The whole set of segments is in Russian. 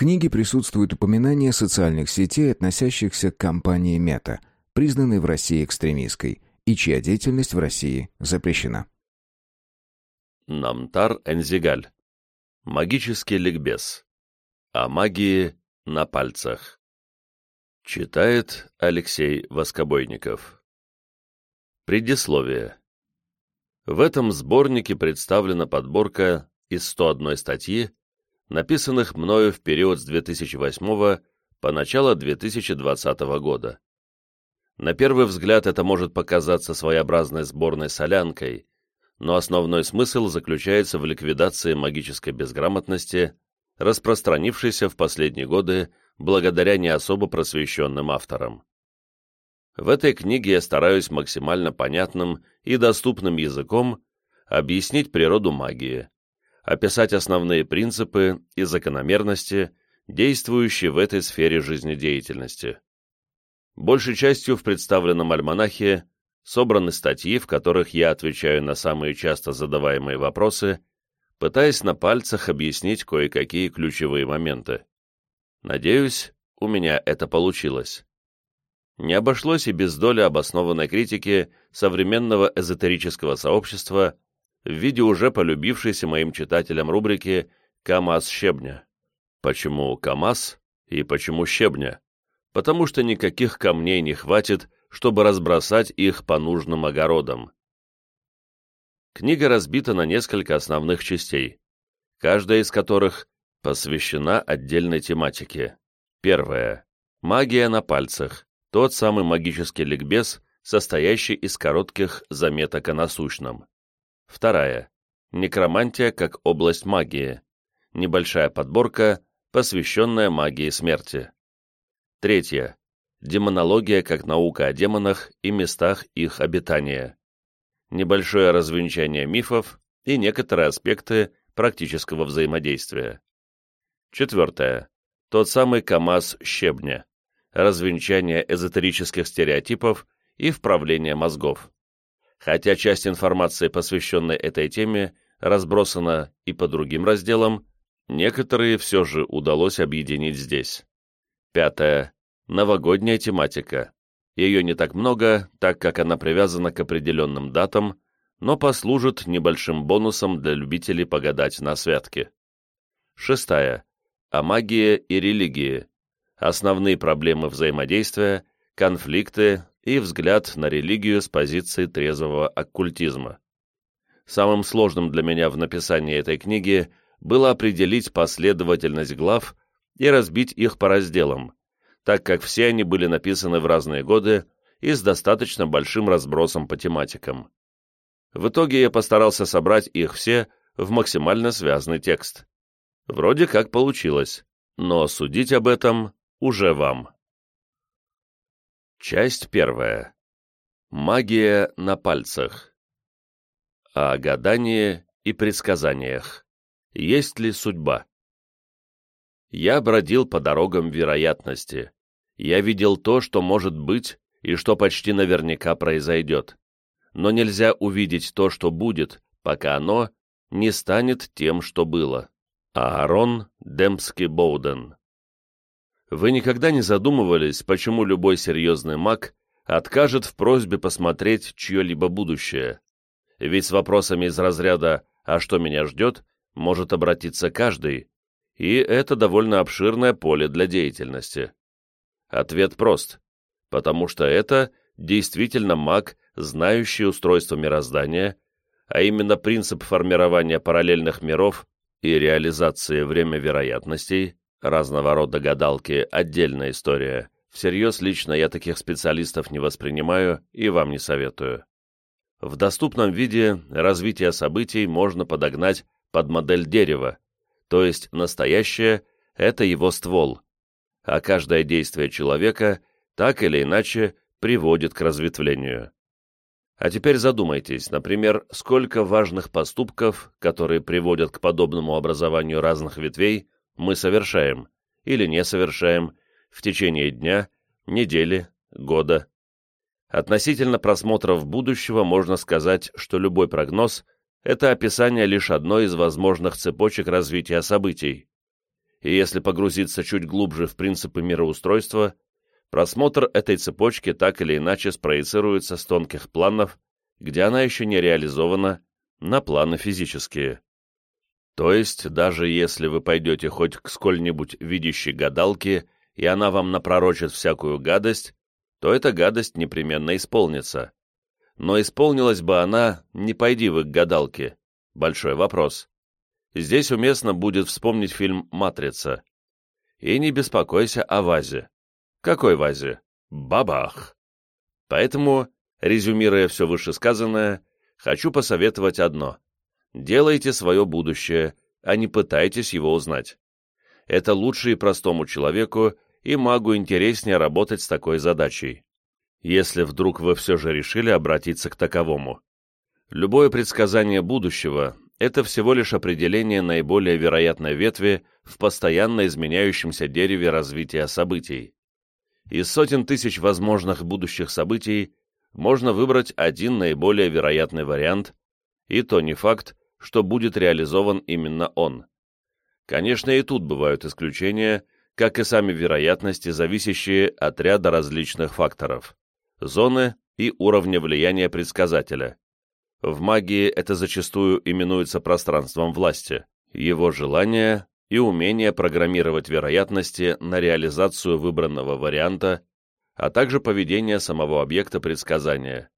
книге присутствует упоминание социальных сетей, относящихся к компании Мета, признанной в России экстремистской, и чья деятельность в России запрещена. Намтар Энзигаль. Магический ликбез. О магии на пальцах. Читает Алексей Воскобойников. Предисловие. В этом сборнике представлена подборка из 101 статьи, написанных мною в период с 2008 по начало 2020 года. На первый взгляд это может показаться своеобразной сборной солянкой, но основной смысл заключается в ликвидации магической безграмотности, распространившейся в последние годы благодаря не особо просвещенным авторам. В этой книге я стараюсь максимально понятным и доступным языком объяснить природу магии, описать основные принципы и закономерности, действующие в этой сфере жизнедеятельности. Большей частью в представленном альманахе собраны статьи, в которых я отвечаю на самые часто задаваемые вопросы, пытаясь на пальцах объяснить кое-какие ключевые моменты. Надеюсь, у меня это получилось. Не обошлось и без доли обоснованной критики современного эзотерического сообщества в виде уже полюбившейся моим читателям рубрики «КамАЗ щебня». Почему КамАЗ и почему щебня? Потому что никаких камней не хватит, чтобы разбросать их по нужным огородам. Книга разбита на несколько основных частей, каждая из которых посвящена отдельной тематике. Первая. Магия на пальцах. Тот самый магический ликбез, состоящий из коротких заметок о насущном. Вторая. Некромантия как область магии. Небольшая подборка, посвященная магии смерти. Третья. Демонология как наука о демонах и местах их обитания. Небольшое развенчание мифов и некоторые аспекты практического взаимодействия. Четвертое. Тот самый КАМАЗ щебня. Развенчание эзотерических стереотипов и вправление мозгов хотя часть информации, посвященной этой теме, разбросана и по другим разделам, некоторые все же удалось объединить здесь. Пятое. Новогодняя тематика. Ее не так много, так как она привязана к определенным датам, но послужит небольшим бонусом для любителей погадать на святке. Шестая. О магии и религии. Основные проблемы взаимодействия, конфликты, и взгляд на религию с позиции трезвого оккультизма. Самым сложным для меня в написании этой книги было определить последовательность глав и разбить их по разделам, так как все они были написаны в разные годы и с достаточно большим разбросом по тематикам. В итоге я постарался собрать их все в максимально связанный текст. Вроде как получилось, но судить об этом уже вам. Часть первая. Магия на пальцах. О гадании и предсказаниях. Есть ли судьба? Я бродил по дорогам вероятности. Я видел то, что может быть и что почти наверняка произойдет. Но нельзя увидеть то, что будет, пока оно не станет тем, что было. Аарон Демпский-Боуден вы никогда не задумывались, почему любой серьезный маг откажет в просьбе посмотреть чье-либо будущее? Ведь с вопросами из разряда «А что меня ждет?» может обратиться каждый, и это довольно обширное поле для деятельности. Ответ прост, потому что это действительно маг, знающий устройство мироздания, а именно принцип формирования параллельных миров и реализации время вероятностей, Разного рода гадалки – отдельная история. Всерьез лично я таких специалистов не воспринимаю и вам не советую. В доступном виде развитие событий можно подогнать под модель дерева, то есть настоящее – это его ствол, а каждое действие человека так или иначе приводит к разветвлению. А теперь задумайтесь, например, сколько важных поступков, которые приводят к подобному образованию разных ветвей, мы совершаем или не совершаем в течение дня, недели, года. Относительно просмотров будущего можно сказать, что любой прогноз – это описание лишь одной из возможных цепочек развития событий. и если погрузиться чуть глубже в принципы мироустройства, просмотр этой цепочки так или иначе спроецируется с тонких планов, где она еще не реализована, на планы физические. То есть, даже если вы пойдете хоть к сколь-нибудь видящей гадалке, и она вам напророчит всякую гадость, то эта гадость непременно исполнится. Но исполнилась бы она, не пойди вы к гадалке. Большой вопрос. Здесь уместно будет вспомнить фильм «Матрица». И не беспокойся о вазе. Какой вазе? Бабах! Поэтому, резюмируя все вышесказанное, хочу посоветовать одно. Делайте свое будущее, а не пытайтесь его узнать. Это лучше и простому человеку, и магу интереснее работать с такой задачей. Если вдруг вы все же решили обратиться к таковому. Любое предсказание будущего это всего лишь определение наиболее вероятной ветви в постоянно изменяющемся дереве развития событий. Из сотен тысяч возможных будущих событий можно выбрать один наиболее вероятный вариант, и то не факт, что будет реализован именно он. Конечно, и тут бывают исключения, как и сами вероятности, зависящие от ряда различных факторов, зоны и уровня влияния предсказателя. В магии это зачастую именуется пространством власти, его желание и умение программировать вероятности на реализацию выбранного варианта, а также поведение самого объекта предсказания,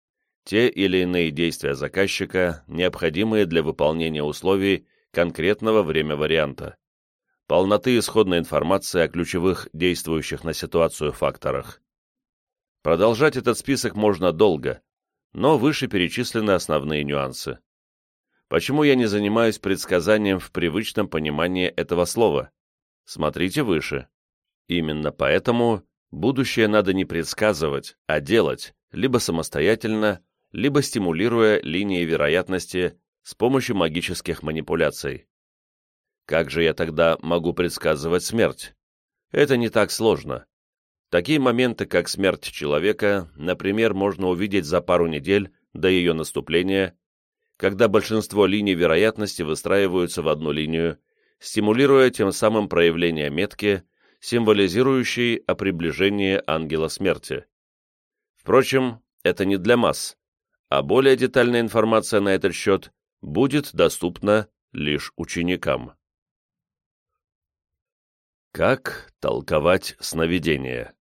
те или иные действия заказчика, необходимые для выполнения условий конкретного время варианта, полноты исходной информации о ключевых действующих на ситуацию факторах. Продолжать этот список можно долго, но выше перечислены основные нюансы. Почему я не занимаюсь предсказанием в привычном понимании этого слова? Смотрите выше. Именно поэтому будущее надо не предсказывать, а делать, либо самостоятельно, либо стимулируя линии вероятности с помощью магических манипуляций. Как же я тогда могу предсказывать смерть? Это не так сложно. Такие моменты, как смерть человека, например, можно увидеть за пару недель до ее наступления, когда большинство линий вероятности выстраиваются в одну линию, стимулируя тем самым проявление метки, символизирующей о приближении ангела смерти. Впрочем, это не для масс, а более детальная информация на этот счет будет доступна лишь ученикам. Как толковать сновидения?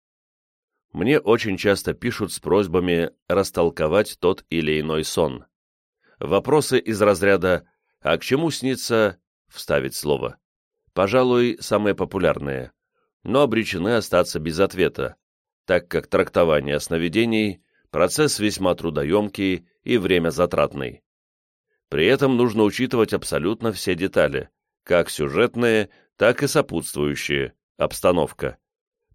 Мне очень часто пишут с просьбами растолковать тот или иной сон. Вопросы из разряда «А к чему снится?» вставить слово. Пожалуй, самые популярные, но обречены остаться без ответа, так как трактование сновидений – процесс весьма трудоемкий и время затратный. При этом нужно учитывать абсолютно все детали, как сюжетные, так и сопутствующие, обстановка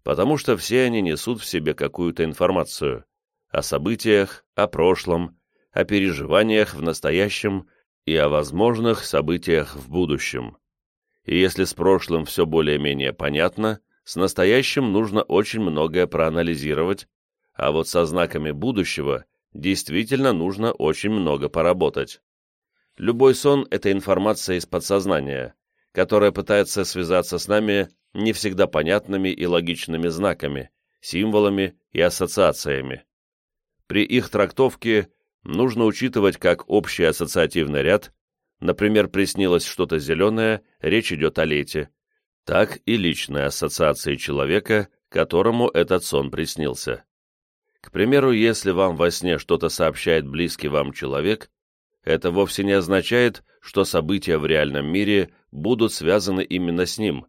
потому что все они несут в себе какую-то информацию о событиях, о прошлом, о переживаниях в настоящем и о возможных событиях в будущем. И если с прошлым все более-менее понятно, с настоящим нужно очень многое проанализировать, а вот со знаками будущего действительно нужно очень много поработать. Любой сон – это информация из подсознания, которая пытается связаться с нами не всегда понятными и логичными знаками, символами и ассоциациями. При их трактовке нужно учитывать как общий ассоциативный ряд, например, приснилось что-то зеленое, речь идет о лете, так и личные ассоциации человека, которому этот сон приснился. К примеру, если вам во сне что-то сообщает близкий вам человек, это вовсе не означает, что события в реальном мире будут связаны именно с ним.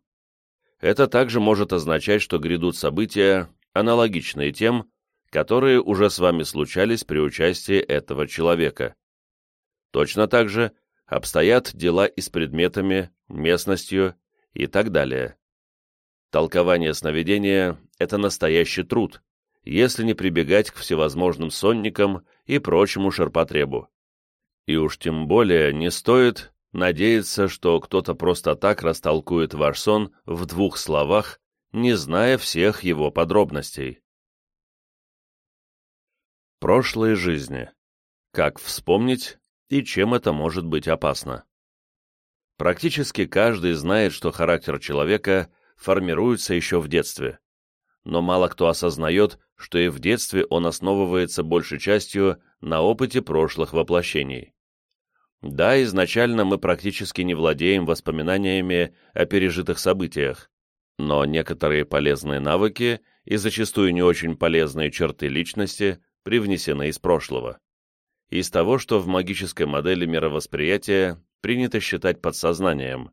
Это также может означать, что грядут события, аналогичные тем, которые уже с вами случались при участии этого человека. Точно так же обстоят дела и с предметами, местностью и так далее. Толкование сновидения – это настоящий труд, если не прибегать к всевозможным сонникам и прочему ширпотребу. И уж тем более не стоит надеяться, что кто-то просто так растолкует ваш сон в двух словах, не зная всех его подробностей. Прошлые жизни. Как вспомнить и чем это может быть опасно? Практически каждый знает, что характер человека формируется еще в детстве. Но мало кто осознает, что и в детстве он основывается большей частью на опыте прошлых воплощений. Да, изначально мы практически не владеем воспоминаниями о пережитых событиях, но некоторые полезные навыки и зачастую не очень полезные черты личности привнесены из прошлого. Из того, что в магической модели мировосприятия принято считать подсознанием,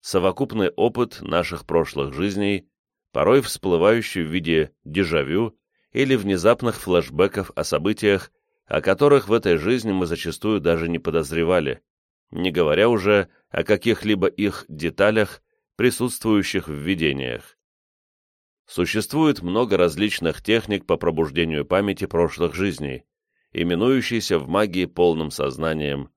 совокупный опыт наших прошлых жизней, порой всплывающий в виде дежавю или внезапных флэшбэков о событиях, о которых в этой жизни мы зачастую даже не подозревали, не говоря уже о каких-либо их деталях, присутствующих в видениях. Существует много различных техник по пробуждению памяти прошлых жизней, именующиеся в магии полным сознанием,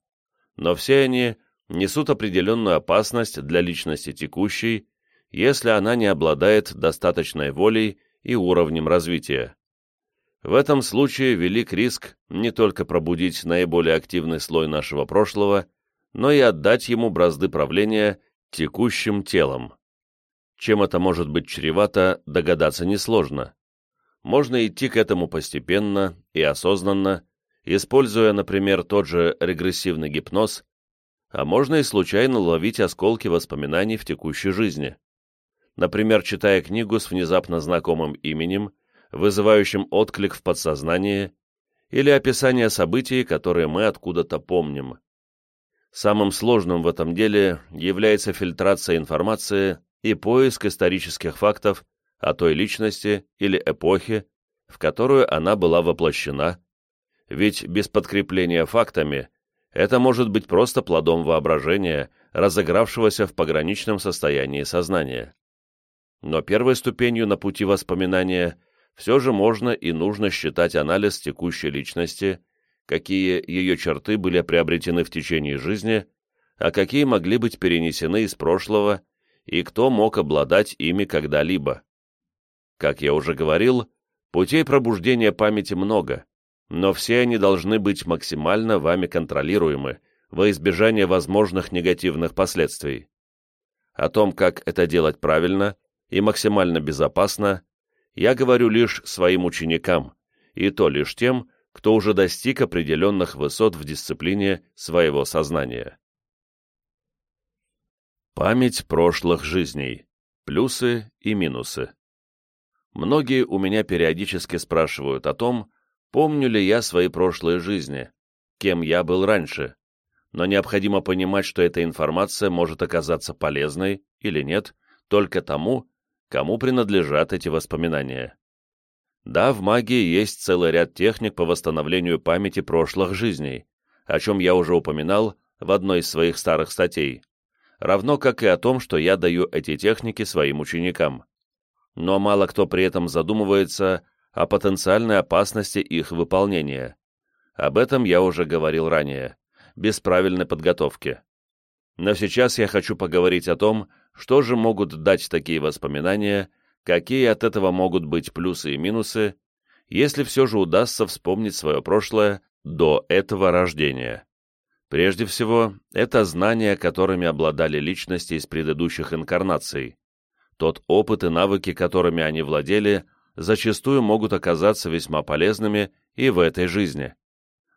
но все они несут определенную опасность для личности текущей, если она не обладает достаточной волей и уровнем развития. В этом случае велик риск не только пробудить наиболее активный слой нашего прошлого, но и отдать ему бразды правления текущим телом. Чем это может быть чревато, догадаться несложно. Можно идти к этому постепенно и осознанно, используя, например, тот же регрессивный гипноз, а можно и случайно ловить осколки воспоминаний в текущей жизни. Например, читая книгу с внезапно знакомым именем вызывающим отклик в подсознании, или описание событий, которые мы откуда-то помним. Самым сложным в этом деле является фильтрация информации и поиск исторических фактов о той личности или эпохе, в которую она была воплощена, ведь без подкрепления фактами это может быть просто плодом воображения, разыгравшегося в пограничном состоянии сознания. Но первой ступенью на пути воспоминания все же можно и нужно считать анализ текущей личности, какие ее черты были приобретены в течение жизни, а какие могли быть перенесены из прошлого и кто мог обладать ими когда-либо. Как я уже говорил, путей пробуждения памяти много, но все они должны быть максимально вами контролируемы во избежание возможных негативных последствий. О том, как это делать правильно и максимально безопасно, я говорю лишь своим ученикам, и то лишь тем, кто уже достиг определенных высот в дисциплине своего сознания. Память прошлых жизней. Плюсы и минусы. Многие у меня периодически спрашивают о том, помню ли я свои прошлые жизни, кем я был раньше, но необходимо понимать, что эта информация может оказаться полезной или нет только тому, кому принадлежат эти воспоминания. Да, в магии есть целый ряд техник по восстановлению памяти прошлых жизней, о чем я уже упоминал в одной из своих старых статей, равно как и о том, что я даю эти техники своим ученикам. Но мало кто при этом задумывается о потенциальной опасности их выполнения. Об этом я уже говорил ранее, без правильной подготовки. Но сейчас я хочу поговорить о том, что же могут дать такие воспоминания, какие от этого могут быть плюсы и минусы, если все же удастся вспомнить свое прошлое до этого рождения. Прежде всего, это знания, которыми обладали личности из предыдущих инкарнаций. Тот опыт и навыки, которыми они владели, зачастую могут оказаться весьма полезными и в этой жизни.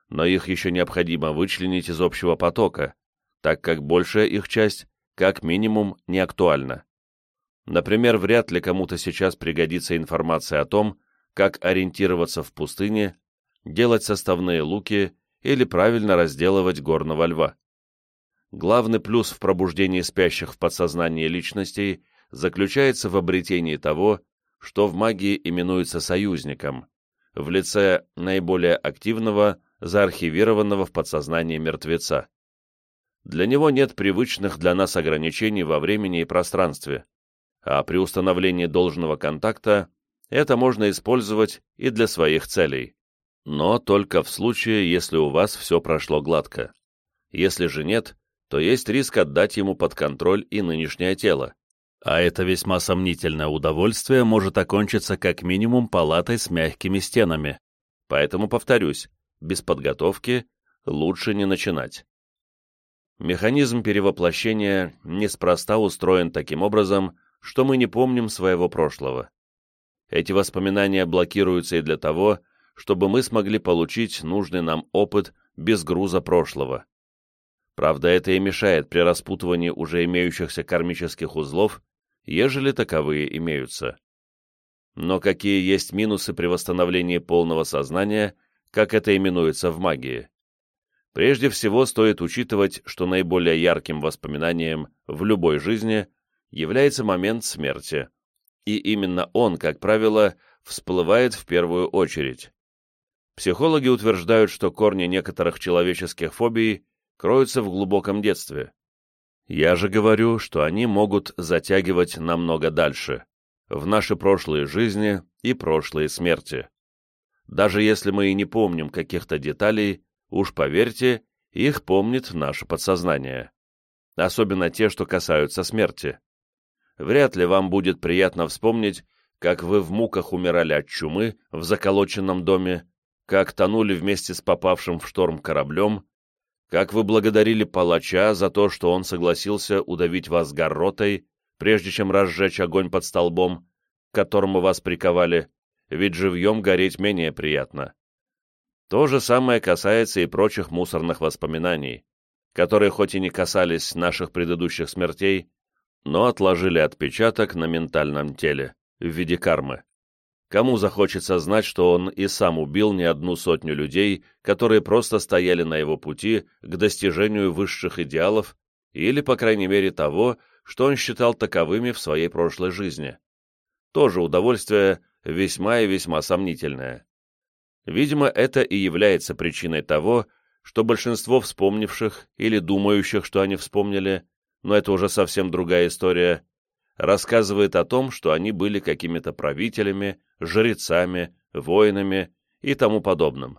Но их еще необходимо вычленить из общего потока, так как большая их часть как минимум не актуальна. Например, вряд ли кому-то сейчас пригодится информация о том, как ориентироваться в пустыне, делать составные луки или правильно разделывать горного льва. Главный плюс в пробуждении спящих в подсознании личностей заключается в обретении того, что в магии именуется союзником, в лице наиболее активного, заархивированного в подсознании мертвеца. Для него нет привычных для нас ограничений во времени и пространстве, а при установлении должного контакта это можно использовать и для своих целей. Но только в случае, если у вас все прошло гладко. Если же нет, то есть риск отдать ему под контроль и нынешнее тело. А это весьма сомнительное удовольствие может окончиться как минимум палатой с мягкими стенами. Поэтому повторюсь, без подготовки лучше не начинать. Механизм перевоплощения неспроста устроен таким образом, что мы не помним своего прошлого. Эти воспоминания блокируются и для того, чтобы мы смогли получить нужный нам опыт без груза прошлого. Правда, это и мешает при распутывании уже имеющихся кармических узлов, ежели таковые имеются. Но какие есть минусы при восстановлении полного сознания, как это именуется в магии? Прежде всего стоит учитывать, что наиболее ярким воспоминанием в любой жизни является момент смерти, и именно он, как правило, всплывает в первую очередь. Психологи утверждают, что корни некоторых человеческих фобий кроются в глубоком детстве. Я же говорю, что они могут затягивать намного дальше, в наши прошлые жизни и прошлые смерти. Даже если мы и не помним каких-то деталей, уж поверьте, их помнит наше подсознание. Особенно те, что касаются смерти. Вряд ли вам будет приятно вспомнить, как вы в муках умирали от чумы в заколоченном доме, как тонули вместе с попавшим в шторм кораблем, как вы благодарили палача за то, что он согласился удавить вас горротой, прежде чем разжечь огонь под столбом, к которому вас приковали, ведь живьем гореть менее приятно. То же самое касается и прочих мусорных воспоминаний, которые хоть и не касались наших предыдущих смертей, но отложили отпечаток на ментальном теле в виде кармы. Кому захочется знать, что он и сам убил не одну сотню людей, которые просто стояли на его пути к достижению высших идеалов или, по крайней мере, того, что он считал таковыми в своей прошлой жизни. Тоже удовольствие весьма и весьма сомнительное. Видимо, это и является причиной того, что большинство вспомнивших или думающих, что они вспомнили, но это уже совсем другая история, рассказывает о том, что они были какими-то правителями, жрецами, воинами и тому подобным.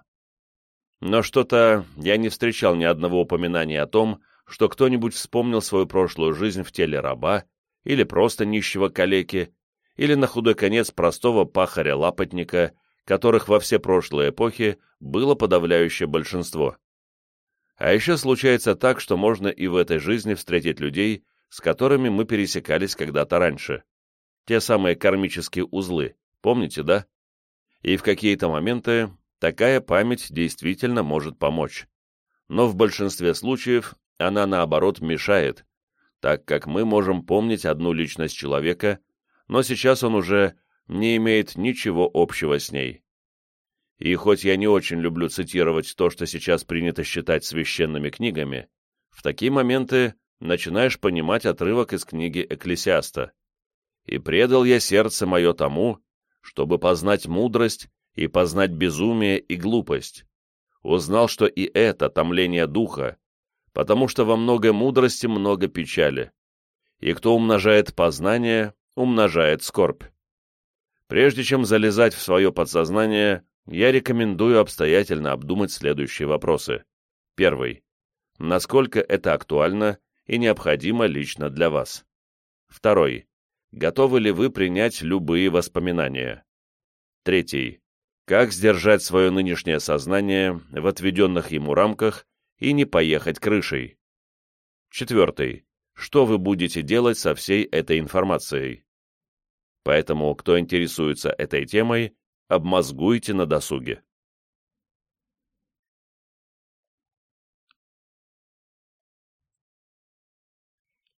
Но что-то я не встречал ни одного упоминания о том, что кто-нибудь вспомнил свою прошлую жизнь в теле раба, или просто нищего калеки, или на худой конец простого пахаря-лапотника, которых во все прошлые эпохи было подавляющее большинство. А еще случается так, что можно и в этой жизни встретить людей, с которыми мы пересекались когда-то раньше. Те самые кармические узлы, помните, да? И в какие-то моменты такая память действительно может помочь. Но в большинстве случаев она, наоборот, мешает, так как мы можем помнить одну личность человека, но сейчас он уже не имеет ничего общего с ней. И хоть я не очень люблю цитировать то, что сейчас принято считать священными книгами, в такие моменты начинаешь понимать отрывок из книги Экклесиаста. «И предал я сердце мое тому, чтобы познать мудрость и познать безумие и глупость. Узнал, что и это томление духа, потому что во много мудрости много печали. И кто умножает познание, умножает скорбь. Прежде чем залезать в свое подсознание, я рекомендую обстоятельно обдумать следующие вопросы. Первый. Насколько это актуально и необходимо лично для вас? Второй. Готовы ли вы принять любые воспоминания? Третий. Как сдержать свое нынешнее сознание в отведенных ему рамках и не поехать крышей? Четвертый. Что вы будете делать со всей этой информацией? Поэтому, кто интересуется этой темой, обмозгуйте на досуге.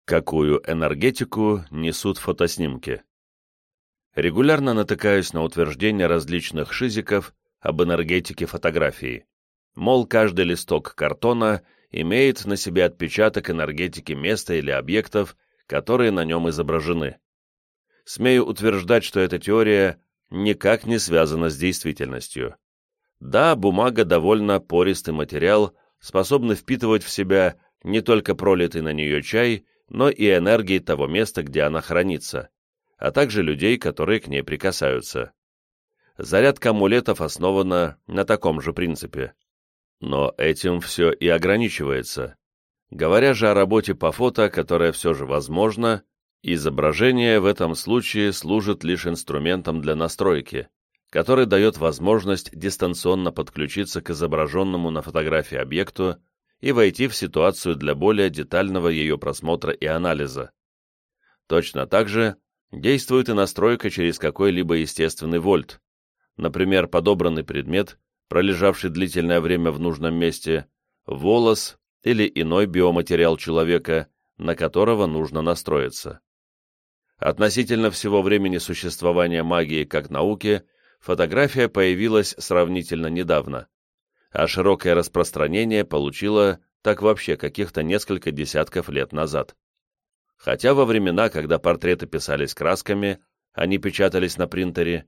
Какую энергетику несут фотоснимки? Регулярно натыкаюсь на утверждения различных шизиков об энергетике фотографии. Мол, каждый листок картона имеет на себе отпечаток энергетики места или объектов, которые на нем изображены. Смею утверждать, что эта теория никак не связана с действительностью. Да, бумага довольно пористый материал, способный впитывать в себя не только пролитый на нее чай, но и энергии того места, где она хранится, а также людей, которые к ней прикасаются. Зарядка амулетов основана на таком же принципе. Но этим все и ограничивается. Говоря же о работе по фото, которая все же возможна, Изображение в этом случае служит лишь инструментом для настройки, который дает возможность дистанционно подключиться к изображенному на фотографии объекту и войти в ситуацию для более детального ее просмотра и анализа. Точно так же действует и настройка через какой-либо естественный вольт. Например, подобранный предмет, пролежавший длительное время в нужном месте, волос или иной биоматериал человека, на которого нужно настроиться. Относительно всего времени существования магии как науки, фотография появилась сравнительно недавно, а широкое распространение получила так вообще каких-то несколько десятков лет назад. Хотя во времена, когда портреты писались красками, они печатались на принтере,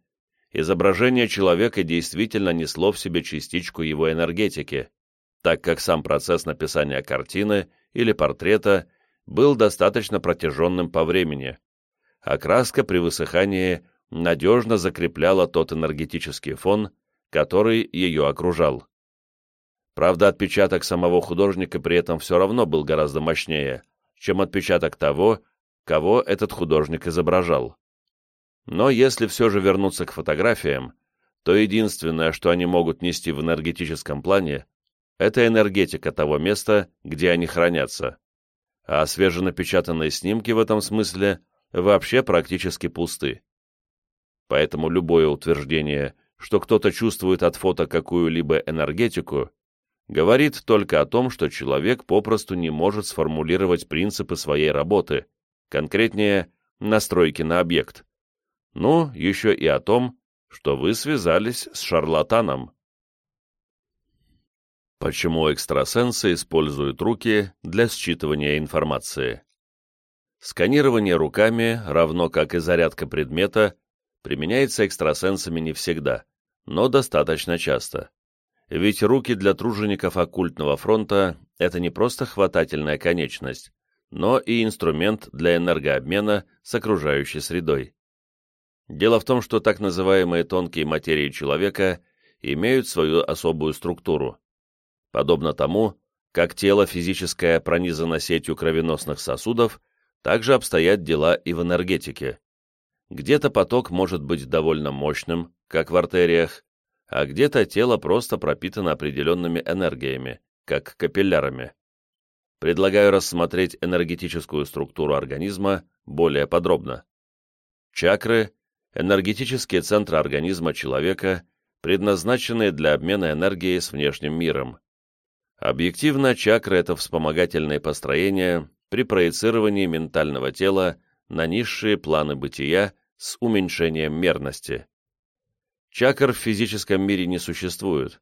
изображение человека действительно несло в себе частичку его энергетики, так как сам процесс написания картины или портрета был достаточно протяженным по времени, а краска при высыхании надежно закрепляла тот энергетический фон, который ее окружал. Правда, отпечаток самого художника при этом все равно был гораздо мощнее – чем отпечаток того, кого этот художник изображал. Но если все же вернуться к фотографиям, то единственное, что они могут нести в энергетическом плане, это энергетика того места, где они хранятся. А свеженапечатанные снимки в этом смысле вообще практически пусты. Поэтому любое утверждение, что кто-то чувствует от фото какую-либо энергетику, говорит только о том, что человек попросту не может сформулировать принципы своей работы, конкретнее, настройки на объект. Ну, еще и о том, что вы связались с шарлатаном. Почему экстрасенсы используют руки для считывания информации? Сканирование руками, равно как и зарядка предмета, применяется экстрасенсами не всегда, но достаточно часто. Ведь руки для тружеников оккультного фронта – это не просто хватательная конечность, но и инструмент для энергообмена с окружающей средой. Дело в том, что так называемые тонкие материи человека имеют свою особую структуру. Подобно тому, как тело физическое пронизано сетью кровеносных сосудов, также обстоят дела и в энергетике. Где-то поток может быть довольно мощным, как в артериях, а где-то тело просто пропитано определенными энергиями, как капиллярами. Предлагаю рассмотреть энергетическую структуру организма более подробно. Чакры – энергетические центры организма человека, предназначенные для обмена энергией с внешним миром. Объективно, чакры – это вспомогательные построения при проецировании ментального тела на низшие планы бытия с уменьшением мерности. Чакр в физическом мире не существует.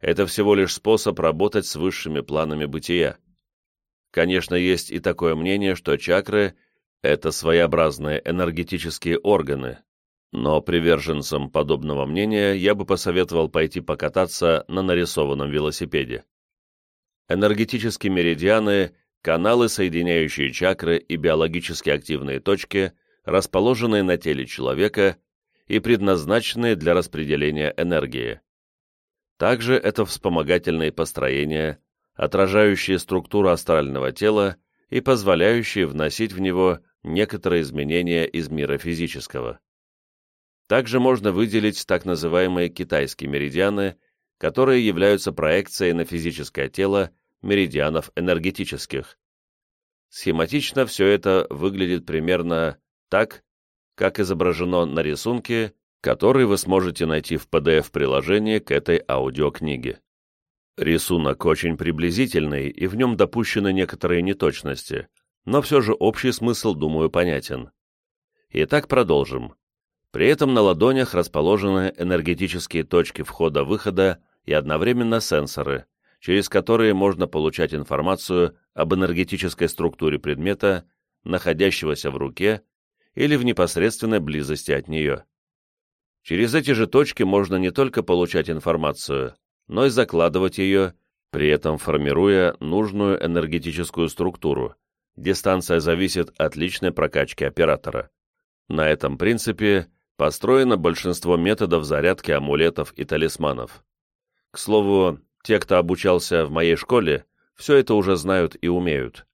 Это всего лишь способ работать с высшими планами бытия. Конечно, есть и такое мнение, что чакры – это своеобразные энергетические органы, но приверженцам подобного мнения я бы посоветовал пойти покататься на нарисованном велосипеде. Энергетические меридианы – каналы, соединяющие чакры и биологически активные точки, расположенные на теле человека и предназначенные для распределения энергии. Также это вспомогательные построения, отражающие структуру астрального тела и позволяющие вносить в него некоторые изменения из мира физического. Также можно выделить так называемые китайские меридианы, которые являются проекцией на физическое тело меридианов энергетических. Схематично все это выглядит примерно так, как изображено на рисунке, который вы сможете найти в PDF-приложении к этой аудиокниге. Рисунок очень приблизительный, и в нем допущены некоторые неточности, но все же общий смысл, думаю, понятен. Итак, продолжим. При этом на ладонях расположены энергетические точки входа-выхода и одновременно сенсоры, через которые можно получать информацию об энергетической структуре предмета, находящегося в руке или в непосредственной близости от нее. Через эти же точки можно не только получать информацию, но и закладывать ее, при этом формируя нужную энергетическую структуру. Дистанция зависит от личной прокачки оператора. На этом принципе построено большинство методов зарядки амулетов и талисманов. К слову, те, кто обучался в моей школе, все это уже знают и умеют.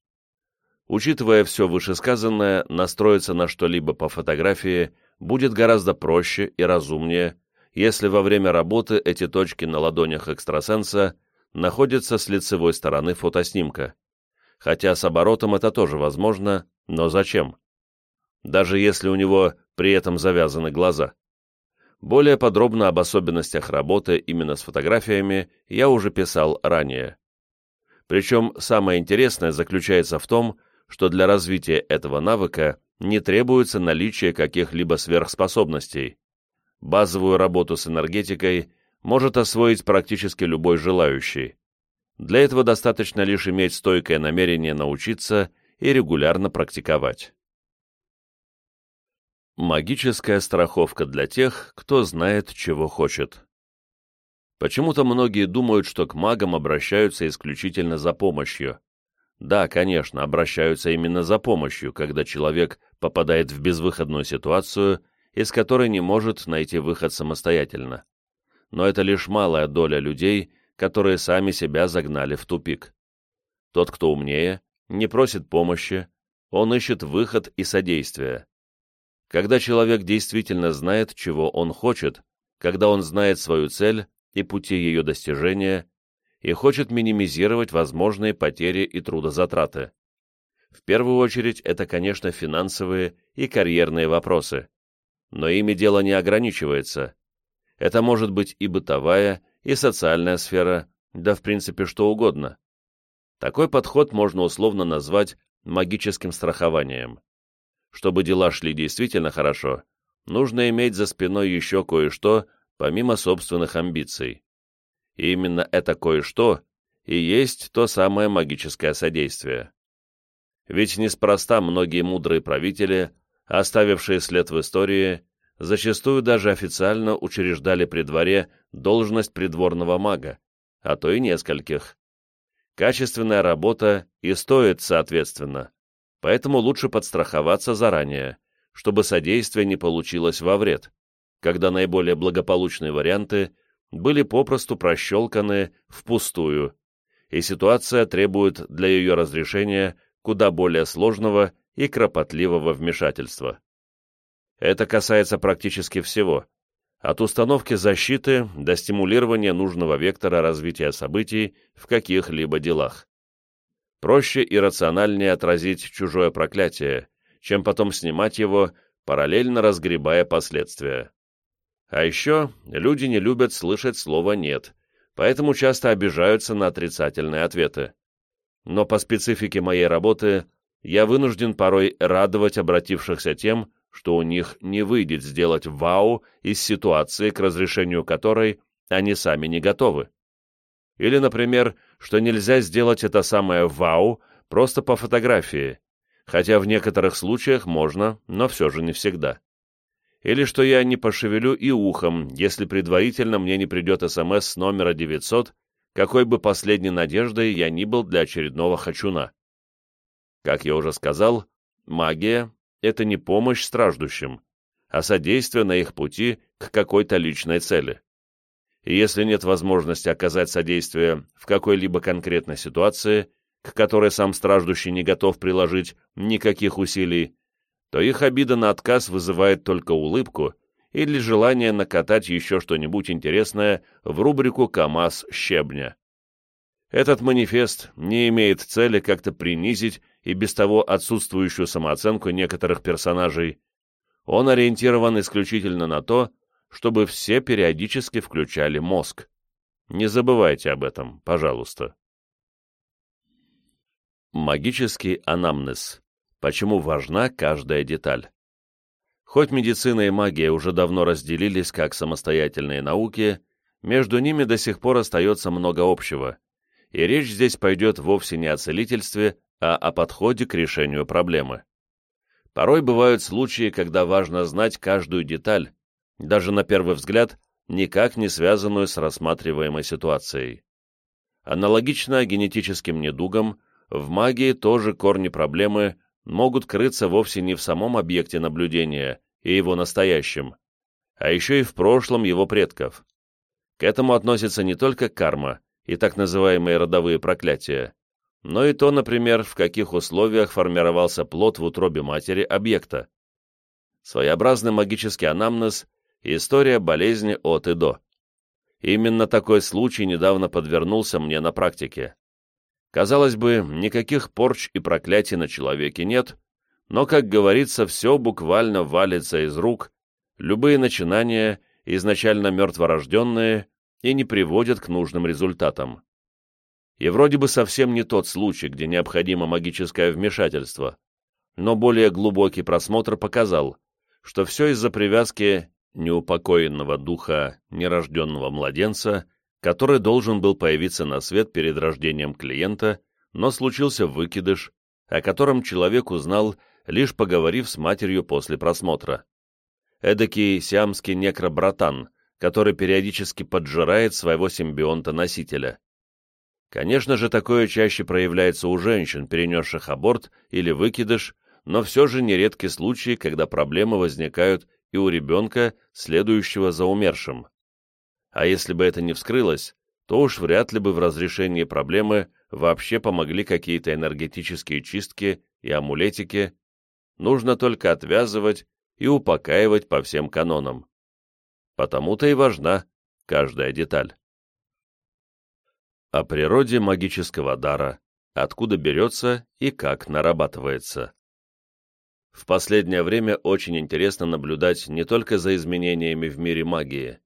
Учитывая все вышесказанное, настроиться на что-либо по фотографии будет гораздо проще и разумнее, если во время работы эти точки на ладонях экстрасенса находится с лицевой стороны фотоснимка. Хотя с оборотом это тоже возможно, но зачем? Даже если у него при этом завязаны глаза. Более подробно об особенностях работы именно с фотографиями я уже писал ранее. Причем самое интересное заключается в том, что для развития этого навыка не требуется наличие каких-либо сверхспособностей. Базовую работу с энергетикой может освоить практически любой желающий. Для этого достаточно лишь иметь стойкое намерение научиться и регулярно практиковать. Магическая страховка для тех, кто знает, чего хочет. Почему-то многие думают, что к магам обращаются исключительно за помощью. Да, конечно, обращаются именно за помощью, когда человек попадает в безвыходную ситуацию, из которой не может найти выход самостоятельно. Но это лишь малая доля людей, которые сами себя загнали в тупик. Тот, кто умнее, не просит помощи, он ищет выход и содействие. Когда человек действительно знает, чего он хочет, когда он знает свою цель, и пути ее достижения и хочет минимизировать возможные потери и трудозатраты. В первую очередь это, конечно, финансовые и карьерные вопросы. Но ими дело не ограничивается. Это может быть и бытовая, и социальная сфера, да в принципе что угодно. Такой подход можно условно назвать магическим страхованием. Чтобы дела шли действительно хорошо, нужно иметь за спиной еще кое-что, помимо собственных амбиций. И именно это кое-что и есть то самое магическое содействие. Ведь неспроста многие мудрые правители, оставившие след в истории, зачастую даже официально учреждали при дворе должность придворного мага, а то и нескольких. Качественная работа и стоит соответственно, поэтому лучше подстраховаться заранее, чтобы содействие не получилось во вред когда наиболее благополучные варианты были попросту прощелканы впустую, и ситуация требует для ее разрешения куда более сложного и кропотливого вмешательства. Это касается практически всего, от установки защиты до стимулирования нужного вектора развития событий в каких-либо делах. Проще и рациональнее отразить чужое проклятие, чем потом снимать его, параллельно разгребая последствия. А еще люди не любят слышать слово «нет», поэтому часто обижаются на отрицательные ответы. Но по специфике моей работы я вынужден порой радовать обратившихся тем, что у них не выйдет сделать вау из ситуации, к разрешению которой они сами не готовы. Или, например, что нельзя сделать это самое вау просто по фотографии, хотя в некоторых случаях можно, но все же не всегда или что я не пошевелю и ухом, если предварительно мне не придет СМС с номера 900, какой бы последней надеждой я ни был для очередного хачуна. Как я уже сказал, магия — это не помощь страждущим, а содействие на их пути к какой-то личной цели. И если нет возможности оказать содействие в какой-либо конкретной ситуации, к которой сам страждущий не готов приложить никаких усилий, то их обида на отказ вызывает только улыбку или желание накатать еще что-нибудь интересное в рубрику «КамАЗ щебня». Этот манифест не имеет цели как-то принизить и без того отсутствующую самооценку некоторых персонажей. Он ориентирован исключительно на то, чтобы все периодически включали мозг. Не забывайте об этом, пожалуйста. Магический анамнез почему важна каждая деталь. Хоть медицина и магия уже давно разделились как самостоятельные науки, между ними до сих пор остается много общего, и речь здесь пойдет вовсе не о целительстве, а о подходе к решению проблемы. Порой бывают случаи, когда важно знать каждую деталь, даже на первый взгляд, никак не связанную с рассматриваемой ситуацией. Аналогично генетическим недугам, в магии тоже корни проблемы могут крыться вовсе не в самом объекте наблюдения и его настоящем, а еще и в прошлом его предков. К этому относится не только карма и так называемые родовые проклятия, но и то, например, в каких условиях формировался плод в утробе матери объекта. Своеобразный магический анамнез – история болезни от и до. Именно такой случай недавно подвернулся мне на практике. Казалось бы, никаких порч и проклятий на человеке нет, но, как говорится, все буквально валится из рук, любые начинания, изначально мертворожденные, и не приводят к нужным результатам. И вроде бы совсем не тот случай, где необходимо магическое вмешательство, но более глубокий просмотр показал, что все из-за привязки неупокоенного духа нерожденного младенца, который должен был появиться на свет перед рождением клиента, но случился выкидыш, о котором человек узнал, лишь поговорив с матерью после просмотра. Эдакий сиамский некробратан, который периодически поджирает своего симбионта-носителя. Конечно же, такое чаще проявляется у женщин, перенесших аборт или выкидыш, но все же нередки случаи, когда проблемы возникают и у ребенка, следующего за умершим. А если бы это не вскрылось, то уж вряд ли бы в разрешении проблемы вообще помогли какие-то энергетические чистки и амулетики, нужно только отвязывать и упокаивать по всем канонам. Потому-то и важна каждая деталь. О природе магического дара, откуда берется и как нарабатывается. В последнее время очень интересно наблюдать не только за изменениями в мире магии,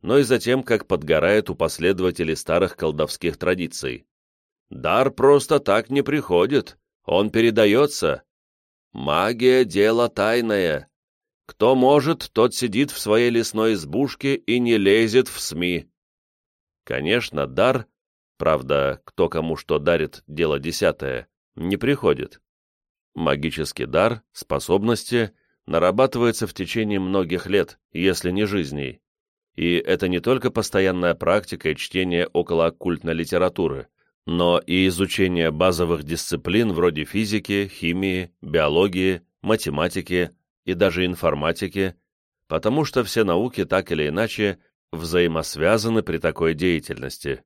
но и за тем, как подгорает у последователей старых колдовских традиций. Дар просто так не приходит, он передается. Магия — дело тайное. Кто может, тот сидит в своей лесной избушке и не лезет в СМИ. Конечно, дар, правда, кто кому что дарит, дело десятое, не приходит. Магический дар, способности нарабатывается в течение многих лет, если не жизней. И это не только постоянная практика и чтение околооккультной литературы, но и изучение базовых дисциплин вроде физики, химии, биологии, математики и даже информатики, потому что все науки так или иначе взаимосвязаны при такой деятельности.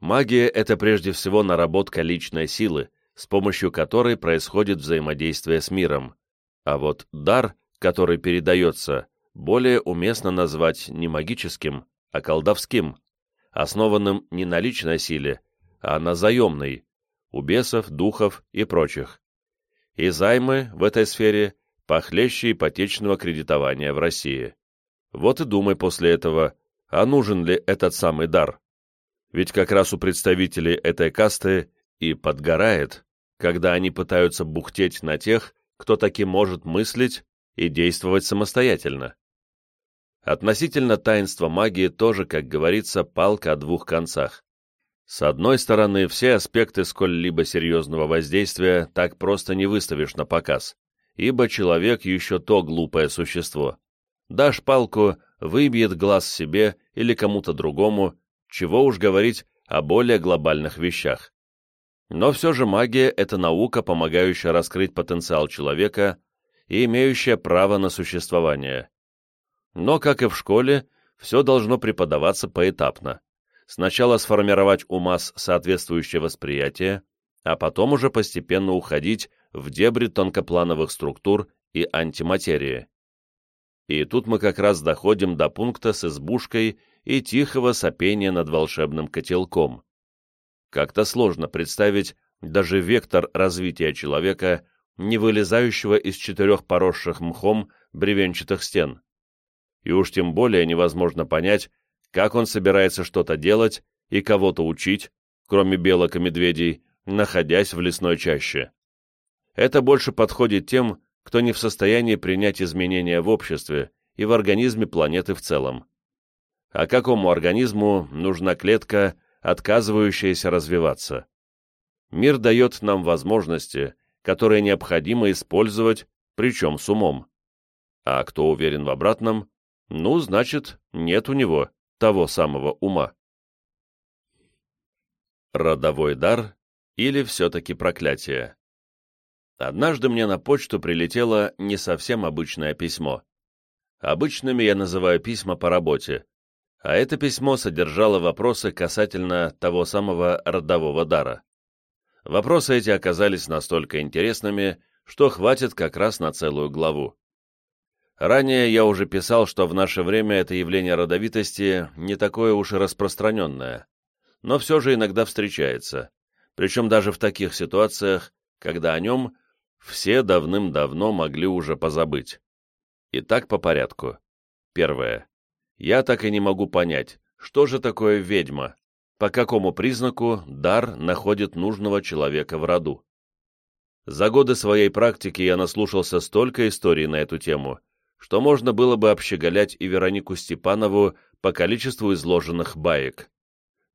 Магия — это прежде всего наработка личной силы, с помощью которой происходит взаимодействие с миром. А вот дар, который передается, более уместно назвать не магическим, а колдовским, основанным не на личной силе, а на заемной, у бесов, духов и прочих. И займы в этой сфере похлеще ипотечного кредитования в России. Вот и думай после этого, а нужен ли этот самый дар. Ведь как раз у представителей этой касты и подгорает когда они пытаются бухтеть на тех, кто таки может мыслить и действовать самостоятельно. Относительно таинства магии тоже, как говорится, палка о двух концах. С одной стороны, все аспекты сколь-либо серьезного воздействия так просто не выставишь на показ, ибо человек еще то глупое существо. Дашь палку, выбьет глаз себе или кому-то другому, чего уж говорить о более глобальных вещах. Но все же магия — это наука, помогающая раскрыть потенциал человека и имеющая право на существование. Но, как и в школе, все должно преподаваться поэтапно. Сначала сформировать у масс соответствующее восприятие, а потом уже постепенно уходить в дебри тонкоплановых структур и антиматерии. И тут мы как раз доходим до пункта с избушкой и тихого сопения над волшебным котелком. Как-то сложно представить даже вектор развития человека, не вылезающего из четырех поросших мхом бревенчатых стен. И уж тем более невозможно понять, как он собирается что-то делать и кого-то учить, кроме белок и медведей, находясь в лесной чаще. Это больше подходит тем, кто не в состоянии принять изменения в обществе и в организме планеты в целом. А какому организму нужна клетка, отказывающаяся развиваться. Мир дает нам возможности, которые необходимо использовать, причем с умом. А кто уверен в обратном, ну, значит, нет у него того самого ума. Родовой дар или все-таки проклятие? Однажды мне на почту прилетело не совсем обычное письмо. Обычными я называю письма по работе, а это письмо содержало вопросы касательно того самого родового дара. Вопросы эти оказались настолько интересными, что хватит как раз на целую главу. Ранее я уже писал, что в наше время это явление родовитости не такое уж и распространенное, но все же иногда встречается, причем даже в таких ситуациях, когда о нем все давным-давно могли уже позабыть. Итак, по порядку. Первое. Я так и не могу понять, что же такое ведьма, по какому признаку дар находит нужного человека в роду. За годы своей практики я наслушался столько историй на эту тему, что можно было бы общеголять и Веронику Степанову по количеству изложенных баек.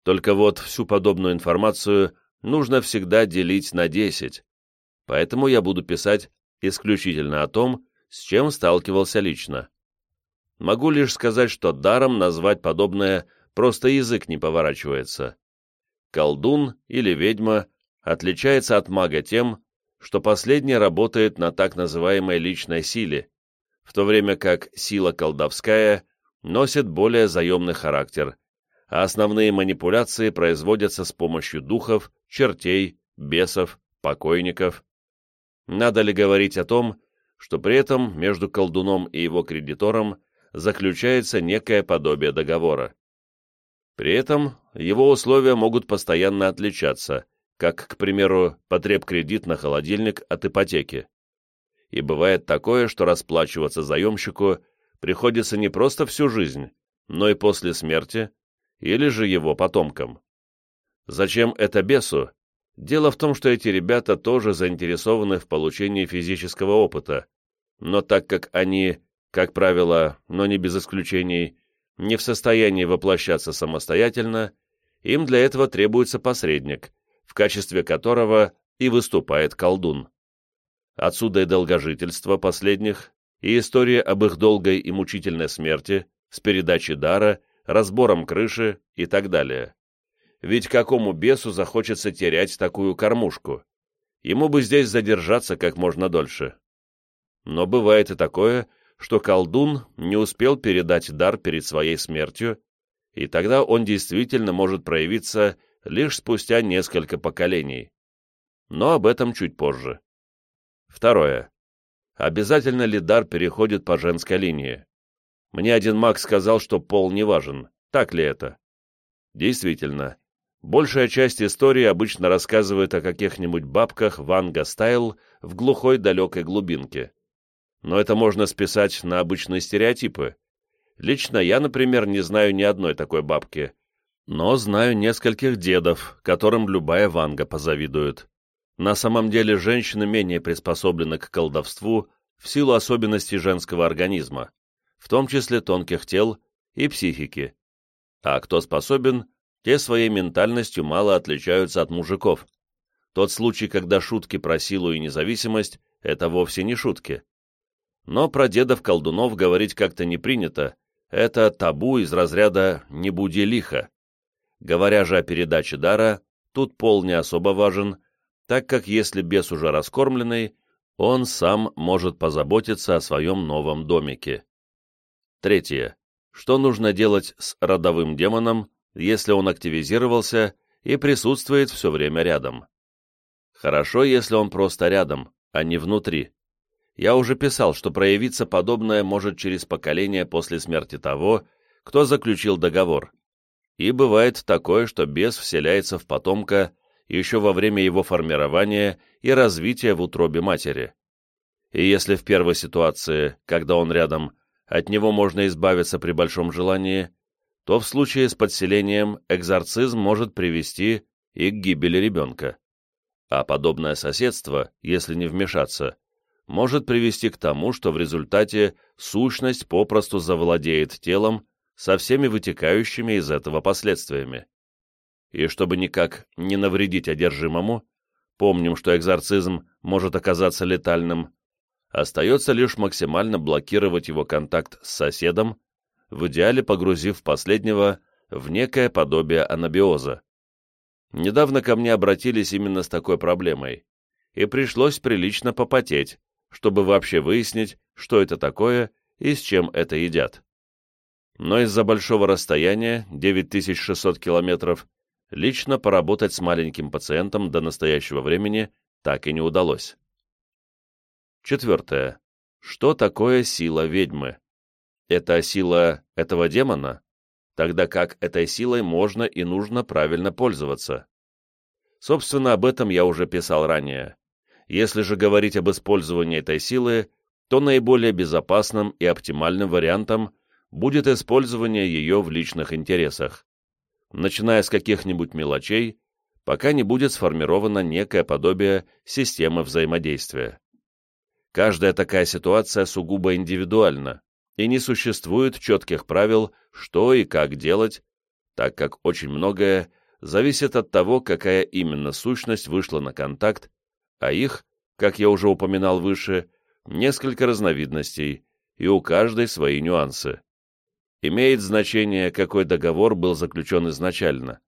Только вот всю подобную информацию нужно всегда делить на 10, поэтому я буду писать исключительно о том, с чем сталкивался лично. Могу лишь сказать, что даром назвать подобное просто язык не поворачивается. Колдун или ведьма отличается от мага тем, что последний работает на так называемой личной силе, в то время как сила колдовская носит более заемный характер, а основные манипуляции производятся с помощью духов, чертей, бесов, покойников. Надо ли говорить о том, что при этом между колдуном и его кредитором заключается некое подобие договора. При этом его условия могут постоянно отличаться, как, к примеру, потреб-кредит на холодильник от ипотеки. И бывает такое, что расплачиваться заемщику приходится не просто всю жизнь, но и после смерти, или же его потомкам. Зачем это бесу? Дело в том, что эти ребята тоже заинтересованы в получении физического опыта, но так как они, как правило, но не без исключений, не в состоянии воплощаться самостоятельно, им для этого требуется посредник, в качестве которого и выступает колдун. Отсюда и долгожительство последних, и история об их долгой и мучительной смерти с передачей дара, разбором крыши и так далее. Ведь какому бесу захочется терять такую кормушку? Ему бы здесь задержаться как можно дольше. Но бывает и такое, что колдун не успел передать дар перед своей смертью, и тогда он действительно может проявиться лишь спустя несколько поколений. Но об этом чуть позже. Второе. Обязательно ли дар переходит по женской линии? Мне один маг сказал, что пол не важен. Так ли это? Действительно. Большая часть истории обычно рассказывает о каких-нибудь бабках Ванга Стайл в глухой далекой глубинке. Но это можно списать на обычные стереотипы. Лично я, например, не знаю ни одной такой бабки, но знаю нескольких дедов, которым любая Ванга позавидует. На самом деле женщины менее приспособлены к колдовству в силу особенностей женского организма, в том числе тонких тел и психики. А кто способен, те своей ментальностью мало отличаются от мужиков. Тот случай, когда шутки про силу и независимость, это вовсе не шутки. Но про дедов-колдунов говорить как-то не принято, это табу из разряда «не буди лихо». Говоря же о передаче дара, тут пол не особо важен, так как если бес уже раскормленный, он сам может позаботиться о своем новом домике. Третье. Что нужно делать с родовым демоном, если он активизировался и присутствует все время рядом? Хорошо, если он просто рядом, а не внутри. Я уже писал, что проявиться подобное может через поколение после смерти того, кто заключил договор. И бывает такое, что бес вселяется в потомка еще во время его формирования и развития в утробе матери. И если в первой ситуации, когда он рядом, от него можно избавиться при большом желании, то в случае с подселением экзорцизм может привести и к гибели ребенка. А подобное соседство, если не вмешаться, может привести к тому, что в результате сущность попросту завладеет телом со всеми вытекающими из этого последствиями и чтобы никак не навредить одержимому, помним, что экзорцизм может оказаться летальным, остается лишь максимально блокировать его контакт с соседом, в идеале погрузив последнего в некое подобие анабиоза. Недавно ко мне обратились именно с такой проблемой, и пришлось прилично попотеть, чтобы вообще выяснить, что это такое и с чем это едят. Но из-за большого расстояния, 9600 километров, лично поработать с маленьким пациентом до настоящего времени так и не удалось. Четвертое. что такое сила ведьмы. Это сила этого демона? Тогда как этой силой можно и нужно правильно пользоваться? Собственно, об этом я уже писал ранее. Если же говорить об использовании этой силы, то наиболее безопасным и оптимальным вариантом будет использование ее в личных интересах, начиная с каких-нибудь мелочей, пока не будет сформировано некое подобие системы взаимодействия. Каждая такая ситуация сугубо индивидуальна, и не существует четких правил, что и как делать, так как очень многое зависит от того, какая именно сущность вышла на контакт, а их, как я уже упоминал выше, несколько разновидностей, и у каждой свои нюансы. Имеет значение, какой договор был заключен изначально,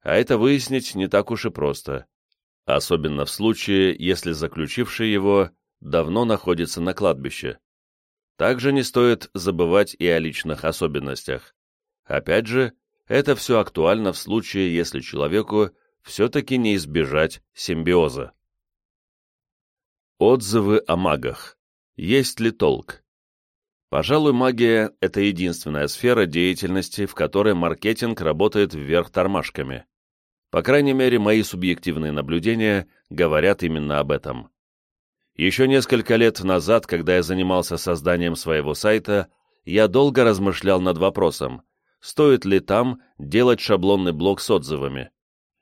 а это выяснить не так уж и просто, особенно в случае, если заключивший его давно находится на кладбище. Также не стоит забывать и о личных особенностях. Опять же, это все актуально в случае, если человеку все-таки не избежать симбиоза. Отзывы о магах. Есть ли толк? Пожалуй, магия – это единственная сфера деятельности, в которой маркетинг работает вверх тормашками. По крайней мере, мои субъективные наблюдения говорят именно об этом. Еще несколько лет назад, когда я занимался созданием своего сайта, я долго размышлял над вопросом, стоит ли там делать шаблонный блог с отзывами.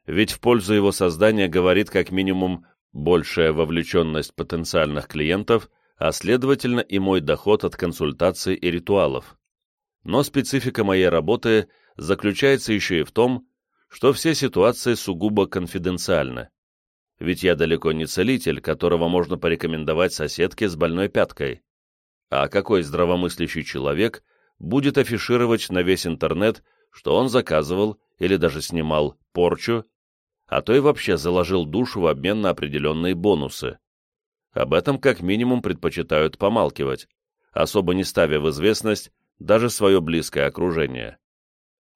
Ведь в пользу его создания говорит как минимум большая вовлеченность потенциальных клиентов, а следовательно и мой доход от консультаций и ритуалов. Но специфика моей работы заключается еще и в том, что все ситуации сугубо конфиденциальны. Ведь я далеко не целитель, которого можно порекомендовать соседке с больной пяткой. А какой здравомыслящий человек будет афишировать на весь интернет, что он заказывал или даже снимал порчу а то и вообще заложил душу в обмен на определенные бонусы. Об этом как минимум предпочитают помалкивать, особо не ставя в известность даже свое близкое окружение.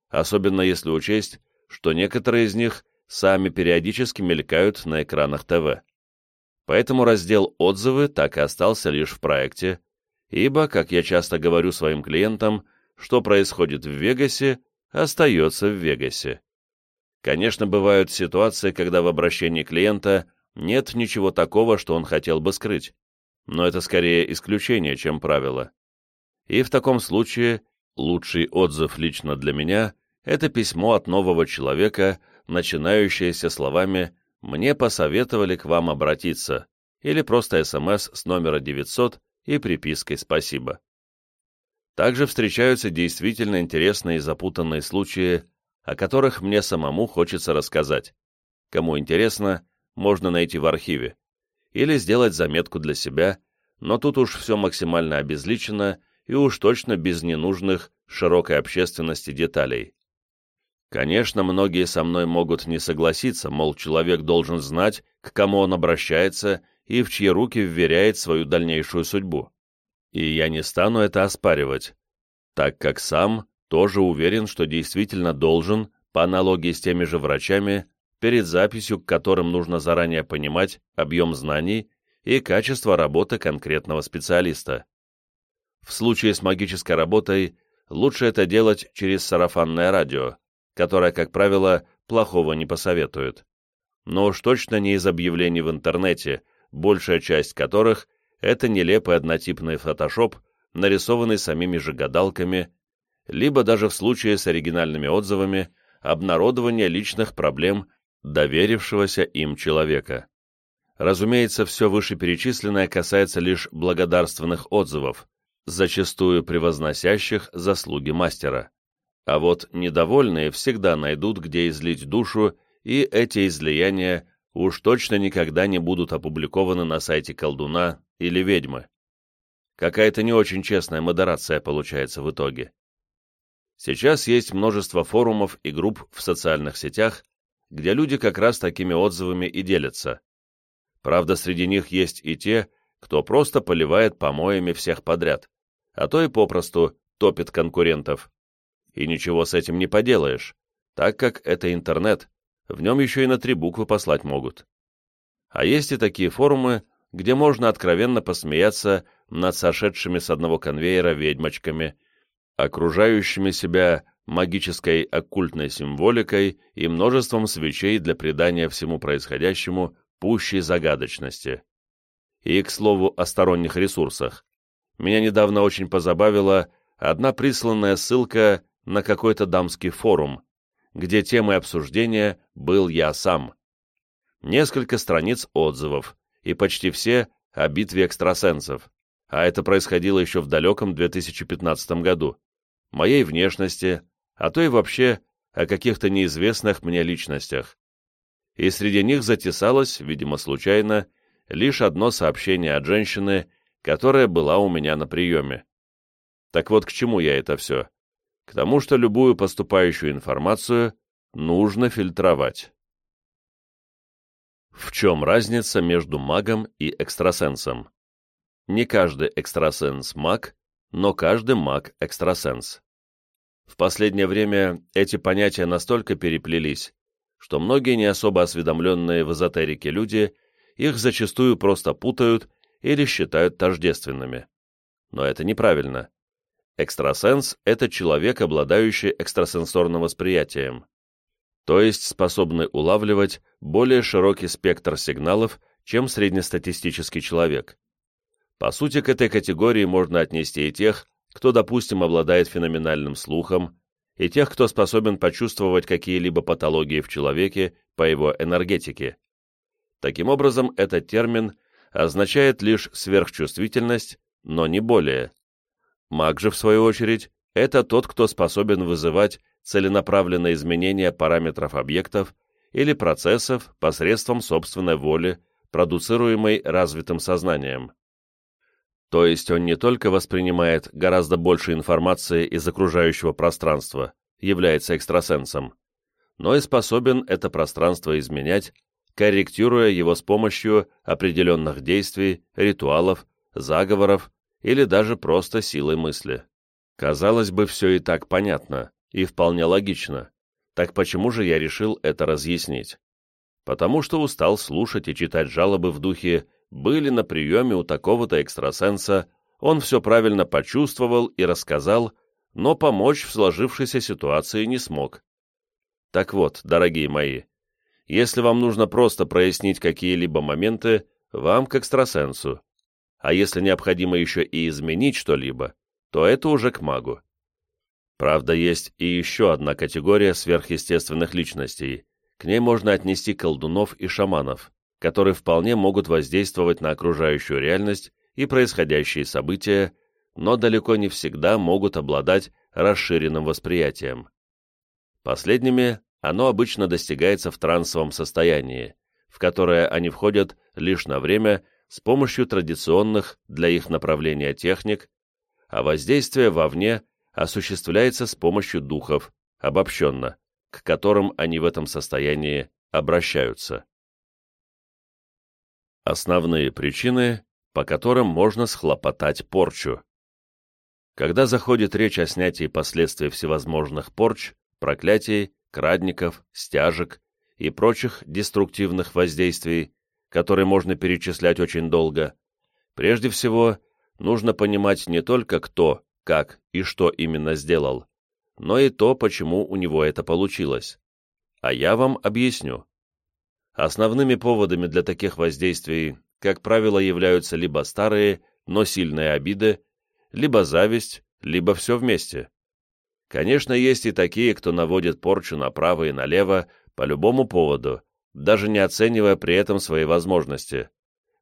Особенно если учесть, что некоторые из них сами периодически мелькают на экранах ТВ. Поэтому раздел «Отзывы» так и остался лишь в проекте, ибо, как я часто говорю своим клиентам, что происходит в Вегасе, остается в Вегасе. Конечно, бывают ситуации, когда в обращении клиента нет ничего такого, что он хотел бы скрыть, но это скорее исключение, чем правило. И в таком случае лучший отзыв лично для меня – это письмо от нового человека, начинающееся словами «Мне посоветовали к вам обратиться» или просто СМС с номера 900 и припиской «Спасибо». Также встречаются действительно интересные и запутанные случаи, о которых мне самому хочется рассказать. Кому интересно, можно найти в архиве. Или сделать заметку для себя, но тут уж все максимально обезличено и уж точно без ненужных широкой общественности деталей. Конечно, многие со мной могут не согласиться, мол, человек должен знать, к кому он обращается и в чьи руки вверяет свою дальнейшую судьбу. И я не стану это оспаривать, так как сам тоже уверен, что действительно должен, по аналогии с теми же врачами, перед записью, к которым нужно заранее понимать объем знаний и качество работы конкретного специалиста. В случае с магической работой лучше это делать через сарафанное радио, которое, как правило, плохого не посоветует. Но уж точно не из объявлений в интернете, большая часть которых – это нелепый однотипный фотошоп, нарисованный самими же гадалками либо даже в случае с оригинальными отзывами обнародование личных проблем доверившегося им человека. Разумеется, все вышеперечисленное касается лишь благодарственных отзывов, зачастую превозносящих заслуги мастера. А вот недовольные всегда найдут, где излить душу, и эти излияния уж точно никогда не будут опубликованы на сайте колдуна или ведьмы. Какая-то не очень честная модерация получается в итоге. Сейчас есть множество форумов и групп в социальных сетях, где люди как раз такими отзывами и делятся. Правда, среди них есть и те, кто просто поливает помоями всех подряд, а то и попросту топит конкурентов. И ничего с этим не поделаешь, так как это интернет, в нем еще и на три буквы послать могут. А есть и такие форумы, где можно откровенно посмеяться над сошедшими с одного конвейера ведьмочками, окружающими себя магической оккультной символикой и множеством свечей для придания всему происходящему пущей загадочности. И, к слову, о сторонних ресурсах. Меня недавно очень позабавила одна присланная ссылка на какой-то дамский форум, где темой обсуждения был я сам. Несколько страниц отзывов, и почти все о битве экстрасенсов, а это происходило еще в далеком 2015 году, моей внешности, а то и вообще о каких-то неизвестных мне личностях. И среди них затесалось, видимо случайно, лишь одно сообщение от женщины, которая была у меня на приеме. Так вот, к чему я это все? К тому, что любую поступающую информацию нужно фильтровать. В чем разница между магом и экстрасенсом? Не каждый экстрасенс маг, но каждый маг экстрасенс. В последнее время эти понятия настолько переплелись, что многие не особо осведомленные в эзотерике люди их зачастую просто путают или считают тождественными. Но это неправильно. Экстрасенс – это человек, обладающий экстрасенсорным восприятием, то есть способный улавливать более широкий спектр сигналов, чем среднестатистический человек. По сути, к этой категории можно отнести и тех, кто, допустим, обладает феноменальным слухом, и тех, кто способен почувствовать какие-либо патологии в человеке по его энергетике. Таким образом, этот термин означает лишь сверхчувствительность, но не более. Маг же, в свою очередь, это тот, кто способен вызывать целенаправленные изменения параметров объектов или процессов посредством собственной воли, продуцируемой развитым сознанием. То есть он не только воспринимает гораздо больше информации из окружающего пространства, является экстрасенсом, но и способен это пространство изменять корректируя его с помощью определенных действий, ритуалов, заговоров или даже просто силой мысли. Казалось бы, все и так понятно, и вполне логично. Так почему же я решил это разъяснить? Потому что устал слушать и читать жалобы в духе «были на приеме у такого-то экстрасенса, он все правильно почувствовал и рассказал, но помочь в сложившейся ситуации не смог». Так вот, дорогие мои, если вам нужно просто прояснить какие-либо моменты, вам к экстрасенсу. А если необходимо еще и изменить что-либо, то это уже к магу. Правда, есть и еще одна категория сверхъестественных личностей. К ней можно отнести колдунов и шаманов, которые вполне могут воздействовать на окружающую реальность и происходящие события, но далеко не всегда могут обладать расширенным восприятием. Последними оно обычно достигается в трансовом состоянии, в которое они входят лишь на время с помощью традиционных для их направления техник, а воздействие вовне осуществляется с помощью духов, обобщенно, к которым они в этом состоянии обращаются. Основные причины, по которым можно схлопотать порчу. Когда заходит речь о снятии последствий всевозможных порч, проклятий крадников, стяжек и прочих деструктивных воздействий, которые можно перечислять очень долго, прежде всего нужно понимать не только кто, как и что именно сделал, но и то, почему у него это получилось. А я вам объясню. Основными поводами для таких воздействий, как правило, являются либо старые, но сильные обиды, либо зависть, либо все вместе. Конечно, есть и такие, кто наводит порчу направо и налево по любому поводу, даже не оценивая при этом свои возможности,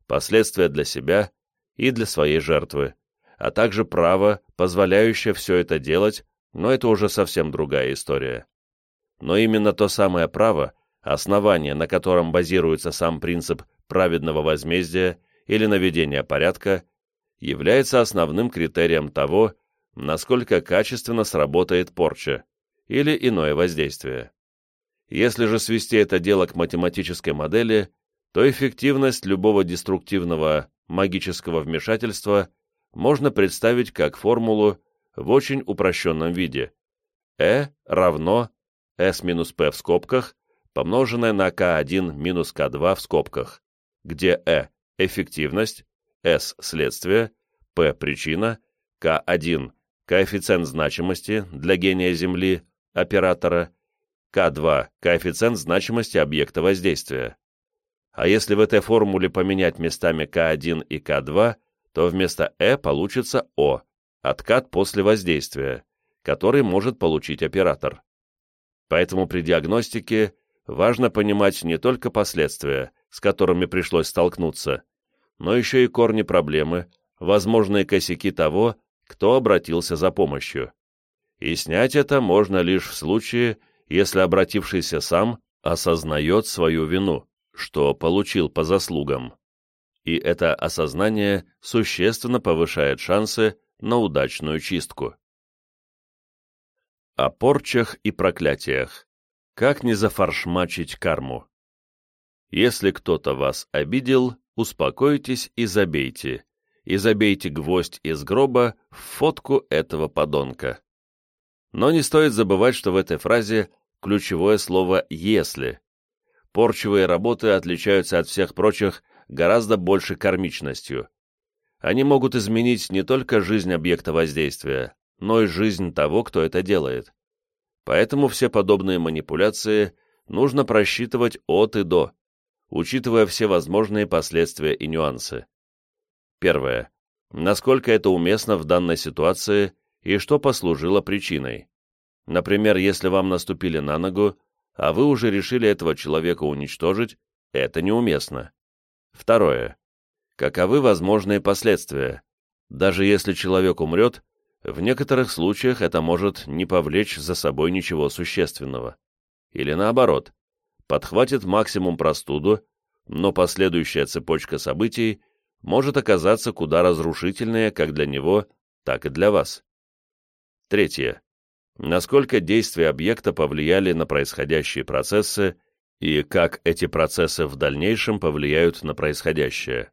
последствия для себя и для своей жертвы, а также право, позволяющее все это делать, но это уже совсем другая история. Но именно то самое право, основание, на котором базируется сам принцип праведного возмездия или наведения порядка, является основным критерием того, насколько качественно сработает порча или иное воздействие. Если же свести это дело к математической модели, то эффективность любого деструктивного магического вмешательства можно представить как формулу в очень упрощенном виде. E равно S минус P в скобках, помноженное на K1 минус K2 в скобках, где E – эффективность, S – следствие, P – причина, К1 – коэффициент значимости для гения Земли, оператора, К2 – коэффициент значимости объекта воздействия. А если в этой формуле поменять местами К1 и К2, то вместо Э получится О – откат после воздействия, который может получить оператор. Поэтому при диагностике важно понимать не только последствия, с которыми пришлось столкнуться, но еще и корни проблемы, возможные косяки того, кто обратился за помощью. И снять это можно лишь в случае, если обратившийся сам осознает свою вину, что получил по заслугам. И это осознание существенно повышает шансы на удачную чистку. О порчах и проклятиях. Как не зафаршмачить карму? Если кто-то вас обидел, успокойтесь и забейте. И забейте гвоздь из гроба в фотку этого подонка. Но не стоит забывать, что в этой фразе ключевое слово «если». Порчевые работы отличаются от всех прочих гораздо больше кармичностью. Они могут изменить не только жизнь объекта воздействия, но и жизнь того, кто это делает. Поэтому все подобные манипуляции нужно просчитывать от и до, учитывая все возможные последствия и нюансы. Первое. Насколько это уместно в данной ситуации и что послужило причиной. Например, если вам наступили на ногу, а вы уже решили этого человека уничтожить, это неуместно. Второе. Каковы возможные последствия? Даже если человек умрет, в некоторых случаях это может не повлечь за собой ничего существенного. Или наоборот, подхватит максимум простуду, но последующая цепочка событий может оказаться куда разрушительнее как для него, так и для вас. Третье. Насколько действия объекта повлияли на происходящие процессы и как эти процессы в дальнейшем повлияют на происходящее.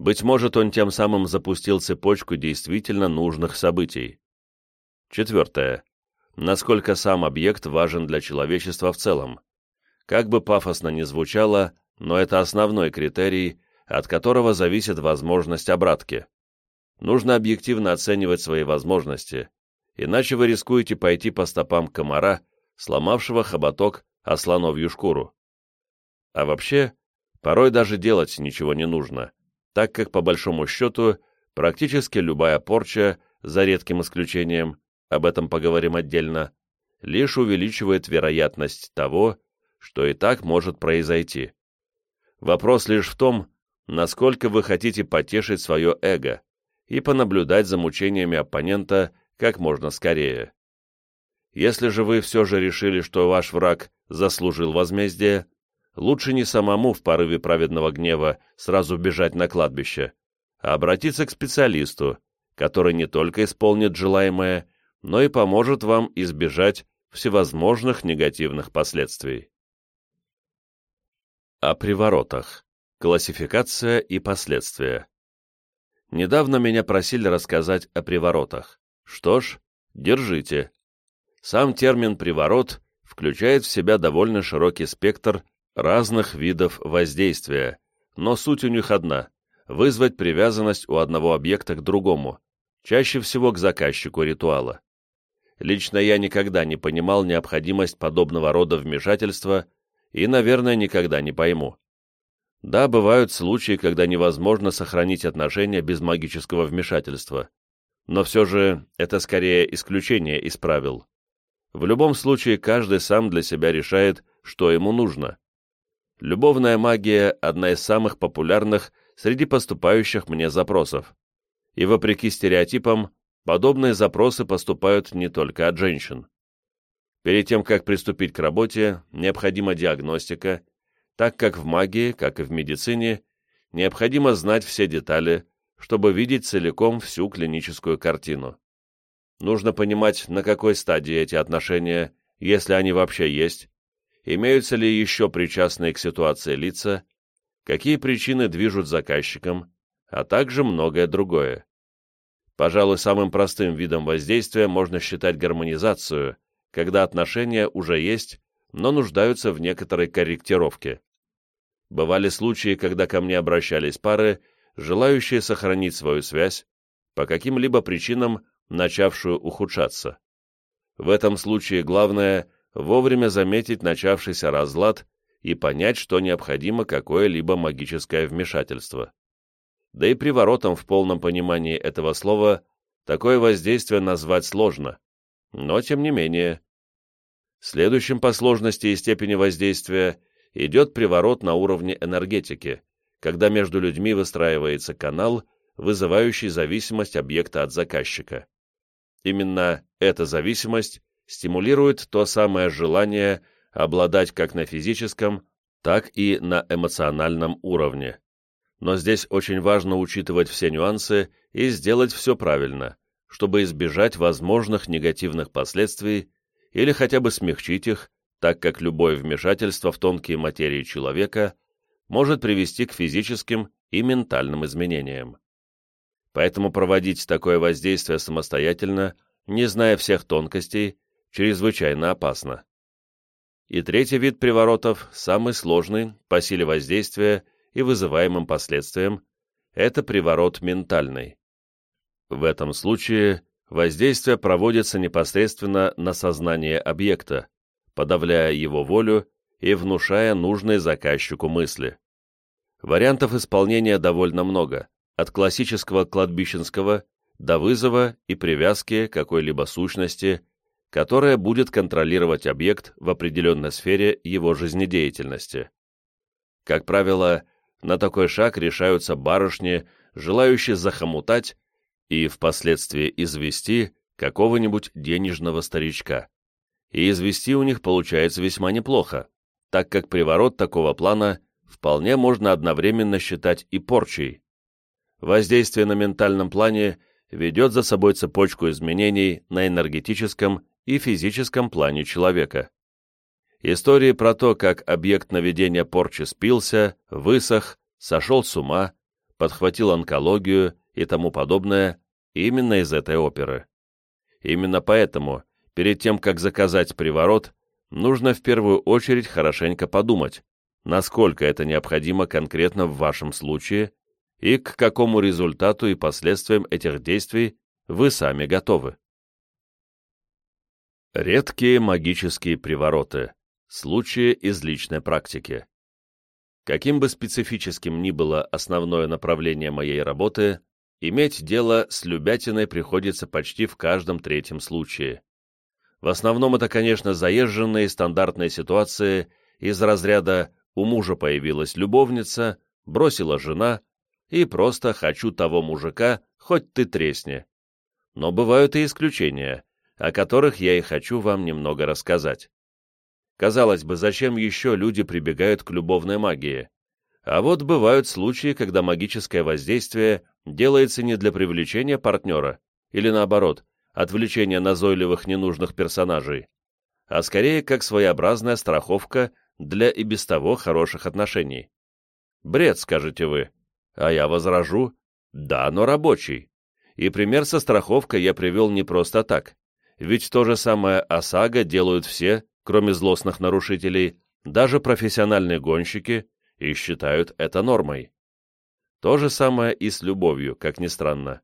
Быть может, он тем самым запустил цепочку действительно нужных событий. Четвертое. Насколько сам объект важен для человечества в целом. Как бы пафосно ни звучало, но это основной критерий, от которого зависит возможность обратки. Нужно объективно оценивать свои возможности, иначе вы рискуете пойти по стопам комара, сломавшего хоботок о слоновью шкуру. А вообще, порой даже делать ничего не нужно так как, по большому счету, практически любая порча, за редким исключением, об этом поговорим отдельно, лишь увеличивает вероятность того, что и так может произойти. Вопрос лишь в том, насколько вы хотите потешить свое эго и понаблюдать за мучениями оппонента как можно скорее. Если же вы все же решили, что ваш враг заслужил возмездие, лучше не самому в порыве праведного гнева сразу бежать на кладбище, а обратиться к специалисту, который не только исполнит желаемое, но и поможет вам избежать всевозможных негативных последствий. О приворотах. Классификация и последствия. Недавно меня просили рассказать о приворотах. Что ж, держите. Сам термин «приворот» включает в себя довольно широкий спектр разных видов воздействия, но суть у них одна – вызвать привязанность у одного объекта к другому, чаще всего к заказчику ритуала. Лично я никогда не понимал необходимость подобного рода вмешательства и, наверное, никогда не пойму. Да, бывают случаи, когда невозможно сохранить отношения без магического вмешательства, но все же это скорее исключение из правил. В любом случае каждый сам для себя решает, что ему нужно. Любовная магия – одна из самых популярных среди поступающих мне запросов. И вопреки стереотипам, подобные запросы поступают не только от женщин. Перед тем, как приступить к работе, необходима диагностика, так как в магии, как и в медицине, необходимо знать все детали, чтобы видеть целиком всю клиническую картину. Нужно понимать, на какой стадии эти отношения, если они вообще есть, имеются ли еще причастные к ситуации лица, какие причины движут заказчиком, а также многое другое. Пожалуй, самым простым видом воздействия можно считать гармонизацию, когда отношения уже есть, но нуждаются в некоторой корректировке. Бывали случаи, когда ко мне обращались пары, желающие сохранить свою связь, по каким-либо причинам начавшую ухудшаться. В этом случае главное – вовремя заметить начавшийся разлад и понять, что необходимо какое-либо магическое вмешательство. Да и приворотом в полном понимании этого слова такое воздействие назвать сложно, но тем не менее. Следующим по сложности и степени воздействия идет приворот на уровне энергетики, когда между людьми выстраивается канал, вызывающий зависимость объекта от заказчика. Именно эта зависимость стимулирует то самое желание обладать как на физическом, так и на эмоциональном уровне. Но здесь очень важно учитывать все нюансы и сделать все правильно, чтобы избежать возможных негативных последствий или хотя бы смягчить их, так как любое вмешательство в тонкие материи человека может привести к физическим и ментальным изменениям. Поэтому проводить такое воздействие самостоятельно, не зная всех тонкостей, чрезвычайно опасно. И третий вид приворотов, самый сложный по силе воздействия и вызываемым последствиям, это приворот ментальный. В этом случае воздействие проводится непосредственно на сознание объекта, подавляя его волю и внушая нужные заказчику мысли. Вариантов исполнения довольно много, от классического кладбищенского до вызова и привязки какой-либо сущности, которая будет контролировать объект в определенной сфере его жизнедеятельности. Как правило, на такой шаг решаются барышни, желающие захомутать и впоследствии извести какого-нибудь денежного старичка. И извести у них получается весьма неплохо, так как приворот такого плана вполне можно одновременно считать и порчей. Воздействие на ментальном плане ведет за собой цепочку изменений на энергетическом и физическом плане человека. Истории про то, как объект наведения порчи спился, высох, сошел с ума, подхватил онкологию и тому подобное, именно из этой оперы. Именно поэтому, перед тем, как заказать приворот, нужно в первую очередь хорошенько подумать, насколько это необходимо конкретно в вашем случае и к какому результату и последствиям этих действий вы сами готовы. Редкие магические привороты. Случаи из личной практики. Каким бы специфическим ни было основное направление моей работы, иметь дело с любятиной приходится почти в каждом третьем случае. В основном это, конечно, заезженные стандартные ситуации из разряда «у мужа появилась любовница», «бросила жена» и просто «хочу того мужика, хоть ты тресни». Но бывают и исключения, о которых я и хочу вам немного рассказать. Казалось бы, зачем еще люди прибегают к любовной магии? А вот бывают случаи, когда магическое воздействие делается не для привлечения партнера, или наоборот, отвлечения назойливых ненужных персонажей, а скорее как своеобразная страховка для и без того хороших отношений. Бред, скажете вы. А я возражу, да, но рабочий. И пример со страховкой я привел не просто так. Ведь то же самое ОСАГО делают все, кроме злостных нарушителей, даже профессиональные гонщики, и считают это нормой. То же самое и с любовью, как ни странно.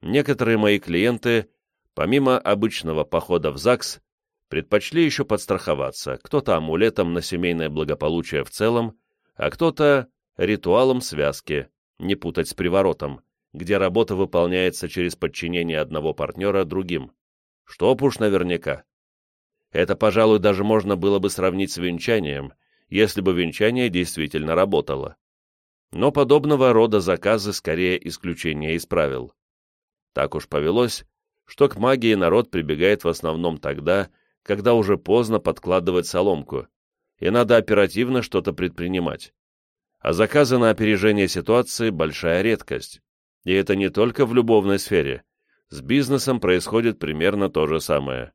Некоторые мои клиенты, помимо обычного похода в ЗАГС, предпочли еще подстраховаться, кто-то амулетом на семейное благополучие в целом, а кто-то ритуалом связки, не путать с приворотом, где работа выполняется через подчинение одного партнера другим. Чтоб уж наверняка. Это, пожалуй, даже можно было бы сравнить с венчанием, если бы венчание действительно работало. Но подобного рода заказы скорее исключение из правил. Так уж повелось, что к магии народ прибегает в основном тогда, когда уже поздно подкладывать соломку, и надо оперативно что-то предпринимать. А заказы на опережение ситуации – большая редкость. И это не только в любовной сфере, с бизнесом происходит примерно то же самое.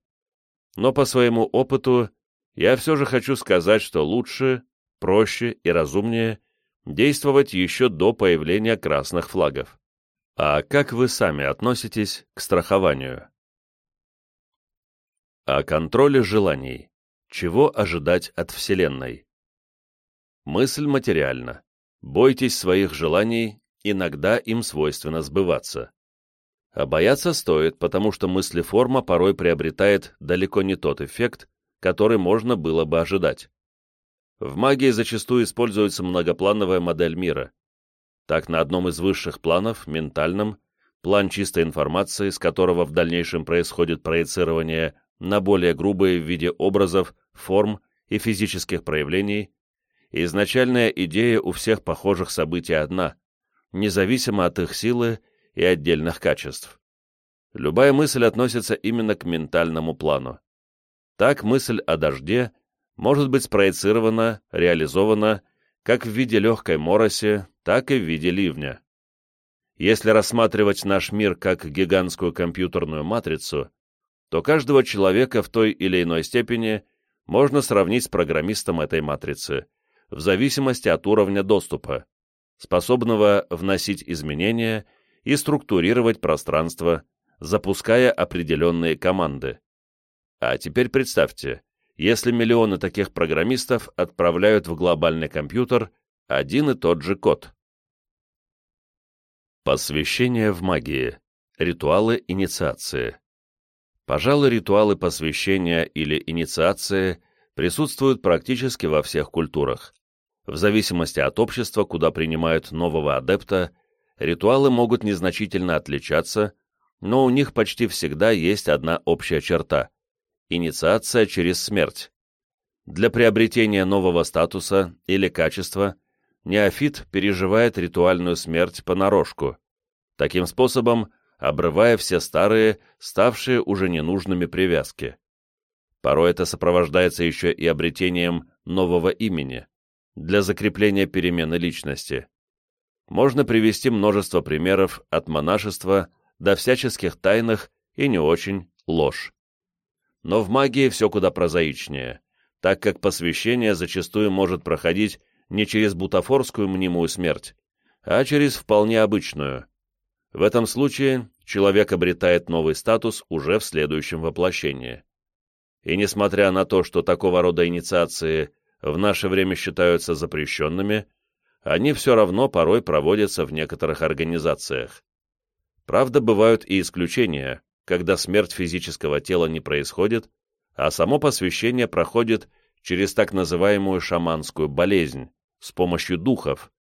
Но по своему опыту я все же хочу сказать, что лучше, проще и разумнее действовать еще до появления красных флагов. А как вы сами относитесь к страхованию? О контроле желаний. Чего ожидать от Вселенной? Мысль материальна. Бойтесь своих желаний, иногда им свойственно сбываться. А бояться стоит, потому что мыслеформа порой приобретает далеко не тот эффект, который можно было бы ожидать. В магии зачастую используется многоплановая модель мира. Так, на одном из высших планов, ментальном, план чистой информации, с которого в дальнейшем происходит проецирование на более грубые в виде образов, форм и физических проявлений, изначальная идея у всех похожих событий одна, независимо от их силы и отдельных качеств. Любая мысль относится именно к ментальному плану. Так мысль о дожде может быть спроецирована, реализована как в виде легкой мороси, так и в виде ливня. Если рассматривать наш мир как гигантскую компьютерную матрицу, то каждого человека в той или иной степени можно сравнить с программистом этой матрицы, в зависимости от уровня доступа, способного вносить изменения и структурировать пространство, запуская определенные команды. А теперь представьте, если миллионы таких программистов отправляют в глобальный компьютер один и тот же код. Посвящение в магии. Ритуалы инициации. Пожалуй, ритуалы посвящения или инициации присутствуют практически во всех культурах. В зависимости от общества, куда принимают нового адепта, ритуалы могут незначительно отличаться, но у них почти всегда есть одна общая черта – инициация через смерть. Для приобретения нового статуса или качества неофит переживает ритуальную смерть понарошку, таким способом обрывая все старые, ставшие уже ненужными привязки. Порой это сопровождается еще и обретением нового имени для закрепления перемены личности. Можно привести множество примеров от монашества до всяческих тайных и не очень ложь. Но в магии все куда прозаичнее, так как посвящение зачастую может проходить не через бутафорскую мнимую смерть, а через вполне обычную. В этом случае человек обретает новый статус уже в следующем воплощении. И несмотря на то, что такого рода инициации в наше время считаются запрещенными, они все равно порой проводятся в некоторых организациях. Правда, бывают и исключения, когда смерть физического тела не происходит, а само посвящение проходит через так называемую шаманскую болезнь, с помощью духов,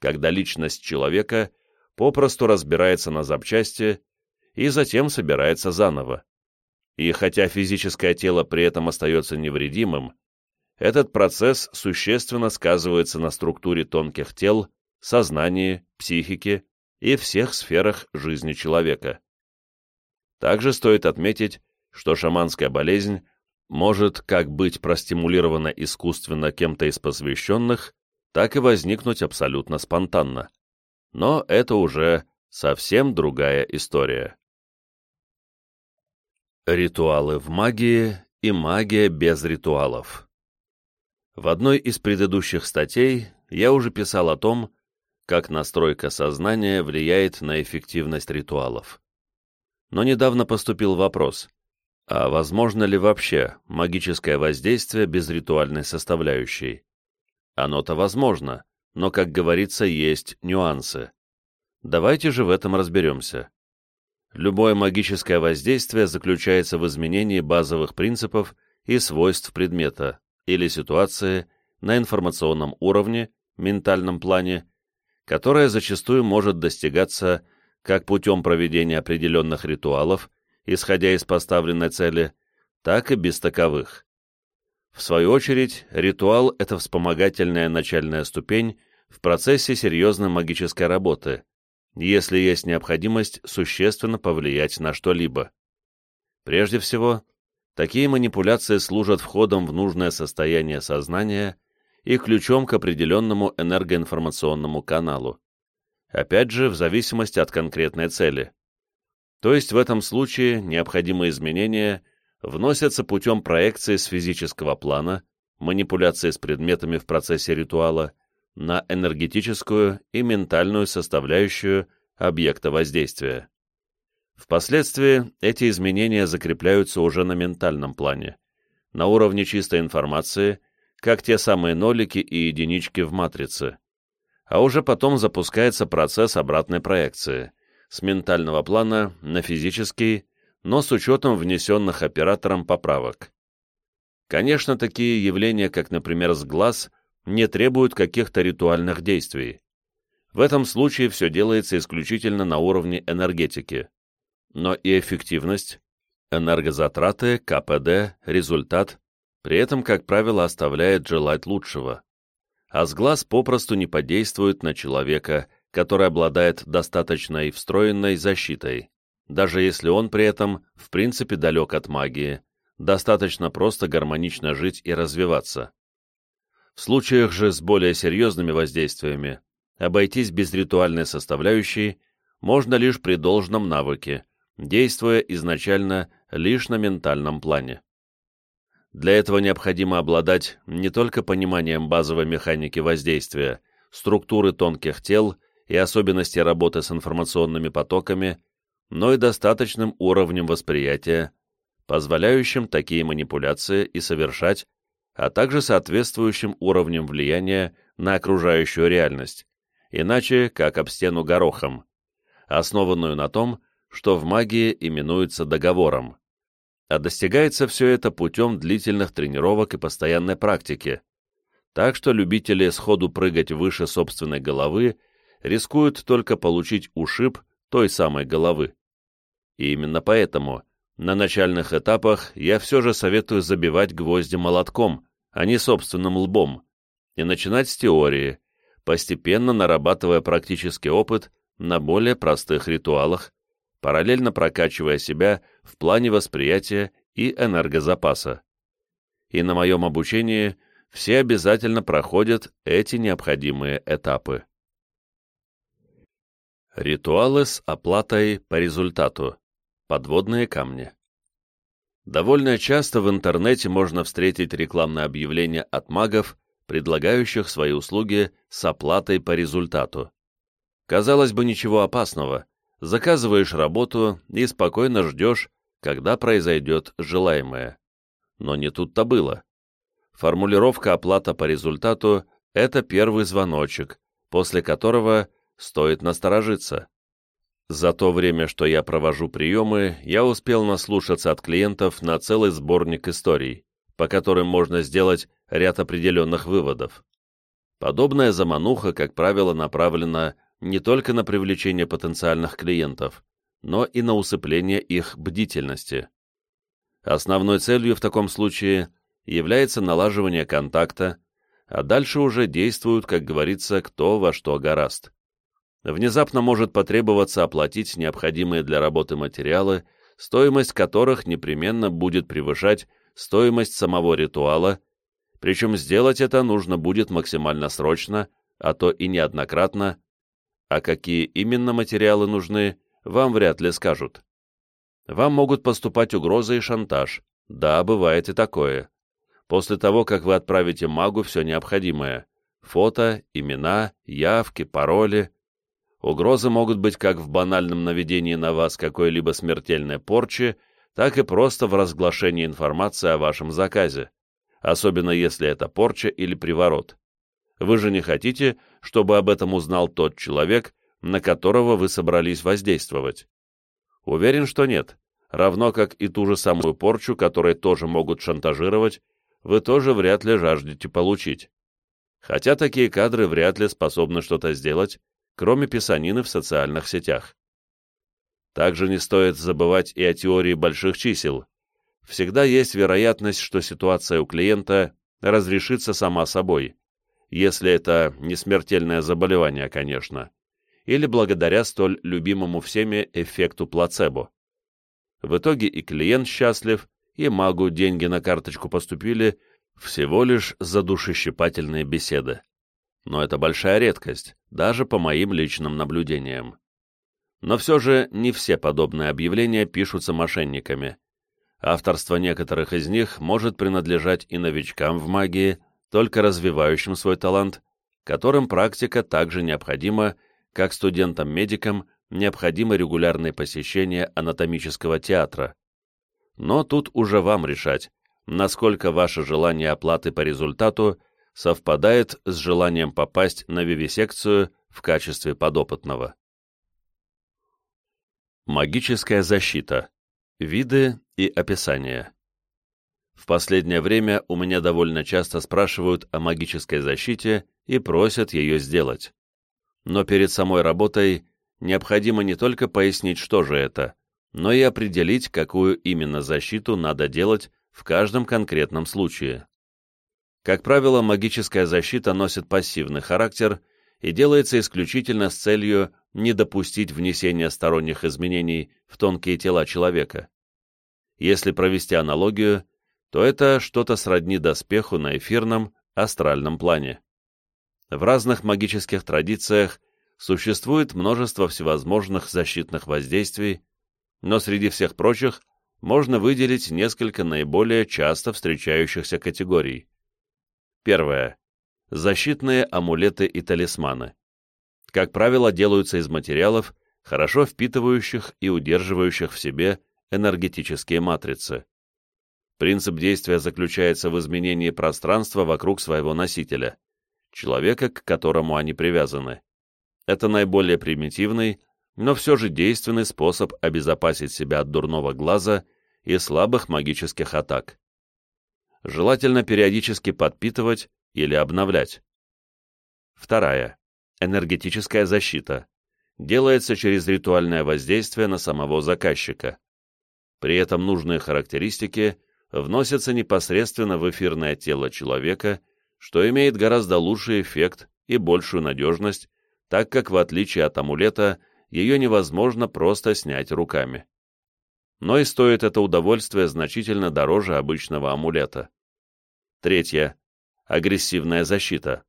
когда личность человека попросту разбирается на запчасти и затем собирается заново. И хотя физическое тело при этом остается невредимым, этот процесс существенно сказывается на структуре тонких тел, сознании, психике и всех сферах жизни человека. Также стоит отметить, что шаманская болезнь может как быть простимулирована искусственно кем-то из посвященных, так и возникнуть абсолютно спонтанно. Но это уже совсем другая история. Ритуалы в магии и магия без ритуалов В одной из предыдущих статей я уже писал о том, как настройка сознания влияет на эффективность ритуалов. Но недавно поступил вопрос, а возможно ли вообще магическое воздействие без ритуальной составляющей? Оно-то возможно, но, как говорится, есть нюансы. Давайте же в этом разберемся. Любое магическое воздействие заключается в изменении базовых принципов и свойств предмета или ситуации на информационном уровне, ментальном плане, которое зачастую может достигаться как путем проведения определенных ритуалов, исходя из поставленной цели, так и без таковых. В свою очередь, ритуал — это вспомогательная начальная ступень в процессе серьезной магической работы, если есть необходимость существенно повлиять на что-либо. Прежде всего, такие манипуляции служат входом в нужное состояние сознания и ключом к определенному энергоинформационному каналу, опять же, в зависимости от конкретной цели. То есть в этом случае необходимые изменения вносятся путем проекции с физического плана, манипуляции с предметами в процессе ритуала, на энергетическую и ментальную составляющую объекта воздействия. Впоследствии эти изменения закрепляются уже на ментальном плане, на уровне чистой информации, как те самые нолики и единички в матрице. А уже потом запускается процесс обратной проекции, с ментального плана на физический, но с учетом внесенных оператором поправок. Конечно, такие явления, как, например, сглаз, не требуют каких-то ритуальных действий. В этом случае все делается исключительно на уровне энергетики. Но и эффективность, энергозатраты, КПД, результат, при этом, как правило, оставляет желать лучшего. А сглаз попросту не подействует на человека, который обладает достаточной встроенной защитой, даже если он при этом в принципе далек от магии, достаточно просто гармонично жить и развиваться. В случаях же с более серьезными воздействиями обойтись без ритуальной составляющей можно лишь при должном навыке, действуя изначально лишь на ментальном плане. Для этого необходимо обладать не только пониманием базовой механики воздействия, структуры тонких тел и особенностей работы с информационными потоками, но и достаточным уровнем восприятия, позволяющим такие манипуляции и совершать, а также соответствующим уровнем влияния на окружающую реальность, иначе как об стену горохом, основанную на том, что в магии именуется договором. А достигается все это путем длительных тренировок и постоянной практики. Так что любители сходу прыгать выше собственной головы рискуют только получить ушиб той самой головы. И именно поэтому на начальных этапах я все же советую забивать гвозди молотком, а не собственным лбом, и начинать с теории, постепенно нарабатывая практический опыт на более простых ритуалах, параллельно прокачивая себя в плане восприятия и энергозапаса. И на моем обучении все обязательно проходят эти необходимые этапы. Ритуалы с оплатой по результату. Подводные камни. Довольно часто в интернете можно встретить рекламное объявление от магов, предлагающих свои услуги с оплатой по результату. Казалось бы, ничего опасного. Заказываешь работу и спокойно ждешь, когда произойдет желаемое. Но не тут-то было. Формулировка «оплата по результату» — это первый звоночек, после которого стоит насторожиться. За то время, что я провожу приемы, я успел наслушаться от клиентов на целый сборник историй, по которым можно сделать ряд определенных выводов. Подобная замануха, как правило, направлена не только на привлечение потенциальных клиентов, но и на усыпление их бдительности. Основной целью в таком случае является налаживание контакта, а дальше уже действуют, как говорится, кто во что гораст. Внезапно может потребоваться оплатить необходимые для работы материалы, стоимость которых непременно будет превышать стоимость самого ритуала, причем сделать это нужно будет максимально срочно, а то и неоднократно, а какие именно материалы нужны, вам вряд ли скажут. Вам могут поступать угрозы и шантаж, да, бывает и такое. После того, как вы отправите магу все необходимое, фото, имена, явки, пароли, Угрозы могут быть как в банальном наведении на вас какой-либо смертельной порчи, так и просто в разглашении информации о вашем заказе, особенно если это порча или приворот. Вы же не хотите, чтобы об этом узнал тот человек, на которого вы собрались воздействовать? Уверен, что нет, равно как и ту же самую порчу, которой тоже могут шантажировать, вы тоже вряд ли жаждете получить. Хотя такие кадры вряд ли способны что-то сделать, кроме писанины в социальных сетях. Также не стоит забывать и о теории больших чисел. Всегда есть вероятность, что ситуация у клиента разрешится сама собой, если это не смертельное заболевание, конечно, или благодаря столь любимому всеми эффекту плацебо. В итоге и клиент счастлив, и магу деньги на карточку поступили всего лишь за душещипательные беседы но это большая редкость, даже по моим личным наблюдениям. Но все же не все подобные объявления пишутся мошенниками. Авторство некоторых из них может принадлежать и новичкам в магии, только развивающим свой талант, которым практика также необходима, как студентам-медикам необходимо регулярное посещение анатомического театра. Но тут уже вам решать, насколько ваше желание оплаты по результату – совпадает с желанием попасть на вивисекцию в качестве подопытного. Магическая защита. Виды и описание. В последнее время у меня довольно часто спрашивают о магической защите и просят ее сделать. Но перед самой работой необходимо не только пояснить, что же это, но и определить, какую именно защиту надо делать в каждом конкретном случае. Как правило, магическая защита носит пассивный характер и делается исключительно с целью не допустить внесения сторонних изменений в тонкие тела человека. Если провести аналогию, то это что-то сродни доспеху на эфирном, астральном плане. В разных магических традициях существует множество всевозможных защитных воздействий, но среди всех прочих можно выделить несколько наиболее часто встречающихся категорий. Первое. Защитные амулеты и талисманы. Как правило, делаются из материалов, хорошо впитывающих и удерживающих в себе энергетические матрицы. Принцип действия заключается в изменении пространства вокруг своего носителя, человека, к которому они привязаны. Это наиболее примитивный, но все же действенный способ обезопасить себя от дурного глаза и слабых магических атак. Желательно периодически подпитывать или обновлять. Вторая. Энергетическая защита. Делается через ритуальное воздействие на самого заказчика. При этом нужные характеристики вносятся непосредственно в эфирное тело человека, что имеет гораздо лучший эффект и большую надежность, так как в отличие от амулета ее невозможно просто снять руками. Но и стоит это удовольствие значительно дороже обычного амулета. Третье. Агрессивная защита.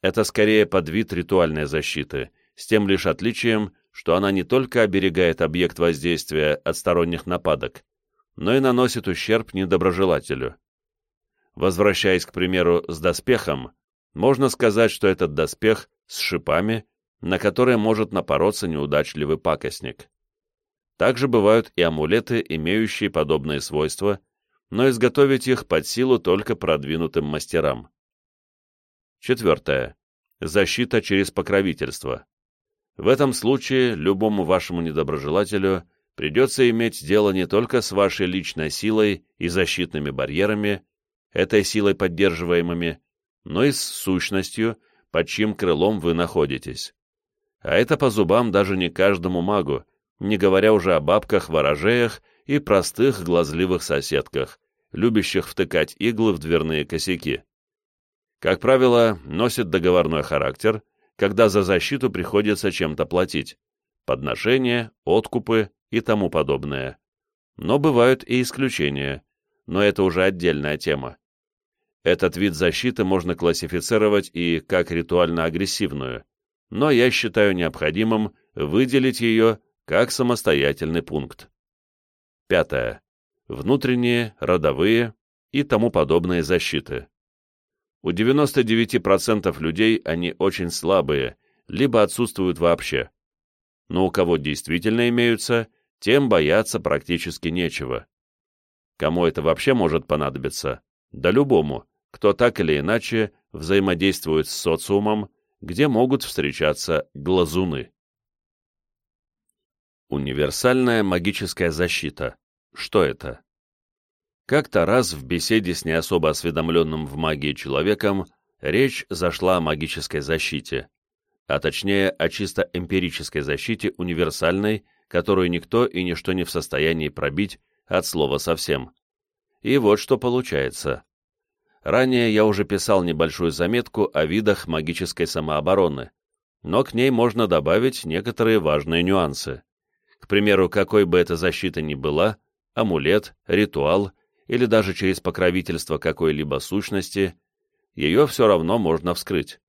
Это скорее подвид ритуальной защиты, с тем лишь отличием, что она не только оберегает объект воздействия от сторонних нападок, но и наносит ущерб недоброжелателю. Возвращаясь, к примеру, с доспехом, можно сказать, что этот доспех с шипами, на которые может напороться неудачливый пакостник. Также бывают и амулеты, имеющие подобные свойства, но изготовить их под силу только продвинутым мастерам. Четвертое. Защита через покровительство. В этом случае любому вашему недоброжелателю придется иметь дело не только с вашей личной силой и защитными барьерами, этой силой поддерживаемыми, но и с сущностью, под чьим крылом вы находитесь. А это по зубам даже не каждому магу, не говоря уже о бабках-ворожеях и простых глазливых соседках, любящих втыкать иглы в дверные косяки. Как правило, носит договорной характер – когда за защиту приходится чем-то платить, подношения, откупы и тому подобное. Но бывают и исключения, но это уже отдельная тема. Этот вид защиты можно классифицировать и как ритуально-агрессивную, но я считаю необходимым выделить ее как самостоятельный пункт. Пятое. Внутренние, родовые и тому подобные защиты. У 99% людей они очень слабые, либо отсутствуют вообще. Но у кого действительно имеются, тем бояться практически нечего. Кому это вообще может понадобиться? Да любому, кто так или иначе взаимодействует с социумом, где могут встречаться глазуны. Универсальная магическая защита. Что это? Как-то раз в беседе с не особо осведомленным в магии человеком речь зашла о магической защите, а точнее о чисто эмпирической защите универсальной, которую никто и ничто не в состоянии пробить от слова совсем. И вот что получается. Ранее я уже писал небольшую заметку о видах магической самообороны, но к ней можно добавить некоторые важные нюансы. К примеру, какой бы эта защита ни была, амулет, ритуал – или даже через покровительство какой-либо сущности, ее все равно можно вскрыть.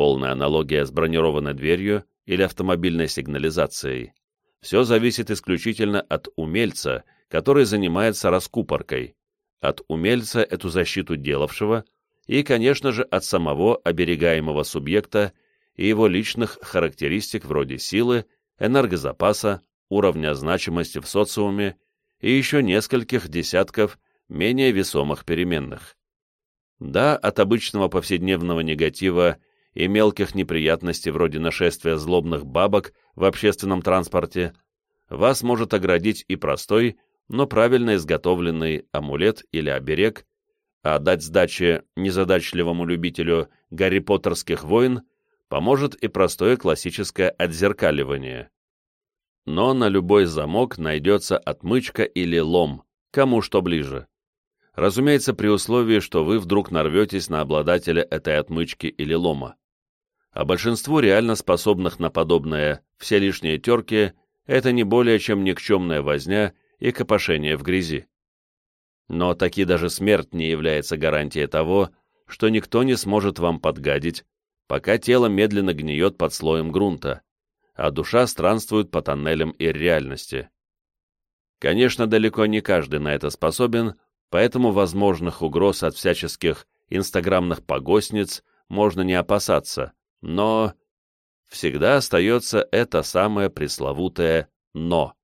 Полная аналогия с бронированной дверью или автомобильной сигнализацией. Все зависит исключительно от умельца, который занимается раскупоркой, от умельца эту защиту делавшего и, конечно же, от самого оберегаемого субъекта и его личных характеристик вроде силы, энергозапаса, уровня значимости в социуме и еще нескольких десятков менее весомых переменных. Да, от обычного повседневного негатива и мелких неприятностей вроде нашествия злобных бабок в общественном транспорте вас может оградить и простой, но правильно изготовленный амулет или оберег, а дать сдачи незадачливому любителю Гарри Поттерских войн поможет и простое классическое отзеркаливание. Но на любой замок найдется отмычка или лом, кому что ближе. Разумеется, при условии, что вы вдруг нарветесь на обладателя этой отмычки или лома. А большинству реально способных на подобное все лишние терки – это не более чем никчемная возня и копошение в грязи. Но таки даже смерть не является гарантией того, что никто не сможет вам подгадить, пока тело медленно гниет под слоем грунта, а душа странствует по тоннелям и реальности. Конечно, далеко не каждый на это способен, поэтому возможных угроз от всяческих инстаграмных погостниц можно не опасаться, но всегда остается это самое пресловутое «но».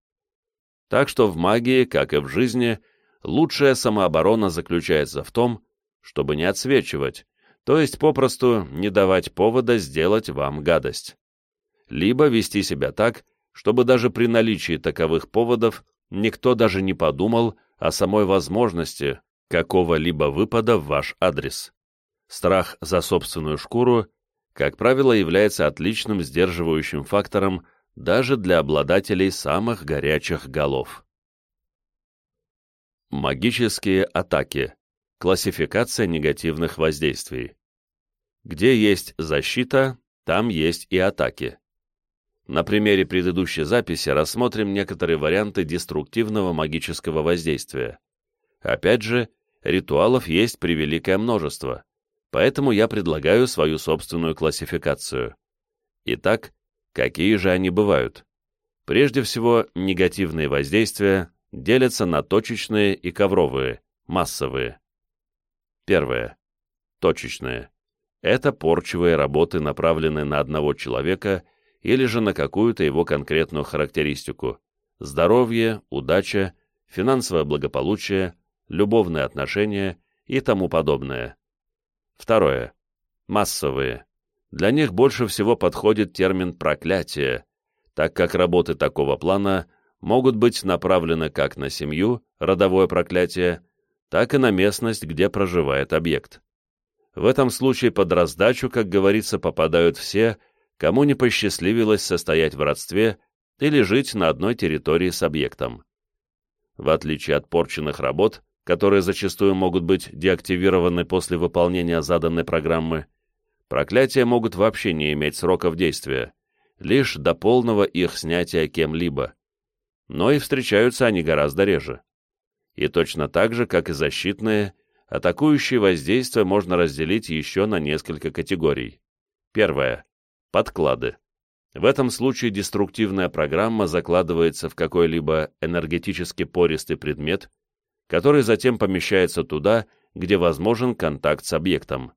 Так что в магии, как и в жизни, лучшая самооборона заключается в том, чтобы не отсвечивать, то есть попросту не давать повода сделать вам гадость. Либо вести себя так, чтобы даже при наличии таковых поводов никто даже не подумал о самой возможности какого-либо выпада в ваш адрес. Страх за собственную шкуру, как правило, является отличным сдерживающим фактором даже для обладателей самых горячих голов. Магические атаки. Классификация негативных воздействий. Где есть защита, там есть и атаки. На примере предыдущей записи рассмотрим некоторые варианты деструктивного магического воздействия. Опять же, ритуалов есть превеликое множество, поэтому я предлагаю свою собственную классификацию. Итак, какие же они бывают? Прежде всего, негативные воздействия делятся на точечные и ковровые, массовые. Первое. Точечные. Это порчевые работы, направленные на одного человека или же на какую-то его конкретную характеристику. Здоровье, удача, финансовое благополучие, любовные отношения и тому подобное. Второе. Массовые. Для них больше всего подходит термин «проклятие», так как работы такого плана могут быть направлены как на семью, родовое проклятие, так и на местность, где проживает объект. В этом случае под раздачу, как говорится, попадают все, кому не посчастливилось состоять в родстве или жить на одной территории с объектом. В отличие от порченных работ, которые зачастую могут быть деактивированы после выполнения заданной программы, проклятия могут вообще не иметь сроков действия, лишь до полного их снятия кем-либо. Но и встречаются они гораздо реже и точно так же, как и защитные, атакующие воздействия можно разделить еще на несколько категорий. Первое. Подклады. В этом случае деструктивная программа закладывается в какой-либо энергетически пористый предмет, который затем помещается туда, где возможен контакт с объектом.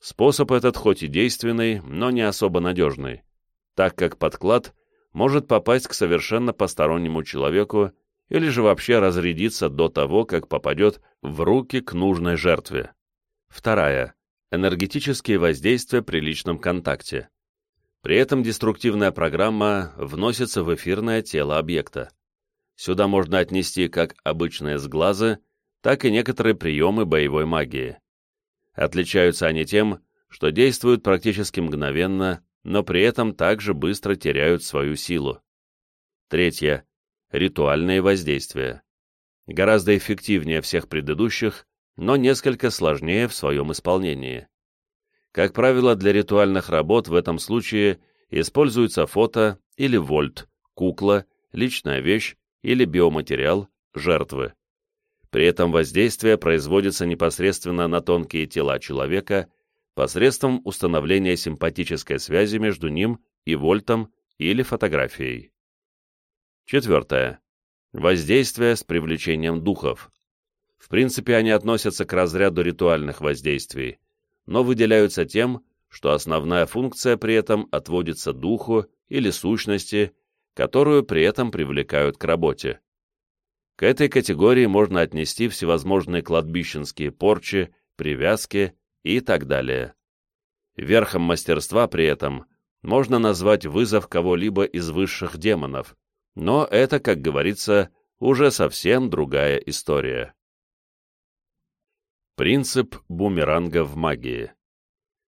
Способ этот хоть и действенный, но не особо надежный, так как подклад может попасть к совершенно постороннему человеку или же вообще разрядиться до того, как попадет в руки к нужной жертве. Вторая. Энергетические воздействия при личном контакте. При этом деструктивная программа вносится в эфирное тело объекта. Сюда можно отнести как обычные сглазы, так и некоторые приемы боевой магии. Отличаются они тем, что действуют практически мгновенно, но при этом также быстро теряют свою силу. Третье ритуальные воздействия. Гораздо эффективнее всех предыдущих, но несколько сложнее в своем исполнении. Как правило, для ритуальных работ в этом случае используется фото или вольт, кукла, личная вещь или биоматериал, жертвы. При этом воздействие производится непосредственно на тонкие тела человека посредством установления симпатической связи между ним и вольтом или фотографией. Четвертое. Воздействие с привлечением духов. В принципе, они относятся к разряду ритуальных воздействий, но выделяются тем, что основная функция при этом отводится духу или сущности, которую при этом привлекают к работе. К этой категории можно отнести всевозможные кладбищенские порчи, привязки и так далее. Верхом мастерства при этом можно назвать вызов кого-либо из высших демонов, Но это, как говорится, уже совсем другая история. Принцип бумеранга в магии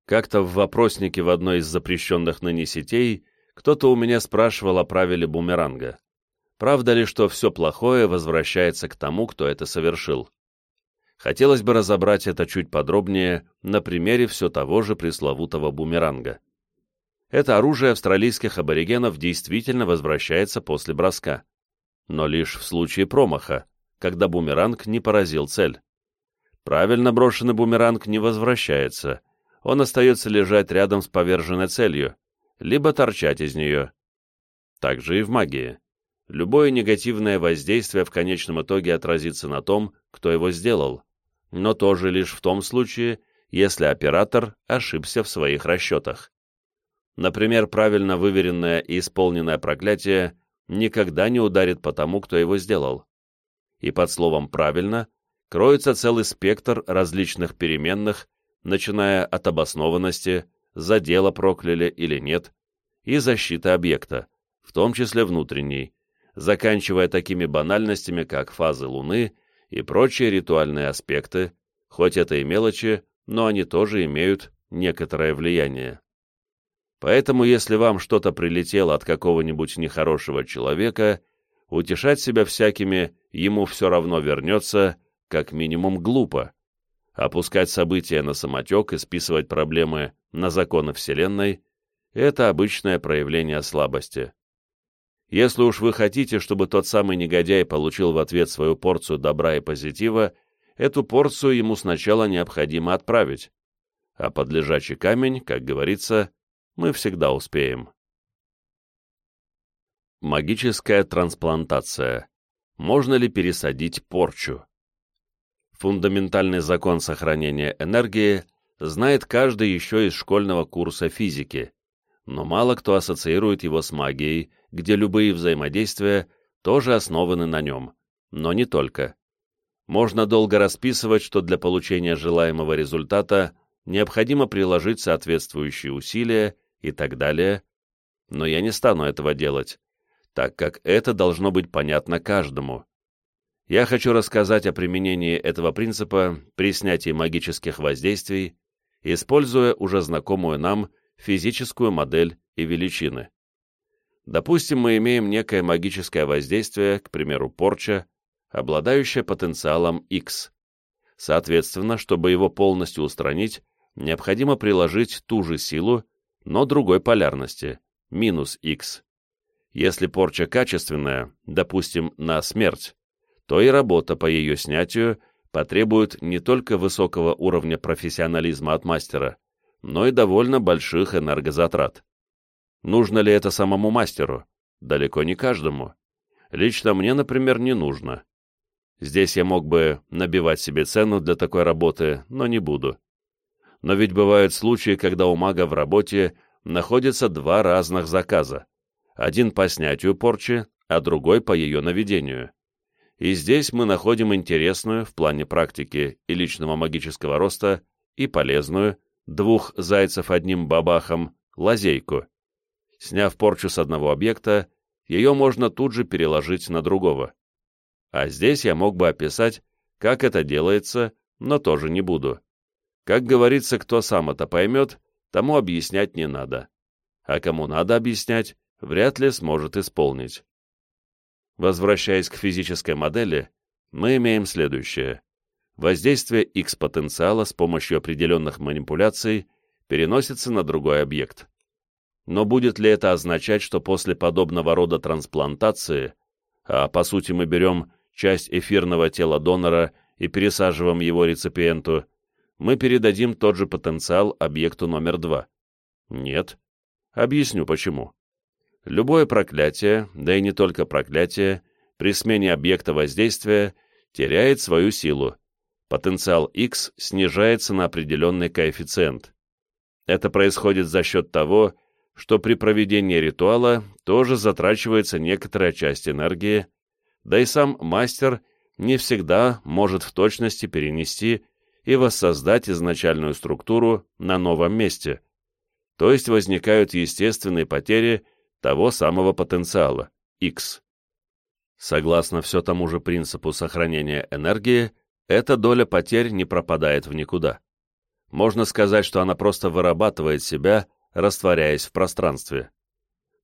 Как-то в вопроснике в одной из запрещенных ныне сетей кто-то у меня спрашивал о правиле бумеранга. Правда ли, что все плохое возвращается к тому, кто это совершил? Хотелось бы разобрать это чуть подробнее на примере все того же пресловутого бумеранга. Это оружие австралийских аборигенов действительно возвращается после броска, но лишь в случае промаха, когда бумеранг не поразил цель. Правильно брошенный бумеранг не возвращается, он остается лежать рядом с поверженной целью, либо торчать из нее. Так же и в магии. Любое негативное воздействие в конечном итоге отразится на том, кто его сделал, но тоже лишь в том случае, если оператор ошибся в своих расчетах. Например, правильно выверенное и исполненное проклятие никогда не ударит по тому, кто его сделал. И под словом «правильно» кроется целый спектр различных переменных, начиная от обоснованности, за дело прокляли или нет, и защиты объекта, в том числе внутренней, заканчивая такими банальностями, как фазы Луны и прочие ритуальные аспекты, хоть это и мелочи, но они тоже имеют некоторое влияние. Поэтому, если вам что-то прилетело от какого-нибудь нехорошего человека, утешать себя всякими «ему все равно вернется» как минимум глупо. Опускать события на самотек и списывать проблемы на законы Вселенной — это обычное проявление слабости. Если уж вы хотите, чтобы тот самый негодяй получил в ответ свою порцию добра и позитива, эту порцию ему сначала необходимо отправить. А под лежачий камень, как говорится, мы всегда успеем. Магическая трансплантация. Можно ли пересадить порчу? Фундаментальный закон сохранения энергии знает каждый еще из школьного курса физики, но мало кто ассоциирует его с магией, где любые взаимодействия тоже основаны на нем, но не только. Можно долго расписывать, что для получения желаемого результата необходимо приложить соответствующие усилия и так далее, но я не стану этого делать, так как это должно быть понятно каждому. Я хочу рассказать о применении этого принципа при снятии магических воздействий, используя уже знакомую нам физическую модель и величины. Допустим, мы имеем некое магическое воздействие, к примеру, порча, обладающее потенциалом X. Соответственно, чтобы его полностью устранить, необходимо приложить ту же силу, но другой полярности, минус X. Если порча качественная, допустим, на смерть, то и работа по ее снятию потребует не только высокого уровня профессионализма от мастера, но и довольно больших энергозатрат. Нужно ли это самому мастеру? Далеко не каждому. Лично мне, например, не нужно. Здесь я мог бы набивать себе цену для такой работы, но не буду. Но ведь бывают случаи, когда у мага в работе находятся два разных заказа. Один по снятию порчи, а другой по ее наведению. И здесь мы находим интересную в плане практики и личного магического роста и полезную, двух зайцев одним бабахом, лазейку. Сняв порчу с одного объекта, ее можно тут же переложить на другого. А здесь я мог бы описать, как это делается, но тоже не буду. Как говорится, кто сам это поймет, тому объяснять не надо. А кому надо объяснять, вряд ли сможет исполнить. Возвращаясь к физической модели, мы имеем следующее. Воздействие X-потенциала с помощью определенных манипуляций переносится на другой объект. Но будет ли это означать, что после подобного рода трансплантации, а по сути мы берем часть эфирного тела донора и пересаживаем его реципиенту, мы передадим тот же потенциал объекту номер два? Нет. Объясню почему. Любое проклятие, да и не только проклятие, при смене объекта воздействия теряет свою силу. Потенциал X снижается на определенный коэффициент. Это происходит за счет того, что при проведении ритуала тоже затрачивается некоторая часть энергии, да и сам мастер не всегда может в точности перенести и воссоздать изначальную структуру на новом месте, то есть возникают естественные потери того самого потенциала, X. Согласно все тому же принципу сохранения энергии, эта доля потерь не пропадает в никуда. Можно сказать, что она просто вырабатывает себя, растворяясь в пространстве.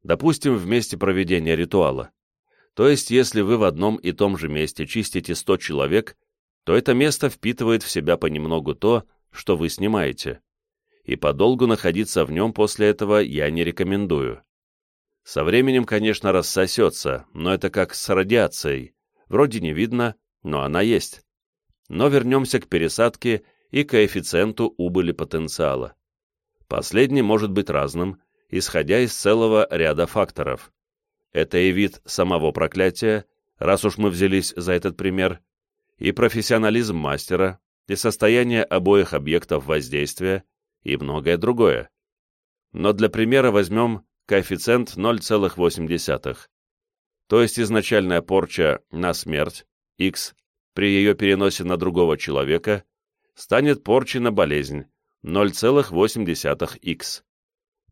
Допустим, в месте проведения ритуала. То есть, если вы в одном и том же месте чистите 100 человек, то это место впитывает в себя понемногу то, что вы снимаете. И подолгу находиться в нем после этого я не рекомендую. Со временем, конечно, рассосется, но это как с радиацией. Вроде не видно, но она есть. Но вернемся к пересадке и коэффициенту убыли потенциала. Последний может быть разным, исходя из целого ряда факторов. Это и вид самого проклятия, раз уж мы взялись за этот пример, и профессионализм мастера, и состояние обоих объектов воздействия, и многое другое. Но для примера возьмем коэффициент 0,8. То есть изначальная порча на смерть, x, при ее переносе на другого человека, станет порчей на болезнь, 0,8x.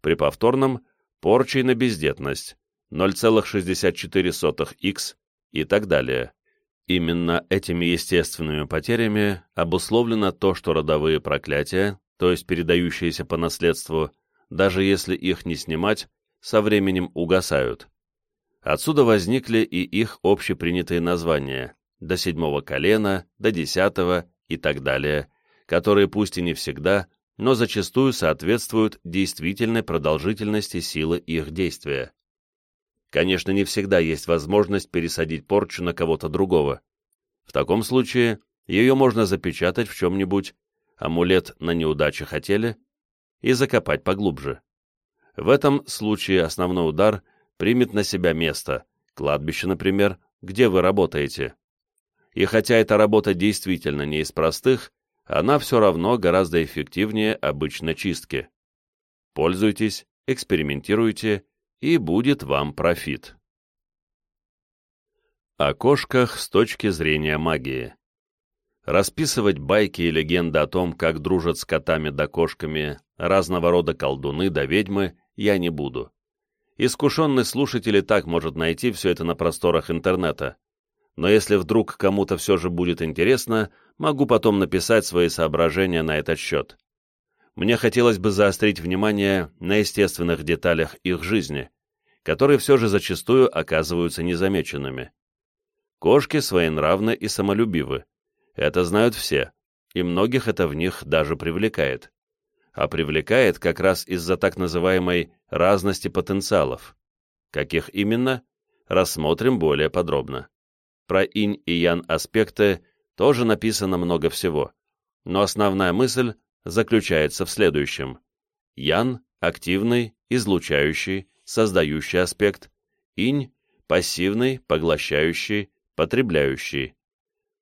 При повторном – порчей на бездетность, 0,64x и так далее. Именно этими естественными потерями обусловлено то, что родовые проклятия, то есть передающиеся по наследству, даже если их не снимать, со временем угасают. Отсюда возникли и их общепринятые названия до седьмого колена, до десятого и так далее, которые пусть и не всегда, но зачастую соответствуют действительной продолжительности силы их действия. Конечно, не всегда есть возможность пересадить порчу на кого-то другого. В таком случае ее можно запечатать в чем-нибудь, амулет на неудаче хотели, и закопать поглубже. В этом случае основной удар примет на себя место, кладбище, например, где вы работаете. И хотя эта работа действительно не из простых, она все равно гораздо эффективнее обычной чистки. Пользуйтесь, экспериментируйте, и будет вам профит. О кошках с точки зрения магии. Расписывать байки и легенды о том, как дружат с котами да кошками разного рода колдуны да ведьмы, я не буду. Искушенный слушатель и так может найти все это на просторах интернета. Но если вдруг кому-то все же будет интересно, могу потом написать свои соображения на этот счет. Мне хотелось бы заострить внимание на естественных деталях их жизни, которые все же зачастую оказываются незамеченными. Кошки своенравны и самолюбивы. Это знают все, и многих это в них даже привлекает а привлекает как раз из-за так называемой разности потенциалов. Каких именно, рассмотрим более подробно. Про инь и ян аспекты тоже написано много всего, но основная мысль заключается в следующем. Ян – активный, излучающий, создающий аспект, инь – пассивный, поглощающий, потребляющий.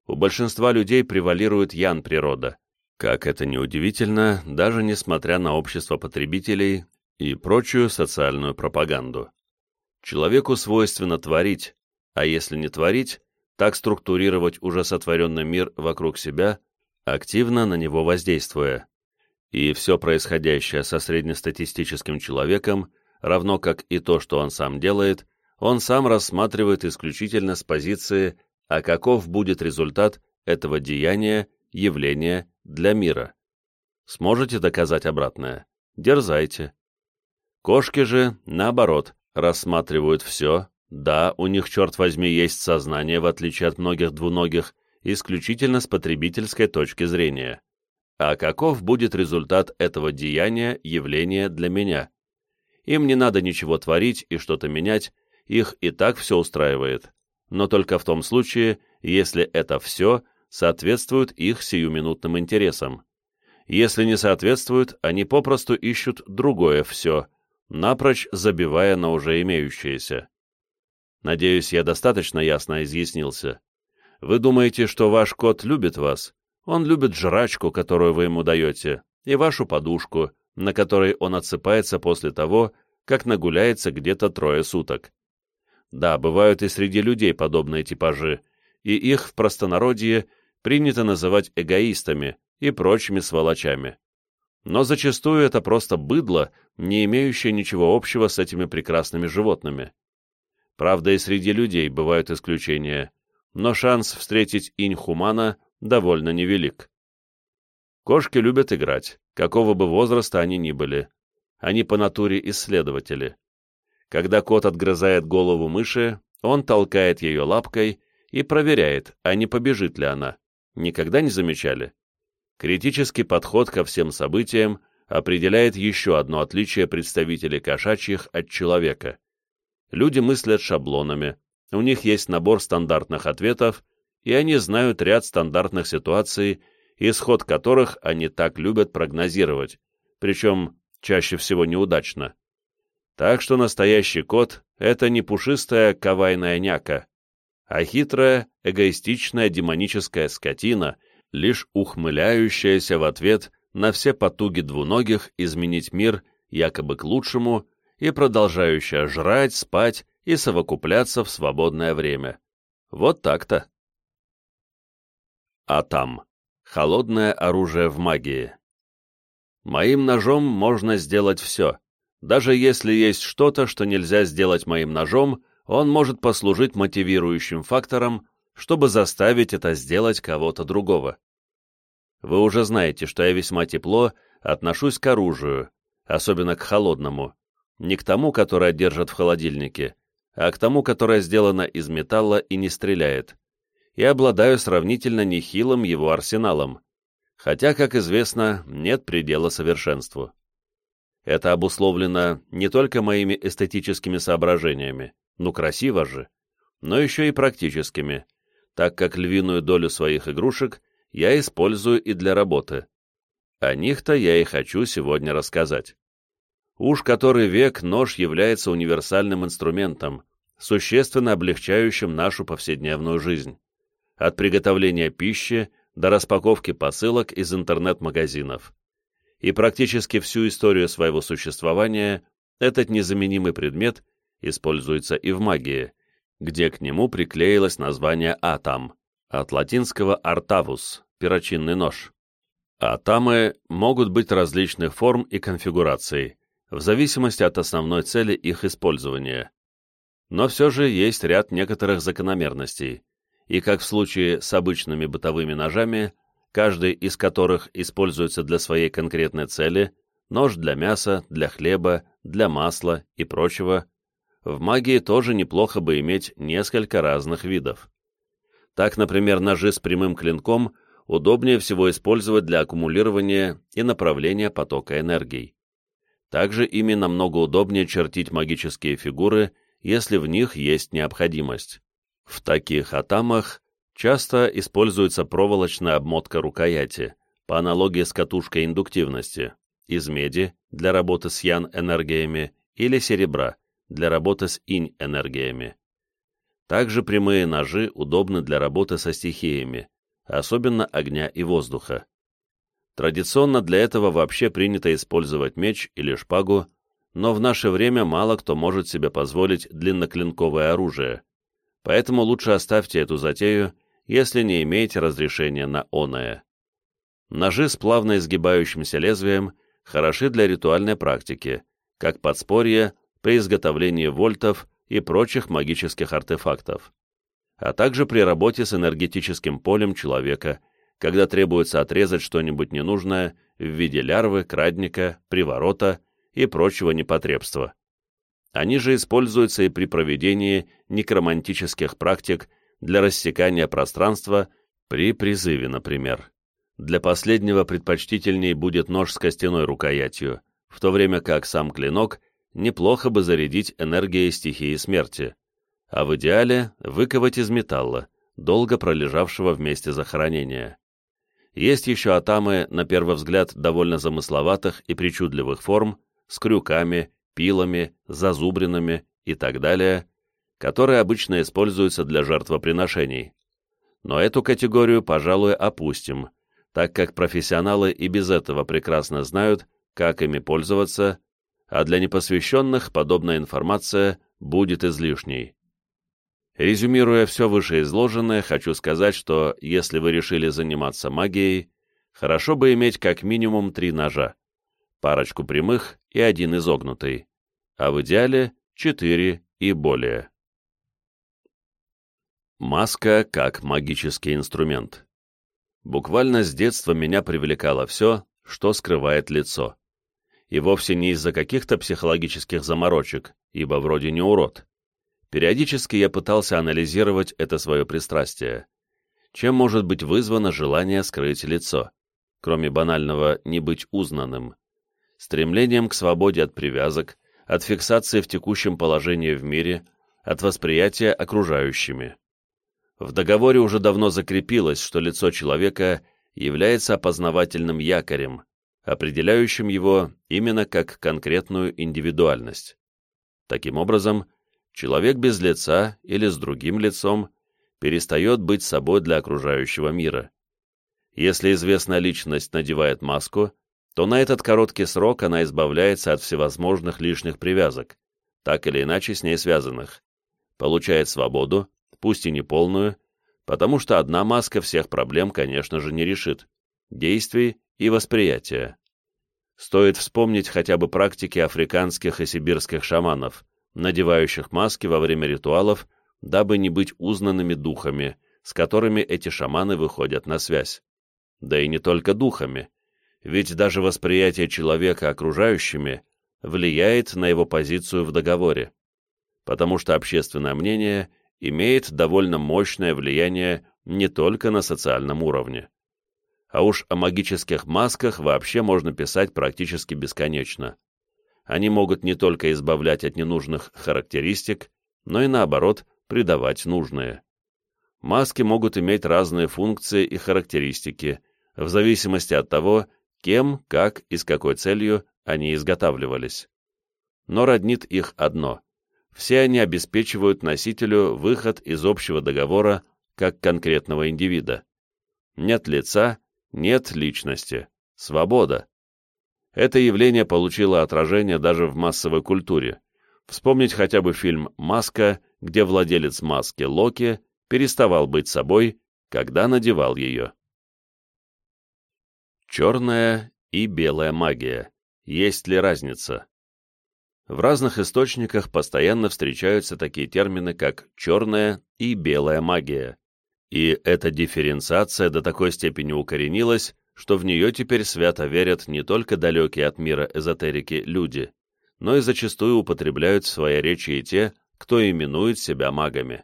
У большинства людей превалирует ян природа, как это ни удивительно, даже несмотря на общество потребителей и прочую социальную пропаганду. Человеку свойственно творить, а если не творить, так структурировать уже сотворенный мир вокруг себя, активно на него воздействуя. И все происходящее со среднестатистическим человеком, равно как и то, что он сам делает, он сам рассматривает исключительно с позиции, а каков будет результат этого деяния, явления для мира. Сможете доказать обратное? Дерзайте. Кошки же, наоборот, рассматривают все. Да, у них, черт возьми, есть сознание, в отличие от многих двуногих, исключительно с потребительской точки зрения. А каков будет результат этого деяния, явления для меня? Им не надо ничего творить и что-то менять, их и так все устраивает. Но только в том случае, если это все – соответствуют их сиюминутным интересам. Если не соответствуют, они попросту ищут другое все, напрочь забивая на уже имеющееся. Надеюсь, я достаточно ясно изъяснился. Вы думаете, что ваш кот любит вас? Он любит жрачку, которую вы ему даете, и вашу подушку, на которой он отсыпается после того, как нагуляется где-то трое суток. Да, бывают и среди людей подобные типажи, и их в простонародье принято называть эгоистами и прочими сволочами. Но зачастую это просто быдло, не имеющее ничего общего с этими прекрасными животными. Правда, и среди людей бывают исключения, но шанс встретить инь-хумана довольно невелик. Кошки любят играть, какого бы возраста они ни были. Они по натуре исследователи. Когда кот отгрызает голову мыши, он толкает ее лапкой и проверяет, а не побежит ли она. Никогда не замечали? Критический подход ко всем событиям определяет еще одно отличие представителей кошачьих от человека. Люди мыслят шаблонами, у них есть набор стандартных ответов, и они знают ряд стандартных ситуаций, исход которых они так любят прогнозировать, причем чаще всего неудачно. Так что настоящий кот — это не пушистая кавайная няка, а хитрая, эгоистичная демоническая скотина, лишь ухмыляющаяся в ответ на все потуги двуногих изменить мир якобы к лучшему и продолжающая жрать, спать и совокупляться в свободное время. Вот так-то. А там. Холодное оружие в магии. Моим ножом можно сделать все. Даже если есть что-то, что нельзя сделать моим ножом, он может послужить мотивирующим фактором, чтобы заставить это сделать кого-то другого. Вы уже знаете, что я весьма тепло отношусь к оружию, особенно к холодному, не к тому, которое держат в холодильнике, а к тому, которое сделано из металла и не стреляет, и обладаю сравнительно нехилым его арсеналом, хотя, как известно, нет предела совершенству. Это обусловлено не только моими эстетическими соображениями, ну красиво же, но еще и практическими, так как львиную долю своих игрушек я использую и для работы. О них-то я и хочу сегодня рассказать. Уж который век нож является универсальным инструментом, существенно облегчающим нашу повседневную жизнь. От приготовления пищи до распаковки посылок из интернет-магазинов. И практически всю историю своего существования этот незаменимый предмет используется и в магии, где к нему приклеилось название «атам», от латинского «артавус» — перочинный нож. Атамы могут быть различных форм и конфигураций, в зависимости от основной цели их использования. Но все же есть ряд некоторых закономерностей, и как в случае с обычными бытовыми ножами, каждый из которых используется для своей конкретной цели, нож для мяса, для хлеба, для масла и прочего, в магии тоже неплохо бы иметь несколько разных видов. Так, например, ножи с прямым клинком удобнее всего использовать для аккумулирования и направления потока энергий. Также ими намного удобнее чертить магические фигуры, если в них есть необходимость. В таких атамах часто используется проволочная обмотка рукояти, по аналогии с катушкой индуктивности, из меди для работы с ян-энергиями или серебра для работы с инь-энергиями. Также прямые ножи удобны для работы со стихиями, особенно огня и воздуха. Традиционно для этого вообще принято использовать меч или шпагу, но в наше время мало кто может себе позволить длинноклинковое оружие, поэтому лучше оставьте эту затею, если не имеете разрешения на оное. Ножи с плавно изгибающимся лезвием хороши для ритуальной практики, как подспорье при изготовлении вольтов и прочих магических артефактов, а также при работе с энергетическим полем человека, когда требуется отрезать что-нибудь ненужное в виде лярвы, крадника, приворота и прочего непотребства. Они же используются и при проведении некромантических практик для рассекания пространства при призыве, например. Для последнего предпочтительней будет нож с костяной рукоятью, в то время как сам клинок неплохо бы зарядить энергией стихии смерти, а в идеале выковать из металла, долго пролежавшего вместе захоронения. Есть еще атамы, на первый взгляд, довольно замысловатых и причудливых форм, с крюками, пилами, зазубринами и так далее, которые обычно используются для жертвоприношений. Но эту категорию, пожалуй, опустим, так как профессионалы и без этого прекрасно знают, как ими пользоваться а для непосвященных подобная информация будет излишней. Резюмируя все вышеизложенное, хочу сказать, что если вы решили заниматься магией, хорошо бы иметь как минимум три ножа, парочку прямых и один изогнутый, а в идеале четыре и более. Маска как магический инструмент. Буквально с детства меня привлекало все, что скрывает лицо. И вовсе не из-за каких-то психологических заморочек, ибо вроде не урод. Периодически я пытался анализировать это свое пристрастие. Чем может быть вызвано желание скрыть лицо, кроме банального «не быть узнанным»? Стремлением к свободе от привязок, от фиксации в текущем положении в мире, от восприятия окружающими. В договоре уже давно закрепилось, что лицо человека является опознавательным якорем, определяющим его именно как конкретную индивидуальность. Таким образом, человек без лица или с другим лицом перестает быть собой для окружающего мира. Если известная личность надевает маску, то на этот короткий срок она избавляется от всевозможных лишних привязок, так или иначе с ней связанных, получает свободу, пусть и не полную, потому что одна маска всех проблем, конечно же, не решит, действий и восприятия. Стоит вспомнить хотя бы практики африканских и сибирских шаманов, надевающих маски во время ритуалов, дабы не быть узнанными духами, с которыми эти шаманы выходят на связь. Да и не только духами, ведь даже восприятие человека окружающими влияет на его позицию в договоре, потому что общественное мнение имеет довольно мощное влияние не только на социальном уровне. А уж о магических масках вообще можно писать практически бесконечно. Они могут не только избавлять от ненужных характеристик, но и наоборот придавать нужные. Маски могут иметь разные функции и характеристики, в зависимости от того, кем, как и с какой целью они изготавливались. Но роднит их одно все они обеспечивают носителю выход из общего договора как конкретного индивида. Нет лица, нет личности. Свобода. Это явление получило отражение даже в массовой культуре. Вспомнить хотя бы фильм «Маска», где владелец маски Локи переставал быть собой, когда надевал ее. Черная и белая магия. Есть ли разница? В разных источниках постоянно встречаются такие термины, как «черная» и «белая магия». И эта дифференциация до такой степени укоренилась, что в нее теперь свято верят не только далекие от мира эзотерики люди, но и зачастую употребляют в своей речи и те, кто именует себя магами.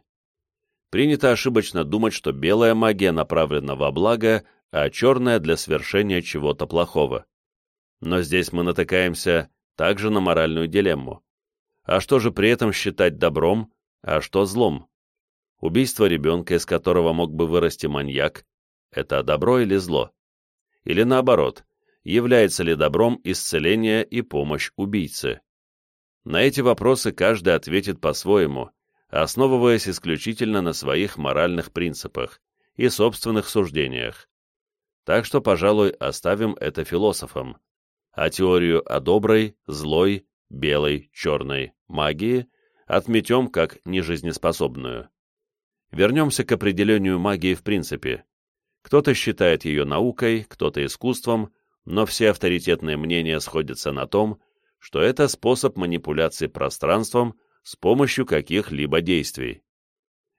Принято ошибочно думать, что белая магия направлена во благо, а черная для свершения чего-то плохого. Но здесь мы натыкаемся также на моральную дилемму. А что же при этом считать добром, а что злом? Убийство ребенка, из которого мог бы вырасти маньяк, это добро или зло? Или наоборот, является ли добром исцеление и помощь убийце? На эти вопросы каждый ответит по-своему, основываясь исключительно на своих моральных принципах и собственных суждениях. Так что, пожалуй, оставим это философам а теорию о доброй, злой, белой, черной магии отметем как нежизнеспособную. Вернемся к определению магии в принципе. Кто-то считает ее наукой, кто-то искусством, но все авторитетные мнения сходятся на том, что это способ манипуляции пространством с помощью каких-либо действий.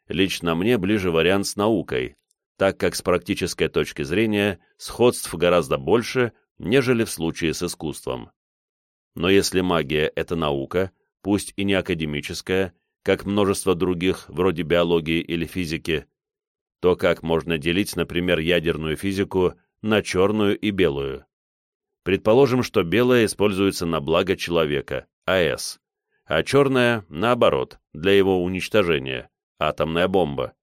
Лично мне ближе вариант с наукой, так как с практической точки зрения сходств гораздо больше, нежели в случае с искусством. Но если магия — это наука, пусть и не академическая, как множество других, вроде биологии или физики, то как можно делить, например, ядерную физику на черную и белую? Предположим, что белая используется на благо человека, АЭС, а черная, наоборот, для его уничтожения, атомная бомба.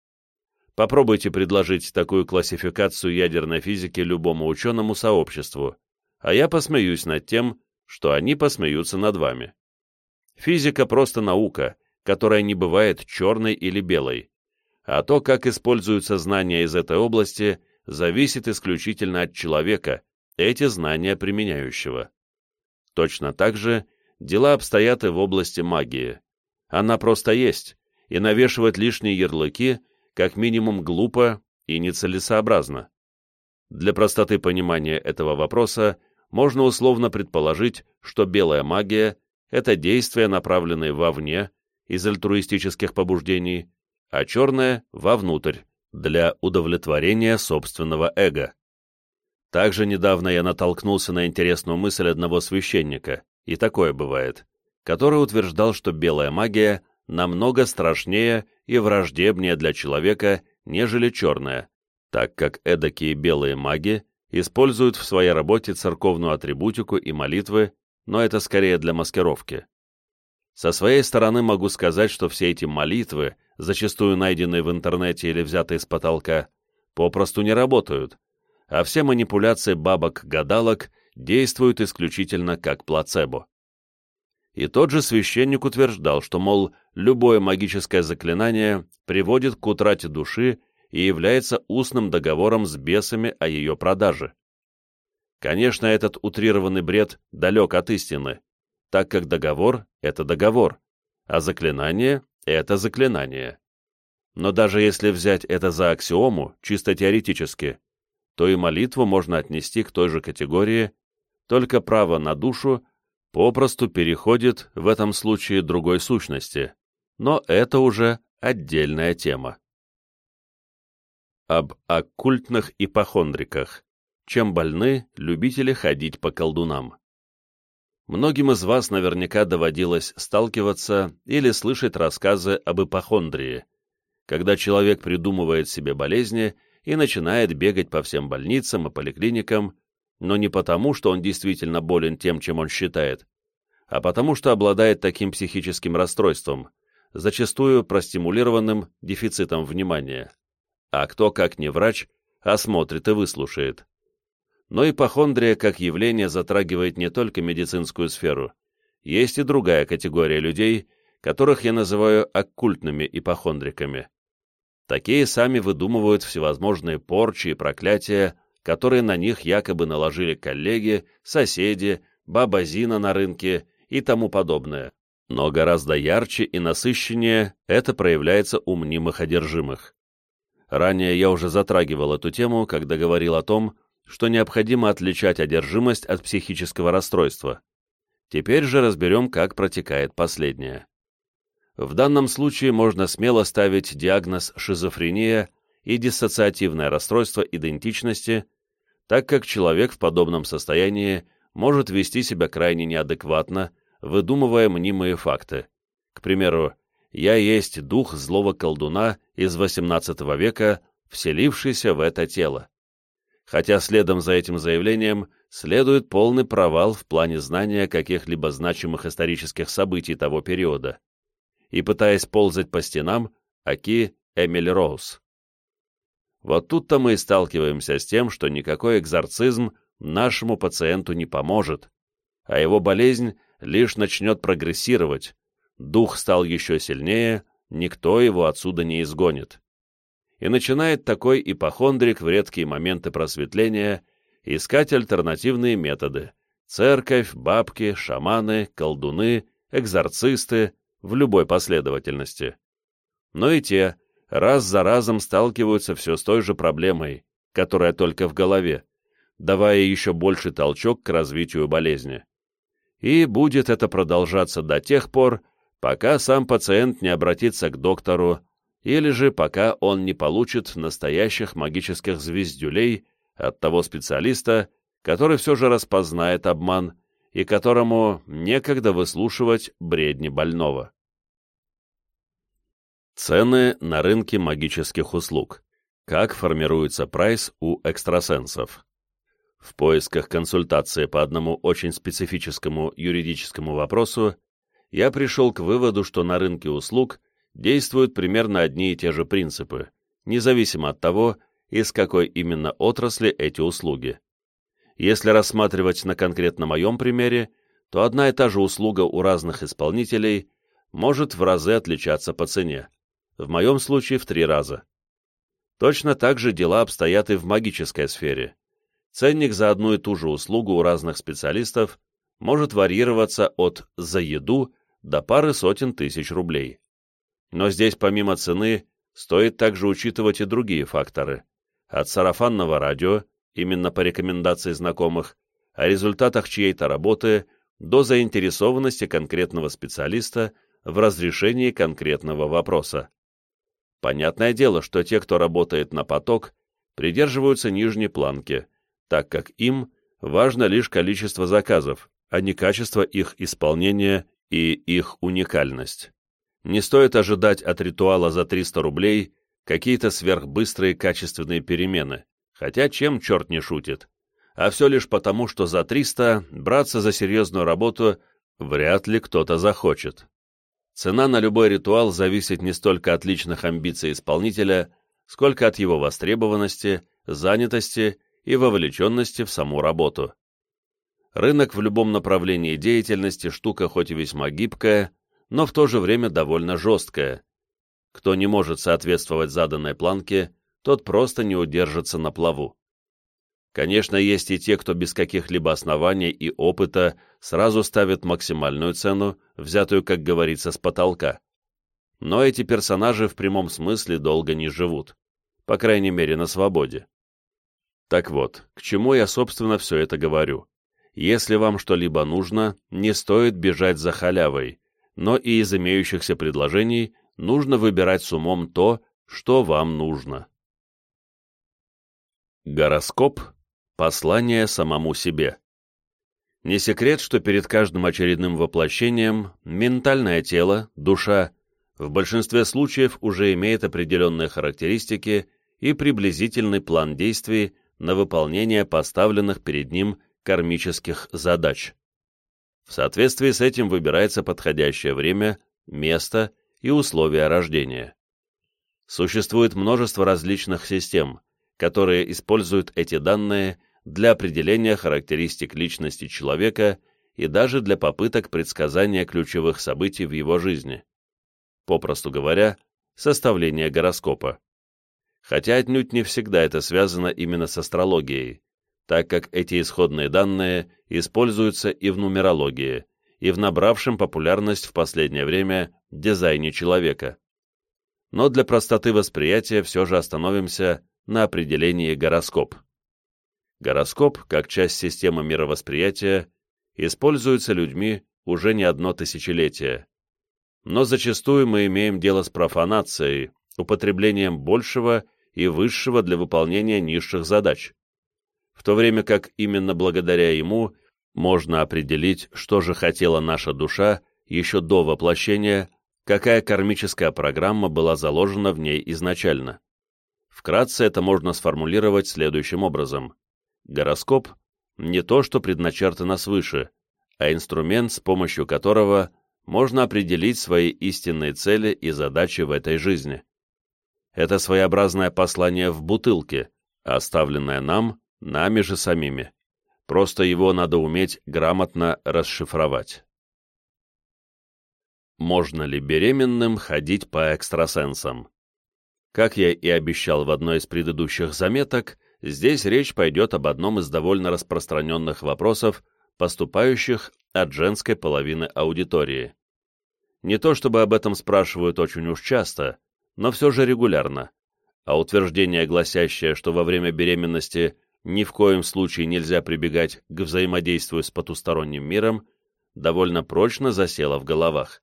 Попробуйте предложить такую классификацию ядерной физики любому ученому сообществу, а я посмеюсь над тем, что они посмеются над вами. Физика просто наука, которая не бывает черной или белой, а то, как используются знания из этой области, зависит исключительно от человека, эти знания применяющего. Точно так же дела обстоят и в области магии. Она просто есть, и навешивать лишние ярлыки как минимум глупо и нецелесообразно. Для простоты понимания этого вопроса можно условно предположить, что белая магия — это действия, направленные вовне, из альтруистических побуждений, а черное — вовнутрь, для удовлетворения собственного эго. Также недавно я натолкнулся на интересную мысль одного священника, и такое бывает, который утверждал, что белая магия намного страшнее и враждебнее для человека, нежели черная, так как эдакие белые маги используют в своей работе церковную атрибутику и молитвы, но это скорее для маскировки. Со своей стороны могу сказать, что все эти молитвы, зачастую найденные в интернете или взятые с потолка, попросту не работают, а все манипуляции бабок-гадалок действуют исключительно как плацебо. И тот же священник утверждал, что, мол, любое магическое заклинание приводит к утрате души и является устным договором с бесами о ее продаже. Конечно, этот утрированный бред далек от истины, так как договор — это договор, а заклинание — это заклинание. Но даже если взять это за аксиому, чисто теоретически, то и молитву можно отнести к той же категории, только право на душу попросту переходит в этом случае другой сущности, но это уже отдельная тема. Об оккультных ипохондриках. Чем больны любители ходить по колдунам. Многим из вас наверняка доводилось сталкиваться или слышать рассказы об ипохондрии, когда человек придумывает себе болезни и начинает бегать по всем больницам и поликлиникам, но не потому, что он действительно болен тем, чем он считает, а потому что обладает таким психическим расстройством, зачастую простимулированным дефицитом внимания. А кто, как не врач, осмотрит и выслушает. Но ипохондрия как явление затрагивает не только медицинскую сферу. Есть и другая категория людей, которых я называю оккультными ипохондриками. Такие сами выдумывают всевозможные порчи и проклятия, которые на них якобы наложили коллеги, соседи, баба Зина на рынке и тому подобное. Но гораздо ярче и насыщеннее это проявляется у мнимых одержимых. Ранее я уже затрагивал эту тему, когда говорил о том, что необходимо отличать одержимость от психического расстройства. Теперь же разберем, как протекает последнее. В данном случае можно смело ставить диагноз шизофрения и диссоциативное расстройство идентичности, так как человек в подобном состоянии может вести себя крайне неадекватно, выдумывая мнимые факты. К примеру, «я есть дух злого колдуна из XVIII века, вселившийся в это тело». Хотя следом за этим заявлением следует полный провал в плане знания каких-либо значимых исторических событий того периода. И пытаясь ползать по стенам, Аки Эмиль Роуз. Вот тут-то мы и сталкиваемся с тем, что никакой экзорцизм нашему пациенту не поможет, а его болезнь лишь начнет прогрессировать, дух стал еще сильнее, никто его отсюда не изгонит. И начинает такой ипохондрик в редкие моменты просветления искать альтернативные методы – церковь, бабки, шаманы, колдуны, экзорцисты в любой последовательности. Но и те раз за разом сталкиваются все с той же проблемой, которая только в голове, давая еще больше толчок к развитию болезни и будет это продолжаться до тех пор, пока сам пациент не обратится к доктору, или же пока он не получит настоящих магических звездюлей от того специалиста, который все же распознает обман и которому некогда выслушивать бредни больного. Цены на рынке магических услуг. Как формируется прайс у экстрасенсов? В поисках консультации по одному очень специфическому юридическому вопросу я пришел к выводу, что на рынке услуг действуют примерно одни и те же принципы, независимо от того, из какой именно отрасли эти услуги. Если рассматривать на конкретно моем примере, то одна и та же услуга у разных исполнителей может в разы отличаться по цене, в моем случае в три раза. Точно так же дела обстоят и в магической сфере. Ценник за одну и ту же услугу у разных специалистов может варьироваться от «за еду» до пары сотен тысяч рублей. Но здесь помимо цены стоит также учитывать и другие факторы. От сарафанного радио, именно по рекомендации знакомых, о результатах чьей-то работы до заинтересованности конкретного специалиста в разрешении конкретного вопроса. Понятное дело, что те, кто работает на поток, придерживаются нижней планки, так как им важно лишь количество заказов, а не качество их исполнения и их уникальность. Не стоит ожидать от ритуала за 300 рублей какие-то сверхбыстрые качественные перемены, хотя чем черт не шутит. А все лишь потому, что за 300 браться за серьезную работу вряд ли кто-то захочет. Цена на любой ритуал зависит не столько от личных амбиций исполнителя, сколько от его востребованности, занятости и вовлеченности в саму работу. Рынок в любом направлении деятельности штука хоть и весьма гибкая, но в то же время довольно жесткая. Кто не может соответствовать заданной планке, тот просто не удержится на плаву. Конечно, есть и те, кто без каких-либо оснований и опыта сразу ставит максимальную цену, взятую, как говорится, с потолка. Но эти персонажи в прямом смысле долго не живут, по крайней мере на свободе. Так вот, к чему я, собственно, все это говорю? Если вам что-либо нужно, не стоит бежать за халявой, но и из имеющихся предложений нужно выбирать с умом то, что вам нужно. Гороскоп Послание самому себе. Не секрет, что перед каждым очередным воплощением ментальное тело, душа, в большинстве случаев уже имеет определенные характеристики и приблизительный план действий на выполнение поставленных перед ним кармических задач. В соответствии с этим выбирается подходящее время, место и условия рождения. Существует множество различных систем, которые используют эти данные для определения характеристик личности человека и даже для попыток предсказания ключевых событий в его жизни. Попросту говоря, составление гороскопа. Хотя отнюдь не всегда это связано именно с астрологией, так как эти исходные данные используются и в нумерологии, и в набравшем популярность в последнее время дизайне человека. Но для простоты восприятия все же остановимся на определении гороскоп. Гороскоп, как часть системы мировосприятия, используется людьми уже не одно тысячелетие. Но зачастую мы имеем дело с профанацией, употреблением большего и высшего для выполнения низших задач, в то время как именно благодаря ему можно определить, что же хотела наша душа еще до воплощения, какая кармическая программа была заложена в ней изначально. Вкратце это можно сформулировать следующим образом. Гороскоп — не то, что предначертано свыше, а инструмент, с помощью которого можно определить свои истинные цели и задачи в этой жизни. Это своеобразное послание в бутылке, оставленное нам, нами же самими. Просто его надо уметь грамотно расшифровать. Можно ли беременным ходить по экстрасенсам? Как я и обещал в одной из предыдущих заметок, здесь речь пойдет об одном из довольно распространенных вопросов, поступающих от женской половины аудитории. Не то чтобы об этом спрашивают очень уж часто, но все же регулярно, а утверждение, гласящее, что во время беременности ни в коем случае нельзя прибегать к взаимодействию с потусторонним миром, довольно прочно засело в головах.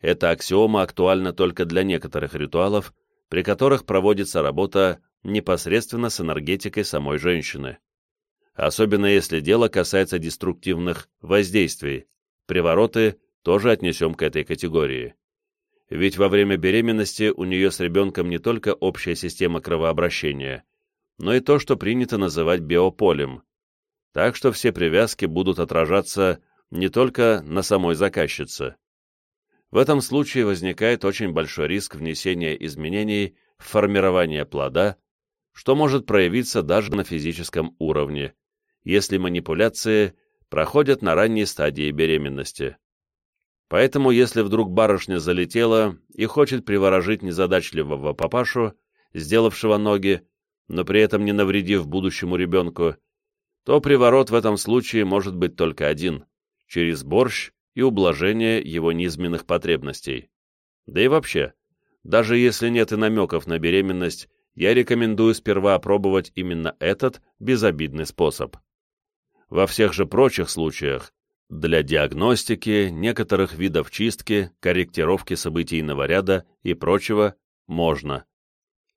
Эта аксиома актуальна только для некоторых ритуалов, при которых проводится работа непосредственно с энергетикой самой женщины. Особенно если дело касается деструктивных воздействий, привороты тоже отнесем к этой категории. Ведь во время беременности у нее с ребенком не только общая система кровообращения, но и то, что принято называть биополем. Так что все привязки будут отражаться не только на самой заказчице. В этом случае возникает очень большой риск внесения изменений в формирование плода что может проявиться даже на физическом уровне, если манипуляции проходят на ранней стадии беременности. Поэтому, если вдруг барышня залетела и хочет приворожить незадачливого папашу, сделавшего ноги, но при этом не навредив будущему ребенку, то приворот в этом случае может быть только один – через борщ и ублажение его низменных потребностей. Да и вообще, даже если нет и намеков на беременность, я рекомендую сперва опробовать именно этот безобидный способ. Во всех же прочих случаях, для диагностики, некоторых видов чистки, корректировки событийного ряда и прочего, Можно.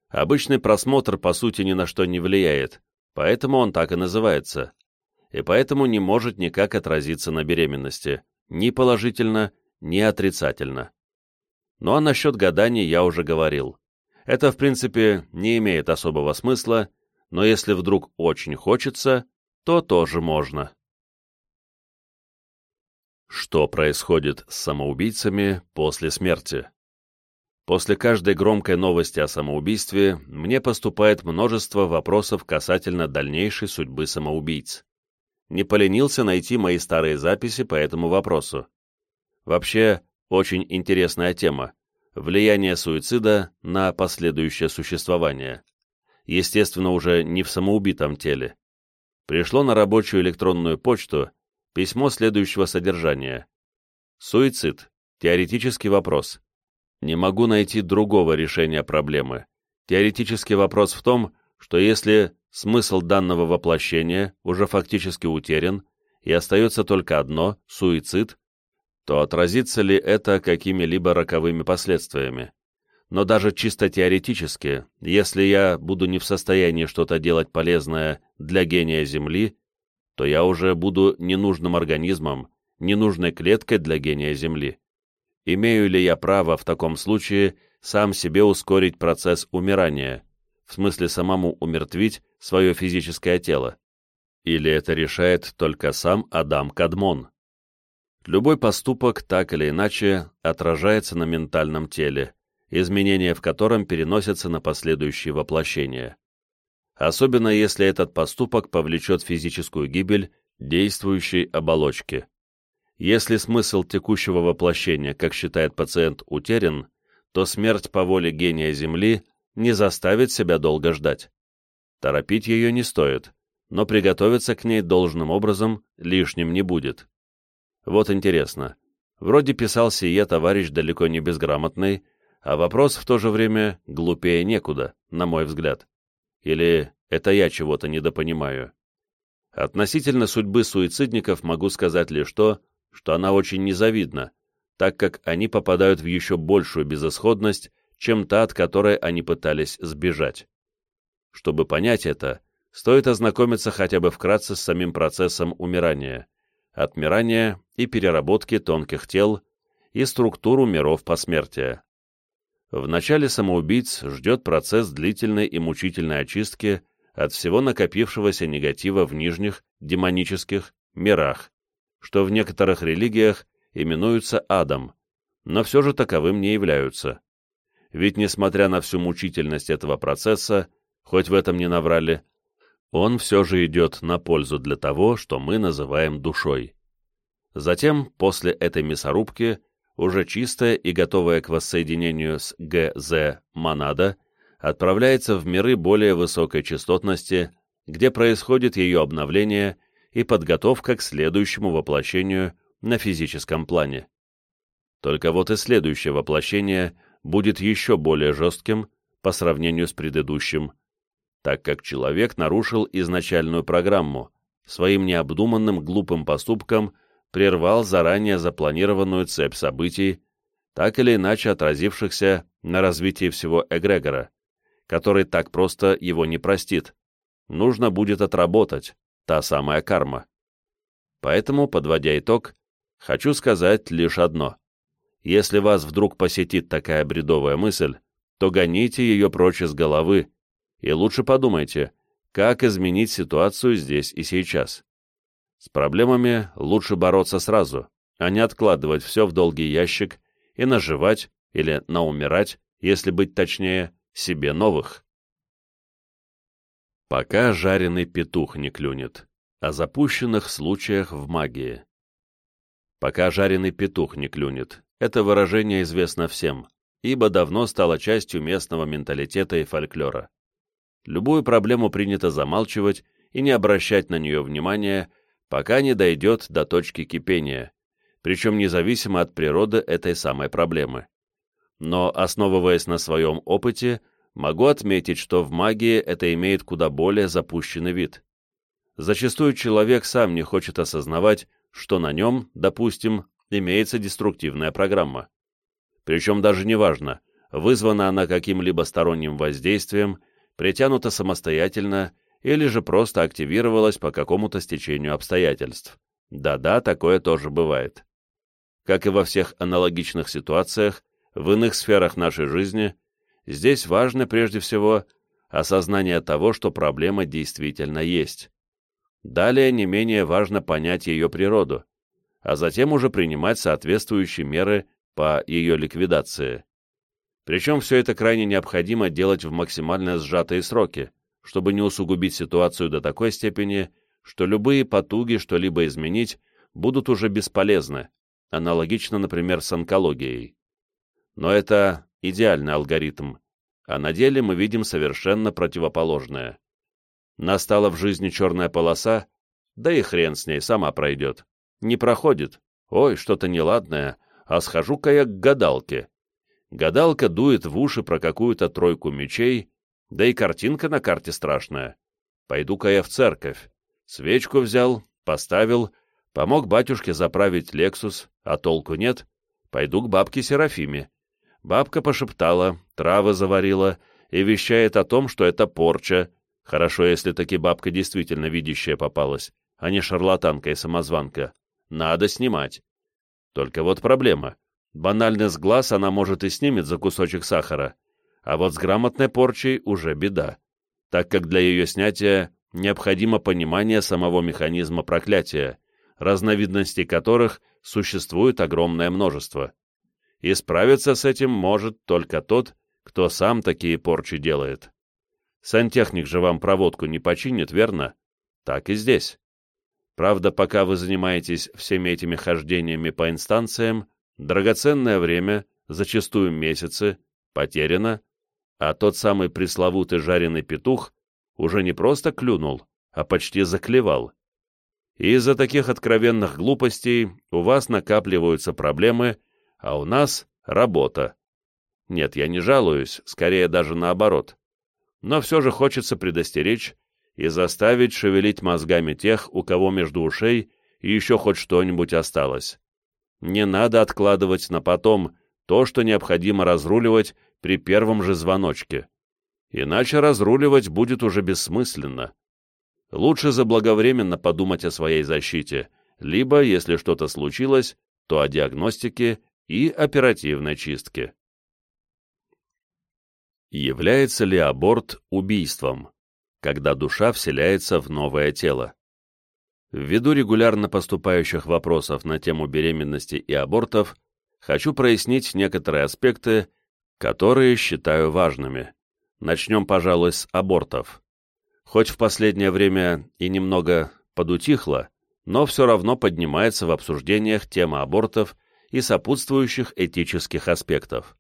Обычный просмотр, по сути, ни на что не влияет, поэтому он так и называется. И поэтому не может никак отразиться на беременности, ни положительно, ни отрицательно. Ну а насчет гаданий я уже говорил. Это, в принципе, не имеет особого смысла, но если вдруг очень хочется, то тоже можно. Что происходит с самоубийцами после смерти? После каждой громкой новости о самоубийстве мне поступает множество вопросов касательно дальнейшей судьбы самоубийц. Не поленился найти мои старые записи по этому вопросу. Вообще, очень интересная тема – влияние суицида на последующее существование. Естественно, уже не в самоубитом теле. Пришло на рабочую электронную почту письмо следующего содержания. Суицид. Теоретический вопрос. Не могу найти другого решения проблемы. Теоретический вопрос в том, что если смысл данного воплощения уже фактически утерян и остается только одно – суицид, то отразится ли это какими-либо роковыми последствиями? Но даже чисто теоретически, если я буду не в состоянии что-то делать полезное для гения Земли, то я уже буду ненужным организмом, ненужной клеткой для гения Земли. Имею ли я право в таком случае сам себе ускорить процесс умирания, в смысле самому умертвить свое физическое тело? Или это решает только сам Адам Кадмон? Любой поступок так или иначе отражается на ментальном теле, изменения в котором переносятся на последующие воплощения. Особенно если этот поступок повлечет физическую гибель действующей оболочки. Если смысл текущего воплощения, как считает пациент, утерян, то смерть по воле гения Земли не заставит себя долго ждать. Торопить ее не стоит, но приготовиться к ней должным образом лишним не будет. Вот интересно, вроде писал сие товарищ далеко не безграмотный, а вопрос в то же время глупее некуда, на мой взгляд. Или это я чего-то недопонимаю? Относительно судьбы суицидников могу сказать лишь то, что она очень незавидна, так как они попадают в еще большую безысходность, чем та, от которой они пытались сбежать. Чтобы понять это, стоит ознакомиться хотя бы вкратце с самим процессом умирания, отмирания и переработки тонких тел и структуру миров посмертия. В начале самоубийц ждет процесс длительной и мучительной очистки от всего накопившегося негатива в нижних, демонических, мирах, что в некоторых религиях именуются адом, но все же таковым не являются. Ведь, несмотря на всю мучительность этого процесса, хоть в этом не наврали, он все же идет на пользу для того, что мы называем душой. Затем, после этой мясорубки, уже чистая и готовая к воссоединению с ГЗ монада, отправляется в миры более высокой частотности, где происходит ее обновление и подготовка к следующему воплощению на физическом плане. Только вот и следующее воплощение будет еще более жестким по сравнению с предыдущим, так как человек нарушил изначальную программу, своим необдуманным глупым поступком прервал заранее запланированную цепь событий, так или иначе отразившихся на развитии всего эгрегора, который так просто его не простит. Нужно будет отработать, та самая карма. Поэтому, подводя итог, хочу сказать лишь одно. Если вас вдруг посетит такая бредовая мысль, то гоните ее прочь из головы и лучше подумайте, как изменить ситуацию здесь и сейчас. С проблемами лучше бороться сразу, а не откладывать все в долгий ящик и наживать или наумирать, если быть точнее, себе новых. Пока жареный петух не клюнет. О запущенных случаях в магии. Пока жареный петух не клюнет. Это выражение известно всем, ибо давно стало частью местного менталитета и фольклора. Любую проблему принято замалчивать и не обращать на нее внимания, пока не дойдет до точки кипения, причем независимо от природы этой самой проблемы. Но, основываясь на своем опыте, Могу отметить, что в магии это имеет куда более запущенный вид. Зачастую человек сам не хочет осознавать, что на нем, допустим, имеется деструктивная программа. Причем даже не важно, вызвана она каким-либо сторонним воздействием, притянута самостоятельно или же просто активировалась по какому-то стечению обстоятельств. Да-да, такое тоже бывает. Как и во всех аналогичных ситуациях, в иных сферах нашей жизни, здесь важно прежде всего осознание того, что проблема действительно есть. Далее не менее важно понять ее природу, а затем уже принимать соответствующие меры по ее ликвидации. Причем все это крайне необходимо делать в максимально сжатые сроки, чтобы не усугубить ситуацию до такой степени, что любые потуги что-либо изменить будут уже бесполезны, аналогично, например, с онкологией. Но это идеальный алгоритм, а на деле мы видим совершенно противоположное. Настала в жизни черная полоса, да и хрен с ней, сама пройдет. Не проходит. Ой, что-то неладное, а схожу-ка я к гадалке. Гадалка дует в уши про какую-то тройку мечей, да и картинка на карте страшная. Пойду-ка я в церковь. Свечку взял, поставил, помог батюшке заправить «Лексус», а толку нет. Пойду к бабке Серафиме. Бабка пошептала, травы заварила и вещает о том, что это порча. Хорошо, если таки бабка действительно видящая попалась, а не шарлатанка и самозванка. Надо снимать. Только вот проблема. Банальный сглаз она может и снимет за кусочек сахара, а вот с грамотной порчей уже беда, так как для ее снятия необходимо понимание самого механизма проклятия, разновидностей которых существует огромное множество. И справиться с этим может только тот, кто сам такие порчи делает. Сантехник же вам проводку не починит, верно? Так и здесь. Правда, пока вы занимаетесь всеми этими хождениями по инстанциям, драгоценное время, зачастую месяцы, потеряно, а тот самый пресловутый жареный петух уже не просто клюнул, а почти заклевал. И из-за таких откровенных глупостей у вас накапливаются проблемы, а у нас — работа. Нет, я не жалуюсь, скорее даже наоборот. Но все же хочется предостеречь и заставить шевелить мозгами тех, у кого между ушей еще хоть что-нибудь осталось. Не надо откладывать на потом то, что необходимо разруливать при первом же звоночке. Иначе разруливать будет уже бессмысленно. Лучше заблаговременно подумать о своей защите, либо, если что-то случилось, то о диагностике и оперативной чистке. Является ли аборт убийством, когда душа вселяется в новое тело? Ввиду регулярно поступающих вопросов на тему беременности и абортов, хочу прояснить некоторые аспекты, которые считаю важными. Начнем, пожалуй, с абортов. Хоть в последнее время и немного подутихло, но все равно поднимается в обсуждениях тема абортов и сопутствующих этических аспектов.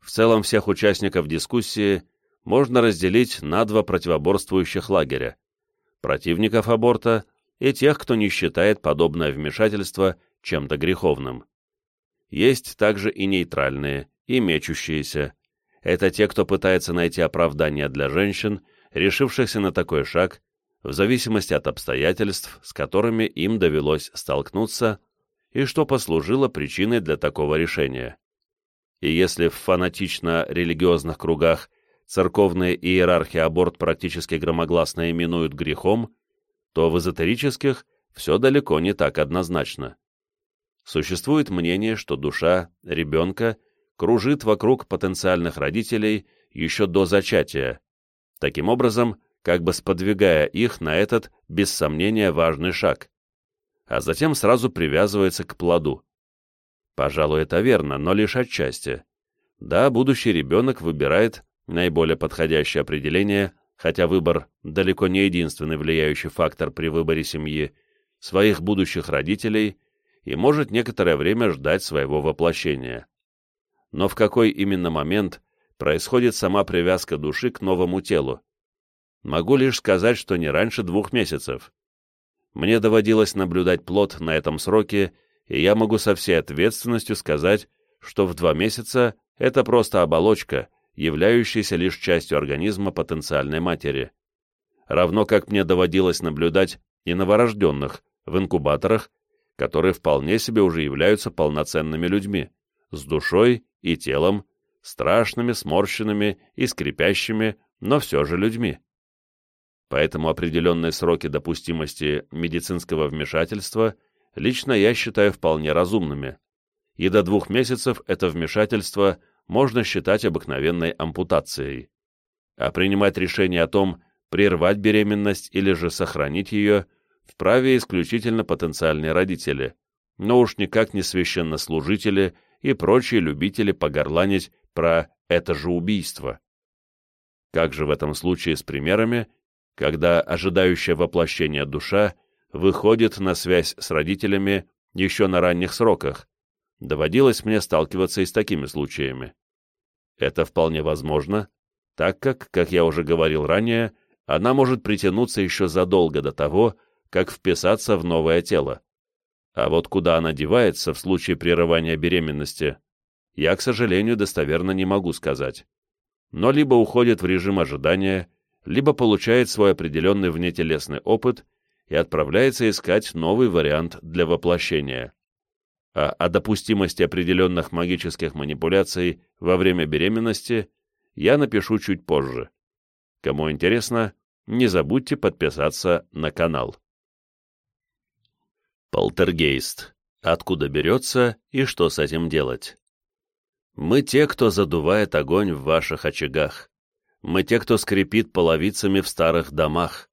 В целом всех участников дискуссии можно разделить на два противоборствующих лагеря – противников аборта и тех, кто не считает подобное вмешательство чем-то греховным. Есть также и нейтральные, и мечущиеся. Это те, кто пытается найти оправдание для женщин, решившихся на такой шаг, в зависимости от обстоятельств, с которыми им довелось столкнуться, и что послужило причиной для такого решения. И если в фанатично-религиозных кругах церковные иерархи аборт практически громогласно именуют грехом, то в эзотерических все далеко не так однозначно. Существует мнение, что душа ребенка кружит вокруг потенциальных родителей еще до зачатия, таким образом, как бы сподвигая их на этот, без сомнения, важный шаг, а затем сразу привязывается к плоду. Пожалуй, это верно, но лишь отчасти. Да, будущий ребенок выбирает наиболее подходящее определение, хотя выбор далеко не единственный влияющий фактор при выборе семьи, своих будущих родителей и может некоторое время ждать своего воплощения но в какой именно момент происходит сама привязка души к новому телу. Могу лишь сказать, что не раньше двух месяцев. Мне доводилось наблюдать плод на этом сроке, и я могу со всей ответственностью сказать, что в два месяца это просто оболочка, являющаяся лишь частью организма потенциальной матери. Равно как мне доводилось наблюдать и новорожденных в инкубаторах, которые вполне себе уже являются полноценными людьми, с душой и телом, страшными, сморщенными и скрипящими, но все же людьми. Поэтому определенные сроки допустимости медицинского вмешательства лично я считаю вполне разумными, и до двух месяцев это вмешательство можно считать обыкновенной ампутацией. А принимать решение о том, прервать беременность или же сохранить ее, вправе исключительно потенциальные родители, но уж никак не священнослужители и прочие любители погорланить про «это же убийство». Как же в этом случае с примерами, когда ожидающая воплощения душа выходит на связь с родителями еще на ранних сроках? Доводилось мне сталкиваться и с такими случаями. Это вполне возможно, так как, как я уже говорил ранее, она может притянуться еще задолго до того, как вписаться в новое тело. А вот куда она девается в случае прерывания беременности, я, к сожалению, достоверно не могу сказать. Но либо уходит в режим ожидания, либо получает свой определенный внетелесный опыт и отправляется искать новый вариант для воплощения. А о допустимости определенных магических манипуляций во время беременности я напишу чуть позже. Кому интересно, не забудьте подписаться на канал. Полтергейст. Откуда берется и что с этим делать? Мы те, кто задувает огонь в ваших очагах. Мы те, кто скрипит половицами в старых домах.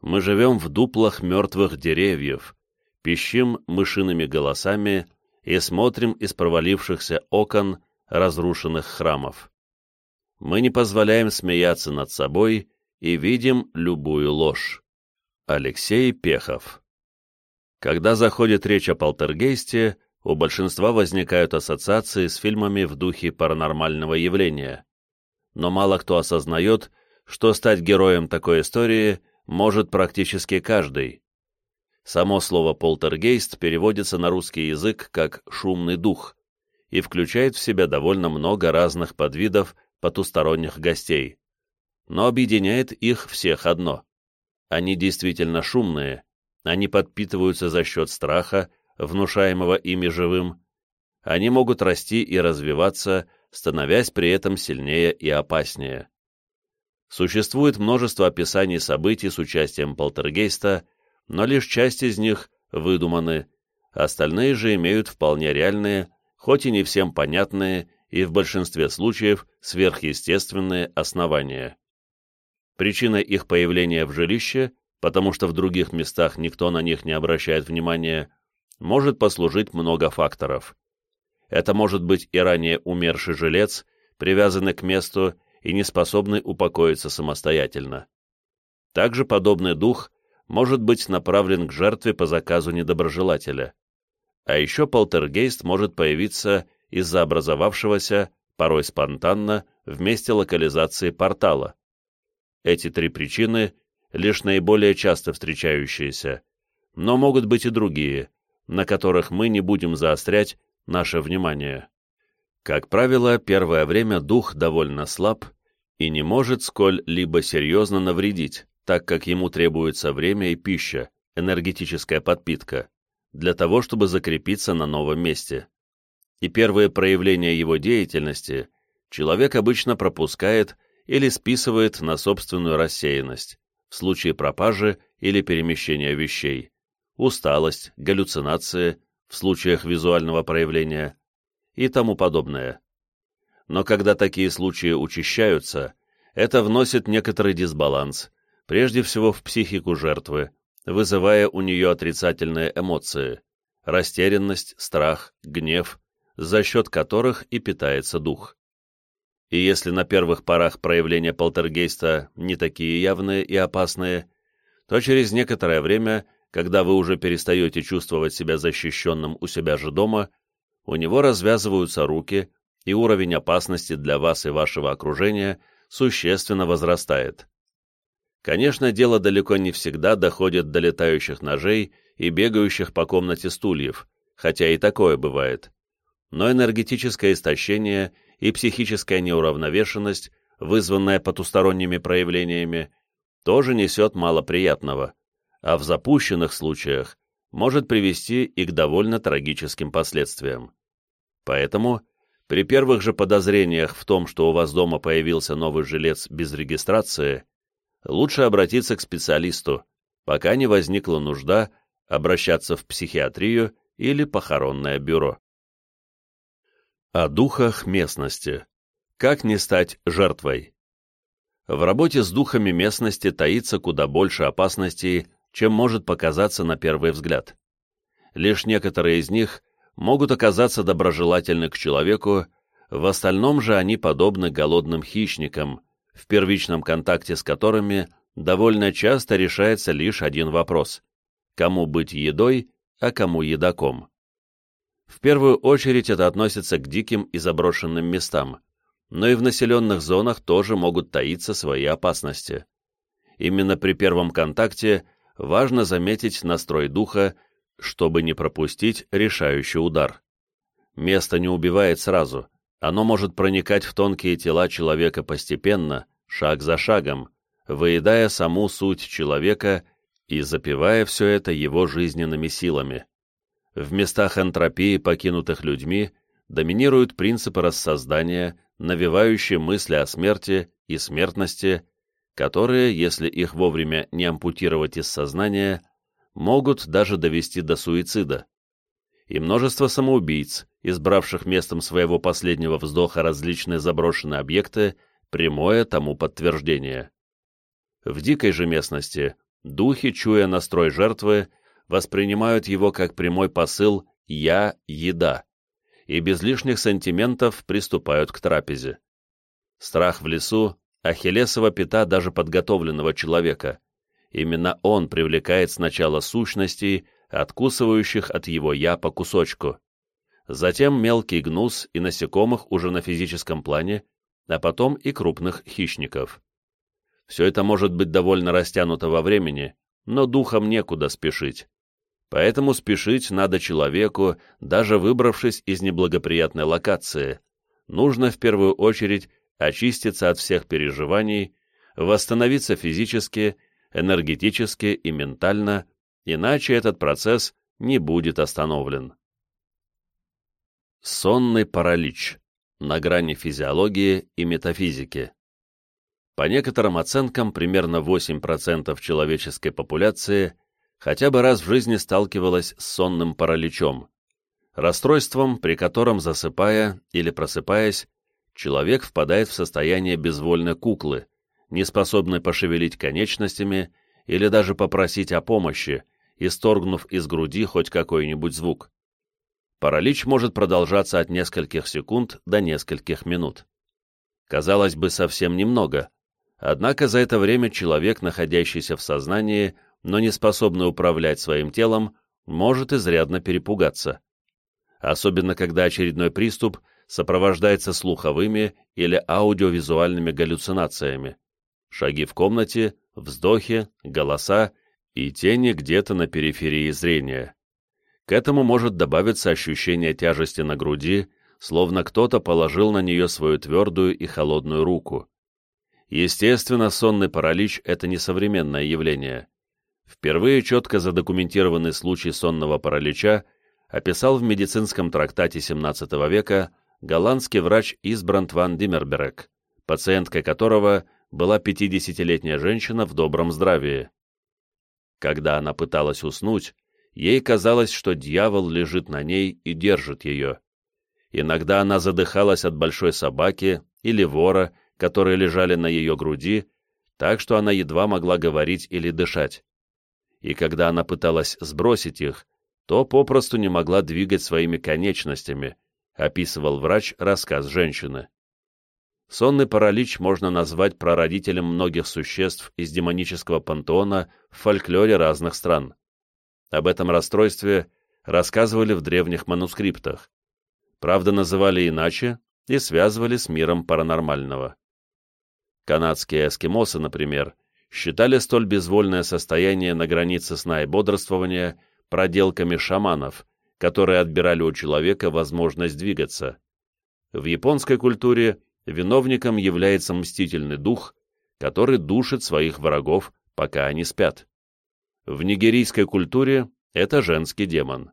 Мы живем в дуплах мертвых деревьев, пищим мышиными голосами и смотрим из провалившихся окон разрушенных храмов. Мы не позволяем смеяться над собой и видим любую ложь. Алексей Пехов когда заходит речь о полтергейсте, у большинства возникают ассоциации с фильмами в духе паранормального явления. Но мало кто осознает, что стать героем такой истории может практически каждый. Само слово «полтергейст» переводится на русский язык как «шумный дух» и включает в себя довольно много разных подвидов потусторонних гостей. Но объединяет их всех одно. Они действительно шумные, они подпитываются за счет страха, внушаемого ими живым. Они могут расти и развиваться, становясь при этом сильнее и опаснее. Существует множество описаний событий с участием полтергейста, но лишь часть из них выдуманы, остальные же имеют вполне реальные, хоть и не всем понятные и в большинстве случаев сверхъестественные основания. Причиной их появления в жилище потому что в других местах никто на них не обращает внимания, может послужить много факторов. Это может быть и ранее умерший жилец, привязанный к месту и не способный упокоиться самостоятельно. Также подобный дух может быть направлен к жертве по заказу недоброжелателя. А еще полтергейст может появиться из-за образовавшегося, порой спонтанно, в месте локализации портала. Эти три причины лишь наиболее часто встречающиеся, но могут быть и другие, на которых мы не будем заострять наше внимание. Как правило, первое время дух довольно слаб и не может сколь-либо серьезно навредить, так как ему требуется время и пища, энергетическая подпитка, для того, чтобы закрепиться на новом месте. И первые проявления его деятельности человек обычно пропускает или списывает на собственную рассеянность в случае пропажи или перемещения вещей, усталость, галлюцинации в случаях визуального проявления и тому подобное. Но когда такие случаи учащаются, это вносит некоторый дисбаланс, прежде всего в психику жертвы, вызывая у нее отрицательные эмоции, растерянность, страх, гнев, за счет которых и питается дух. И если на первых порах проявления полтергейста не такие явные и опасные, то через некоторое время, когда вы уже перестаете чувствовать себя защищенным у себя же дома, у него развязываются руки, и уровень опасности для вас и вашего окружения существенно возрастает. Конечно, дело далеко не всегда доходит до летающих ножей и бегающих по комнате стульев, хотя и такое бывает. Но энергетическое истощение – и психическая неуравновешенность, вызванная потусторонними проявлениями, тоже несет мало приятного, а в запущенных случаях может привести и к довольно трагическим последствиям. Поэтому При первых же подозрениях в том, что у вас дома появился новый жилец без регистрации, лучше обратиться к специалисту, пока не возникла нужда обращаться в психиатрию или похоронное бюро. О духах местности. Как не стать жертвой? В работе с духами местности таится куда больше опасностей, чем может показаться на первый взгляд. Лишь некоторые из них могут оказаться доброжелательны к человеку, в остальном же они подобны голодным хищникам, в первичном контакте с которыми довольно часто решается лишь один вопрос – кому быть едой, а кому едоком. В первую очередь это относится к диким и заброшенным местам, но и в населенных зонах тоже могут таиться свои опасности. Именно при первом контакте важно заметить настрой духа, чтобы не пропустить решающий удар. Место не убивает сразу, оно может проникать в тонкие тела человека постепенно, шаг за шагом, выедая саму суть человека и запивая все это его жизненными силами. В местах энтропии, покинутых людьми, доминируют принципы рассоздания, навевающие мысли о смерти и смертности, которые, если их вовремя не ампутировать из сознания, могут даже довести до суицида. И множество самоубийц, избравших местом своего последнего вздоха различные заброшенные объекты, прямое тому подтверждение. В дикой же местности духи, чуя настрой жертвы, воспринимают его как прямой посыл «я – еда» и без лишних сантиментов приступают к трапезе. Страх в лесу – ахиллесова пята даже подготовленного человека. Именно он привлекает сначала сущностей, откусывающих от его «я» по кусочку. Затем мелкий гнус и насекомых уже на физическом плане, а потом и крупных хищников. Все это может быть довольно растянуто во времени, но духом некуда спешить. Поэтому спешить надо человеку, даже выбравшись из неблагоприятной локации. Нужно в первую очередь очиститься от всех переживаний, восстановиться физически, энергетически и ментально, иначе этот процесс не будет остановлен. Сонный паралич на грани физиологии и метафизики. По некоторым оценкам, примерно 8% человеческой популяции – хотя бы раз в жизни сталкивалась с сонным параличом, расстройством, при котором, засыпая или просыпаясь, человек впадает в состояние безвольной куклы, не способной пошевелить конечностями или даже попросить о помощи, исторгнув из груди хоть какой-нибудь звук. Паралич может продолжаться от нескольких секунд до нескольких минут. Казалось бы, совсем немного, однако за это время человек, находящийся в сознании, но не способный управлять своим телом, может изрядно перепугаться. Особенно когда очередной приступ сопровождается слуховыми или аудиовизуальными галлюцинациями. Шаги в комнате, вздохи, голоса и тени где-то на периферии зрения. К этому может добавиться ощущение тяжести на груди, словно кто-то положил на нее свою твердую и холодную руку. Естественно, сонный паралич – это не современное явление. Впервые четко задокументированный случай сонного паралича описал в медицинском трактате XVII века голландский врач Избрант ван Диммерберек, пациенткой которого была 50-летняя женщина в добром здравии. Когда она пыталась уснуть, ей казалось, что дьявол лежит на ней и держит ее. Иногда она задыхалась от большой собаки или вора, которые лежали на ее груди, так что она едва могла говорить или дышать и когда она пыталась сбросить их, то попросту не могла двигать своими конечностями, описывал врач рассказ женщины. Сонный паралич можно назвать прародителем многих существ из демонического пантеона в фольклоре разных стран. Об этом расстройстве рассказывали в древних манускриптах. Правда, называли иначе и связывали с миром паранормального. Канадские эскимосы, например, считали столь безвольное состояние на границе сна и бодрствования проделками шаманов, которые отбирали у человека возможность двигаться. В японской культуре виновником является мстительный дух, который душит своих врагов, пока они спят. В нигерийской культуре это женский демон.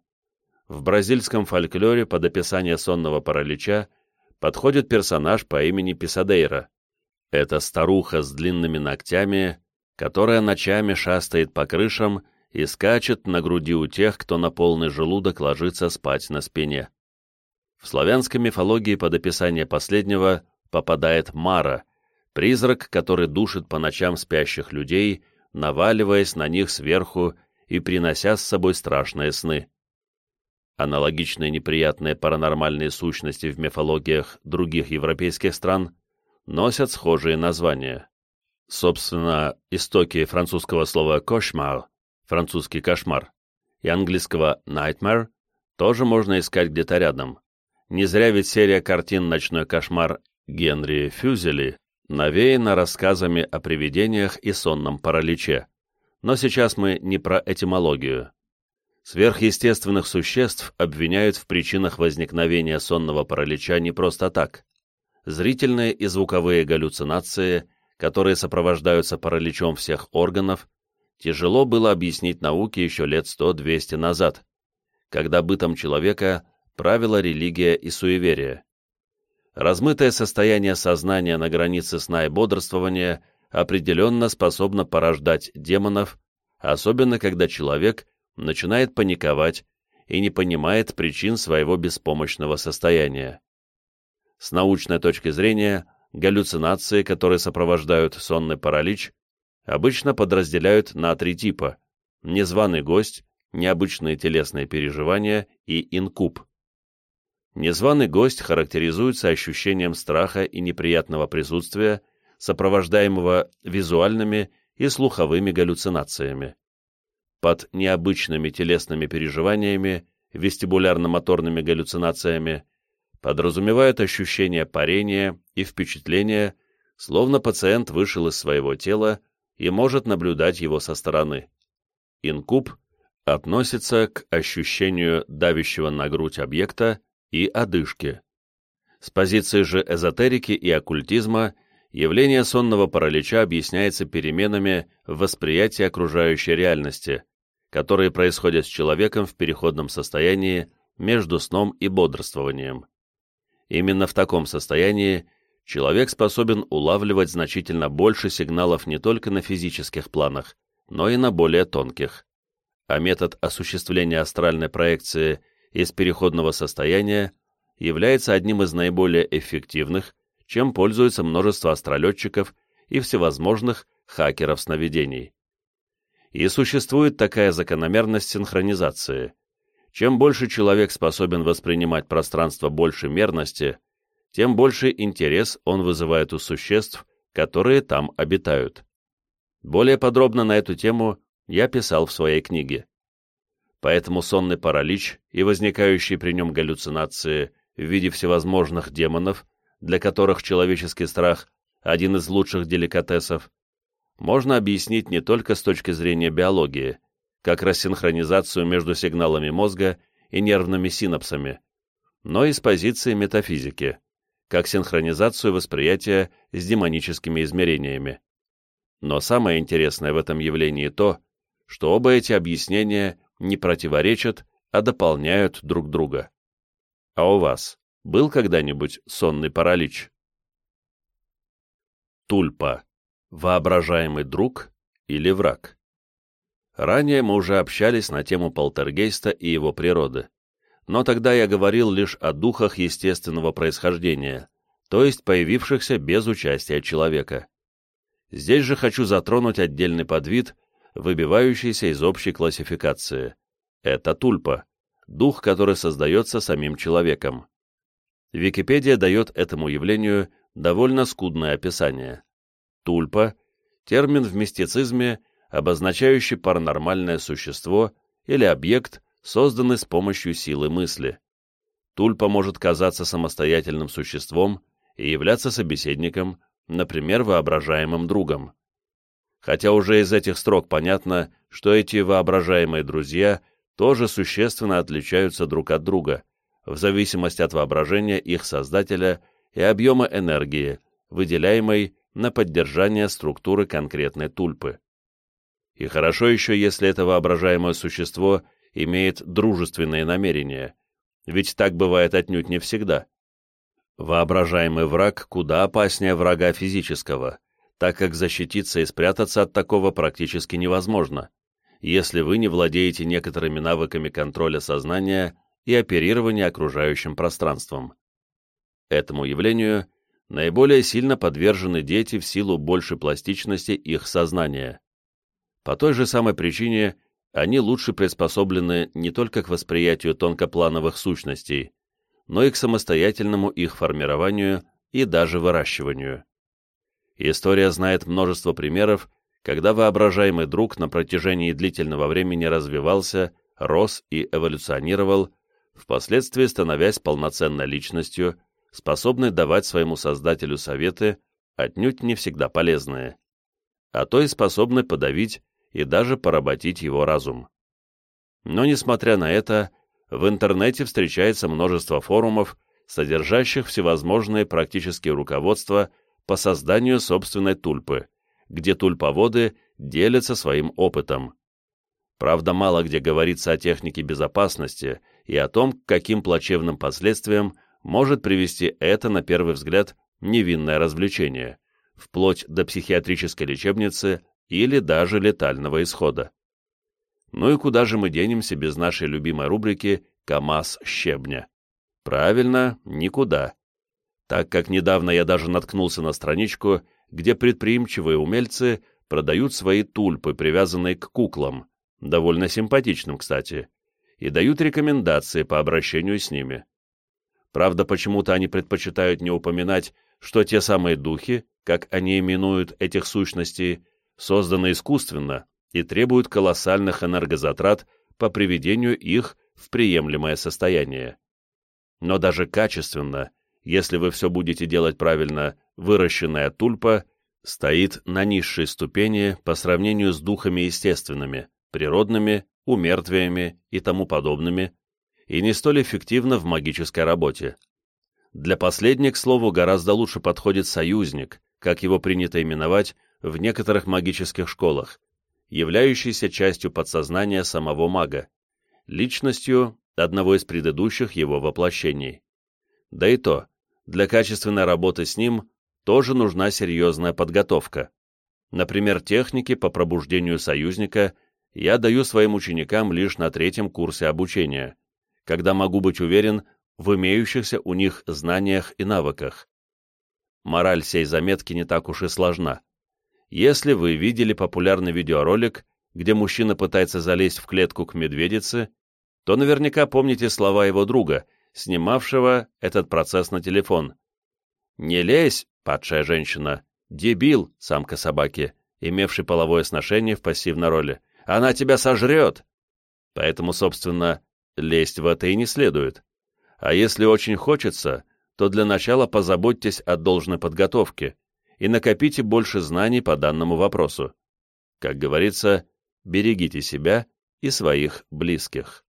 В бразильском фольклоре под описание сонного паралича подходит персонаж по имени Писадейра. Это старуха с длинными ногтями, которая ночами шастает по крышам и скачет на груди у тех, кто на полный желудок ложится спать на спине. В славянской мифологии под описание последнего попадает Мара, призрак, который душит по ночам спящих людей, наваливаясь на них сверху и принося с собой страшные сны. Аналогичные неприятные паранормальные сущности в мифологиях других европейских стран носят схожие названия. Собственно, истоки французского слова «кошмар» — французский кошмар, и английского «nightmare» тоже можно искать где-то рядом. Не зря ведь серия картин «Ночной кошмар» Генри Фюзели навеяна рассказами о привидениях и сонном параличе. Но сейчас мы не про этимологию. Сверхъестественных существ обвиняют в причинах возникновения сонного паралича не просто так. Зрительные и звуковые галлюцинации, которые сопровождаются параличом всех органов, тяжело было объяснить науке еще лет 100-200 назад, когда бытом человека правила религия и суеверие. Размытое состояние сознания на границе сна и бодрствования определенно способно порождать демонов, особенно когда человек начинает паниковать и не понимает причин своего беспомощного состояния. С научной точки зрения, галлюцинации, которые сопровождают сонный паралич, обычно подразделяют на три типа – незваный гость, необычные телесные переживания и инкуб. Незваный гость характеризуется ощущением страха и неприятного присутствия, сопровождаемого визуальными и слуховыми галлюцинациями. Под необычными телесными переживаниями, вестибулярно-моторными галлюцинациями подразумевают ощущение парения и впечатление, словно пациент вышел из своего тела и может наблюдать его со стороны. Инкуб относится к ощущению давящего на грудь объекта и одышки. С позиции же эзотерики и оккультизма явление сонного паралича объясняется переменами в восприятии окружающей реальности, которые происходят с человеком в переходном состоянии между сном и бодрствованием. Именно в таком состоянии человек способен улавливать значительно больше сигналов не только на физических планах, но и на более тонких. А метод осуществления астральной проекции – из переходного состояния является одним из наиболее эффективных, чем пользуются множество астролетчиков и всевозможных хакеров сновидений. И существует такая закономерность синхронизации. Чем больше человек способен воспринимать пространство больше мерности, тем больше интерес он вызывает у существ, которые там обитают. Более подробно на эту тему я писал в своей книге. Поэтому сонный паралич и возникающие при нем галлюцинации в виде всевозможных демонов, для которых человеческий страх – один из лучших деликатесов, можно объяснить не только с точки зрения биологии, как рассинхронизацию между сигналами мозга и нервными синапсами, но и с позиции метафизики, как синхронизацию восприятия с демоническими измерениями. Но самое интересное в этом явлении то, что оба эти объяснения не противоречат, а дополняют друг друга. А у вас был когда-нибудь сонный паралич? Тульпа. Воображаемый друг или враг? Ранее мы уже общались на тему полтергейста и его природы. Но тогда я говорил лишь о духах естественного происхождения, то есть появившихся без участия человека. Здесь же хочу затронуть отдельный подвид, выбивающийся из общей классификации. Это тульпа, дух, который создается самим человеком. Википедия дает этому явлению довольно скудное описание. Тульпа – термин в мистицизме, обозначающий паранормальное существо или объект, созданный с помощью силы мысли. Тульпа может казаться самостоятельным существом и являться собеседником, например, воображаемым другом хотя уже из этих строк понятно, что эти воображаемые друзья тоже существенно отличаются друг от друга, в зависимости от воображения их создателя и объема энергии, выделяемой на поддержание структуры конкретной тульпы. И хорошо еще, если это воображаемое существо имеет дружественные намерения, ведь так бывает отнюдь не всегда. Воображаемый враг куда опаснее врага физического, так как защититься и спрятаться от такого практически невозможно, если вы не владеете некоторыми навыками контроля сознания и оперирования окружающим пространством. Этому явлению наиболее сильно подвержены дети в силу большей пластичности их сознания. По той же самой причине они лучше приспособлены не только к восприятию тонкоплановых сущностей, но и к самостоятельному их формированию и даже выращиванию. История знает множество примеров, когда воображаемый друг на протяжении длительного времени развивался, рос и эволюционировал, впоследствии становясь полноценной личностью, способной давать своему создателю советы, отнюдь не всегда полезные, а то и способной подавить и даже поработить его разум. Но, несмотря на это, в интернете встречается множество форумов, содержащих всевозможные практические руководства по созданию собственной тульпы, где тульповоды делятся своим опытом. Правда, мало где говорится о технике безопасности и о том, к каким плачевным последствиям может привести это, на первый взгляд, невинное развлечение, вплоть до психиатрической лечебницы или даже летального исхода. Ну и куда же мы денемся без нашей любимой рубрики «КамАЗ щебня»? Правильно, никуда. Так как недавно я даже наткнулся на страничку, где предприимчивые умельцы продают свои тульпы, привязанные к куклам, довольно симпатичным, кстати, и дают рекомендации по обращению с ними. Правда, почему-то они предпочитают не упоминать, что те самые духи, как они именуют этих сущностей, созданы искусственно и требуют колоссальных энергозатрат по приведению их в приемлемое состояние. Но даже качественно, если вы все будете делать правильно, выращенная тульпа стоит на низшей ступени по сравнению с духами естественными, природными, умертвиями и тому подобными, и не столь эффективна в магической работе. Для последних, к слову, гораздо лучше подходит союзник, как его принято именовать в некоторых магических школах, являющийся частью подсознания самого мага, личностью одного из предыдущих его воплощений. Да и то, для качественной работы с ним тоже нужна серьезная подготовка. Например, техники по пробуждению союзника я даю своим ученикам лишь на третьем курсе обучения, когда могу быть уверен в имеющихся у них знаниях и навыках. Мораль сей заметки не так уж и сложна. Если вы видели популярный видеоролик, где мужчина пытается залезть в клетку к медведице, то наверняка помните слова его друга, снимавшего этот процесс на телефон. «Не лезь, падшая женщина, дебил, самка собаки, имевший половое сношение в пассивной роли. Она тебя сожрет!» Поэтому, собственно, лезть в это и не следует. А если очень хочется, то для начала позаботьтесь о должной подготовке, и накопите больше знаний по данному вопросу. Как говорится, берегите себя и своих близких.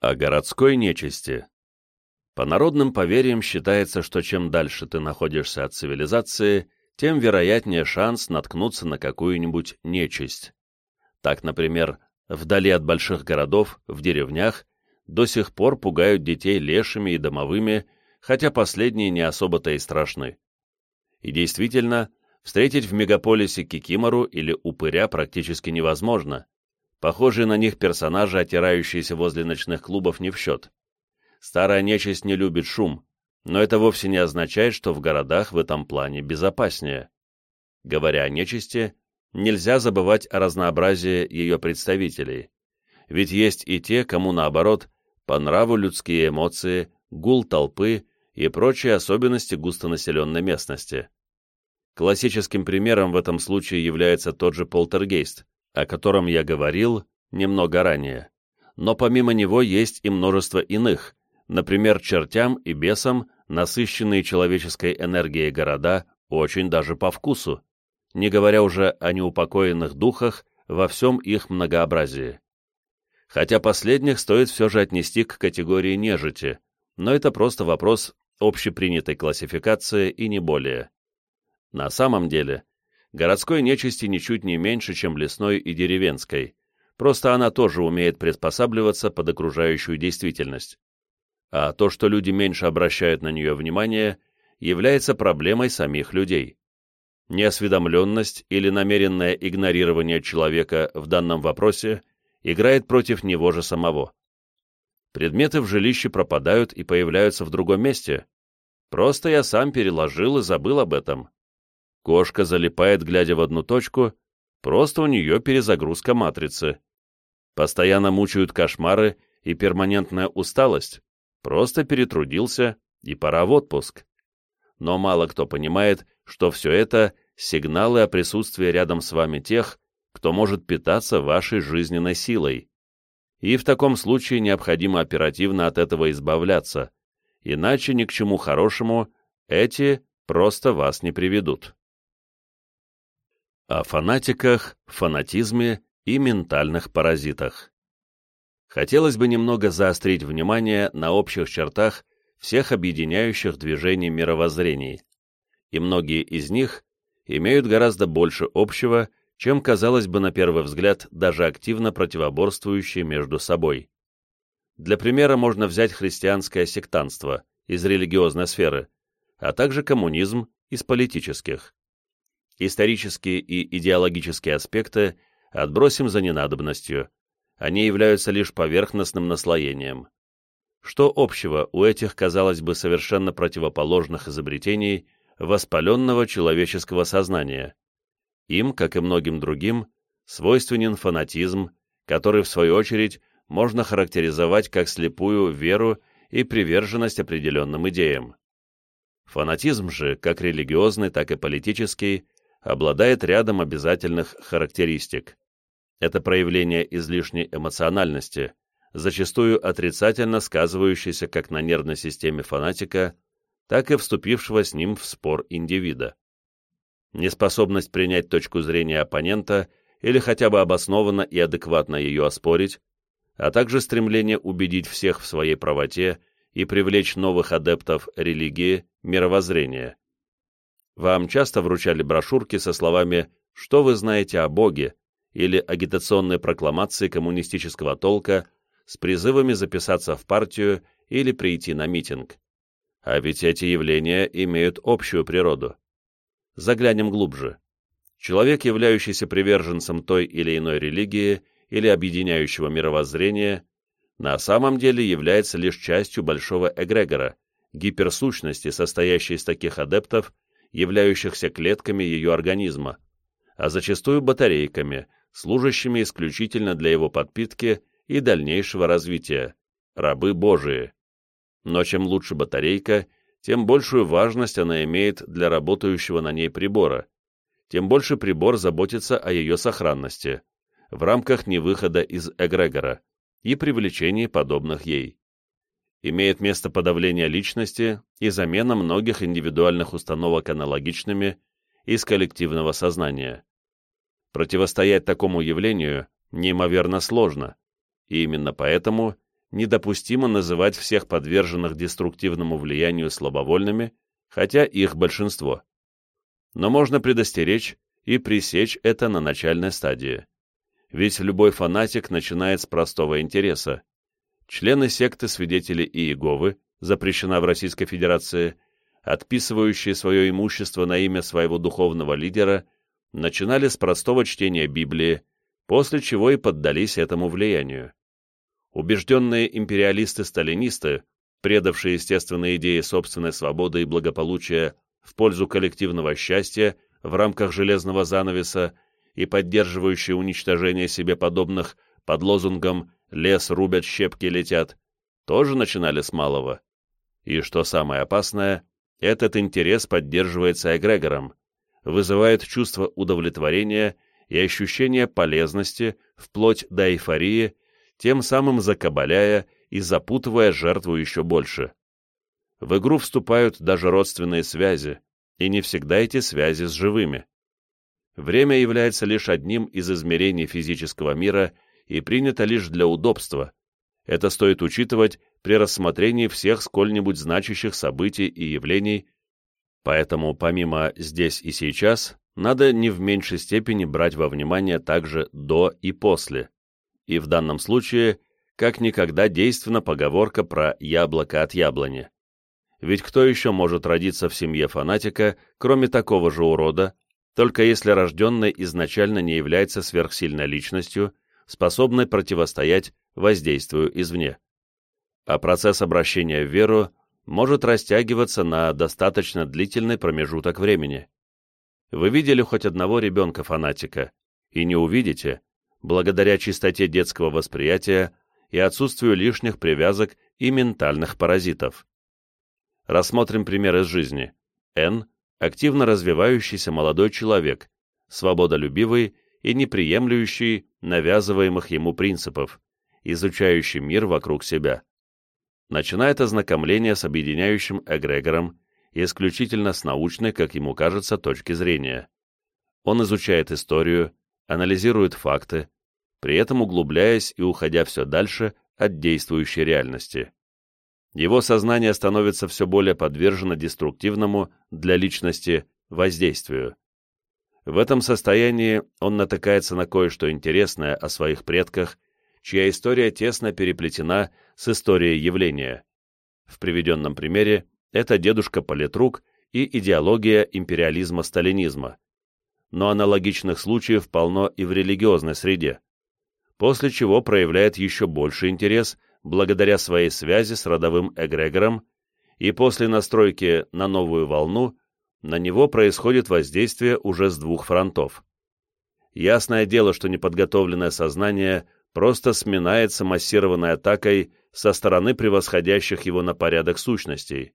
О городской нечисти. По народным поверьям считается, что чем дальше ты находишься от цивилизации, тем вероятнее шанс наткнуться на какую-нибудь нечисть. Так, например, вдали от больших городов, в деревнях, до сих пор пугают детей лешими и домовыми, хотя последние не особо-то и страшны. И действительно, встретить в мегаполисе Кикимору или Упыря практически невозможно. Похожие на них персонажи, отирающиеся возле ночных клубов, не в счет. Старая нечисть не любит шум, но это вовсе не означает, что в городах в этом плане безопаснее. Говоря о нечисти, нельзя забывать о разнообразии ее представителей. Ведь есть и те, кому, наоборот, по нраву людские эмоции, гул толпы и прочие особенности густонаселенной местности. Классическим примером в этом случае является тот же полтергейст, о котором я говорил немного ранее. Но помимо него есть и множество иных, например, чертям и бесам, насыщенные человеческой энергией города очень даже по вкусу, не говоря уже о неупокоенных духах во всем их многообразии. Хотя последних стоит все же отнести к категории нежити, но это просто вопрос общепринятой классификации и не более. На самом деле, городской нечисти ничуть не меньше, чем лесной и деревенской, просто она тоже умеет приспосабливаться под окружающую действительность. а то, что люди меньше обращают на нее внимание, является проблемой самих людей. Неосведомленность или намеренное игнорирование человека в данном вопросе играет против него же самого. Предметы в жилище пропадают и появляются в другом месте. Просто я сам переложил и забыл об этом. Кошка залипает, глядя в одну точку, просто у нее перезагрузка матрицы. Постоянно мучают кошмары и перманентная усталость. Просто перетрудился, и пора в отпуск. Но мало кто понимает, что все это — сигналы о присутствии рядом с вами тех, кто может питаться вашей жизненной силой и в таком случае необходимо оперативно от этого избавляться, иначе ни к чему хорошему эти просто вас не приведут. О фанатиках, фанатизме и ментальных паразитах. Хотелось бы немного заострить внимание на общих чертах всех объединяющих движений мировоззрений, и многие из них имеют гораздо больше общего, чем, казалось бы, на первый взгляд, даже активно противоборствующие между собой. Для примера можно взять христианское сектантство из религиозной сферы, а также коммунизм из политических. Исторические и идеологические аспекты отбросим за ненадобностью, они являются лишь поверхностным наслоением. Что общего у этих, казалось бы, совершенно противоположных изобретений воспаленного человеческого сознания? Им, как и многим другим, свойственен фанатизм, который, в свою очередь, можно характеризовать как слепую веру и приверженность определенным идеям. Фанатизм же, как религиозный, так и политический, обладает рядом обязательных характеристик. Это проявление излишней эмоциональности, зачастую отрицательно сказывающееся как на нервной системе фанатика, так и вступившего с ним в спор индивида неспособность принять точку зрения оппонента или хотя бы обоснованно и адекватно ее оспорить, а также стремление убедить всех в своей правоте и привлечь новых адептов религии, мировоззрения. Вам часто вручали брошюрки со словами «Что вы знаете о Боге?» или агитационные прокламации коммунистического толка с призывами записаться в партию или прийти на митинг. А ведь эти явления имеют общую природу. Заглянем глубже. Человек, являющийся приверженцем той или иной религии или объединяющего мировоззрения, на самом деле является лишь частью большого эгрегора, гиперсущности, состоящей из таких адептов, являющихся клетками ее организма, а зачастую батарейками, служащими исключительно для его подпитки и дальнейшего развития, рабы Божии. Но чем лучше батарейка, тем большую важность она имеет для работающего на ней прибора, тем больше прибор заботится о ее сохранности в рамках невыхода из эгрегора и привлечении подобных ей. Имеет место подавление личности и замена многих индивидуальных установок аналогичными из коллективного сознания. Противостоять такому явлению неимоверно сложно, и именно поэтому недопустимо называть всех подверженных деструктивному влиянию слабовольными, хотя их большинство. Но можно предостеречь и пресечь это на начальной стадии. Ведь любой фанатик начинает с простого интереса. Члены секты свидетелей Иеговы, запрещена в Российской Федерации, отписывающие свое имущество на имя своего духовного лидера, начинали с простого чтения Библии, после чего и поддались этому влиянию. Убежденные империалисты-сталинисты, предавшие естественные идеи собственной свободы и благополучия в пользу коллективного счастья в рамках железного занавеса и поддерживающие уничтожение себе подобных под лозунгом «лес рубят, щепки летят», тоже начинали с малого. И что самое опасное, этот интерес поддерживается эгрегором, вызывает чувство удовлетворения и ощущение полезности вплоть до эйфории тем самым закабаляя и запутывая жертву еще больше. В игру вступают даже родственные связи, и не всегда эти связи с живыми. Время является лишь одним из измерений физического мира и принято лишь для удобства. Это стоит учитывать при рассмотрении всех сколь-нибудь значащих событий и явлений, поэтому помимо «здесь и сейчас» надо не в меньшей степени брать во внимание также «до» и «после» и в данном случае как никогда действенна поговорка про яблоко от яблони. Ведь кто еще может родиться в семье фанатика, кроме такого же урода, только если рожденный изначально не является сверхсильной личностью, способной противостоять воздействию извне. А процесс обращения в веру может растягиваться на достаточно длительный промежуток времени. Вы видели хоть одного ребенка-фанатика, и не увидите, благодаря чистоте детского восприятия и отсутствию лишних привязок и ментальных паразитов. Рассмотрим пример из жизни. Н – активно развивающийся молодой человек, свободолюбивый и неприемлющий навязываемых ему принципов, изучающий мир вокруг себя. Начинает ознакомление с объединяющим эгрегором, исключительно с научной, как ему кажется, точки зрения. Он изучает историю, анализирует факты, при этом углубляясь и уходя все дальше от действующей реальности его сознание становится все более подвержено деструктивному для личности воздействию. В этом состоянии он натыкается на кое-что интересное о своих предках, чья история тесно переплетена с историей явления. В приведенном примере это дедушка Политрук и идеология империализма-сталинизма. Но аналогичных случаев полно и в религиозной среде, после чего проявляет еще больше интерес – благодаря своей связи с родовым эгрегором, и после настройки на новую волну на него происходит воздействие уже с двух фронтов. Ясное дело, что неподготовленное сознание просто сминается массированной атакой со стороны превосходящих его на порядок сущностей,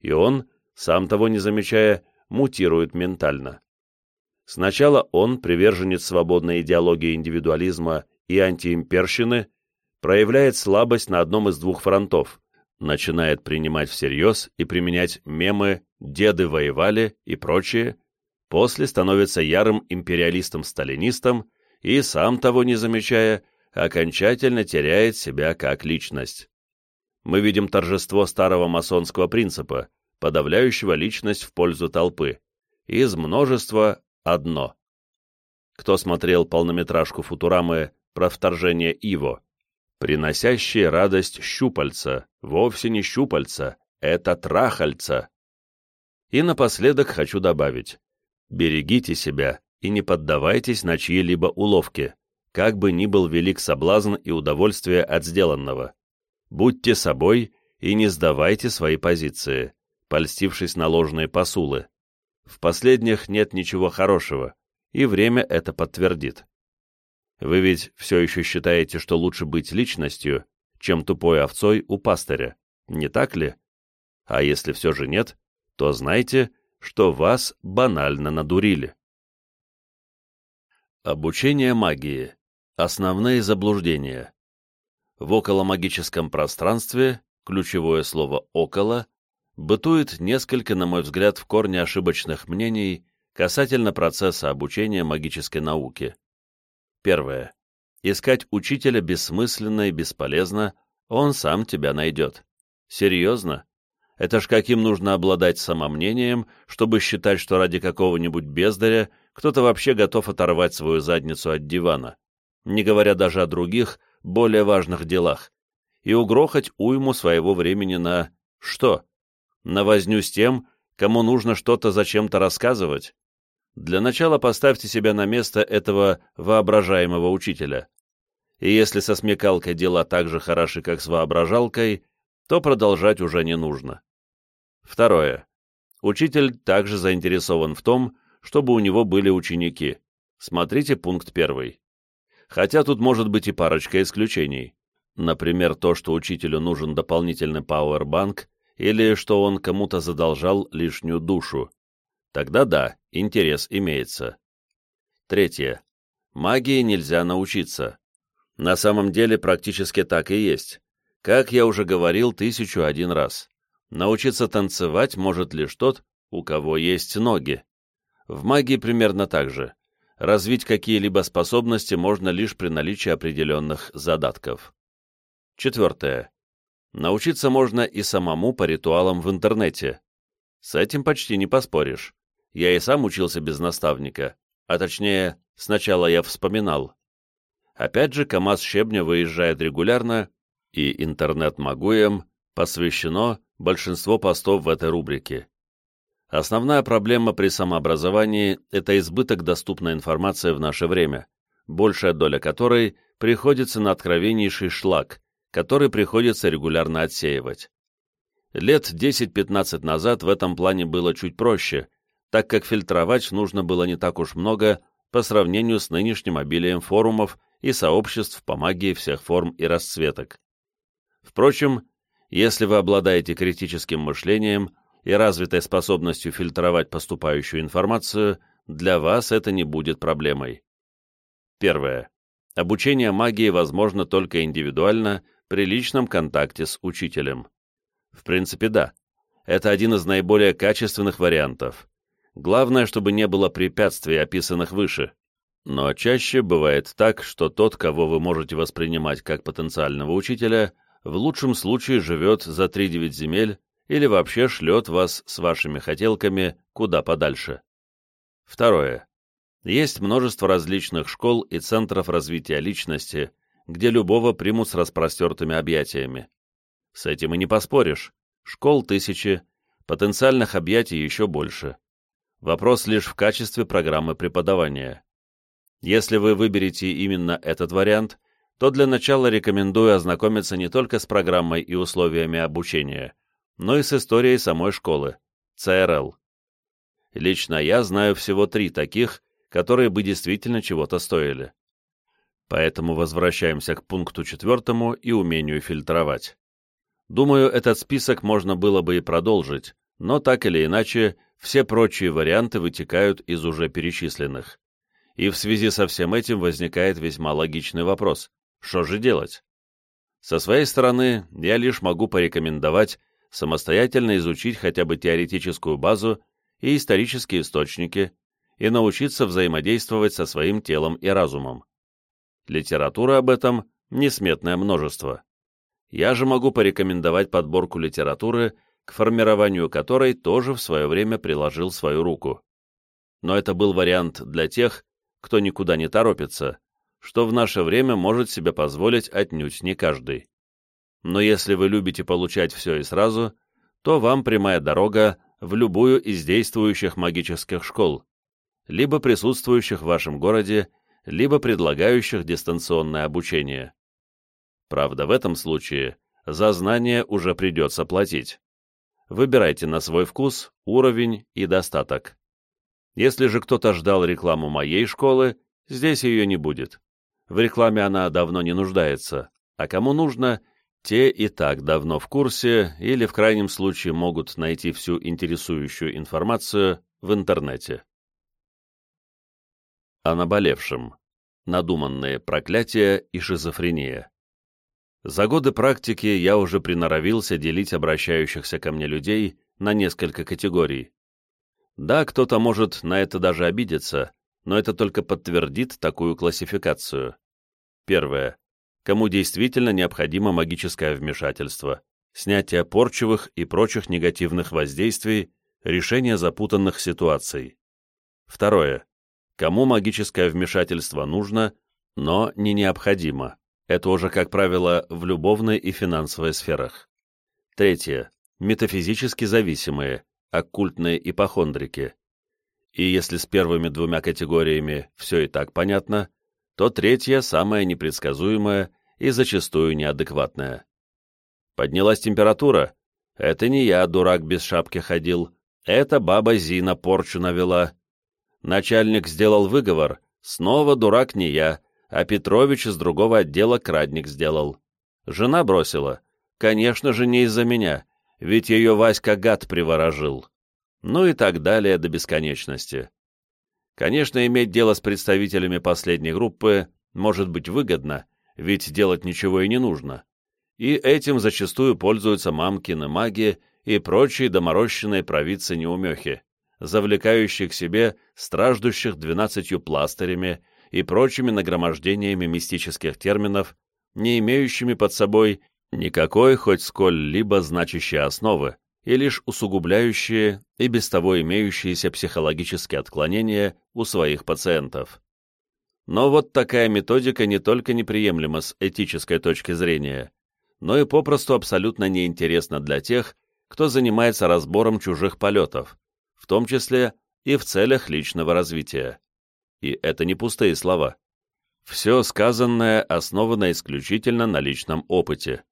и он, сам того не замечая, мутирует ментально. Сначала он, приверженец свободной идеологии индивидуализма и антиимперщины, проявляет слабость на одном из двух фронтов, начинает принимать всерьез и применять мемы «деды воевали» и прочее, после становится ярым империалистом-сталинистом и, сам того не замечая, окончательно теряет себя как личность. Мы видим торжество старого масонского принципа, подавляющего личность в пользу толпы. Из множества одно. Кто смотрел полнометражку Футурамы про вторжение Иво, приносящие радость щупальца, вовсе не щупальца, это трахальца. И напоследок хочу добавить, берегите себя и не поддавайтесь на чьи-либо уловки, как бы ни был велик соблазн и удовольствие от сделанного. Будьте собой и не сдавайте свои позиции, польстившись на ложные посулы. В последних нет ничего хорошего, и время это подтвердит. Вы ведь все еще считаете, что лучше быть личностью, чем тупой овцой у пастыря, не так ли? А если все же нет, то знайте, что вас банально надурили. Обучение магии. Основные заблуждения. В околомагическом пространстве, ключевое слово «около», бытует несколько, на мой взгляд, в корне ошибочных мнений касательно процесса обучения магической науки. Первое. Искать учителя бессмысленно и бесполезно, он сам тебя найдет. Серьезно? Это ж каким нужно обладать самомнением, чтобы считать, что ради какого-нибудь бездаря кто-то вообще готов оторвать свою задницу от дивана, не говоря даже о других, более важных делах, и угрохать уйму своего времени на... что? На возню с тем, кому нужно что-то зачем-то рассказывать? Для начала поставьте себя на место этого воображаемого учителя. И если со смекалкой дела так же хороши, как с воображалкой, то продолжать уже не нужно. Второе. Учитель также заинтересован в том, чтобы у него были ученики. Смотрите пункт первый. Хотя тут может быть и парочка исключений. Например, то, что учителю нужен дополнительный пауэрбанк, или что он кому-то задолжал лишнюю душу. Тогда да, интерес имеется. Третье. Магии нельзя научиться. На самом деле практически так и есть. Как я уже говорил тысячу один раз. Научиться танцевать может лишь тот, у кого есть ноги. В магии примерно так же. Развить какие-либо способности можно лишь при наличии определенных задатков. Четвертое. Научиться можно и самому по ритуалам в интернете. С этим почти не поспоришь. Я и сам учился без наставника, а точнее, сначала я вспоминал. Опять же, КамАЗ щебня выезжает регулярно, и интернет-магуям посвящено большинство постов в этой рубрике. Основная проблема при самообразовании – это избыток доступной информации в наше время, большая доля которой приходится на откровеннейший шлак, который приходится регулярно отсеивать. Лет 10-15 назад в этом плане было чуть проще, так как фильтровать нужно было не так уж много по сравнению с нынешним обилием форумов и сообществ по магии всех форм и расцветок. Впрочем, если вы обладаете критическим мышлением и развитой способностью фильтровать поступающую информацию, для вас это не будет проблемой. Первое. Обучение магии возможно только индивидуально при личном контакте с учителем. В принципе, да. Это один из наиболее качественных вариантов. Главное, чтобы не было препятствий, описанных выше. Но чаще бывает так, что тот, кого вы можете воспринимать как потенциального учителя, в лучшем случае живет за 3-9 земель или вообще шлет вас с вашими хотелками куда подальше. Второе. Есть множество различных школ и центров развития личности, где любого примут с распростертыми объятиями. С этим и не поспоришь. Школ тысячи, потенциальных объятий еще больше. Вопрос лишь в качестве программы преподавания. Если вы выберете именно этот вариант, то для начала рекомендую ознакомиться не только с программой и условиями обучения, но и с историей самой школы, ЦРЛ. Лично я знаю всего три таких, которые бы действительно чего-то стоили. Поэтому возвращаемся к пункту четвертому и умению фильтровать. Думаю, этот список можно было бы и продолжить, но так или иначе, все прочие варианты вытекают из уже перечисленных. И в связи со всем этим возникает весьма логичный вопрос. Что же делать? Со своей стороны, я лишь могу порекомендовать самостоятельно изучить хотя бы теоретическую базу и исторические источники и научиться взаимодействовать со своим телом и разумом. Литература об этом несметное множество. Я же могу порекомендовать подборку литературы, к формированию которой тоже в свое время приложил свою руку. Но это был вариант для тех, кто никуда не торопится, что в наше время может себе позволить отнюдь не каждый. Но если вы любите получать все и сразу, то вам прямая дорога в любую из действующих магических школ, либо присутствующих в вашем городе, либо предлагающих дистанционное обучение. Правда, в этом случае за знания уже придется платить. Выбирайте на свой вкус, уровень и достаток. Если же кто-то ждал рекламу моей школы, здесь ее не будет. В рекламе она давно не нуждается, а кому нужно, те и так давно в курсе или в крайнем случае могут найти всю интересующую информацию в интернете. О наболевшем. Надуманные проклятия и шизофрения. За годы практики я уже приноровился делить обращающихся ко мне людей на несколько категорий. Да, кто-то может на это даже обидеться, но это только подтвердит такую классификацию. Первое. Кому действительно необходимо магическое вмешательство, снятие порчевых и прочих негативных воздействий, решение запутанных ситуаций. Второе. Кому магическое вмешательство нужно, но не необходимо. Это уже, как правило, в любовной и финансовой сферах. Третье. Метафизически зависимые, оккультные ипохондрики. И если с первыми двумя категориями все и так понятно, то третья самая непредсказуемая и зачастую неадекватная. Поднялась температура. Это не я, дурак, без шапки ходил. Это баба Зина порчу навела. Начальник сделал выговор. Снова дурак не я, а Петрович из другого отдела крадник сделал. Жена бросила. Конечно же, не из-за меня, ведь ее Васька гад приворожил. Ну и так далее до бесконечности. Конечно, иметь дело с представителями последней группы может быть выгодно, ведь делать ничего и не нужно. И этим зачастую пользуются мамкины маги и прочие доморощенные провидцы-неумехи, завлекающие к себе страждущих двенадцатью пластырями и прочими нагромождениями мистических терминов, не имеющими под собой никакой хоть сколь-либо значащей основы и лишь усугубляющие и без того имеющиеся психологические отклонения у своих пациентов. Но вот такая методика не только неприемлема с этической точки зрения, но и попросту абсолютно неинтересно для тех, кто занимается разбором чужих полетов, в том числе и в целях личного развития. И это не пустые слова. Все сказанное основано исключительно на личном опыте.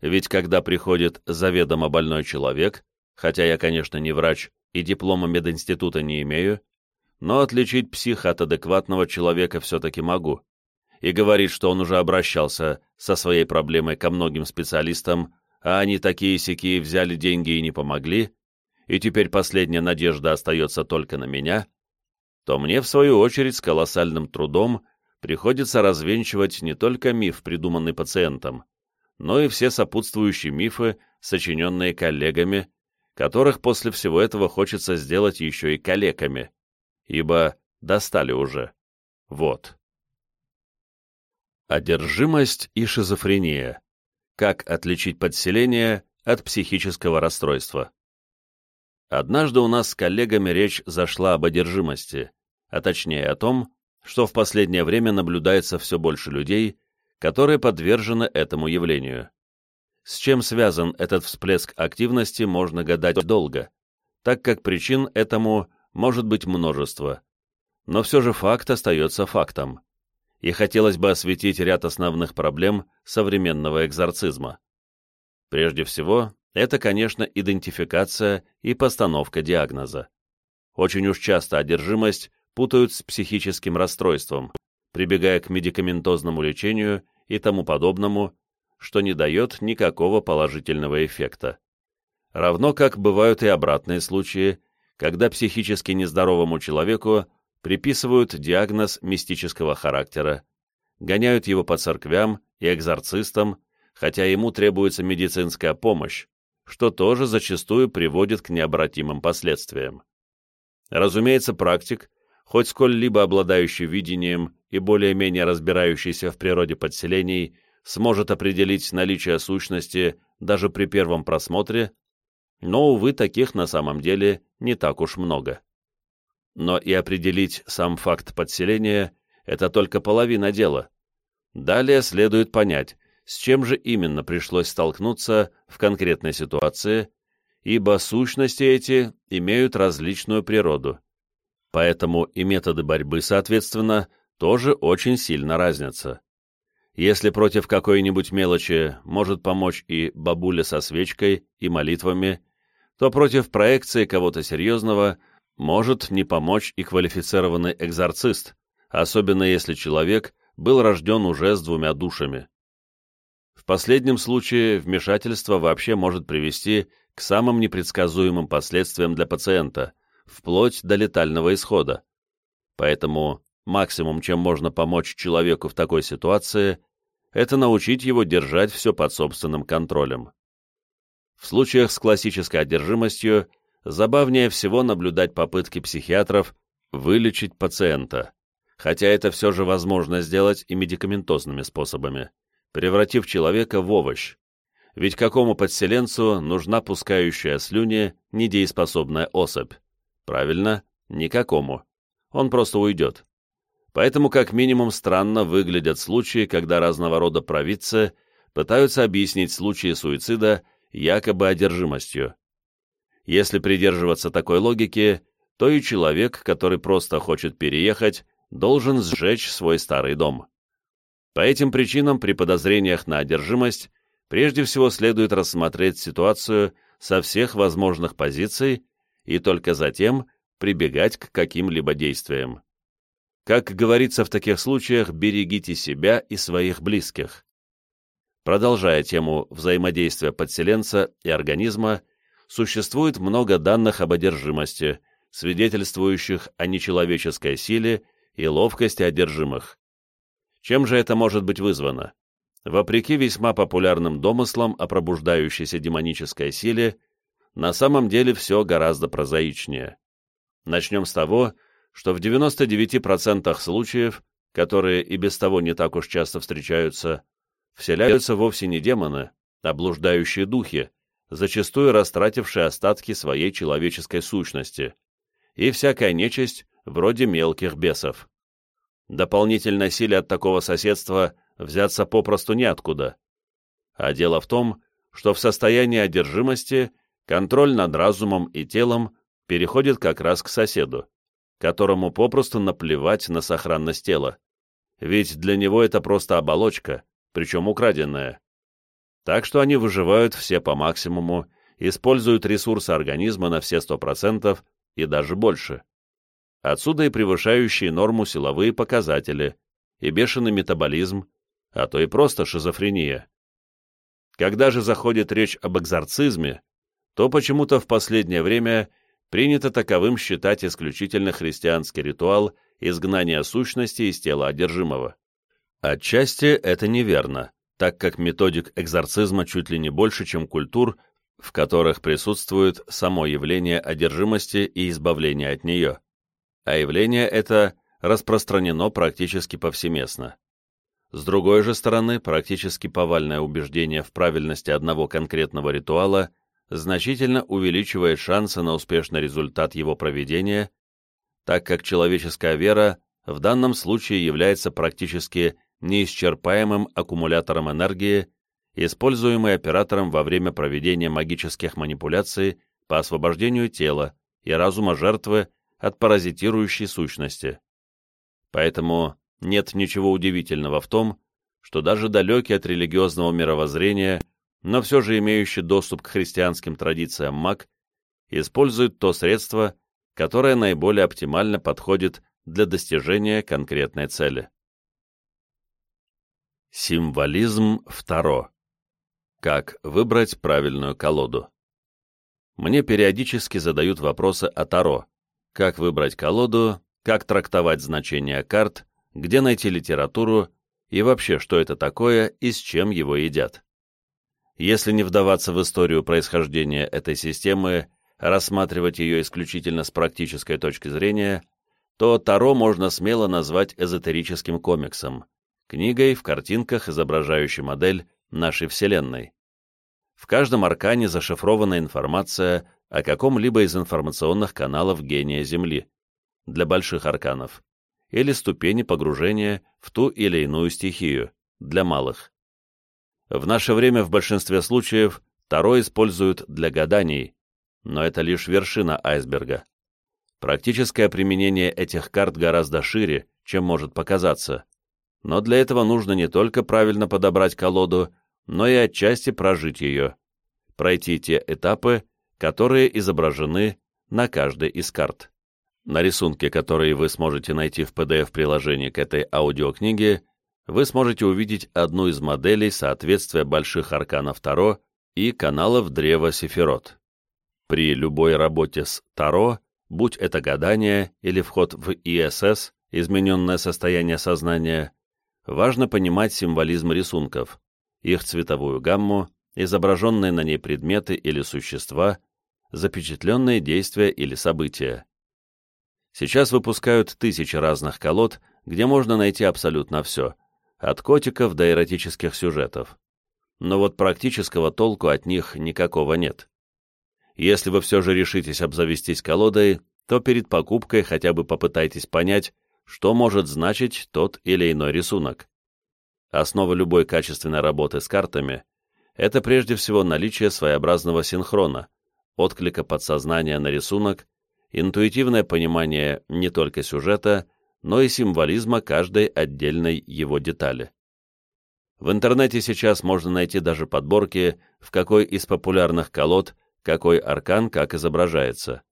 Ведь когда приходит заведомо больной человек, хотя я, конечно, не врач и диплома мединститута не имею, но отличить психа от адекватного человека все-таки могу, и говорит, что он уже обращался со своей проблемой ко многим специалистам, а они такие-сякие взяли деньги и не помогли, и теперь последняя надежда остается только на меня, то мне, в свою очередь, с колоссальным трудом приходится развенчивать не только миф, придуманный пациентом, но и все сопутствующие мифы, сочиненные коллегами, которых после всего этого хочется сделать еще и калеками, ибо достали уже. Вот. Одержимость и шизофрения. Как отличить подселение от психического расстройства? Однажды у нас с коллегами речь зашла об одержимости, а точнее о том, что в последнее время наблюдается все больше людей, которые подвержены этому явлению. С чем связан этот всплеск активности, можно гадать долго, так как причин этому может быть множество. Но все же факт остается фактом и хотелось бы осветить ряд основных проблем современного экзорцизма. Прежде всего, это, конечно, идентификация и постановка диагноза. Очень уж часто одержимость путают с психическим расстройством, прибегая к медикаментозному лечению и тому подобному, что не дает никакого положительного эффекта. Равно как бывают и обратные случаи, когда психически нездоровому человеку приписывают диагноз мистического характера, гоняют его по церквям и экзорцистам, хотя ему требуется медицинская помощь, что тоже зачастую приводит к необратимым последствиям. Разумеется, практик, хоть сколь-либо обладающий видением и более-менее разбирающийся в природе подселений, сможет определить наличие сущности даже при первом просмотре, но, увы, таких на самом деле не так уж много. Но и определить сам факт подселения – это только половина дела. Далее следует понять, с чем же именно пришлось столкнуться в конкретной ситуации, ибо сущности эти имеют различную природу. Поэтому и методы борьбы, соответственно, тоже очень сильно разнятся. Если против какой-нибудь мелочи может помочь и бабуля со свечкой и молитвами, то против проекции кого-то серьезного может не помочь и квалифицированный экзорцист, особенно если человек был рожден уже с двумя душами. В последнем случае вмешательство вообще может привести к самым непредсказуемым последствиям для пациента, вплоть до летального исхода. Поэтому максимум, чем можно помочь человеку в такой ситуации, это научить его держать все под собственным контролем. В случаях с классической одержимостью забавнее всего наблюдать попытки психиатров вылечить пациента, хотя это все же возможно сделать и медикаментозными способами, превратив человека в овощ. Ведь какому подселенцу нужна пускающая слюни недееспособная особь? Правильно, никакому. Он просто уйдет. Поэтому как минимум странно выглядят случаи, когда разного рода провидцы пытаются объяснить случаи суицида якобы одержимостью. Если придерживаться такой логики, то и человек, который просто хочет переехать, должен сжечь свой старый дом. По этим причинам при подозрениях на одержимость прежде всего следует рассмотреть ситуацию со всех возможных позиций и только затем прибегать к каким-либо действиям. Как говорится в таких случаях, берегите себя и своих близких. Продолжая тему взаимодействия подселенца и организма, существует много данных об одержимости, свидетельствующих о нечеловеческой силе и ловкости одержимых. Чем же это может быть вызвано? Вопреки весьма популярным домыслам о пробуждающейся демонической силе, на самом деле все гораздо прозаичнее. Начнем с того, что в 99% случаев, которые и без того не так уж часто встречаются, вселяются вовсе не демоны, а блуждающие духи, зачастую растратившие остатки своей человеческой сущности, и всякая нечисть вроде мелких бесов. Дополнительной силе от такого соседства взяться попросту неоткуда. А дело в том, что в состоянии одержимости контроль над разумом и телом переходит как раз к соседу, которому попросту наплевать на сохранность тела. Ведь для него это просто оболочка, причем украденная. Так что они выживают все по максимуму, используют ресурсы организма на все 100% и даже больше. Отсюда и превышающие норму силовые показатели, и бешеный метаболизм, а то и просто шизофрения. Когда же заходит речь об экзорцизме, то почему-то в последнее время принято таковым считать исключительно христианский ритуал изгнания сущности из тела одержимого. Отчасти это неверно, так как методик экзорцизма чуть ли не больше, чем культур, в которых присутствует само явление одержимости и избавления от нее. А явление это распространено практически повсеместно. С другой же стороны, практически повальное убеждение в правильности одного конкретного ритуала значительно увеличивает шансы на успешный результат его проведения, так как человеческая вера в данном случае является практически неисчерпаемым аккумулятором энергии, используемой оператором во время проведения магических манипуляций по освобождению тела и разума жертвы от паразитирующей сущности. Поэтому нет ничего удивительного в том, что даже далекий от религиозного мировоззрения, но все же имеющий доступ к христианским традициям маг, использует то средство, которое наиболее оптимально подходит для достижения конкретной цели. Символизм второ. Как выбрать правильную колоду? Мне периодически задают вопросы о Таро. Как выбрать колоду, как трактовать значения карт, где найти литературу и вообще, что это такое и с чем его едят. Если не вдаваться в историю происхождения этой системы, рассматривать ее исключительно с практической точки зрения, то Таро можно смело назвать эзотерическим комиксом, книгой в картинках, изображающей модель нашей Вселенной. В каждом аркане зашифрована информация о каком-либо из информационных каналов гения Земли, для больших арканов, или ступени погружения в ту или иную стихию, для малых. В наше время в большинстве случаев Таро используют для гаданий, но это лишь вершина айсберга. Практическое применение этих карт гораздо шире, чем может показаться, но для этого нужно не только правильно подобрать колоду, но и отчасти прожить ее, пройти те этапы, которые изображены на каждой из карт. На рисунке, который вы сможете найти в PDF-приложении к этой аудиокниге, вы сможете увидеть одну из моделей соответствия больших арканов Таро и каналов Древа Сефирот. При любой работе с Таро, будь это гадание или вход в ИСС, измененное состояние сознания, важно понимать символизм рисунков, их цветовую гамму, изображенные на ней предметы или существа, запечатленные действия или события. Сейчас выпускают тысячи разных колод, где можно найти абсолютно все, от котиков до эротических сюжетов. Но вот практического толку от них никакого нет. Если вы все же решитесь обзавестись колодой, то перед покупкой хотя бы попытайтесь понять, что может значить тот или иной рисунок. Основа любой качественной работы с картами – это прежде всего наличие своеобразного синхрона, отклика подсознания на рисунок интуитивное понимание не только сюжета, но и символизма каждой отдельной его детали. В интернете сейчас можно найти даже подборки, в какой из популярных колод какой аркан как изображается.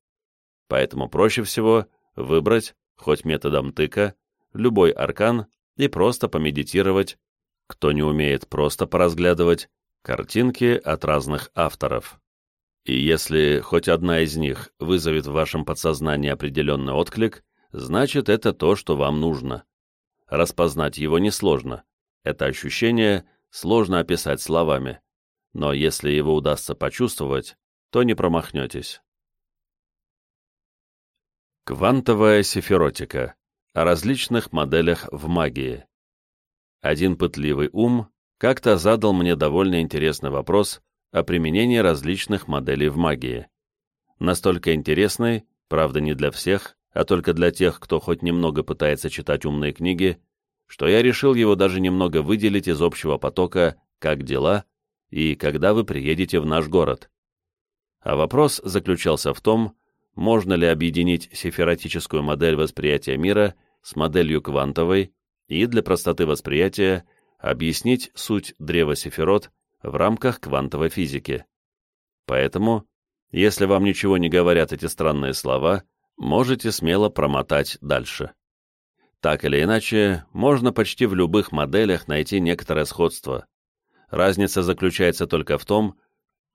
Поэтому проще всего выбрать, хоть методом тыка, любой аркан и просто помедитировать, кто не умеет просто поразглядывать, картинки от разных авторов. И если хоть одна из них вызовет в вашем подсознании определенный отклик, значит это то, что вам нужно. Распознать его несложно. Это ощущение сложно описать словами. Но если его удастся почувствовать, то не промахнетесь. Квантовая сифиротика. О различных моделях в магии. Один пытливый ум как-то задал мне довольно интересный вопрос о применении различных моделей в магии. Настолько интересный, правда не для всех, а только для тех, кто хоть немного пытается читать умные книги, что я решил его даже немного выделить из общего потока «Как дела?» и когда вы приедете в наш город. А вопрос заключался в том, можно ли объединить сифератическую модель восприятия мира с моделью квантовой и для простоты восприятия объяснить суть древа Сефирот в рамках квантовой физики. Поэтому, если вам ничего не говорят эти странные слова, можете смело промотать дальше. Так или иначе, можно почти в любых моделях найти некоторое сходство. Разница заключается только в том,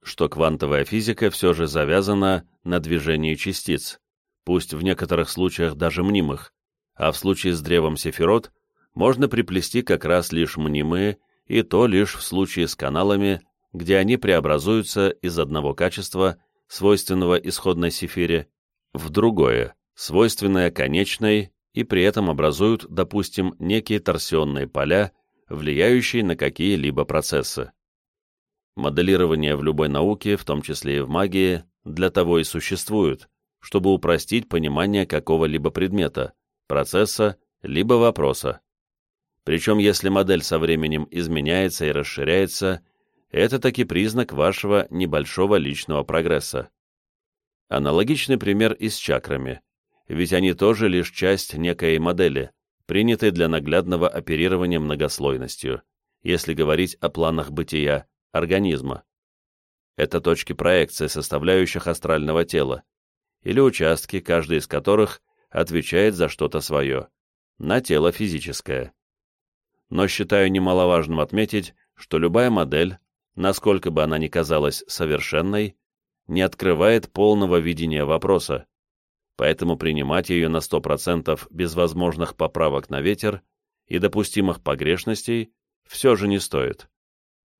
что квантовая физика все же завязана на движении частиц, пусть в некоторых случаях даже мнимых, а в случае с древом Сефирот можно приплести как раз лишь мнимые, и то лишь в случае с каналами, где они преобразуются из одного качества, свойственного исходной сефире, в другое, свойственное конечной, и при этом образуют, допустим, некие торсионные поля, влияющие на какие-либо процессы. Моделирование в любой науке, в том числе и в магии, для того и существует, чтобы упростить понимание какого-либо предмета, процесса, либо вопроса. Причем если модель со временем изменяется и расширяется, это таки признак вашего небольшого личного прогресса. Аналогичный пример и с чакрами, ведь они тоже лишь часть некой модели, принятой для наглядного оперирования многослойностью, если говорить о планах бытия, организма. Это точки проекции составляющих астрального тела, или участки, каждый из которых отвечает за что-то свое, на тело физическое. Но считаю немаловажным отметить, что любая модель, насколько бы она ни казалась совершенной, не открывает полного видения вопроса, поэтому принимать ее на 100% без возможных поправок на ветер и допустимых погрешностей все же не стоит.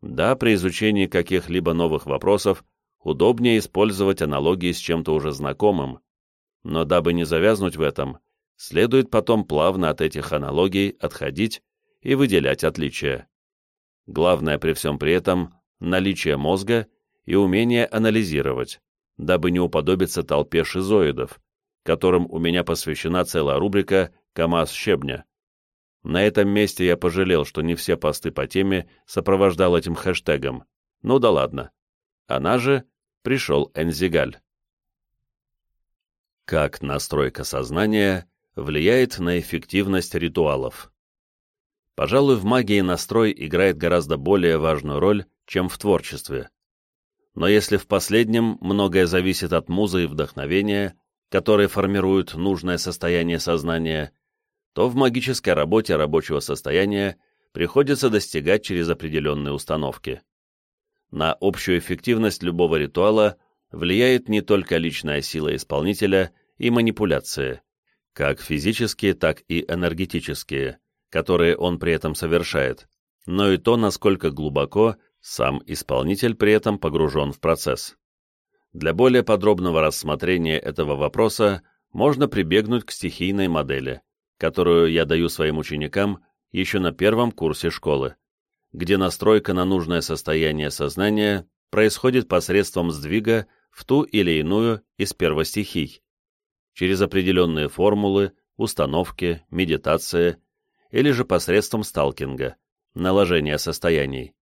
Да, при изучении каких-либо новых вопросов удобнее использовать аналогии с чем-то уже знакомым, но дабы не завязнуть в этом, следует потом плавно от этих аналогий отходить и выделять отличия. Главное при всем при этом – наличие мозга и умение анализировать, дабы не уподобиться толпе шизоидов, которым у меня посвящена целая рубрика «КамАЗ щебня». На этом месте я пожалел, что не все посты по теме сопровождал этим хэштегом. Ну да ладно. Она же пришел Энзигаль. Как настройка сознания влияет на эффективность ритуалов? Пожалуй, в магии настрой играет гораздо более важную роль, чем в творчестве. Но если в последнем многое зависит от музы и вдохновения, которые формируют нужное состояние сознания, то в магической работе рабочего состояния приходится достигать через определенные установки. На общую эффективность любого ритуала влияет не только личная сила исполнителя и манипуляции, как физические, так и энергетические, которые он при этом совершает, но и то, насколько глубоко сам исполнитель при этом погружен в процесс. Для более подробного рассмотрения этого вопроса можно прибегнуть к стихийной модели – которую я даю своим ученикам еще на первом курсе школы, где настройка на нужное состояние сознания происходит посредством сдвига в ту или иную из первостихий, через определенные формулы, установки, медитации или же посредством сталкинга, наложения состояний.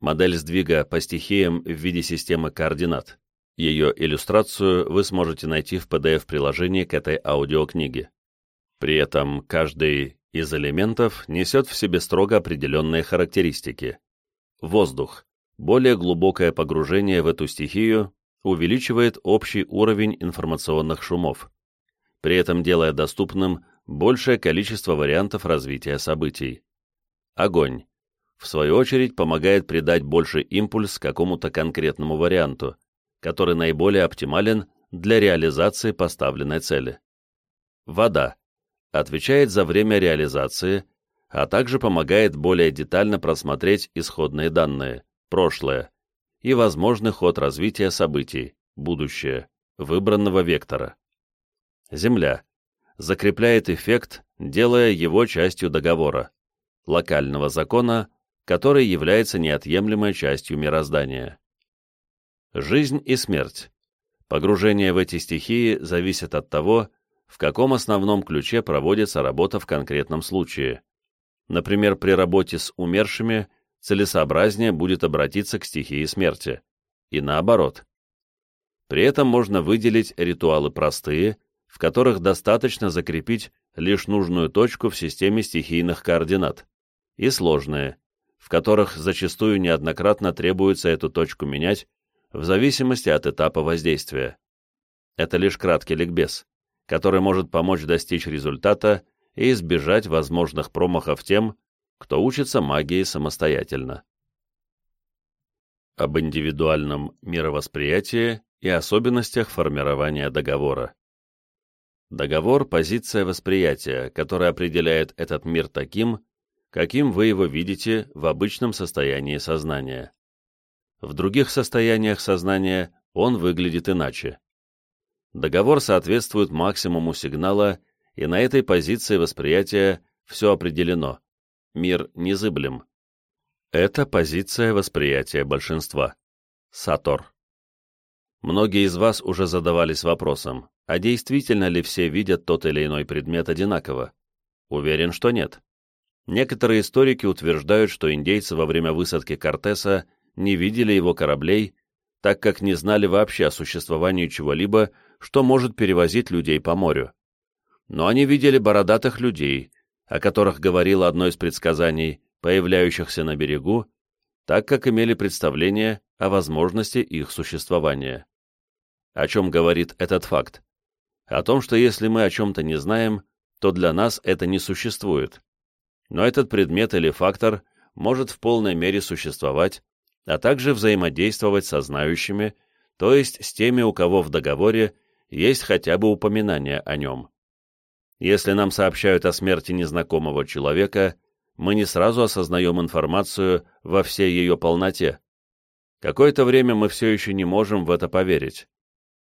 Модель сдвига по стихиям в виде системы координат. Ее иллюстрацию вы сможете найти в PDF-приложении к этой аудиокниге. При этом каждый из элементов несет в себе строго определенные характеристики. Воздух. Более глубокое погружение в эту стихию увеличивает общий уровень информационных шумов, при этом делая доступным большее количество вариантов развития событий. Огонь. В свою очередь помогает придать больше импульс какому-то конкретному варианту, который наиболее оптимален для реализации поставленной цели. Вода отвечает за время реализации, а также помогает более детально просмотреть исходные данные, прошлое, и возможный ход развития событий, будущее, выбранного вектора. Земля закрепляет эффект, делая его частью договора, локального закона, который является неотъемлемой частью мироздания. Жизнь и смерть. Погружение в эти стихии зависит от того, в каком основном ключе проводится работа в конкретном случае. Например, при работе с умершими целесообразнее будет обратиться к стихии смерти. И наоборот. При этом можно выделить ритуалы простые, в которых достаточно закрепить лишь нужную точку в системе стихийных координат, и сложные, в которых зачастую неоднократно требуется эту точку менять в зависимости от этапа воздействия. Это лишь краткий ликбез, который может помочь достичь результата и избежать возможных промахов тем, кто учится магии самостоятельно. Об индивидуальном мировосприятии и особенностях формирования договора. Договор – позиция восприятия, которая определяет этот мир таким, каким вы его видите в обычном состоянии сознания. В других состояниях сознания он выглядит иначе. Договор соответствует максимуму сигнала, и на этой позиции восприятия все определено. Мир незыблем. Это позиция восприятия большинства. Сатор. Многие из вас уже задавались вопросом, а действительно ли все видят тот или иной предмет одинаково? Уверен, что нет. Некоторые историки утверждают, что индейцы во время высадки Кортеса не видели его кораблей, так как не знали вообще о существовании чего-либо, что может перевозить людей по морю. Но они видели бородатых людей, о которых говорило одно из предсказаний, появляющихся на берегу, так как имели представление о возможности их существования. О чем говорит этот факт? О том, что если мы о чем-то не знаем, то для нас это не существует. Но этот предмет или фактор может в полной мере существовать, а также взаимодействовать со знающими, то есть с теми, у кого в договоре есть хотя бы упоминание о нем. Если нам сообщают о смерти незнакомого человека, мы не сразу осознаем информацию во всей ее полноте. Какое-то время мы все еще не можем в это поверить,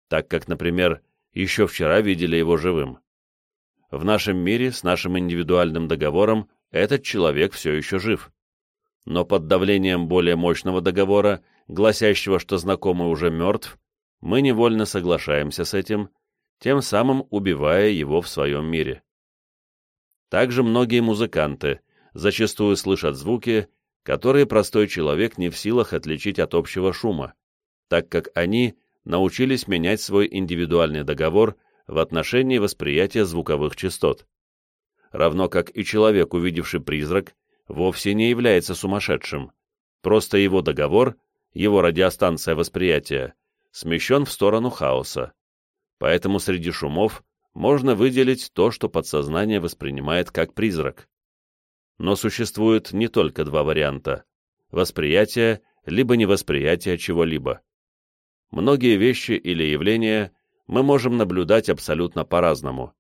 так как, например, еще вчера видели его живым. В нашем мире с нашим индивидуальным договором этот человек все еще жив. Но под давлением более мощного договора, гласящего, что знакомый уже мертв, мы невольно соглашаемся с этим, тем самым убивая его в своем мире. Также многие музыканты зачастую слышат звуки, которые простой человек не в силах отличить от общего шума, так как они научились менять свой индивидуальный договор в отношении восприятия звуковых частот. Равно как и человек, увидевший призрак, вовсе не является сумасшедшим, просто его договор, его радиостанция восприятия, смещен в сторону хаоса. Поэтому среди шумов можно выделить то, что подсознание воспринимает как призрак. Но существует не только два варианта – восприятие либо невосприятие чего-либо. Многие вещи или явления мы можем наблюдать абсолютно по-разному.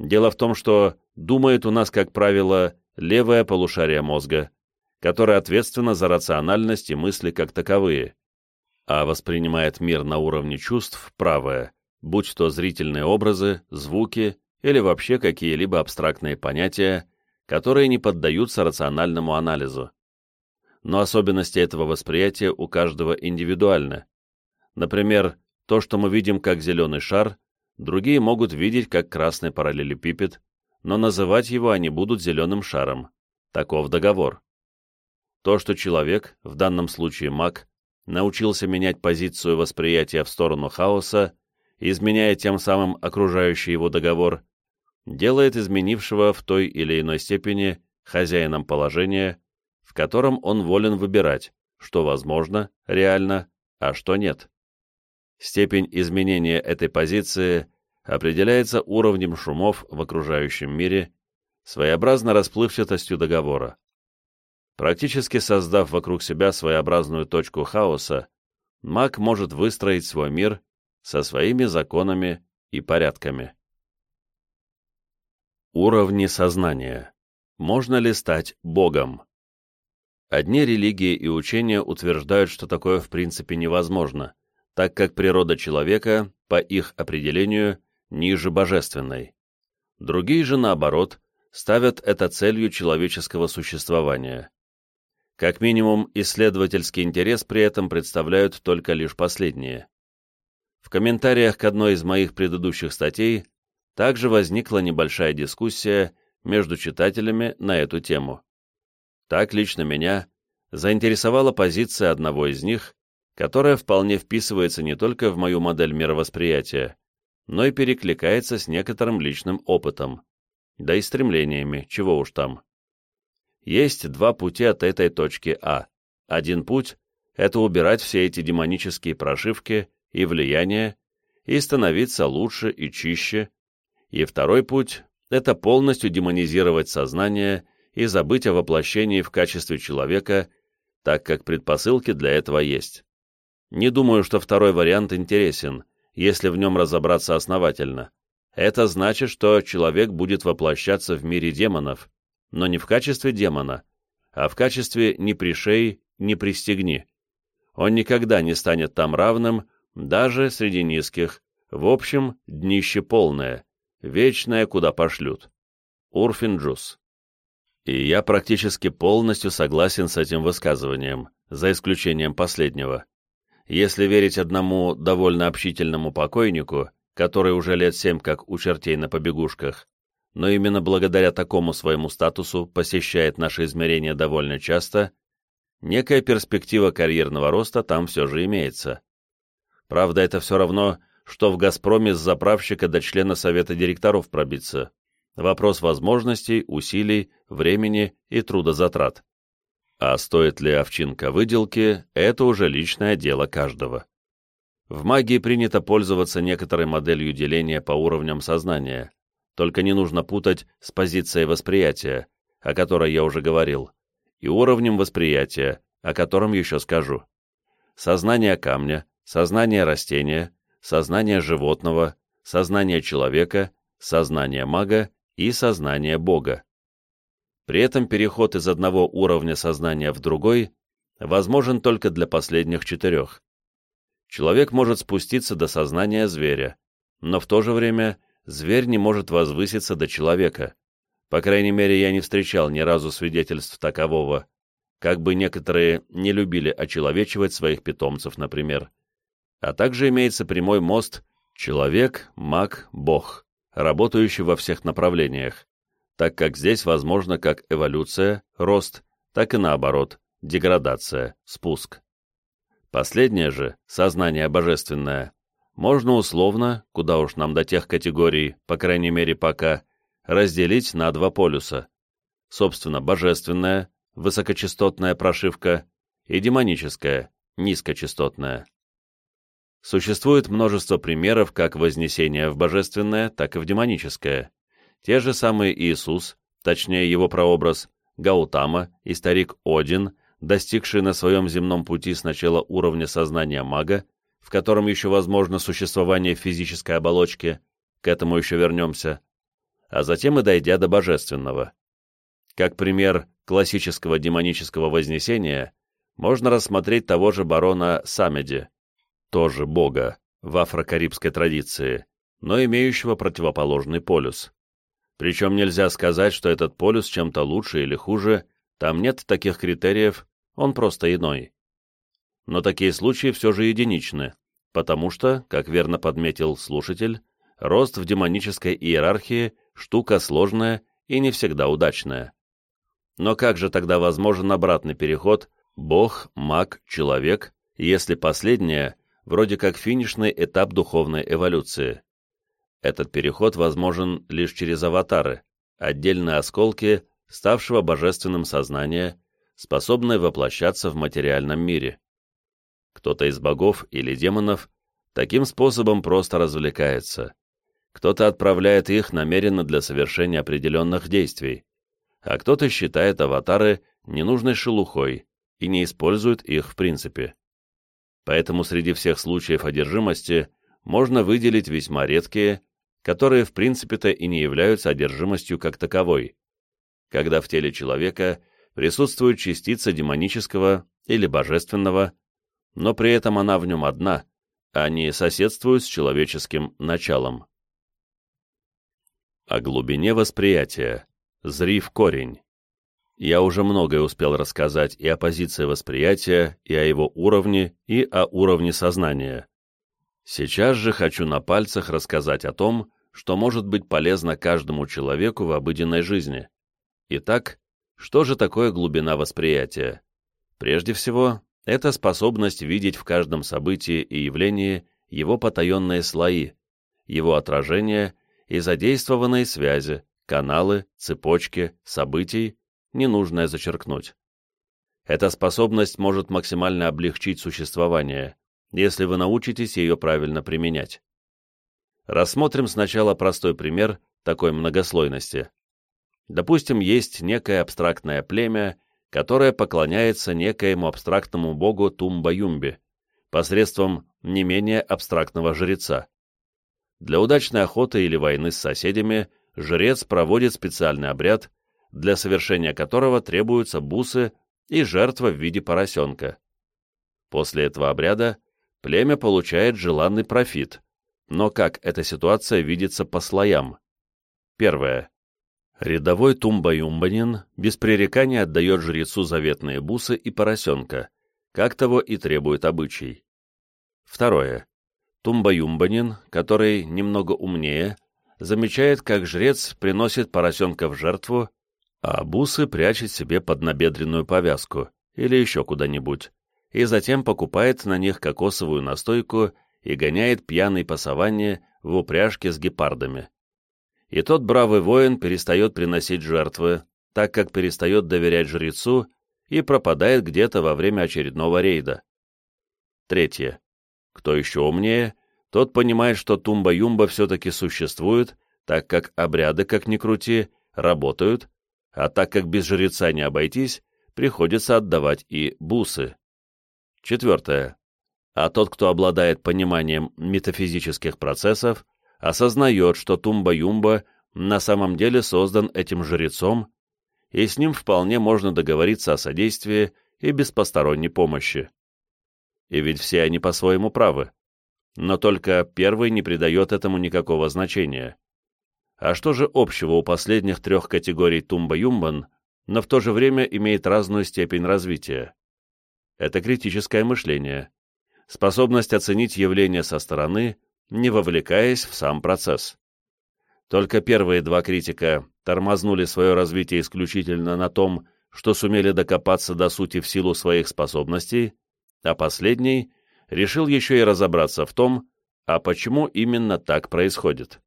Дело в том, что думает у нас, как правило, левое полушарие мозга, которое ответственно за рациональность и мысли как таковые, а воспринимает мир на уровне чувств правое, будь то зрительные образы, звуки или вообще какие-либо абстрактные понятия, которые не поддаются рациональному анализу. Но особенности этого восприятия у каждого индивидуальны. Например, то, что мы видим как зеленый шар, другие могут видеть как красный параллелепипед, но называть его они будут зеленым шаром. Таков договор. То, что человек, в данном случае маг, научился менять позицию восприятия в сторону хаоса, изменяя тем самым окружающий его договор, делает изменившего в той или иной степени хозяином положения, в котором он волен выбирать, что возможно, реально, а что нет. Степень изменения этой позиции определяется уровнем шумов в окружающем мире, своеобразно расплывчатостью договора. Практически создав вокруг себя своеобразную точку хаоса, маг может выстроить свой мир со своими законами и порядками. Уровни сознания. Можно ли стать Богом? Одни религии и учения утверждают, что такое в принципе невозможно, так как природа человека, по их определению, ниже божественной. Другие же, наоборот, ставят это целью человеческого существования. Как минимум, исследовательский интерес при этом представляют только лишь последние. В комментариях к одной из моих предыдущих статей также возникла небольшая дискуссия между читателями на эту тему. Так лично меня заинтересовала позиция одного из них, которая вполне вписывается не только в мою модель мировосприятия, но и перекликается с некоторым личным опытом, да и стремлениями, чего уж там. Есть два пути от этой точки А. Один путь — это убирать все эти демонические прошивки и влияния и становиться лучше и чище, и второй путь — это полностью демонизировать сознание и забыть о воплощении в качестве человека, так как предпосылки для этого есть. Не думаю, что второй вариант интересен, если в нем разобраться основательно. Это значит, что человек будет воплощаться в мире демонов, но не в качестве демона, а в качестве «не пришей, не пристегни». Он никогда не станет там равным, даже среди низких, в общем, днище полное, вечное, куда пошлют. Урфин Джус. И я практически полностью согласен с этим высказыванием, за исключением последнего. Если верить одному довольно общительному покойнику, который уже лет семь как у чертей на побегушках, но именно благодаря такому своему статусу посещает наши измерения довольно часто, некая перспектива карьерного роста там все же имеется. Правда, это все равно, что в «Газпроме» с заправщика до члена совета директоров пробиться. Вопрос возможностей, усилий, времени и трудозатрат. А стоит ли овчинка выделки, это уже личное дело каждого. В магии принято пользоваться некоторой моделью деления по уровням сознания, только не нужно путать с позицией восприятия, о которой я уже говорил, и уровнем восприятия, о котором еще скажу. Сознание камня, сознание растения, сознание животного, сознание человека, сознание мага и сознание Бога. При этом переход из одного уровня сознания в другой возможен только для последних четырех. Человек может спуститься до сознания зверя, но в то же время зверь не может возвыситься до человека. По крайней мере, я не встречал ни разу свидетельств такового, как бы некоторые не любили очеловечивать своих питомцев, например. А также имеется прямой мост «человек, маг, бог», работающий во всех направлениях, так как здесь возможно как эволюция, рост, так и наоборот, деградация, спуск. Последнее же, сознание божественное, можно условно, куда уж нам до тех категорий, по крайней мере пока, разделить на два полюса. Собственно, божественная, высокочастотная прошивка и демоническая, низкочастотная. Существует множество примеров как вознесения в божественное, так и в демоническое. Те же самые Иисус, точнее его прообраз, Гаутама и старик Один, достигшие на своем земном пути сначала уровня сознания мага, в котором еще возможно существование физической оболочки, к этому еще вернемся, а затем и дойдя до божественного. Как пример классического демонического вознесения, можно рассмотреть того же барона Самеди, тоже бога, в афрокарибской традиции, но имеющего противоположный полюс. Причем нельзя сказать, что этот полюс чем-то лучше или хуже, там нет таких критериев, он просто иной. Но такие случаи все же единичны, потому что, как верно подметил слушатель, рост в демонической иерархии – штука сложная и не всегда удачная. Но как же тогда возможен обратный переход Бог, маг, человек, если последнее вроде как финишный этап духовной эволюции. Этот переход возможен лишь через аватары, отдельные осколки ставшего божественным сознания, способные воплощаться в материальном мире. Кто-то из богов или демонов таким способом просто развлекается. Кто-то отправляет их намеренно для совершения определенных действий, а кто-то считает аватары ненужной шелухой и не использует их в принципе. Поэтому среди всех случаев одержимости можно выделить весьма редкие, которые в принципе-то и не являются одержимостью как таковой, когда в теле человека присутствует частица демонического или божественного, но при этом она в нем одна, а не соседствует с человеческим началом. О глубине восприятия. Зри в корень. Я уже многое успел рассказать и о позиции восприятия, и о его уровне, и о уровне сознания. Сейчас же хочу на пальцах рассказать о том, что может быть полезно каждому человеку в обыденной жизни. Итак, что же такое глубина восприятия? Прежде всего, это способность видеть в каждом событии и явлении его потаенные слои, его отражения и задействованные связи, каналы, цепочки, событий, ненужное зачеркнуть. Эта способность может максимально облегчить существование, если вы научитесь ее правильно применять. Рассмотрим сначала простой пример такой многослойности. Допустим, есть некое абстрактное племя, которое поклоняется некоему абстрактному богу Тумба-Юмби посредством не менее абстрактного жреца. Для удачной охоты или войны с соседями жрец проводит специальный обряд, для совершения которого требуются бусы и жертва в виде поросенка. После этого обряда племя получает желанный профит, но как эта ситуация видится по слоям? Первое. Рядовой тумба-юмбанин без пререкания отдает жрецу заветные бусы и поросенка, как того и требует обычай. Второе. Тумба-юмбанин, который немного умнее, замечает, как жрец приносит поросенка в жертву, а бусы прячет себе под набедренную повязку или еще куда-нибудь, и затем покупает на них кокосовую настойку и гоняет пьяный по в упряжке с гепардами и тот бравый воин перестает приносить жертвы, так как перестает доверять жрецу и пропадает где-то во время очередного рейда. Третье. Кто еще умнее, тот понимает, что тумба-юмба все-таки существует, так как обряды, как ни крути, работают, а так как без жреца не обойтись, приходится отдавать и бусы. Четвертое. А тот, кто обладает пониманием метафизических процессов, осознает, что Тумба-Юмба на самом деле создан этим жрецом, и с ним вполне можно договориться о содействии и без посторонней помощи. И ведь все они по-своему правы. Но только первый не придает этому никакого значения. А что же общего у последних трех категорий Тумба-Юмбан, но в то же время имеет разную степень развития? Это критическое мышление, способность оценить явление со стороны – не вовлекаясь в сам процесс. Только первые два критика тормознули свое развитие исключительно на том, что сумели докопаться до сути в силу своих способностей, а последний решил еще и разобраться в том, а почему именно так происходит.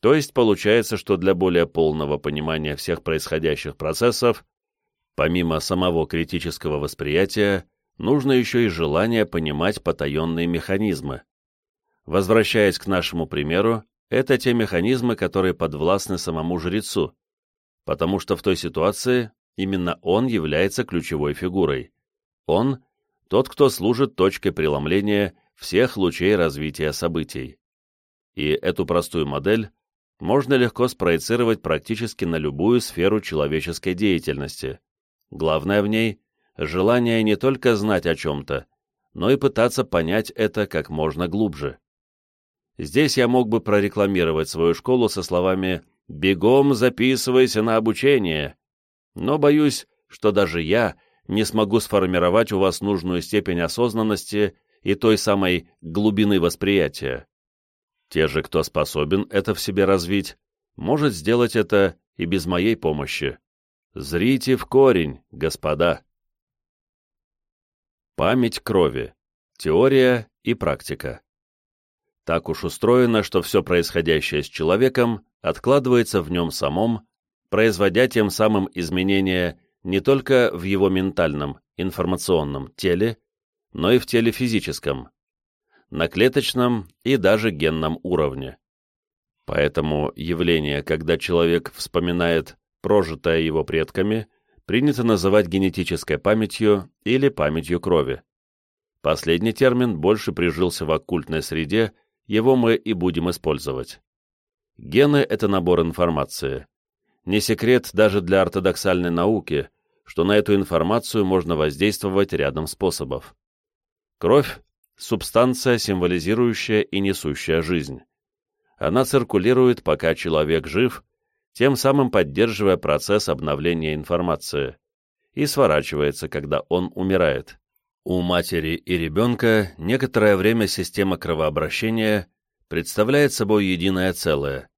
То есть получается, что для более полного понимания всех происходящих процессов, помимо самого критического восприятия, нужно еще и желание понимать потаенные механизмы. Возвращаясь к нашему примеру, это те механизмы, которые подвластны самому жрецу, потому что в той ситуации именно он является ключевой фигурой. Он — тот, кто служит точкой преломления всех лучей развития событий. И эту простую модель можно легко спроецировать практически на любую сферу человеческой деятельности. Главное в ней — желание не только знать о чем-то, но и пытаться понять это как можно глубже. Здесь я мог бы прорекламировать свою школу со словами «Бегом записывайся на обучение», но боюсь, что даже я не смогу сформировать у вас нужную степень осознанности и той самой глубины восприятия. Те же, кто способен это в себе развить, может сделать это и без моей помощи. Зрите в корень, господа. Память крови. Теория и практика. Так уж устроено, что все происходящее с человеком откладывается в нем самом, производя тем самым изменения не только в его ментальном, информационном теле, но и в теле физическом, на клеточном и даже генном уровне. Поэтому явление, когда человек вспоминает прожитое его предками, принято называть генетической памятью или памятью крови. Последний термин больше прижился в оккультной среде его мы и будем использовать. Гены — это набор информации. Не секрет даже для ортодоксальной науки, что на эту информацию можно воздействовать рядом способов. Кровь — субстанция, символизирующая и несущая жизнь. Она циркулирует, пока человек жив, тем самым поддерживая процесс обновления информации, и сворачивается, когда он умирает. У матери и ребенка некоторое время система кровообращения представляет собой единое целое.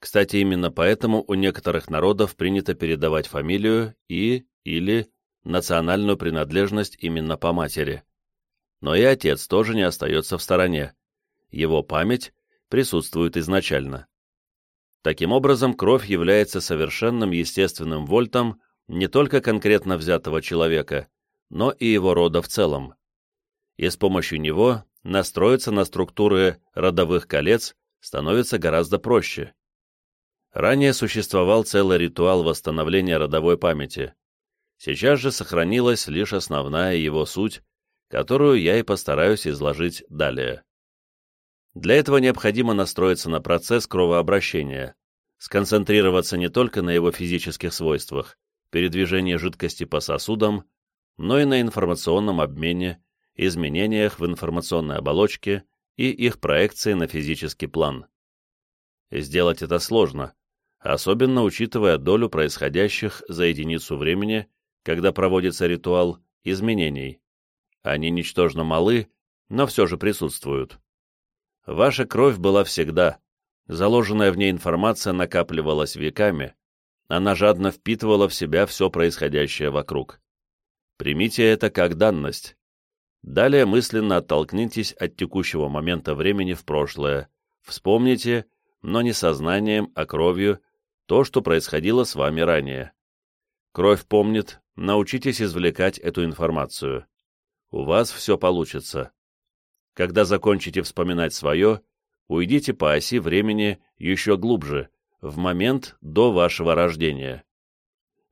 Кстати, именно поэтому у некоторых народов принято передавать фамилию и или национальную принадлежность именно по матери. Но и отец тоже не остается в стороне. Его память присутствует изначально. Таким образом, кровь является совершенным естественным вольтом не только конкретно взятого человека, но и его рода в целом. И с помощью него настроиться на структуры родовых колец становится гораздо проще. Ранее существовал целый ритуал восстановления родовой памяти. Сейчас же сохранилась лишь основная его суть, которую я и постараюсь изложить далее. Для этого необходимо настроиться на процесс кровообращения, сконцентрироваться не только на его физических свойствах, передвижении жидкости по сосудам, но и на информационном обмене, изменениях в информационной оболочке и их проекции на физический план. Сделать это сложно, особенно учитывая долю происходящих за единицу времени, когда проводится ритуал, изменений. Они ничтожно малы, но все же присутствуют. Ваша кровь была всегда. Заложенная в ней информация накапливалась веками. Она жадно впитывала в себя все происходящее вокруг. Примите это как данность. Далее мысленно оттолкнитесь от текущего момента времени в прошлое. Вспомните, но не сознанием, а кровью, то, что происходило с вами ранее. Кровь помнит, научитесь извлекать эту информацию. У вас все получится. Когда закончите вспоминать свое, уйдите по оси времени еще глубже, в момент до вашего рождения.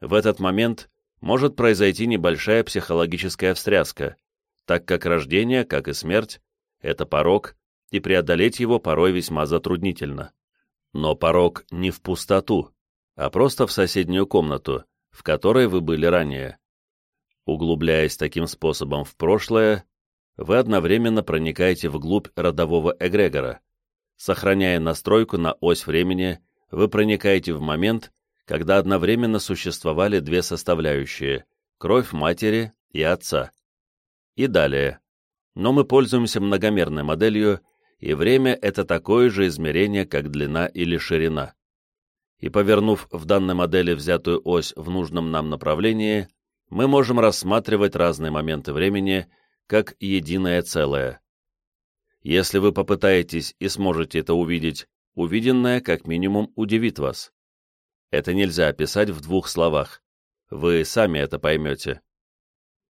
В этот момент может произойти небольшая психологическая встряска, так как рождение, как и смерть, это порог, и преодолеть его порой весьма затруднительно. Но порог не в пустоту, а просто в соседнюю комнату, в которой вы были ранее. Углубляясь таким способом в прошлое, вы одновременно проникаете вглубь родового эгрегора. Сохраняя настройку на ось времени, вы проникаете в момент, когда одновременно существовали две составляющие – кровь матери и отца. И далее. Но мы пользуемся многомерной моделью, и время – это такое же измерение, как длина или ширина. И повернув в данной модели взятую ось в нужном нам направлении, мы можем рассматривать разные моменты времени – как единое целое. Если вы попытаетесь и сможете это увидеть, увиденное как минимум удивит вас. Это нельзя описать в двух словах. Вы сами это поймете.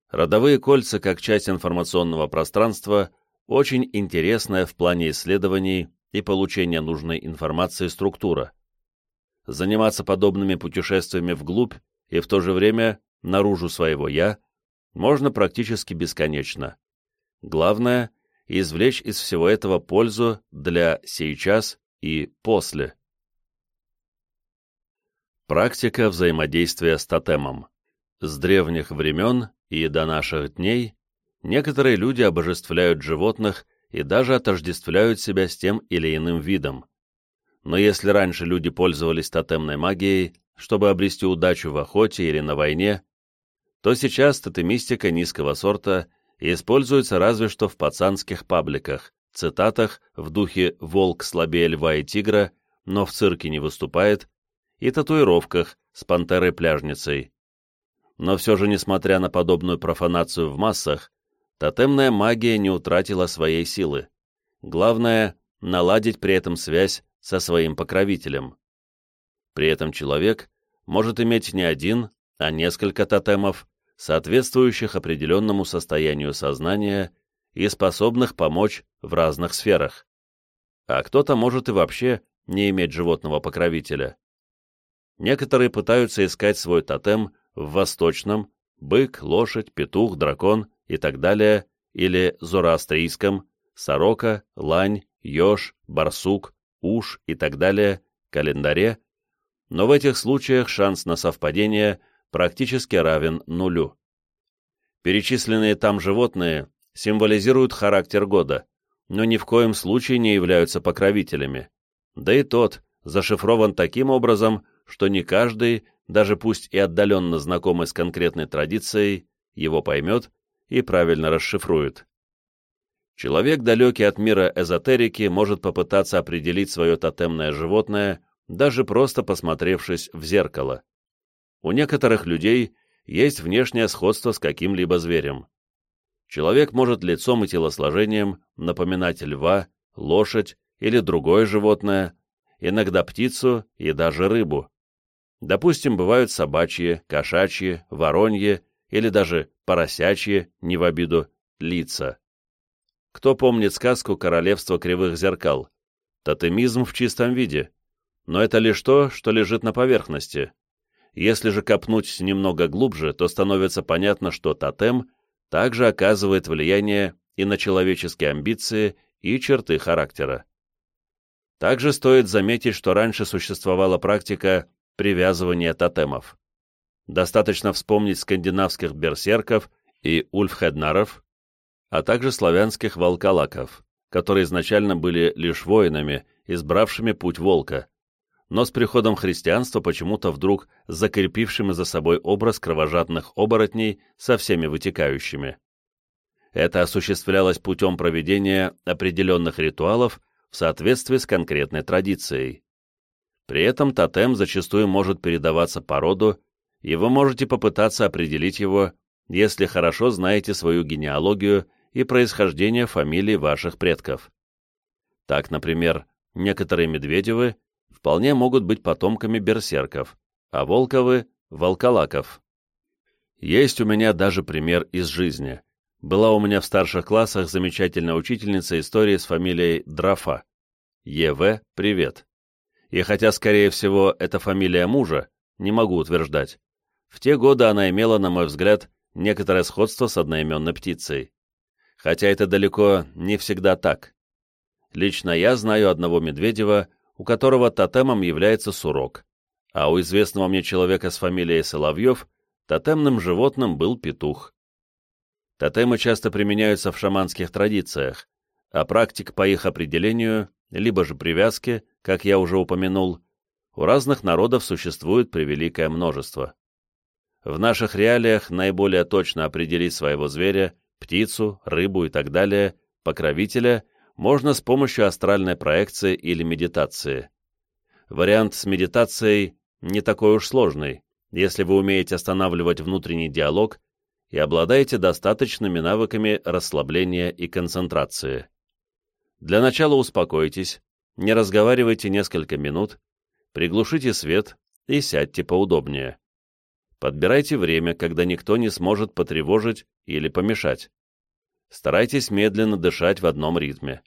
Родовые кольца как часть информационного пространства очень интересная в плане исследований и получения нужной информации структура. Заниматься подобными путешествиями вглубь и в то же время наружу своего «я» можно практически бесконечно. Главное — извлечь из всего этого пользу для сейчас и после. Практика взаимодействия с тотемом. С древних времен и до наших дней некоторые люди обожествляют животных и даже отождествляют себя с тем или иным видом. Но если раньше люди пользовались тотемной магией, чтобы обрести удачу в охоте или на войне, то сейчас тотемистика низкого сорта используется разве что в пацанских пабликах, цитатах в духе «волк слабее льва и тигра», но в цирке не выступает, и татуировках с пантерой-пляжницей. Но все же, несмотря на подобную профанацию в массах, тотемная магия не утратила своей силы. Главное — наладить при этом связь со своим покровителем. При этом человек может иметь не один, а несколько тотемов, соответствующих определенному состоянию сознания и способных помочь в разных сферах. А кто-то может и вообще не иметь животного покровителя. Некоторые пытаются искать свой тотем в восточном, бык, лошадь, петух, дракон и так далее, или зороастрийском, сорока, лань, еж, барсук, уж и так далее, календаре, но в этих случаях шанс на совпадение практически равен нулю. Перечисленные там животные символизируют характер года, но ни в коем случае не являются покровителями. Да и тот зашифрован таким образом, что не каждый, даже пусть и отдаленно знакомый с конкретной традицией, его поймет и правильно расшифрует. Человек, далекий от мира эзотерики, может попытаться определить свое тотемное животное, даже просто посмотревшись в зеркало. У некоторых людей есть внешнее сходство с каким-либо зверем. Человек может лицом и телосложением напоминать льва, лошадь или другое животное, иногда птицу и даже рыбу. Допустим, бывают собачьи, кошачьи, вороньи или даже поросячьи, не в обиду, лица. Кто помнит сказку «Королевство кривых зеркал»? Тотемизм в чистом виде. Но это лишь то, что лежит на поверхности. Если же копнуть немного глубже, то становится понятно, что тотем также оказывает влияние и на человеческие амбиции и черты характера. Также стоит заметить, что раньше существовала практика привязывания тотемов. Достаточно вспомнить скандинавских берсерков и ульфхеднаров, а также славянских волколаков, которые изначально были лишь воинами, избравшими путь волка, но с приходом христианства почему-то вдруг закрепившими за собой образ кровожадных оборотней со всеми вытекающими. Это осуществлялось путем проведения определенных ритуалов в соответствии с конкретной традицией. При этом тотем зачастую может передаваться по роду, и вы можете попытаться определить его, если хорошо знаете свою генеалогию и происхождение фамилий ваших предков. Так, например, некоторые Медведевы вполне могут быть потомками берсерков, а Волковы — волколаков. Есть у меня даже пример из жизни. Была у меня в старших классах замечательная учительница истории с фамилией Драфа. Е.В. Привет. И хотя, скорее всего, это фамилия мужа, не могу утверждать. В те годы она имела, на мой взгляд, некоторое сходство с одноименной птицей хотя это далеко не всегда так. Лично я знаю одного Медведева, у которого тотемом является сурок, а у известного мне человека с фамилией Соловьев тотемным животным был петух. Тотемы часто применяются в шаманских традициях, а практик по их определению, либо же привязки, как я уже упомянул, у разных народов существует превеликое множество. В наших реалиях наиболее точно определить своего зверя птицу, рыбу и так далее, покровителя, можно с помощью астральной проекции или медитации. Вариант с медитацией не такой уж сложный, если вы умеете останавливать внутренний диалог и обладаете достаточными навыками расслабления и концентрации. Для начала успокойтесь, не разговаривайте несколько минут, приглушите свет и сядьте поудобнее. Подбирайте время, когда никто не сможет потревожить или помешать. Старайтесь медленно дышать в одном ритме.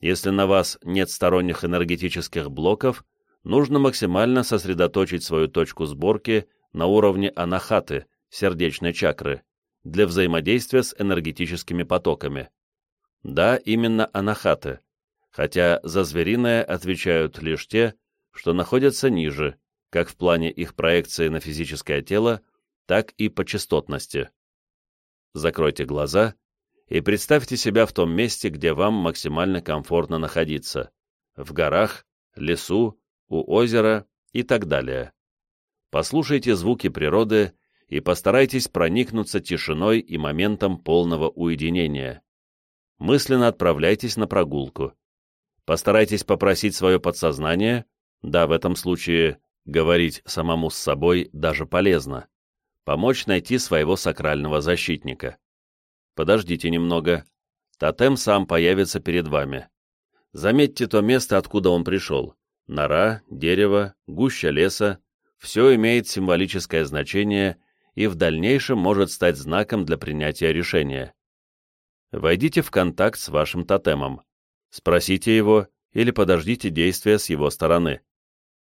Если на вас нет сторонних энергетических блоков, нужно максимально сосредоточить свою точку сборки на уровне анахаты, сердечной чакры, для взаимодействия с энергетическими потоками. Да, именно анахаты, хотя за звериное отвечают лишь те, что находятся ниже, как в плане их проекции на физическое тело, так и по частотности. Закройте глаза и представьте себя в том месте, где вам максимально комфортно находиться – в горах, лесу, у озера и так далее. Послушайте звуки природы и постарайтесь проникнуться тишиной и моментом полного уединения. Мысленно отправляйтесь на прогулку. Постарайтесь попросить свое подсознание, да, в этом случае Говорить самому с собой даже полезно. Помочь найти своего сакрального защитника. Подождите немного. Тотем сам появится перед вами. Заметьте то место, откуда он пришел. Нора, дерево, гуща леса. Все имеет символическое значение и в дальнейшем может стать знаком для принятия решения. Войдите в контакт с вашим тотемом. Спросите его или подождите действия с его стороны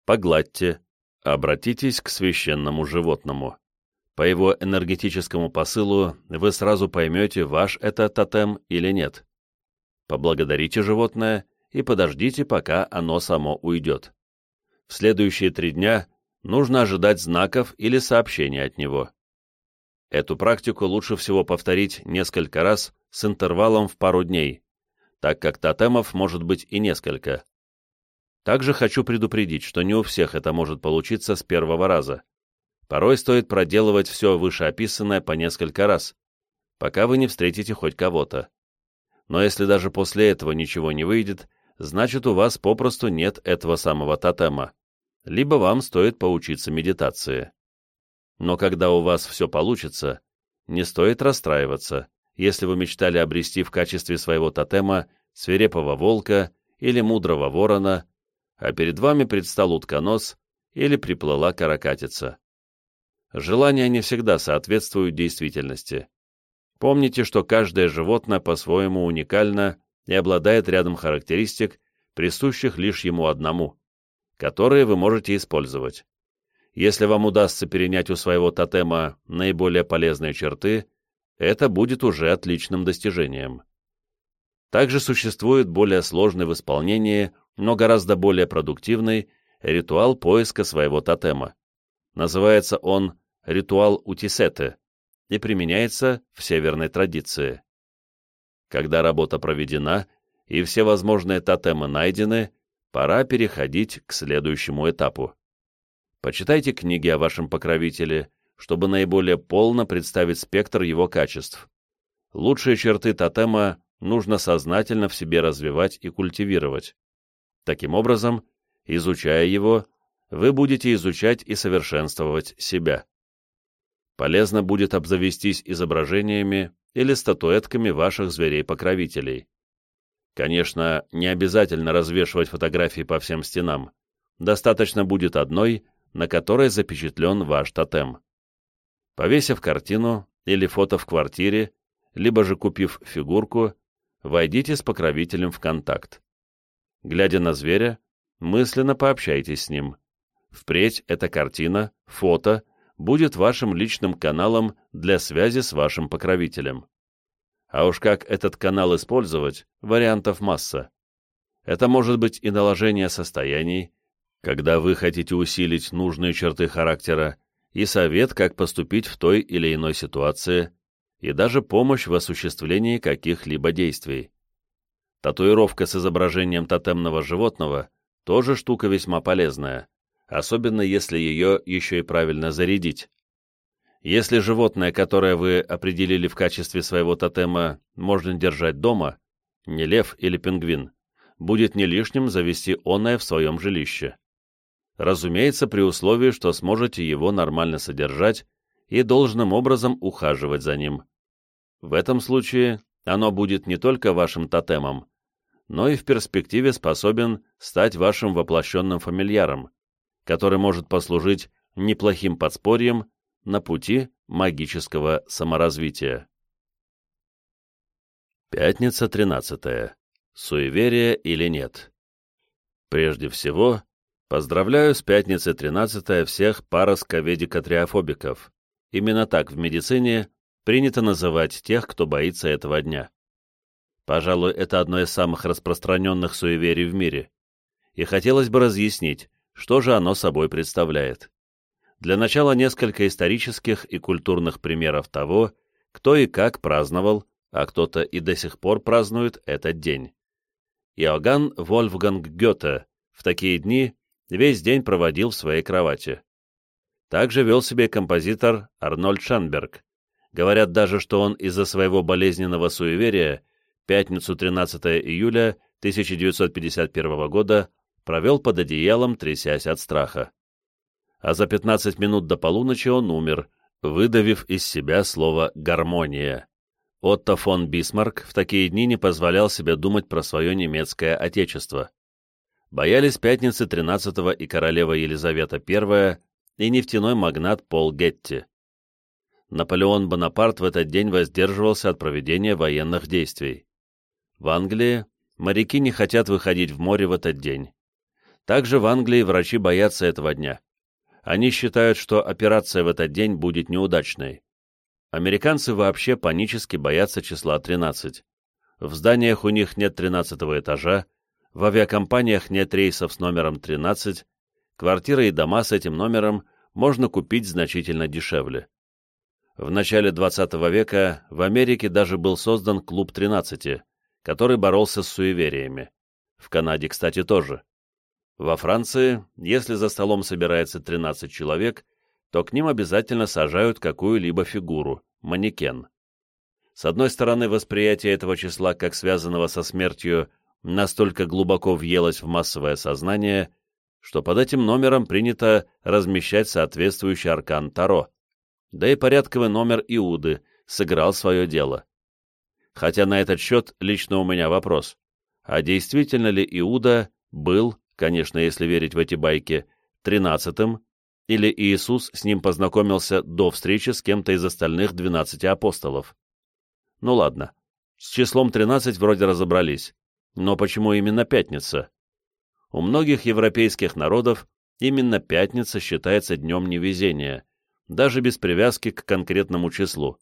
погладьте, обратитесь к священному животному. По его энергетическому посылу вы сразу поймете, ваш это тотем или нет. Поблагодарите животное и подождите, пока оно само уйдет. В следующие три дня нужно ожидать знаков или сообщений от него. Эту практику лучше всего повторить несколько раз с интервалом в пару дней, так как тотемов может быть и несколько. Также хочу предупредить, что не у всех это может получиться с первого раза. Порой стоит проделывать все вышеописанное по несколько раз, пока вы не встретите хоть кого-то. Но если даже после этого ничего не выйдет, значит у вас попросту нет этого самого тотема, либо вам стоит поучиться медитации. Но когда у вас все получится, не стоит расстраиваться, если вы мечтали обрести в качестве своего тотема свирепого волка или мудрого ворона, а перед вами предстал утконос или приплыла каракатица. Желания не всегда соответствуют действительности. Помните, что каждое животное по-своему уникально и обладает рядом характеристик, присущих лишь ему одному, которые вы можете использовать. Если вам удастся перенять у своего тотема наиболее полезные черты, это будет уже отличным достижением. Также существует более сложный в исполнении, но гораздо более продуктивный ритуал поиска своего тотема. Называется он ритуал Утисеты и применяется в северной традиции. Когда работа проведена и все возможные тотемы найдены, пора переходить к следующему этапу. Почитайте книги о вашем покровителе, чтобы наиболее полно представить спектр его качеств. Лучшие черты тотема нужно сознательно в себе развивать и культивировать. Таким образом, изучая его, вы будете изучать и совершенствовать себя. Полезно будет обзавестись изображениями или статуэтками ваших зверей-покровителей. Конечно, не обязательно развешивать фотографии по всем стенам. Достаточно будет одной, на которой запечатлен ваш тотем. Повесив картину или фото в квартире, либо же купив фигурку, войдите с покровителем в контакт. Глядя на зверя, мысленно пообщайтесь с ним. Впредь эта картина, фото будет вашим личным каналом для связи с вашим покровителем. А уж как этот канал использовать, вариантов масса. Это может быть и наложение состояний, когда вы хотите усилить нужные черты характера, и совет, как поступить в той или иной ситуации, и даже помощь в осуществлении каких-либо действий. Татуировка с изображением тотемного животного тоже штука весьма полезная, особенно если ее еще и правильно зарядить. Если животное, которое вы определили в качестве своего тотема, можно держать дома, не лев или пингвин, будет не лишним завести оное в своем жилище. Разумеется, при условии, что сможете его нормально содержать и должным образом ухаживать за ним. В этом случае оно будет не только вашим тотемом, но и в перспективе способен стать вашим воплощенным фамильяром, который может послужить неплохим подспорьем на пути магического саморазвития. Пятница 13. Суеверие или нет? Прежде всего, поздравляю с пятницей 13 всех парасковедикотриофобиков. Именно так в медицине принято называть тех, кто боится этого дня. Пожалуй, это одно из самых распространенных суеверий в мире. И хотелось бы разъяснить, что же оно собой представляет. Для начала несколько исторических и культурных примеров того, кто и как праздновал, а кто-то и до сих пор празднует этот день. Иоганн Вольфганг Гёте в такие дни весь день проводил в своей кровати. Также вел себе композитор Арнольд Шанберг. Говорят даже, что он из-за своего болезненного суеверия пятницу 13 июля 1951 года провел под одеялом, трясясь от страха. А за 15 минут до полуночи он умер, выдавив из себя слово «гармония». Отто фон Бисмарк в такие дни не позволял себе думать про свое немецкое отечество. Боялись пятницы 13-го и королева Елизавета I, и нефтяной магнат Пол Гетти. Наполеон Бонапарт в этот день воздерживался от проведения военных действий. В Англии моряки не хотят выходить в море в этот день. Также в Англии врачи боятся этого дня. Они считают, что операция в этот день будет неудачной. Американцы вообще панически боятся числа 13. В зданиях у них нет 13 этажа, в авиакомпаниях нет рейсов с номером 13, квартиры и дома с этим номером можно купить значительно дешевле. В начале 20 века в Америке даже был создан клуб 13, который боролся с суевериями. В Канаде, кстати, тоже. Во Франции, если за столом собирается 13 человек, то к ним обязательно сажают какую-либо фигуру, манекен. С одной стороны, восприятие этого числа как связанного со смертью настолько глубоко въелось в массовое сознание, что под этим номером принято размещать соответствующий аркан Таро, да и порядковый номер Иуды сыграл свое дело. Хотя на этот счет лично у меня вопрос. А действительно ли Иуда был, конечно, если верить в эти байки, тринадцатым, или Иисус с ним познакомился до встречи с кем-то из остальных двенадцати апостолов? Ну ладно, с числом тринадцать вроде разобрались, но почему именно пятница? У многих европейских народов именно пятница считается днем невезения, даже без привязки к конкретному числу.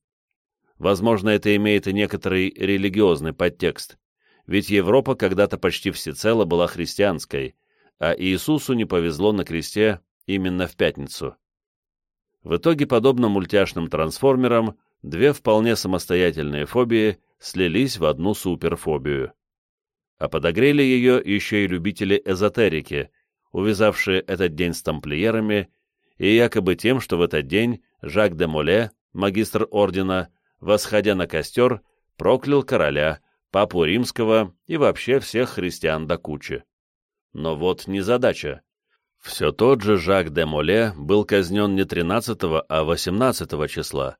Возможно, это имеет и некоторый религиозный подтекст, ведь Европа когда-то почти всецело была христианской, а Иисусу не повезло на кресте именно в пятницу. В итоге, подобно мультяшным трансформерам, две вполне самостоятельные фобии слились в одну суперфобию. А подогрели ее еще и любители эзотерики, увязавшие этот день с тамплиерами и якобы тем, что в этот день Жак де Моле, магистр ордена, восходя на костер, проклял короля, папу римского и вообще всех христиан до кучи. Но вот незадача. Все тот же Жак де Моле был казнен не 13, а 18 числа,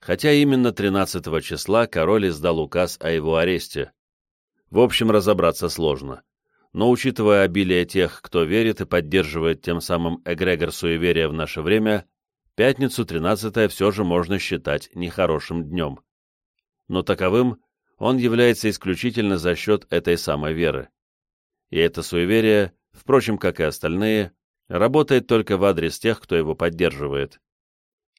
хотя именно 13 числа король издал указ о его аресте. В общем, разобраться сложно. Но учитывая обилие тех, кто верит и поддерживает тем самым эгрегор суеверия в наше время, пятницу 13 все же можно считать нехорошим днем. Но таковым он является исключительно за счет этой самой веры. И это суеверие, впрочем, как и остальные, работает только в адрес тех, кто его поддерживает.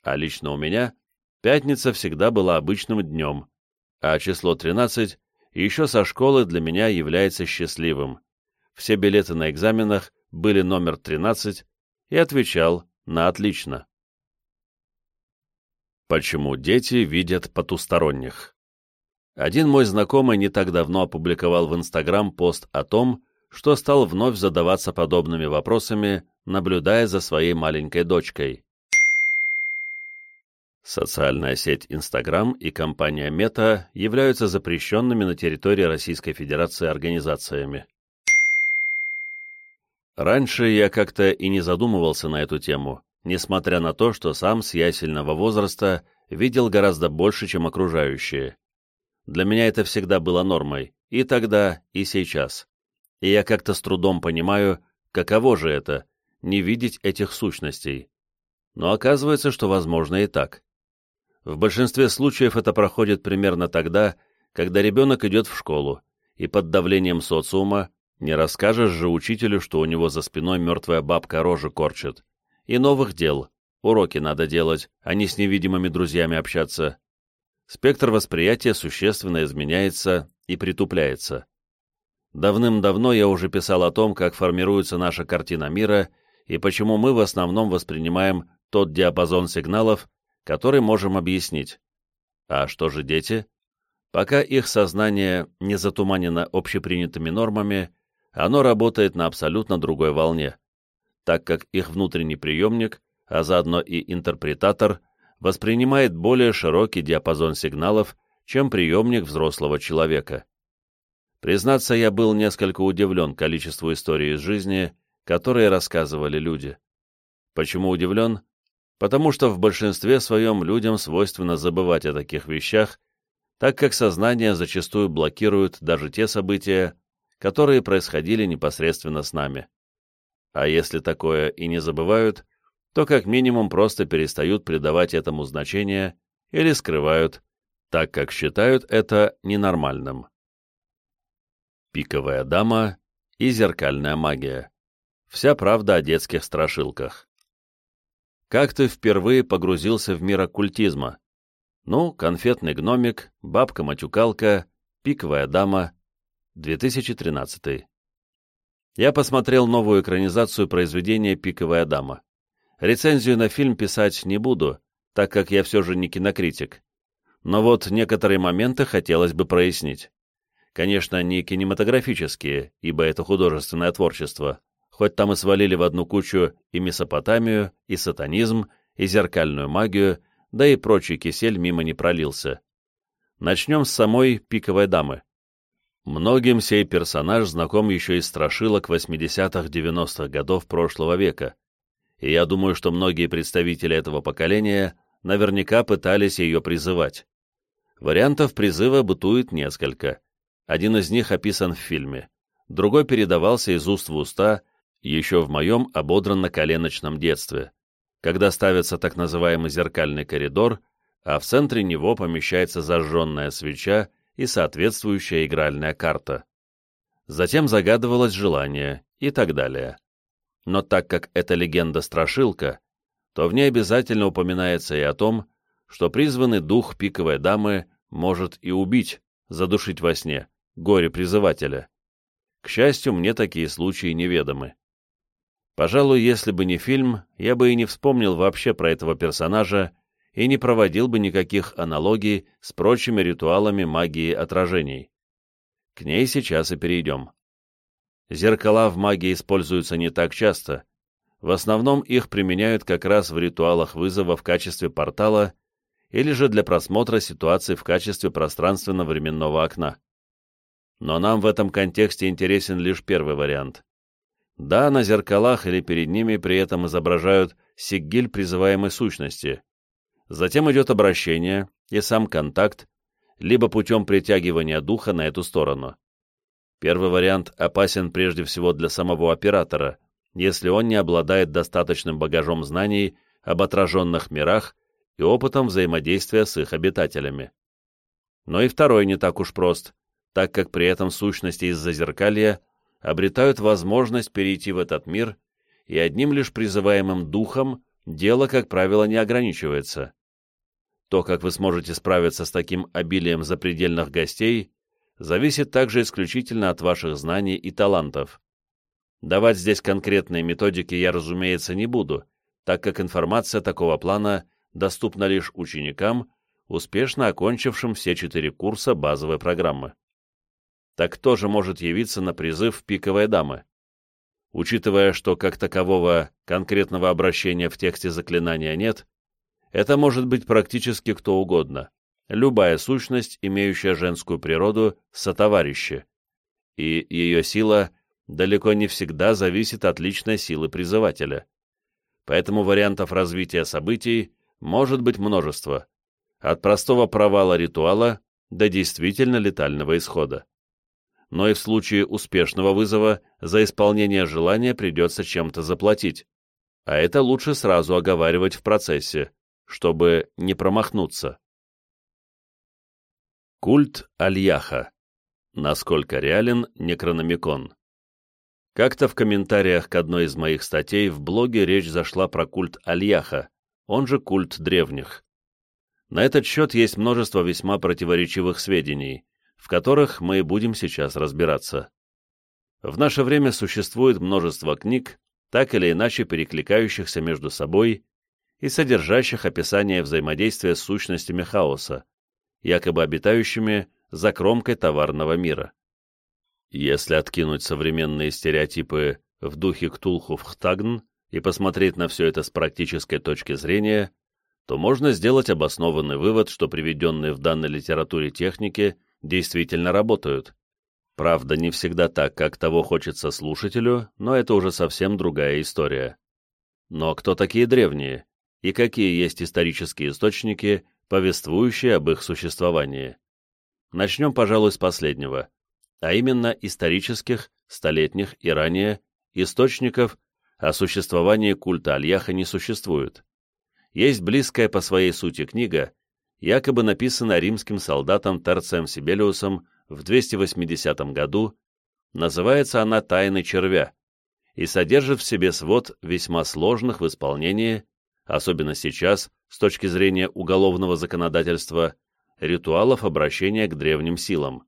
А лично у меня пятница всегда была обычным днем, а число 13 еще со школы для меня является счастливым. Все билеты на экзаменах были номер 13 и отвечал на отлично. Почему дети видят потусторонних? Один мой знакомый не так давно опубликовал в Инстаграм пост о том, что стал вновь задаваться подобными вопросами, наблюдая за своей маленькой дочкой. Социальная сеть Инстаграм и компания Мета являются запрещенными на территории Российской Федерации организациями. Раньше я как-то и не задумывался на эту тему, несмотря на то, что сам с ясельного возраста видел гораздо больше, чем окружающие. Для меня это всегда было нормой, и тогда, и сейчас. И я как-то с трудом понимаю, каково же это — не видеть этих сущностей. Но оказывается, что возможно и так. В большинстве случаев это проходит примерно тогда, когда ребенок идет в школу, и под давлением социума не расскажешь же учителю, что у него за спиной мертвая бабка рожи корчит. И новых дел. Уроки надо делать, а не с невидимыми друзьями общаться спектр восприятия существенно изменяется и притупляется. Давным-давно я уже писал о том, как формируется наша картина мира и почему мы в основном воспринимаем тот диапазон сигналов, который можем объяснить. А что же дети? Пока их сознание не затуманено общепринятыми нормами, оно работает на абсолютно другой волне, так как их внутренний приемник, а заодно и интерпретатор – воспринимает более широкий диапазон сигналов, чем приемник взрослого человека. Признаться, я был несколько удивлен количеству историй из жизни, которые рассказывали люди. Почему удивлен? Потому что в большинстве своем людям свойственно забывать о таких вещах, так как сознание зачастую блокирует даже те события, которые происходили непосредственно с нами. А если такое и не забывают, то как минимум просто перестают придавать этому значение или скрывают, так как считают это ненормальным. Пиковая дама и зеркальная магия. Вся правда о детских страшилках. Как ты впервые погрузился в мир оккультизма? Ну, конфетный гномик, бабка-матюкалка, пиковая дама, 2013. Я посмотрел новую экранизацию произведения «Пиковая дама». Рецензию на фильм писать не буду, так как я все же не кинокритик. Но вот некоторые моменты хотелось бы прояснить. Конечно, не кинематографические, ибо это художественное творчество, хоть там и свалили в одну кучу и Месопотамию, и сатанизм, и зеркальную магию, да и прочий кисель мимо не пролился. Начнем с самой пиковой дамы. Многим сей персонаж знаком еще из страшилок 80-х-90-х годов прошлого века, и я думаю, что многие представители этого поколения наверняка пытались ее призывать. Вариантов призыва бытует несколько. Один из них описан в фильме, другой передавался из уст в уста еще в моем ободранно-коленочном детстве, когда ставится так называемый зеркальный коридор, а в центре него помещается зажженная свеча и соответствующая игральная карта. Затем загадывалось желание и так далее. Но так как это легенда-страшилка, то в ней обязательно упоминается и о том, что призванный дух пиковой дамы может и убить, задушить во сне, горе-призывателя. К счастью, мне такие случаи неведомы. Пожалуй, если бы не фильм, я бы и не вспомнил вообще про этого персонажа и не проводил бы никаких аналогий с прочими ритуалами магии отражений. К ней сейчас и перейдем. Зеркала в магии используются не так часто. В основном их применяют как раз в ритуалах вызова в качестве портала или же для просмотра ситуации в качестве пространственно-временного окна. Но нам в этом контексте интересен лишь первый вариант. Да, на зеркалах или перед ними при этом изображают сигиль призываемой сущности. Затем идет обращение и сам контакт, либо путем притягивания духа на эту сторону. Первый вариант опасен прежде всего для самого оператора, если он не обладает достаточным багажом знаний об отраженных мирах и опытом взаимодействия с их обитателями. Но и второй не так уж прост, так как при этом сущности из зазеркалья обретают возможность перейти в этот мир, и одним лишь призываемым духом дело, как правило, не ограничивается. То, как вы сможете справиться с таким обилием запредельных гостей, зависит также исключительно от ваших знаний и талантов. Давать здесь конкретные методики я, разумеется, не буду, так как информация такого плана доступна лишь ученикам, успешно окончившим все четыре курса базовой программы. Так кто же может явиться на призыв пиковой дамы? Учитывая, что как такового конкретного обращения в тексте заклинания нет, это может быть практически кто угодно, любая сущность, имеющая женскую природу, сотоварище, и ее сила далеко не всегда зависит от личной силы призывателя. Поэтому вариантов развития событий может быть множество, от простого провала ритуала до действительно летального исхода. Но и в случае успешного вызова за исполнение желания придется чем-то заплатить, а это лучше сразу оговаривать в процессе, чтобы не промахнуться. Культ Альяха. Насколько реален Некрономикон. Как-то в комментариях к одной из моих статей в блоге речь зашла про культ Альяха, он же культ древних. На этот счет есть множество весьма противоречивых сведений, в которых мы будем сейчас разбираться. В наше время существует множество книг, так или иначе перекликающихся между собой и содержащих описание взаимодействия с сущностями хаоса, якобы обитающими за кромкой товарного мира. Если откинуть современные стереотипы в духе Ктулху в Хтагн и посмотреть на все это с практической точки зрения, то можно сделать обоснованный вывод, что приведенные в данной литературе техники действительно работают. Правда, не всегда так, как того хочется слушателю, но это уже совсем другая история. Но кто такие древние? и какие есть исторические источники, повествующие об их существовании. Начнем, пожалуй, с последнего, а именно исторических, столетних и ранее, источников о существовании культа Альяха не существует. Есть близкая по своей сути книга, якобы написанная римским солдатом Терцием Сибелиусом в 280 году, называется она «Тайны червя» и содержит в себе свод весьма сложных в исполнении особенно сейчас, с точки зрения уголовного законодательства, ритуалов обращения к древним силам.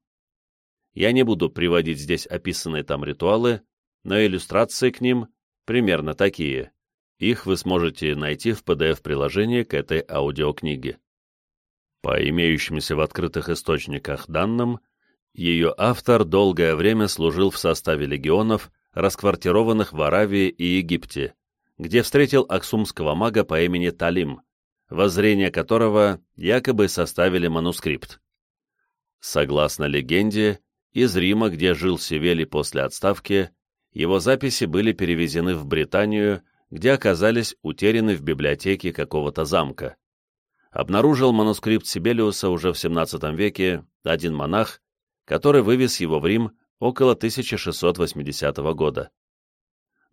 Я не буду приводить здесь описанные там ритуалы, но иллюстрации к ним примерно такие. Их вы сможете найти в PDF-приложении к этой аудиокниге. По имеющимся в открытых источниках данным, ее автор долгое время служил в составе легионов, расквартированных в Аравии и Египте, где встретил аксумского мага по имени Талим, воззрение которого якобы составили манускрипт. Согласно легенде, из Рима, где жил Севели после отставки, его записи были перевезены в Британию, где оказались утеряны в библиотеке какого-то замка. Обнаружил манускрипт Сибелиуса уже в XVII веке один монах, который вывез его в Рим около 1680 года.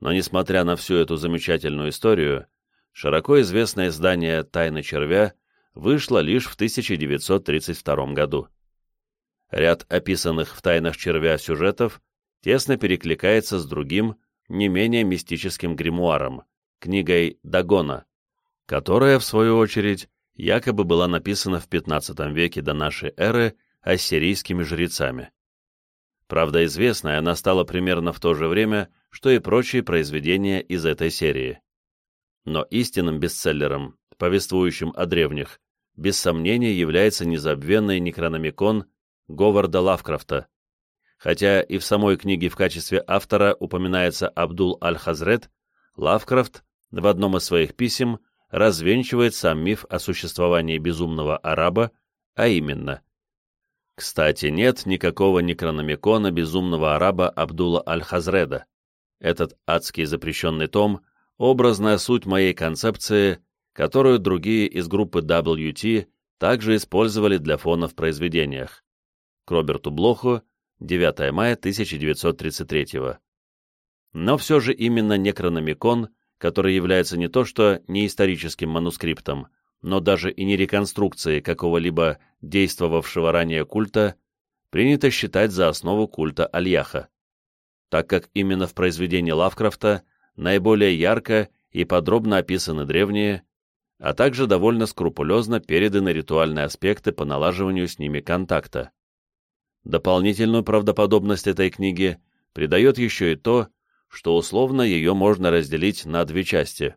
Но несмотря на всю эту замечательную историю, широко известное издание «Тайны червя» вышло лишь в 1932 году. Ряд описанных в «Тайнах червя» сюжетов тесно перекликается с другим, не менее мистическим гримуаром, книгой Дагона, которая, в свою очередь, якобы была написана в XV веке до нашей эры ассирийскими жрецами. Правда, известной она стала примерно в то же время, что и прочие произведения из этой серии. Но истинным бестселлером, повествующим о древних, без сомнения является незабвенный Некрономикон Говарда Лавкрафта. Хотя и в самой книге в качестве автора упоминается Абдул Аль-Хазрет, Лавкрафт в одном из своих писем развенчивает сам миф о существовании безумного араба, а именно. Кстати, нет никакого некрономикона безумного араба Абдула Аль-Хазреда. Этот адский запрещенный том — образная суть моей концепции, которую другие из группы WT также использовали для фона в произведениях. К Роберту Блоху, 9 мая 1933 Но все же именно некрономикон — который является не то что не историческим манускриптом, но даже и не реконструкцией какого-либо действовавшего ранее культа, принято считать за основу культа Альяха, так как именно в произведении Лавкрафта наиболее ярко и подробно описаны древние, а также довольно скрупулезно переданы ритуальные аспекты по налаживанию с ними контакта. Дополнительную правдоподобность этой книги придает еще и то, что условно ее можно разделить на две части.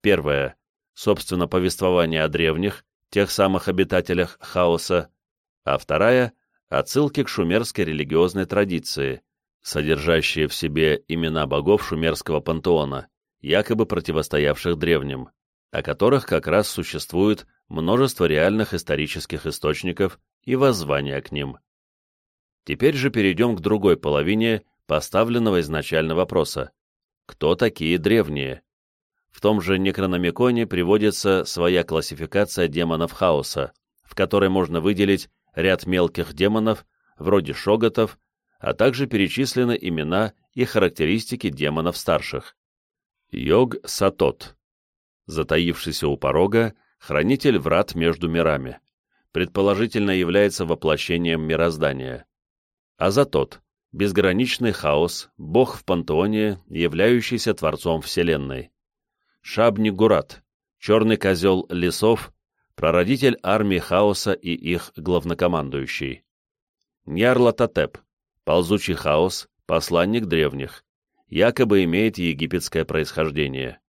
Первая — собственно, повествование о древних, тех самых обитателях хаоса, а вторая — отсылки к шумерской религиозной традиции, содержащие в себе имена богов шумерского пантеона, якобы противостоявших древним, о которых как раз существует множество реальных исторических источников и воззвания к ним. Теперь же перейдем к другой половине поставленного изначально вопроса. Кто такие древние? В том же Некрономиконе приводится своя классификация демонов хаоса, в которой можно выделить ряд мелких демонов, вроде шоготов, а также перечислены имена и характеристики демонов старших. Йог-Сатот. Затаившийся у порога, хранитель врат между мирами. Предположительно является воплощением мироздания. Азатот безграничный хаос, бог в пантеоне, являющийся творцом Вселенной. Шабни-Гурат, черный козел лесов, прародитель армии хаоса и их главнокомандующий. Ньярлатотеп, ползучий хаос, посланник древних, якобы имеет египетское происхождение.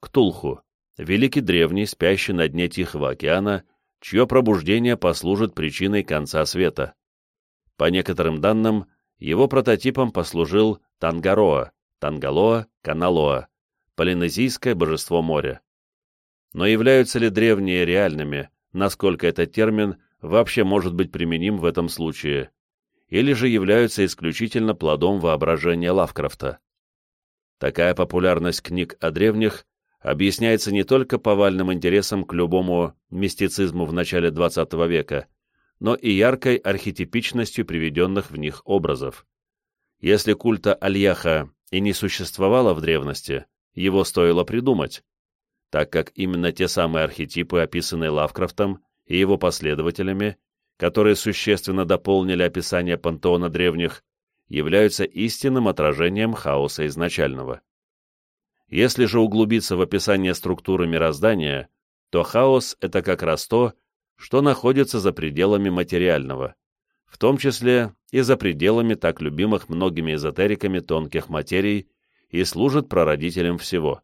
Ктулху, великий древний, спящий на дне Тихого океана, чье пробуждение послужит причиной конца света. По некоторым данным, его прототипом послужил Тангароа, Тангалоа, Каналоа, полинезийское божество моря. Но являются ли древние реальными, насколько этот термин вообще может быть применим в этом случае, или же являются исключительно плодом воображения Лавкрафта? Такая популярность книг о древних объясняется не только повальным интересом к любому мистицизму в начале XX века, но и яркой архетипичностью приведенных в них образов. Если культа Альяха и не существовало в древности, его стоило придумать, так как именно те самые архетипы, описанные Лавкрафтом и его последователями, которые существенно дополнили описание пантеона древних, являются истинным отражением хаоса изначального. Если же углубиться в описание структуры мироздания, то хаос — это как раз то, что находится за пределами материального, в том числе и за пределами так любимых многими эзотериками тонких материй и служит прародителем всего.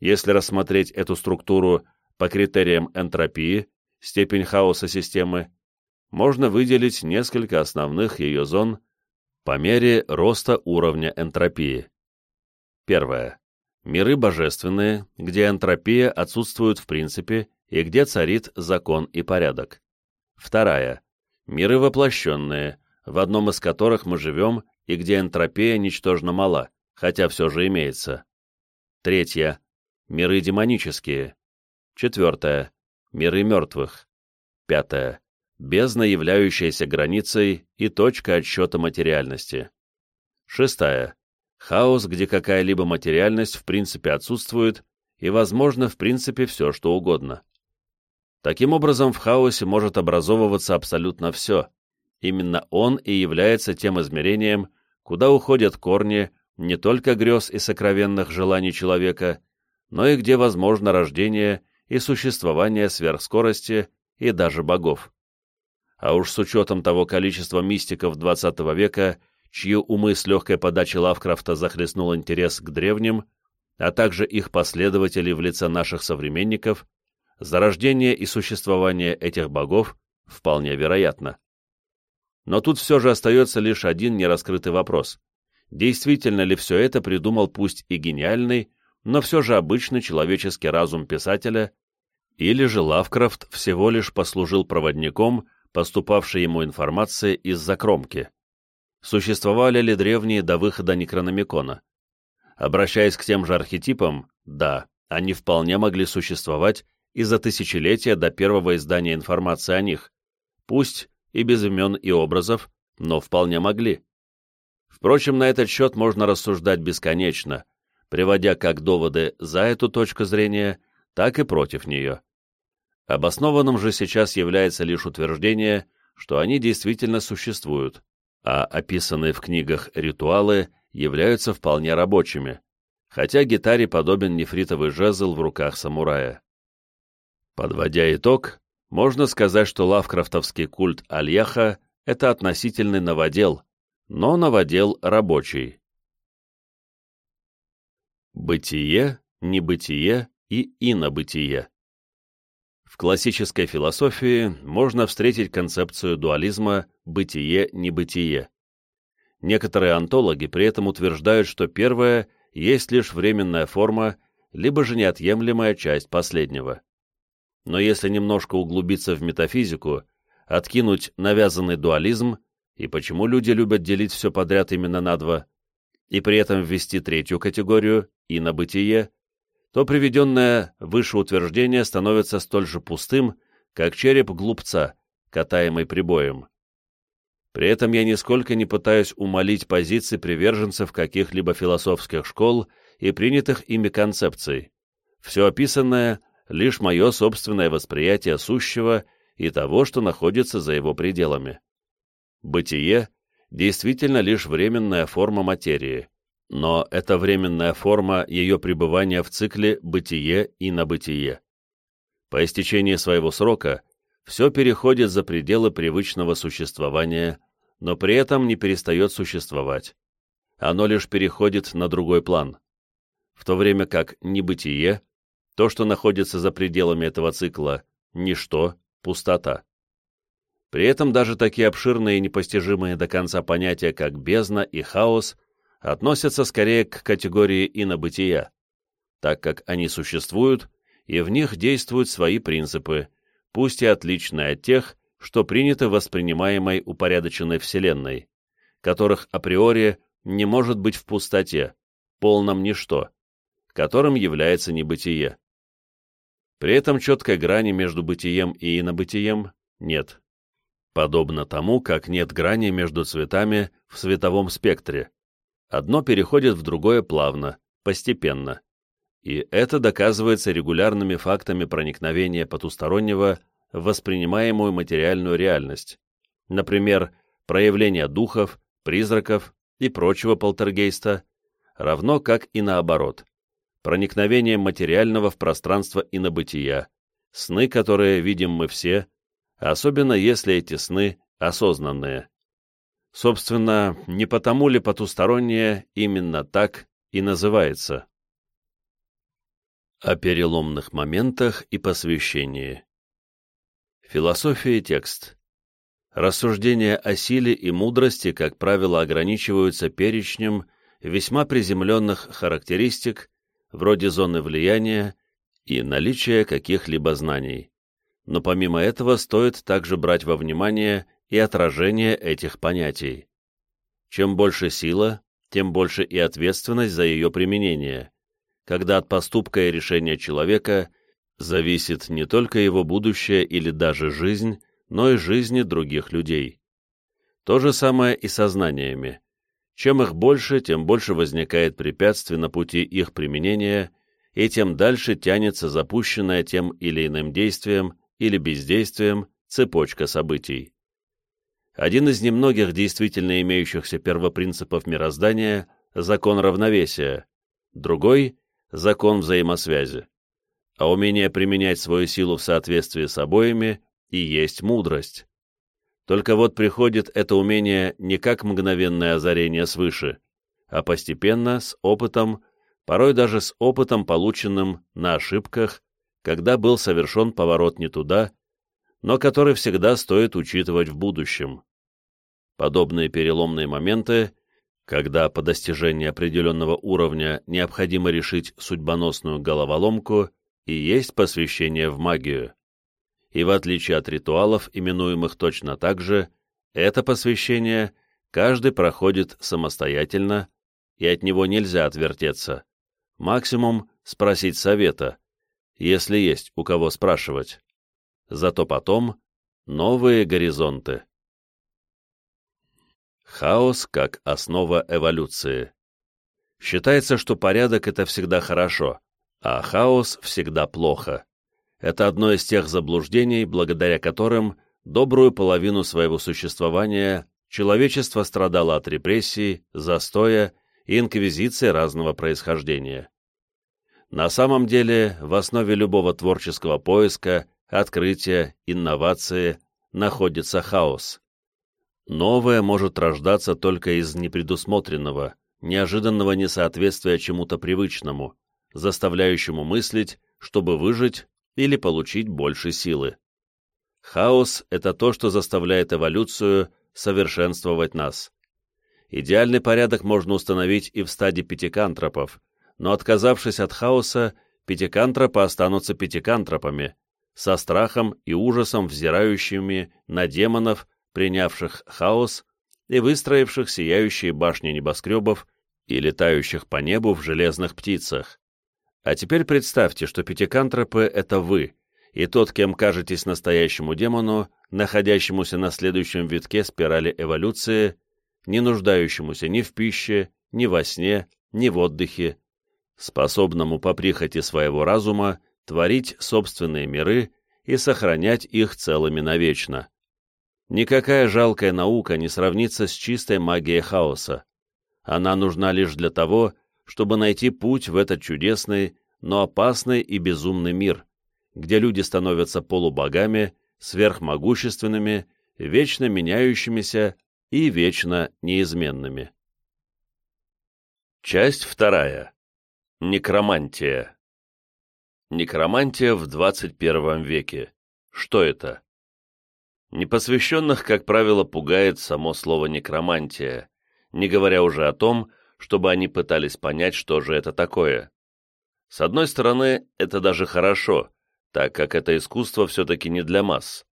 Если рассмотреть эту структуру по критериям энтропии, степень хаоса системы, можно выделить несколько основных ее зон по мере роста уровня энтропии. Первое. Миры божественные, где энтропия отсутствует в принципе и где царит закон и порядок. Вторая. Миры воплощенные, в одном из которых мы живем и где энтропия ничтожно мала, хотя все же имеется. Третья. Миры демонические. Четвертая. Миры мертвых. Пятое. Бездна, являющаяся границей и точка отсчета материальности. Шестая. Хаос, где какая-либо материальность в принципе отсутствует, и возможно в принципе все, что угодно. Таким образом, в хаосе может образовываться абсолютно все. Именно он и является тем измерением, куда уходят корни не только грез и сокровенных желаний человека, но и где возможно рождение и существование сверхскорости и даже богов. А уж с учетом того количества мистиков XX века, чьи умы с легкой подачи Лавкрафта захлестнул интерес к древним, а также их последователей в лице наших современников, зарождение и существование этих богов вполне вероятно. Но тут все же остается лишь один нераскрытый вопрос. Действительно ли все это придумал пусть и гениальный, но все же обычный человеческий разум писателя, или же Лавкрафт всего лишь послужил проводником, поступавшей ему информации из-за кромки? Существовали ли древние до выхода Некрономикона? Обращаясь к тем же архетипам, да, они вполне могли существовать и за тысячелетия до первого издания информации о них, пусть и без имен и образов, но вполне могли. Впрочем, на этот счет можно рассуждать бесконечно, приводя как доводы за эту точку зрения, так и против нее. Обоснованным же сейчас является лишь утверждение, что они действительно существуют, а описанные в книгах ритуалы являются вполне рабочими, хотя гитаре подобен нефритовый жезл в руках самурая. Подводя итог, можно сказать, что лавкрафтовский культ Альяха — это относительный новодел, но новодел рабочий. Бытие, небытие и инобытие. В классической философии можно встретить концепцию дуализма «бытие-небытие». Некоторые антологи при этом утверждают, что первое есть лишь временная форма, либо же неотъемлемая часть последнего. Но если немножко углубиться в метафизику, откинуть навязанный дуализм, и почему люди любят делить все подряд именно на два, и при этом ввести третью категорию, и на бытие, то приведенное выше утверждение становится столь же пустым, как череп глупца, катаемый прибоем. При этом я нисколько не пытаюсь умолить позиции приверженцев каких-либо философских школ и принятых ими концепций. Все описанное лишь мое собственное восприятие сущего и того, что находится за его пределами. Бытие действительно лишь временная форма материи, но это временная форма ее пребывания в цикле бытие и на бытие. По истечении своего срока все переходит за пределы привычного существования, но при этом не перестает существовать. Оно лишь переходит на другой план. В то время как небытие то, что находится за пределами этого цикла, ничто, пустота. При этом даже такие обширные и непостижимые до конца понятия, как бездна и хаос, относятся скорее к категории инобытия, так как они существуют, и в них действуют свои принципы, пусть и отличные от тех, что приняты воспринимаемой упорядоченной Вселенной, которых априори не может быть в пустоте, полном ничто, которым является небытие. При этом четкой грани между бытием и инобытием нет. Подобно тому, как нет грани между цветами в световом спектре. Одно переходит в другое плавно, постепенно. И это доказывается регулярными фактами проникновения потустороннего в воспринимаемую материальную реальность. Например, проявление духов, призраков и прочего полтергейста, равно как и наоборот проникновением материального в пространство и на бытия, сны, которые видим мы все, особенно если эти сны осознанные. Собственно, не потому ли потустороннее именно так и называется? О переломных моментах и посвящении. Философия и текст. Рассуждения о силе и мудрости, как правило, ограничиваются перечнем весьма приземленных характеристик вроде зоны влияния и наличия каких-либо знаний. Но помимо этого стоит также брать во внимание и отражение этих понятий. Чем больше сила, тем больше и ответственность за ее применение, когда от поступка и решения человека зависит не только его будущее или даже жизнь, но и жизни других людей. То же самое и со знаниями. Чем их больше, тем больше возникает препятствий на пути их применения, и тем дальше тянется запущенная тем или иным действием или бездействием цепочка событий. Один из немногих действительно имеющихся первопринципов мироздания – закон равновесия, другой – закон взаимосвязи. А умение применять свою силу в соответствии с обоими и есть мудрость. Только вот приходит это умение не как мгновенное озарение свыше, а постепенно, с опытом, порой даже с опытом, полученным на ошибках, когда был совершен поворот не туда, но который всегда стоит учитывать в будущем. Подобные переломные моменты, когда по достижении определенного уровня необходимо решить судьбоносную головоломку, и есть посвящение в магию и в отличие от ритуалов, именуемых точно так же, это посвящение каждый проходит самостоятельно, и от него нельзя отвертеться. Максимум спросить совета, если есть у кого спрашивать. Зато потом новые горизонты. Хаос как основа эволюции. Считается, что порядок — это всегда хорошо, а хаос всегда плохо. Это одно из тех заблуждений, благодаря которым добрую половину своего существования человечество страдало от репрессий, застоя и инквизиции разного происхождения. На самом деле, в основе любого творческого поиска, открытия, инновации находится хаос. Новое может рождаться только из непредусмотренного, неожиданного несоответствия чему-то привычному, заставляющему мыслить, чтобы выжить, или получить больше силы. Хаос — это то, что заставляет эволюцию совершенствовать нас. Идеальный порядок можно установить и в стадии пятикантропов, но отказавшись от хаоса, пятикантропы останутся пятикантропами, со страхом и ужасом взирающими на демонов, принявших хаос и выстроивших сияющие башни небоскребов и летающих по небу в железных птицах. А теперь представьте, что пятикантропы — это вы, и тот, кем кажетесь настоящему демону, находящемуся на следующем витке спирали эволюции, не нуждающемуся ни в пище, ни во сне, ни в отдыхе, способному по прихоти своего разума творить собственные миры и сохранять их целыми навечно. Никакая жалкая наука не сравнится с чистой магией хаоса. Она нужна лишь для того, чтобы найти путь в этот чудесный, но опасный и безумный мир, где люди становятся полубогами, сверхмогущественными, вечно меняющимися и вечно неизменными. Часть вторая. Некромантия. Некромантия в 21 веке. Что это? Непосвященных, как правило, пугает само слово «некромантия», не говоря уже о том, чтобы они пытались понять, что же это такое. С одной стороны, это даже хорошо, так как это искусство все-таки не для масс.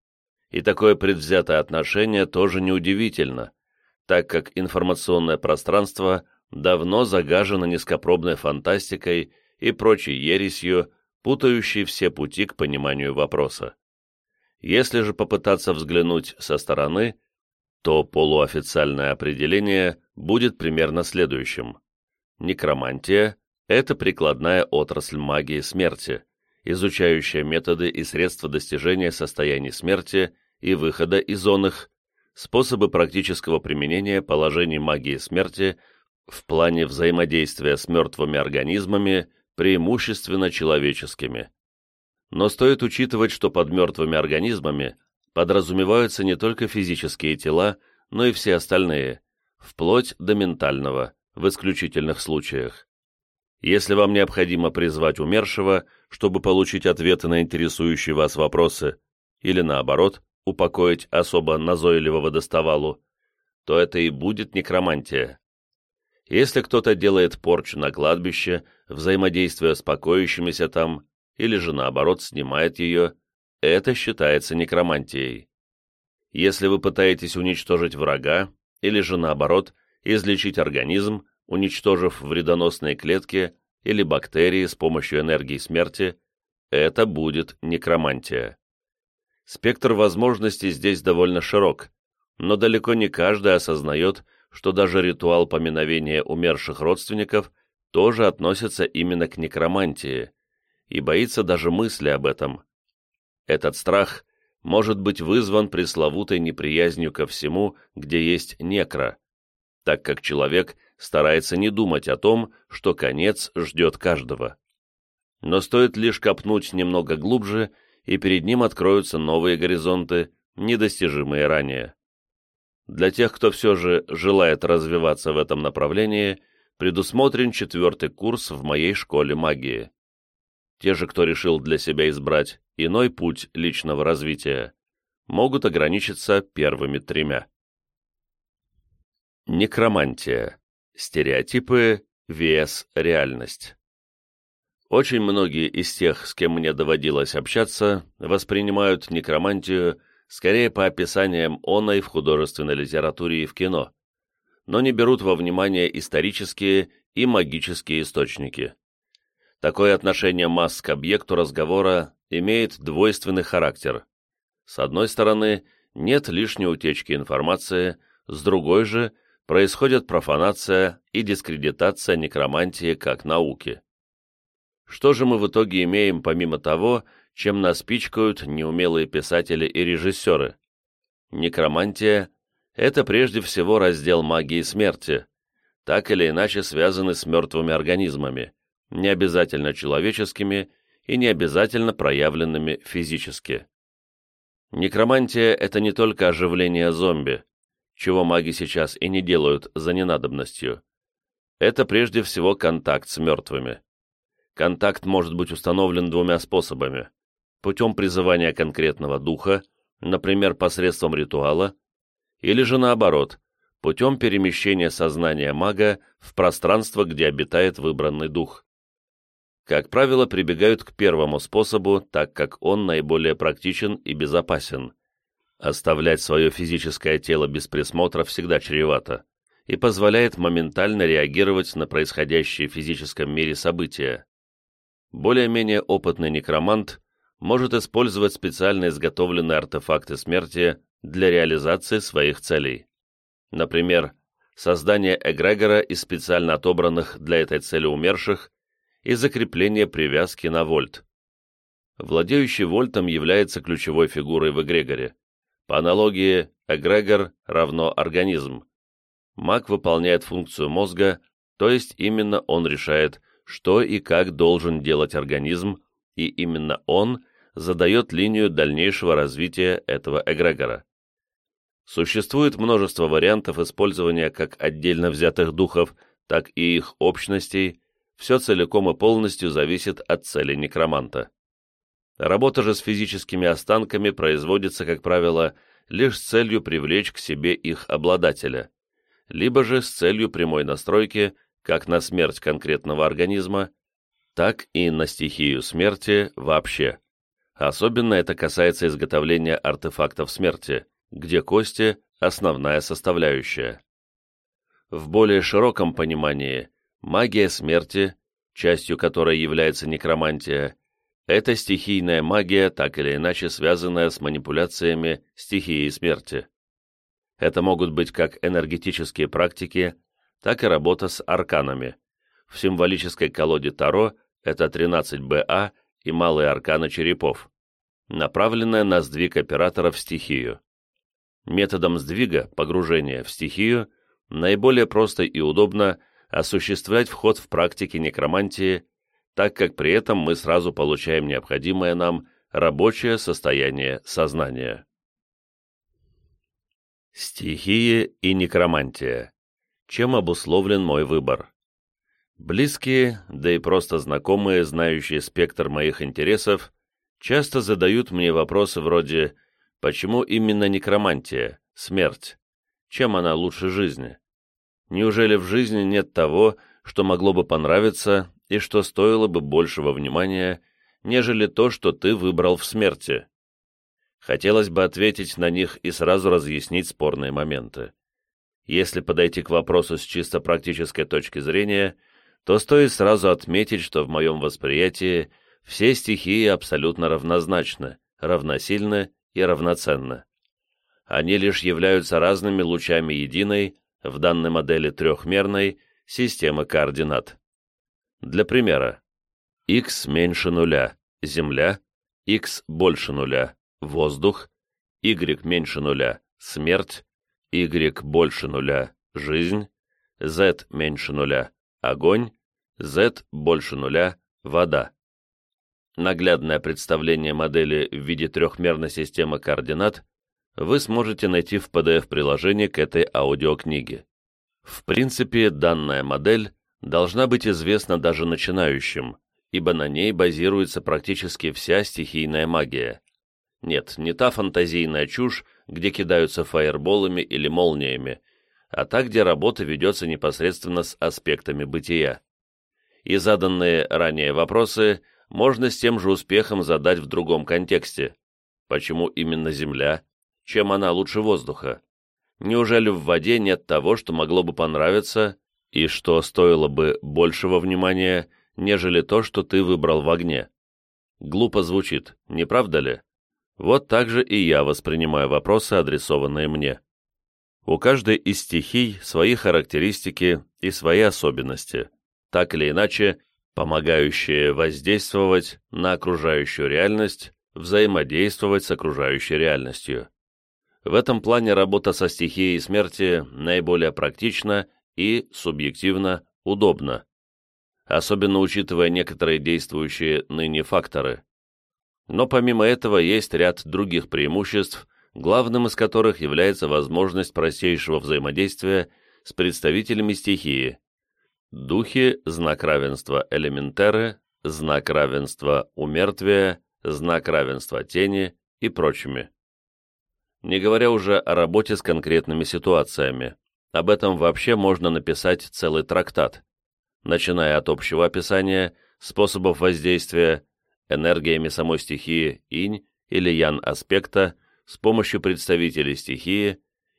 И такое предвзятое отношение тоже неудивительно, так как информационное пространство давно загажено низкопробной фантастикой и прочей ересью, путающей все пути к пониманию вопроса. Если же попытаться взглянуть со стороны, то полуофициальное определение будет примерно следующим. Некромантия – это прикладная отрасль магии смерти, изучающая методы и средства достижения состояний смерти и выхода из их, способы практического применения положений магии смерти в плане взаимодействия с мертвыми организмами, преимущественно человеческими. Но стоит учитывать, что под мертвыми организмами подразумеваются не только физические тела, но и все остальные, вплоть до ментального, в исключительных случаях. Если вам необходимо призвать умершего, чтобы получить ответы на интересующие вас вопросы, или наоборот, упокоить особо назойливого доставалу, то это и будет некромантия. Если кто-то делает порчу на кладбище, взаимодействуя с покоящимися там, или же наоборот снимает ее, это считается некромантией. Если вы пытаетесь уничтожить врага, или же наоборот, излечить организм, уничтожив вредоносные клетки или бактерии с помощью энергии смерти, это будет некромантия. Спектр возможностей здесь довольно широк, но далеко не каждый осознает, что даже ритуал поминовения умерших родственников тоже относится именно к некромантии, и боится даже мысли об этом. Этот страх может быть вызван пресловутой неприязнью ко всему, где есть некро, так как человек старается не думать о том, что конец ждет каждого. Но стоит лишь копнуть немного глубже, и перед ним откроются новые горизонты, недостижимые ранее. Для тех, кто все же желает развиваться в этом направлении, предусмотрен четвертый курс в моей школе магии. Те же, кто решил для себя избрать иной путь личного развития, могут ограничиться первыми тремя. Некромантия. Стереотипы vs реальность. Очень многие из тех, с кем мне доводилось общаться, воспринимают некромантию скорее по описаниям оной в художественной литературе и в кино, но не берут во внимание исторические и магические источники. Такое отношение масс к объекту разговора имеет двойственный характер. С одной стороны, нет лишней утечки информации, с другой же – происходит профанация и дискредитация некромантии как науки. Что же мы в итоге имеем помимо того, чем нас пичкают неумелые писатели и режиссеры? Некромантия – это прежде всего раздел магии смерти, так или иначе связанный с мертвыми организмами, не обязательно человеческими и не обязательно проявленными физически. Некромантия – это не только оживление зомби, чего маги сейчас и не делают за ненадобностью. Это прежде всего контакт с мертвыми. Контакт может быть установлен двумя способами. Путем призывания конкретного духа, например, посредством ритуала, или же наоборот, путем перемещения сознания мага в пространство, где обитает выбранный дух. Как правило, прибегают к первому способу, так как он наиболее практичен и безопасен. Оставлять свое физическое тело без присмотра всегда чревато и позволяет моментально реагировать на происходящие в физическом мире события. Более-менее опытный некромант может использовать специально изготовленные артефакты смерти для реализации своих целей. Например, создание эгрегора из специально отобранных для этой цели умерших и закрепление привязки на вольт. Владеющий вольтом является ключевой фигурой в эгрегоре. По аналогии, эгрегор равно организм. Маг выполняет функцию мозга, то есть именно он решает, что и как должен делать организм, и именно он задает линию дальнейшего развития этого эгрегора. Существует множество вариантов использования как отдельно взятых духов, так и их общностей, все целиком и полностью зависит от цели некроманта. Работа же с физическими останками производится, как правило, лишь с целью привлечь к себе их обладателя, либо же с целью прямой настройки как на смерть конкретного организма, так и на стихию смерти вообще. Особенно это касается изготовления артефактов смерти, где кости – основная составляющая. В более широком понимании магия смерти, частью которой является некромантия, это стихийная магия, так или иначе связанная с манипуляциями стихией смерти. Это могут быть как энергетические практики, так и работа с арканами. В символической колоде Таро это 13 БА и малые арканы черепов, направленная на сдвиг оператора в стихию. Методом сдвига, погружения в стихию, наиболее просто и удобно осуществлять вход в практике некромантии так как при этом мы сразу получаем необходимое нам рабочее состояние сознания. Стихии и некромантия. Чем обусловлен мой выбор? Близкие, да и просто знакомые, знающие спектр моих интересов, часто задают мне вопросы вроде «Почему именно некромантия, смерть? Чем она лучше жизни? Неужели в жизни нет того, что могло бы понравиться и что стоило бы большего внимания, нежели то, что ты выбрал в смерти. Хотелось бы ответить на них и сразу разъяснить спорные моменты. Если подойти к вопросу с чисто практической точки зрения, то стоит сразу отметить, что в моем восприятии Все стихии абсолютно равнозначны, равносильны и равноценны. Они лишь являются разными лучами единой, в данной модели трехмерной, системы координат. Для примера, x меньше нуля – Земля, x больше нуля – воздух, y меньше нуля – смерть, y больше нуля – жизнь, z меньше нуля – огонь, z больше нуля – вода. Наглядное представление модели в виде трехмерной системы координат вы сможете найти в PDF-приложении к этой аудиокниге. В принципе, данная модель должна быть известна даже начинающим, ибо на ней базируется практически вся стихийная магия. Нет, не та фантазийная чушь, где кидаются фаерболами или молниями, а та, где работа ведется непосредственно с аспектами бытия. И заданные ранее вопросы можно с тем же успехом задать в другом контексте. Почему именно Земля? Чем она лучше воздуха? Неужели в воде нет того, что могло бы понравиться и что стоило бы большего внимания, нежели то, что ты выбрал в огне? Глупо звучит, не правда ли? Вот так же и я воспринимаю вопросы, адресованные мне. У каждой из стихий свои характеристики и свои особенности, так или иначе, помогающие воздействовать на окружающую реальность, взаимодействовать с окружающей реальностью. В этом плане работа со стихией смерти наиболее практична и, субъективно, удобна, особенно учитывая некоторые действующие ныне факторы. Но помимо этого есть ряд других преимуществ, главным из которых является возможность простейшего взаимодействия с представителями стихии. Духи – знак равенства элементары, знак равенства умертвия, знак равенства тени и прочими не говоря уже о работе с конкретными ситуациями. Об этом вообще можно написать целый трактат, начиная от общего описания, способов воздействия, энергиями самой стихии инь или ян аспекта с помощью представителей стихии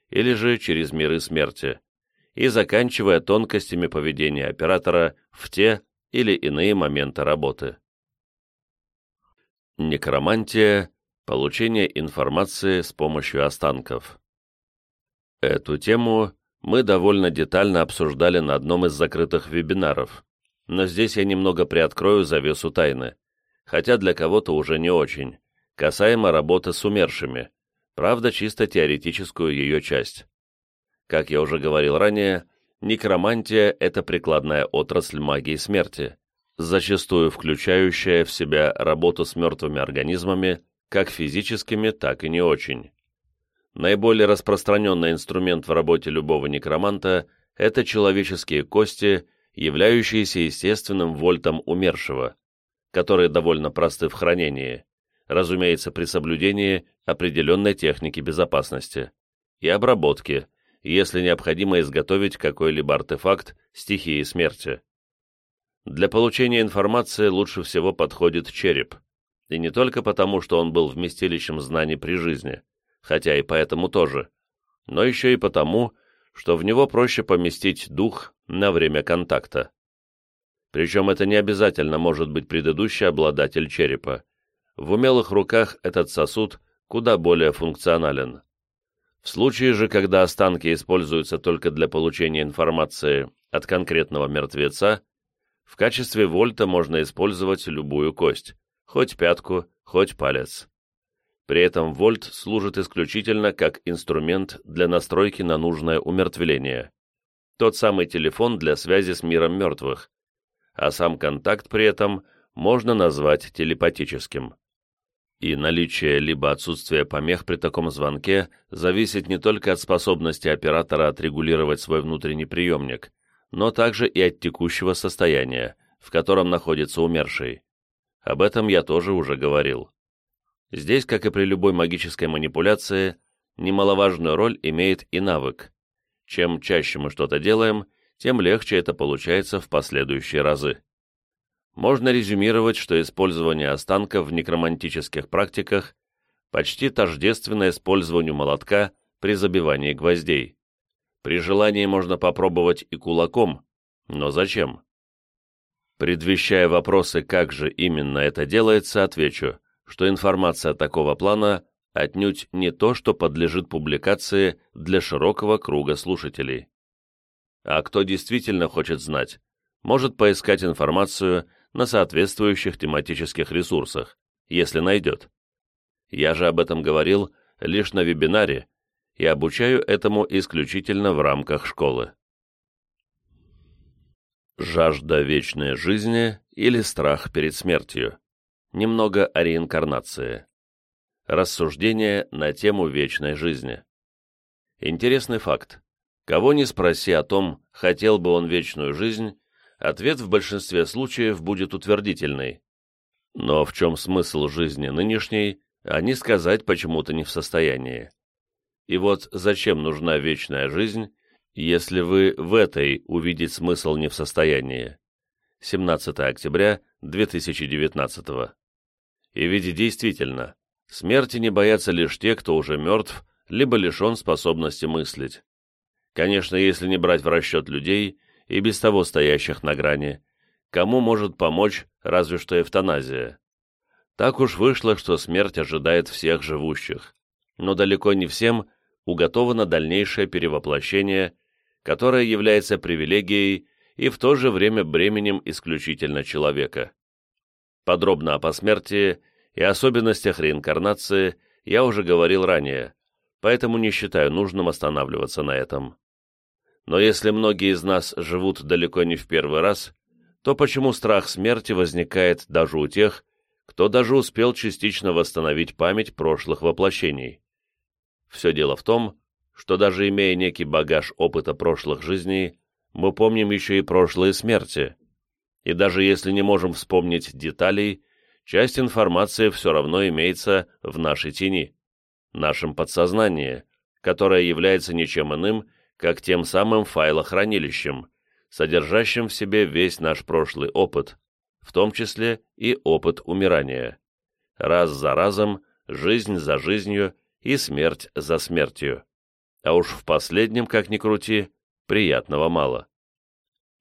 или же через миры смерти, и заканчивая тонкостями поведения оператора в те или иные моменты работы. Некромантия Получение информации с помощью останков. Эту тему мы довольно детально обсуждали на одном из закрытых вебинаров, но здесь я немного приоткрою завесу тайны, хотя для кого-то уже не очень, касаемо работы с умершими, правда чисто теоретическую ее часть. Как я уже говорил ранее, некромантия – это прикладная отрасль магии смерти, зачастую включающая в себя работу с мертвыми организмами, как физическими, так и не очень. Наиболее распространенный инструмент в работе любого некроманта – это человеческие кости, являющиеся естественным вольтом умершего, которые довольно просты в хранении, разумеется, при соблюдении определенной техники безопасности и обработки, если необходимо изготовить какой-либо артефакт стихии смерти. Для получения информации лучше всего подходит череп – и не только потому, что он был вместилищем знаний при жизни, хотя и поэтому тоже, но еще и потому, что в него проще поместить дух на время контакта. Причем это не обязательно может быть предыдущий обладатель черепа. В умелых руках этот сосуд куда более функционален. В случае же, когда останки используются только для получения информации от конкретного мертвеца, в качестве вольта можно использовать любую кость, хоть пятку, хоть палец. При этом вольт служит исключительно как инструмент для настройки на нужное умертвление. Тот самый телефон для связи с миром мертвых, а сам контакт при этом можно назвать телепатическим. И наличие либо отсутствие помех при таком звонке зависит не только от способности оператора отрегулировать свой внутренний приемник, но также и от текущего состояния, в котором находится умерший. Об этом я тоже уже говорил. Здесь, как и при любой магической манипуляции, немаловажную роль имеет и навык. Чем чаще мы что-то делаем, тем легче это получается в последующие разы. Можно резюмировать, что использование останков в некромантических практиках почти тождественно использованию молотка при забивании гвоздей. При желании можно попробовать и кулаком, но зачем? Предвещая вопросы, как же именно это делается, отвечу, что информация такого плана отнюдь не то, что подлежит публикации для широкого круга слушателей. А кто действительно хочет знать, может поискать информацию на соответствующих тематических ресурсах, если найдет. Я же об этом говорил лишь на вебинаре и обучаю этому исключительно в рамках школы. Жажда вечной жизни или страх перед смертью. Немного о реинкарнации. Рассуждение на тему вечной жизни. Интересный факт. Кого не спроси о том, хотел бы он вечную жизнь, ответ в большинстве случаев будет утвердительный. Но в чем смысл жизни нынешней, они сказать почему-то не в состоянии. И вот зачем нужна вечная жизнь, если вы в этой увидеть смысл не в состоянии? 17 октября 2019 И ведь действительно, Смерти не боятся лишь те, кто уже мертв, либо лишен способности мыслить. Конечно, если не брать в расчет людей, и без того стоящих на грани, кому может помочь разве что эвтаназия. Так уж вышло, что смерть ожидает всех живущих, но далеко не всем уготовано дальнейшее перевоплощение, которое является привилегией и в то же время бременем исключительно человека. Подробно о посмертии и особенностях реинкарнации я уже говорил ранее, поэтому не считаю нужным останавливаться на этом. Но если многие из нас живут далеко не в первый раз, то почему страх смерти возникает даже у тех, кто даже успел частично восстановить память прошлых воплощений? Все дело в том, что даже имея некий багаж опыта прошлых жизней, мы помним еще и прошлые смерти. И даже если не можем вспомнить деталей, часть информации все равно имеется в нашей тени, нашем подсознании, которое является ничем иным, как тем самым файлохранилищем, содержащим в себе весь наш прошлый опыт, в том числе и опыт умирания. Раз за разом, жизнь за жизнью и смерть за смертью. А уж в последнем, как ни крути, приятного мало.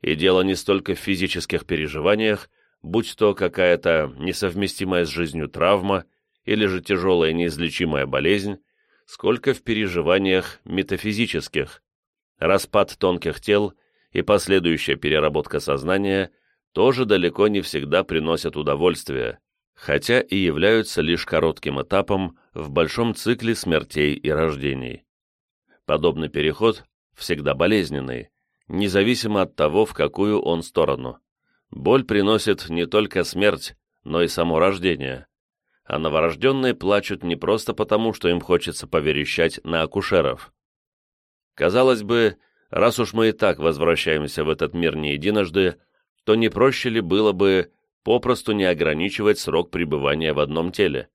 И дело не столько в физических переживаниях, будь то какая-то несовместимая с жизнью травма или же тяжелая неизлечимая болезнь, сколько в переживаниях метафизических. Распад тонких тел и последующая переработка сознания тоже далеко не всегда приносят удовольствие, хотя и являются лишь коротким этапом в большом цикле смертей и рождений. Подобный переход всегда болезненный, независимо от того, в какую он сторону. Боль приносит не только смерть, но и само рождение. А новорожденные плачут не просто потому, что им хочется поверещать на акушеров. Казалось бы, раз уж мы и так возвращаемся в этот мир не единожды, то не проще ли было бы попросту не ограничивать срок пребывания в одном теле?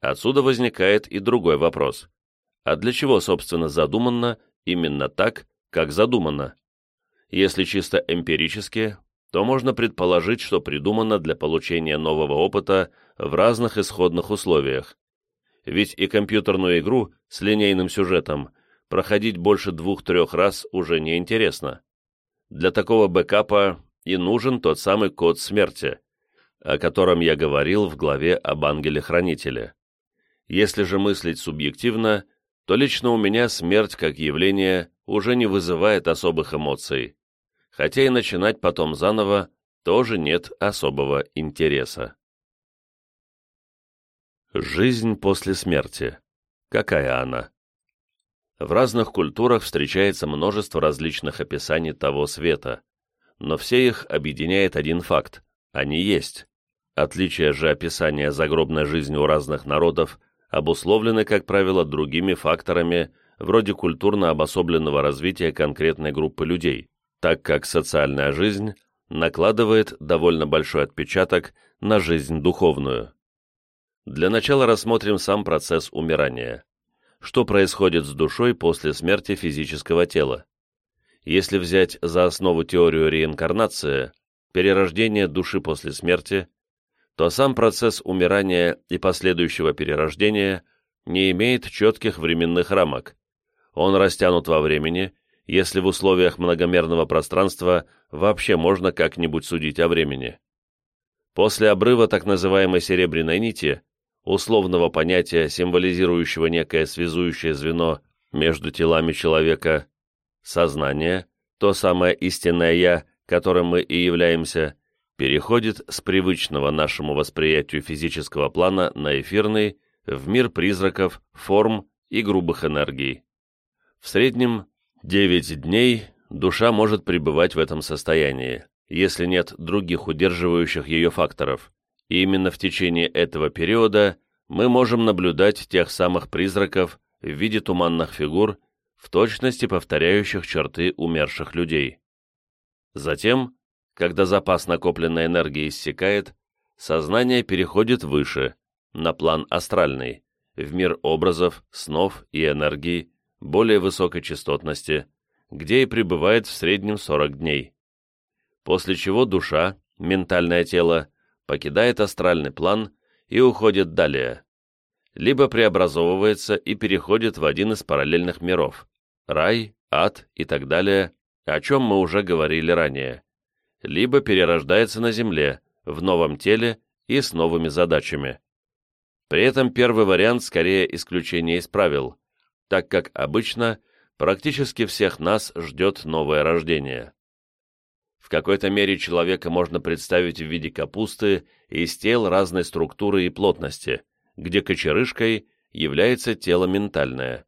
Отсюда возникает и другой вопрос. А для чего, собственно, задумано именно так, как задумано? Если чисто эмпирически, то можно предположить, что придумано для получения нового опыта в разных исходных условиях. Ведь и компьютерную игру с линейным сюжетом проходить больше двух-трех раз уже не интересно. Для такого бэкапа и нужен тот самый код смерти, о котором я говорил в главе об ангеле-хранителе. Если же мыслить субъективно, то лично у меня смерть как явление уже не вызывает особых эмоций хотя и начинать потом заново тоже нет особого интереса. Жизнь после смерти. Какая она? В разных культурах встречается множество различных описаний того света, но все их объединяет один факт – они есть. Отличие же описания загробной жизни у разных народов обусловлены, как правило, другими факторами, вроде культурно обособленного развития конкретной группы людей так как социальная жизнь накладывает довольно большой отпечаток на жизнь духовную. Для начала рассмотрим сам процесс умирания. Что происходит с душой после смерти физического тела? Если взять за основу теорию реинкарнации, перерождения души после смерти, то сам процесс умирания и последующего перерождения не имеет четких временных рамок. Он растянут во времени если в условиях многомерного пространства вообще можно как-нибудь судить о времени. После обрыва так называемой серебряной нити, условного понятия, символизирующего некое связующее звено между телами человека, сознание, то самое истинное «я», которым мы и являемся, переходит с привычного нашему восприятию физического плана на эфирный, в мир призраков, форм и грубых энергий. В среднем 9 дней душа может пребывать в этом состоянии, если нет других удерживающих ее факторов, и именно в течение этого периода мы можем наблюдать тех самых призраков в виде туманных фигур, в точности повторяющих черты умерших людей. Затем, когда запас накопленной энергии иссякает, сознание переходит выше, на план астральный, в мир образов, снов и энергии, более высокой частотности, где и пребывает в среднем 40 дней. После чего душа, ментальное тело, покидает астральный план и уходит далее. Либо преобразовывается и переходит в один из параллельных миров – рай, ад и так далее, о чем мы уже говорили ранее. Либо перерождается на Земле, в новом теле и с новыми задачами. При этом первый вариант скорее исключение из правил, так как обычно практически всех нас ждет новое рождение. В какой-то мере человека можно представить в виде капусты из тел разной структуры и плотности, где кочерышкой является тело ментальное,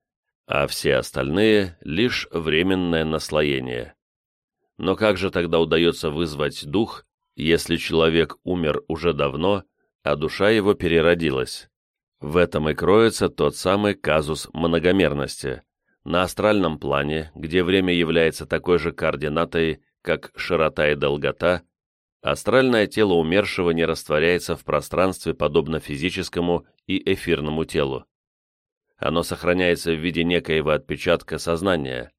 а все остальные — лишь временное наслоение. Но как же тогда удается вызвать дух, если человек умер уже давно, а душа его переродилась. В этом и кроется тот самый казус многомерности. На астральном плане, где время является такой же координатой, как широта и долгота, астральное тело умершего не растворяется в пространстве подобно физическому и эфирному телу. Оно сохраняется в виде некоего отпечатка сознания,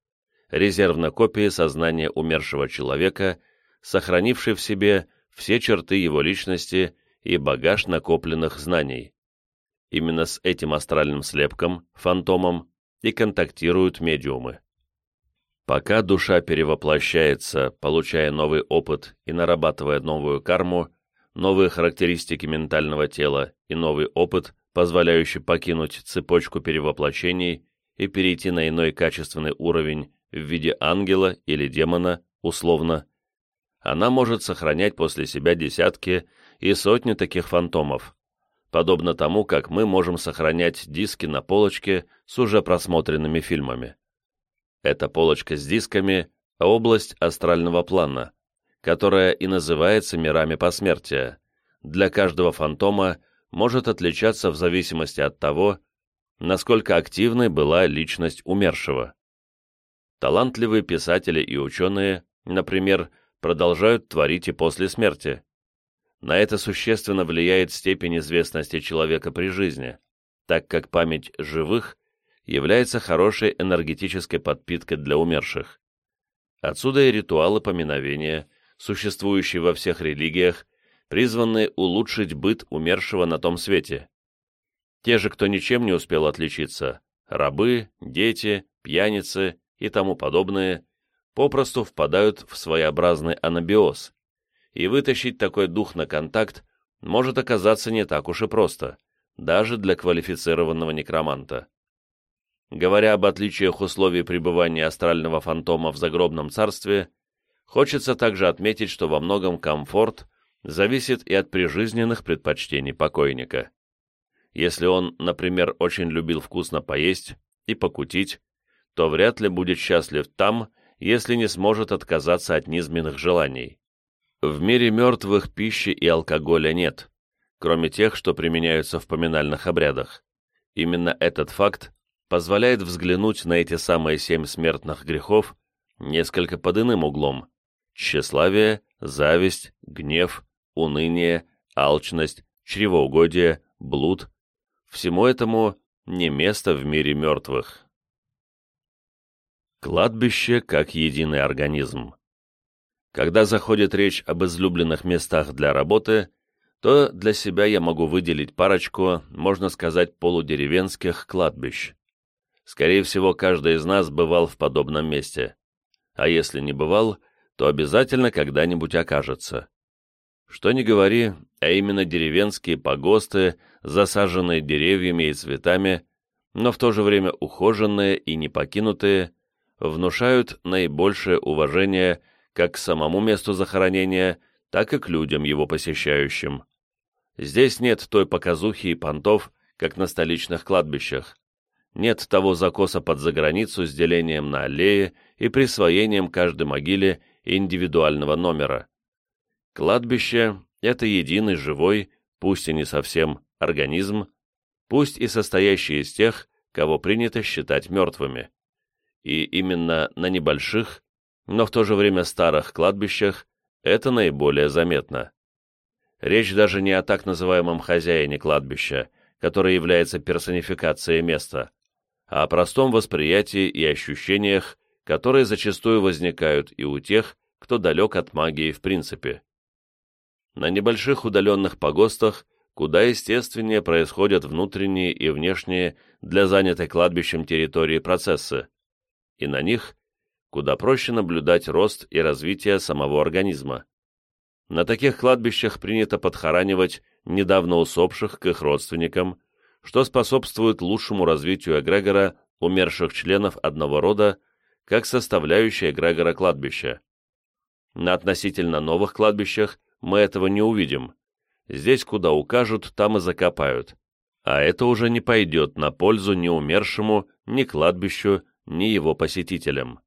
резервной копии сознания умершего человека, сохранившей в себе все черты его личности и багаж накопленных знаний. Именно с этим астральным слепком, фантомом, и контактируют медиумы. Пока душа перевоплощается, получая новый опыт и нарабатывая новую карму, новые характеристики ментального тела и новый опыт, позволяющий покинуть цепочку перевоплощений и перейти на иной качественный уровень в виде ангела или демона, условно, она может сохранять после себя десятки и сотни таких фантомов, подобно тому, как мы можем сохранять диски на полочке с уже просмотренными фильмами. Эта полочка с дисками – область астрального плана, которая и называется мирами посмертия. Для каждого фантома может отличаться в зависимости от того, насколько активной была личность умершего. Талантливые писатели и ученые, например, продолжают творить и после смерти. На это существенно влияет степень известности человека при жизни, так как память живых является хорошей энергетической подпиткой для умерших. Отсюда и ритуалы поминовения, существующие во всех религиях, призванные улучшить быт умершего на том свете. Те же, кто ничем не успел отличиться, рабы, дети, пьяницы и тому подобные, попросту впадают в своеобразный анабиоз, и вытащить такой дух на контакт может оказаться не так уж и просто, даже для квалифицированного некроманта. Говоря об отличиях условий пребывания астрального фантома в загробном царстве, хочется также отметить, что во многом комфорт зависит и от прижизненных предпочтений покойника. Если он, например, очень любил вкусно поесть и покутить, то вряд ли будет счастлив там, если не сможет отказаться от низменных желаний. В мире мертвых пищи и алкоголя нет, кроме тех, что применяются в поминальных обрядах. Именно этот факт позволяет взглянуть на эти самые семь смертных грехов несколько под иным углом. Тщеславие, зависть, гнев, уныние, алчность, чревоугодие, блуд. Всему этому не место в мире мертвых. Кладбище как единый организм. Когда заходит речь об излюбленных местах для работы, то для себя я могу выделить парочку, можно сказать, полудеревенских кладбищ. Скорее всего, каждый из нас бывал в подобном месте. а если не бывал, то обязательно когда-нибудь окажется. Что ни говори, а именно деревенские погосты, засаженные деревьями и цветами, но в то же время ухоженные и не покинутые, внушают наибольшее уважение как к самому месту захоронения, так и к людям, его посещающим. Здесь нет той показухи и понтов, как на столичных кладбищах. Нет того закоса под заграницу с делением на аллеи и присвоением каждой могиле индивидуального номера. Кладбище — это единый живой, пусть и не совсем, организм, пусть и состоящий из тех, кого принято считать мертвыми. И именно на небольших, но в то же время старых кладбищах это наиболее заметно. Речь даже не о так называемом хозяине кладбища, который является персонификацией места, а о простом восприятии и ощущениях, которые зачастую возникают и у тех, кто далек от магии в принципе. На небольших удаленных погостах куда естественнее происходят внутренние и внешние для занятой кладбищем территории процессы, и на них куда проще наблюдать рост и развитие самого организма. На таких кладбищах принято подхоранивать недавно усопших к их родственникам, что способствует лучшему развитию эгрегора умерших членов одного рода как составляющая эгрегора кладбища. На относительно новых кладбищах мы этого не увидим. Здесь куда укажут, там и закопают. А это уже не пойдет на пользу ни умершему, ни кладбищу, ни его посетителям.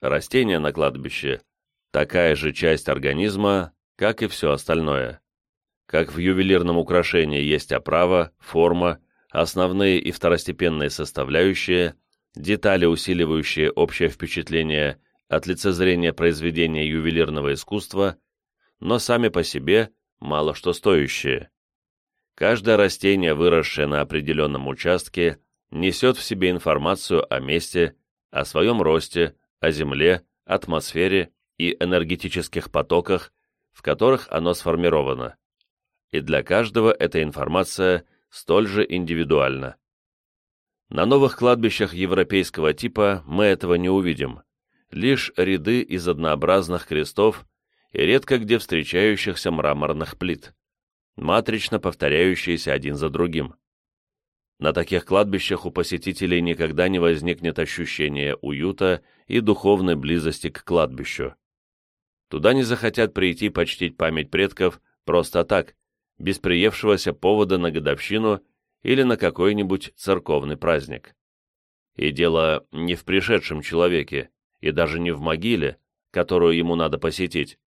Растения на кладбище – такая же часть организма, как и все остальное. Как в ювелирном украшении есть оправа, форма, основные и второстепенные составляющие, детали, усиливающие общее впечатление от лицезрения произведения ювелирного искусства, но сами по себе мало что стоящие. Каждое растение, выросшее на определенном участке, несет в себе информацию о месте, о своем росте, о Земле, атмосфере и энергетических потоках, в которых оно сформировано и для каждого эта информация столь же индивидуальна. На новых кладбищах европейского типа мы этого не увидим, лишь ряды из однообразных крестов и редко где встречающихся мраморных плит, матрично повторяющиеся один за другим. На таких кладбищах у посетителей никогда не возникнет ощущения уюта и духовной близости к кладбищу. Туда не захотят прийти почтить память предков просто так, без приевшегося повода на годовщину или на какой-нибудь церковный праздник. И дело не в пришедшем человеке, и даже не в могиле, которую ему надо посетить,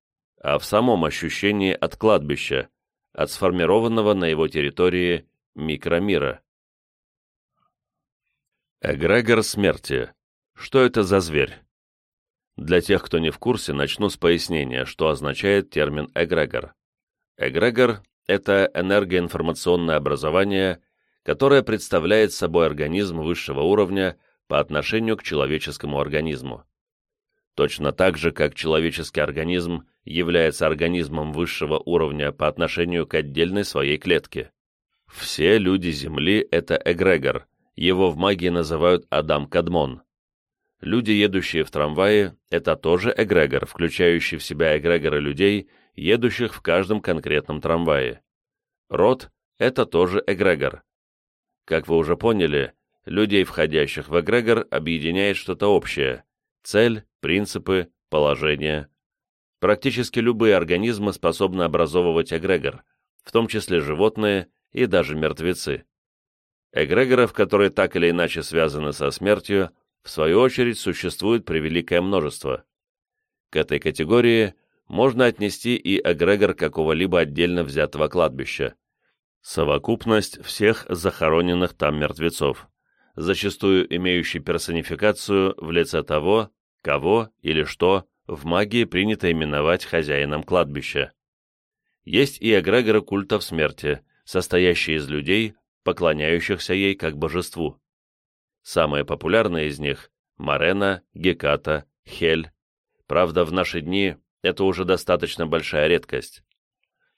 а в самом ощущении от кладбища, от сформированного на его территории микромира. Эгрегор смерти. Что это за зверь? Для тех, кто не в курсе, начну с пояснения, что означает термин эгрегор. Эгрегор это энергоинформационное образование, которое представляет собой организм высшего уровня по отношению к человеческому организму. Точно так же, как человеческий организм является организмом высшего уровня по отношению к отдельной своей клетке. Все люди Земли – это эгрегор, его в магии называют Адам Кадмон. Люди, едущие в трамвае, это тоже эгрегор, включающий в себя эгрегоры людей – едущих в каждом конкретном трамвае. Род – это тоже эгрегор. Как вы уже поняли, людей, входящих в эгрегор, объединяет что-то общее – цель, принципы, положение. Практически любые организмы способны образовывать эгрегор, в том числе животные и даже мертвецы. Эгрегоров, которые так или иначе связаны со смертью, в свою очередь существует превеликое множество. К этой категории можно отнести и эгрегор какого-либо отдельно взятого кладбища. Совокупность всех захороненных там мертвецов, зачастую имеющий персонификацию в лице того, кого или что в магии принято именовать хозяином кладбища. Есть и эгрегоры культов смерти, состоящие из людей, поклоняющихся ей как божеству. Самые популярные из них – Марена, Геката, Хель. Правда, в наши дни это уже достаточно большая редкость.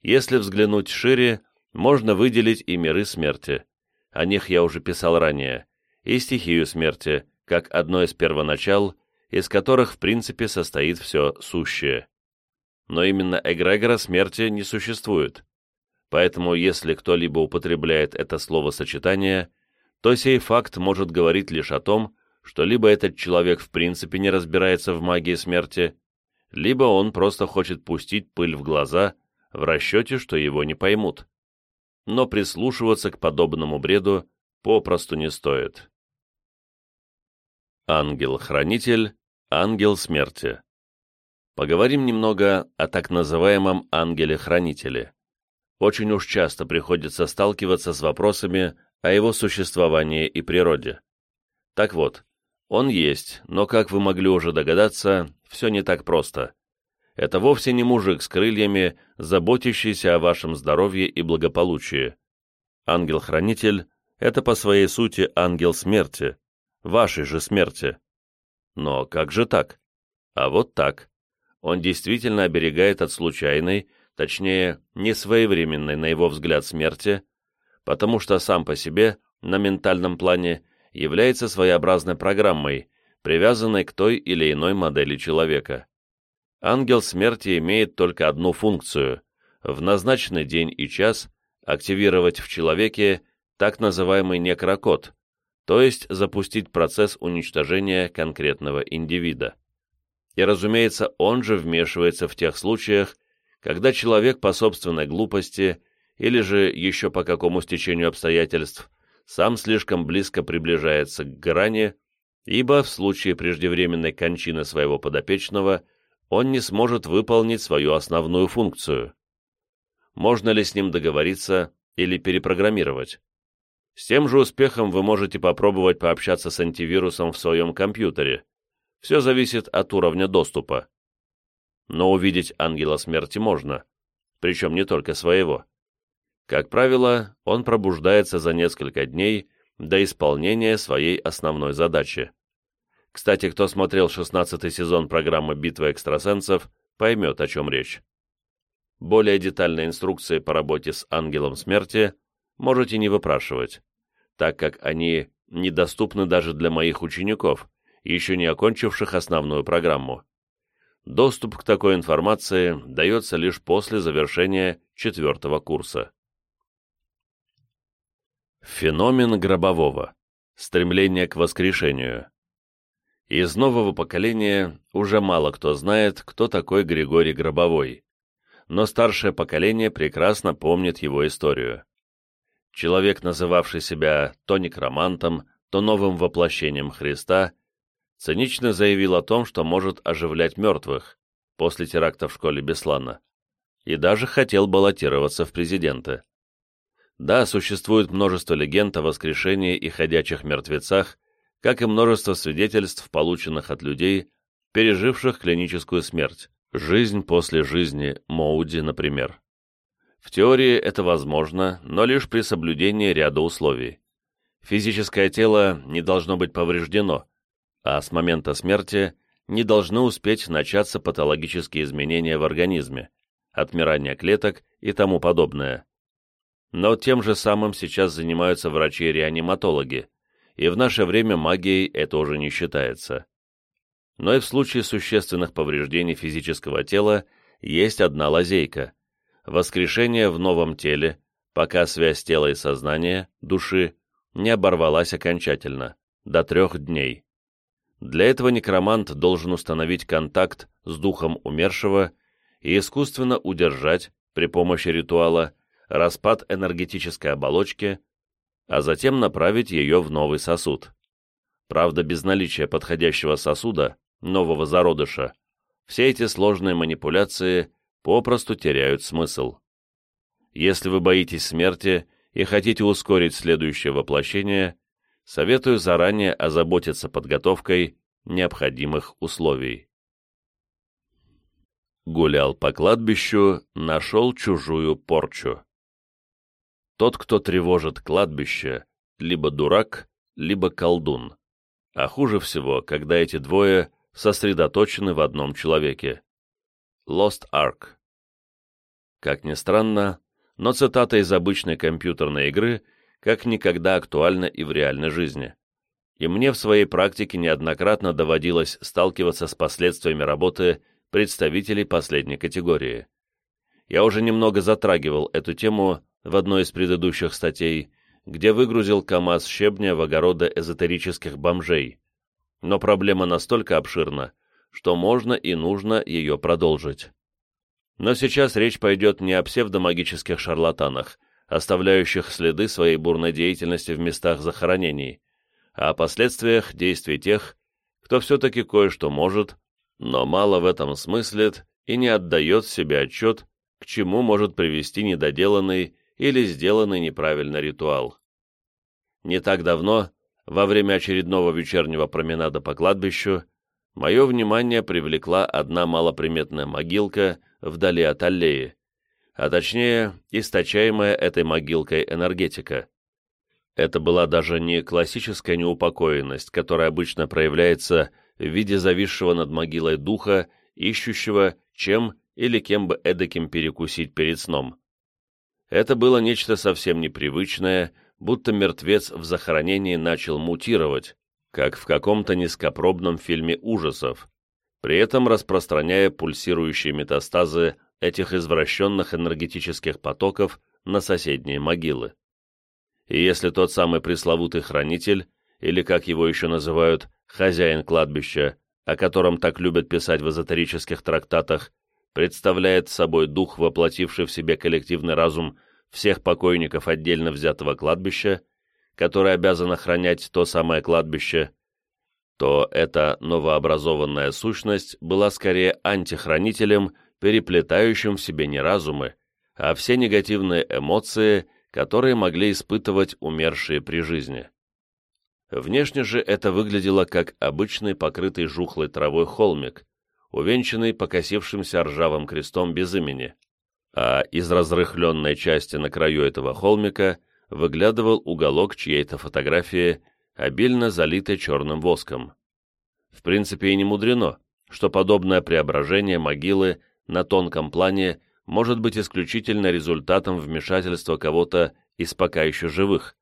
Если взглянуть шире, можно выделить и миры смерти. О них я уже писал ранее. И стихию смерти, как одно из первоначал, из которых в принципе состоит все сущее. Но именно эгрегора смерти не существует. Поэтому если кто-либо употребляет это словосочетание, то сей факт может говорить лишь о том, что либо этот человек в принципе не разбирается в магии смерти, либо он просто хочет пустить пыль в глаза в расчете, что его не поймут. Но прислушиваться к подобному бреду попросту не стоит. Ангел-хранитель, ангел смерти. Поговорим немного о так называемом ангеле-хранителе. Очень уж часто приходится сталкиваться с вопросами о его существовании и природе. Так вот, он есть, но, как вы могли уже догадаться, все не так просто. Это вовсе не мужик с крыльями, заботящийся о вашем здоровье и благополучии. Ангел-хранитель — это по своей сути ангел смерти, вашей же смерти. Но как же так? А вот так. Он действительно оберегает от случайной, точнее, несвоевременной, на его взгляд, смерти, потому что сам по себе, на ментальном плане, является своеобразной программой, привязанной к той или иной модели человека. Ангел смерти имеет только одну функцию – в назначенный день и час активировать в человеке так называемый некрокод, то есть запустить процесс уничтожения конкретного индивида. И, разумеется, он же вмешивается в тех случаях, когда человек по собственной глупости или же еще по какому стечению обстоятельств сам слишком близко приближается к грани, ибо в случае преждевременной кончины своего подопечного он не сможет выполнить свою основную функцию. Можно ли с ним договориться или перепрограммировать? С тем же успехом вы можете попробовать пообщаться с антивирусом в своем компьютере. Все зависит от уровня доступа. Но увидеть ангела смерти можно, причем не только своего. Как правило, он пробуждается за несколько дней до исполнения своей основной задачи. Кстати, кто смотрел 16 сезон программы «Битва экстрасенсов», поймет, о чем речь. Более детальные инструкции по работе с ангелом смерти можете не выпрашивать, так как они недоступны даже для моих учеников, еще не окончивших основную программу. Доступ к такой информации дается лишь после завершения четвертого курса. Феномен гробового. Стремление к воскрешению. Из нового поколения уже мало кто знает, кто такой Григорий Гробовой, но старшее поколение прекрасно помнит его историю. Человек, называвший себя то некромантом, то новым воплощением Христа, цинично заявил о том, что может оживлять мертвых после теракта в школе Беслана, и даже хотел баллотироваться в президенты. Да, существует множество легенд о воскрешении и ходячих мертвецах, как и множество свидетельств, полученных от людей, переживших клиническую смерть, жизнь после жизни Моуди, например. В теории это возможно, но лишь при соблюдении ряда условий. Физическое тело не должно быть повреждено, а с момента смерти не должны успеть начаться патологические изменения в организме, отмирание клеток и тому подобное. Но тем же самым сейчас занимаются врачи-реаниматологи, и в наше время магией это уже не считается. Но и в случае существенных повреждений физического тела есть одна лазейка – воскрешение в новом теле, пока связь тела и сознания, души, не оборвалась окончательно, до трех дней. Для этого некромант должен установить контакт с духом умершего и искусственно удержать, при помощи ритуала, распад энергетической оболочки, а затем направить ее в новый сосуд. Правда, без наличия подходящего сосуда, нового зародыша, все эти сложные манипуляции попросту теряют смысл. Если вы боитесь смерти и хотите ускорить следующее воплощение, советую заранее озаботиться подготовкой необходимых условий. Гулял по кладбищу, нашел чужую порчу. Тот, кто тревожит кладбище, либо дурак, либо колдун. А хуже всего, когда эти двое сосредоточены в одном человеке. Lost Ark. Как ни странно, но цитата из обычной компьютерной игры как никогда актуальна и в реальной жизни. и мне в своей практике неоднократно доводилось сталкиваться с последствиями работы представителей последней категории. Я уже немного затрагивал эту тему в одной из предыдущих статей, где выгрузил КАМАЗ щебня в огороды эзотерических бомжей. Но проблема настолько обширна, что можно и нужно ее продолжить. Но сейчас речь пойдет не о псевдомагических шарлатанах, оставляющих следы своей бурной деятельности в местах захоронений, а о последствиях действий тех, кто все-таки кое-что может, но мало в этом смыслит и не отдает себе отчет, к чему может привести недоделанный или сделанный неправильно ритуал. Не так давно, во время очередного вечернего променада по кладбищу, мое внимание привлекла одна малоприметная могилка вдали от аллеи, а точнее, источаемая этой могилкой энергетика. Это была даже не классическая неупокоенность, которая обычно проявляется в виде зависшего над могилой духа, ищущего, чем или кем бы эдаким перекусить перед сном. Это было нечто совсем непривычное, будто мертвец в захоронении начал мутировать, как в каком-то низкопробном фильме ужасов, при этом распространяя пульсирующие метастазы этих извращенных энергетических потоков на соседние могилы. И если тот самый пресловутый хранитель, или как его еще называют, хозяин кладбища, о котором так любят писать в эзотерических трактатах, представляет собой дух, воплотивший в себе коллективный разум всех покойников отдельно взятого кладбища, который обязан охранять то самое кладбище, то эта новообразованная сущность была скорее антихранителем, переплетающим в себе не разумы, а все негативные эмоции, которые могли испытывать умершие при жизни. Внешне же это выглядело как обычный покрытый жухлой травой холмик, увенчанный покосившимся ржавым крестом без имени, а из разрыхленной части на краю этого холмика выглядывал уголок чьей-то фотографии, обильно залитой черным воском. В принципе, и не мудрено, что подобное преображение могилы на тонком плане может быть исключительно результатом вмешательства кого-то из пока еще живых,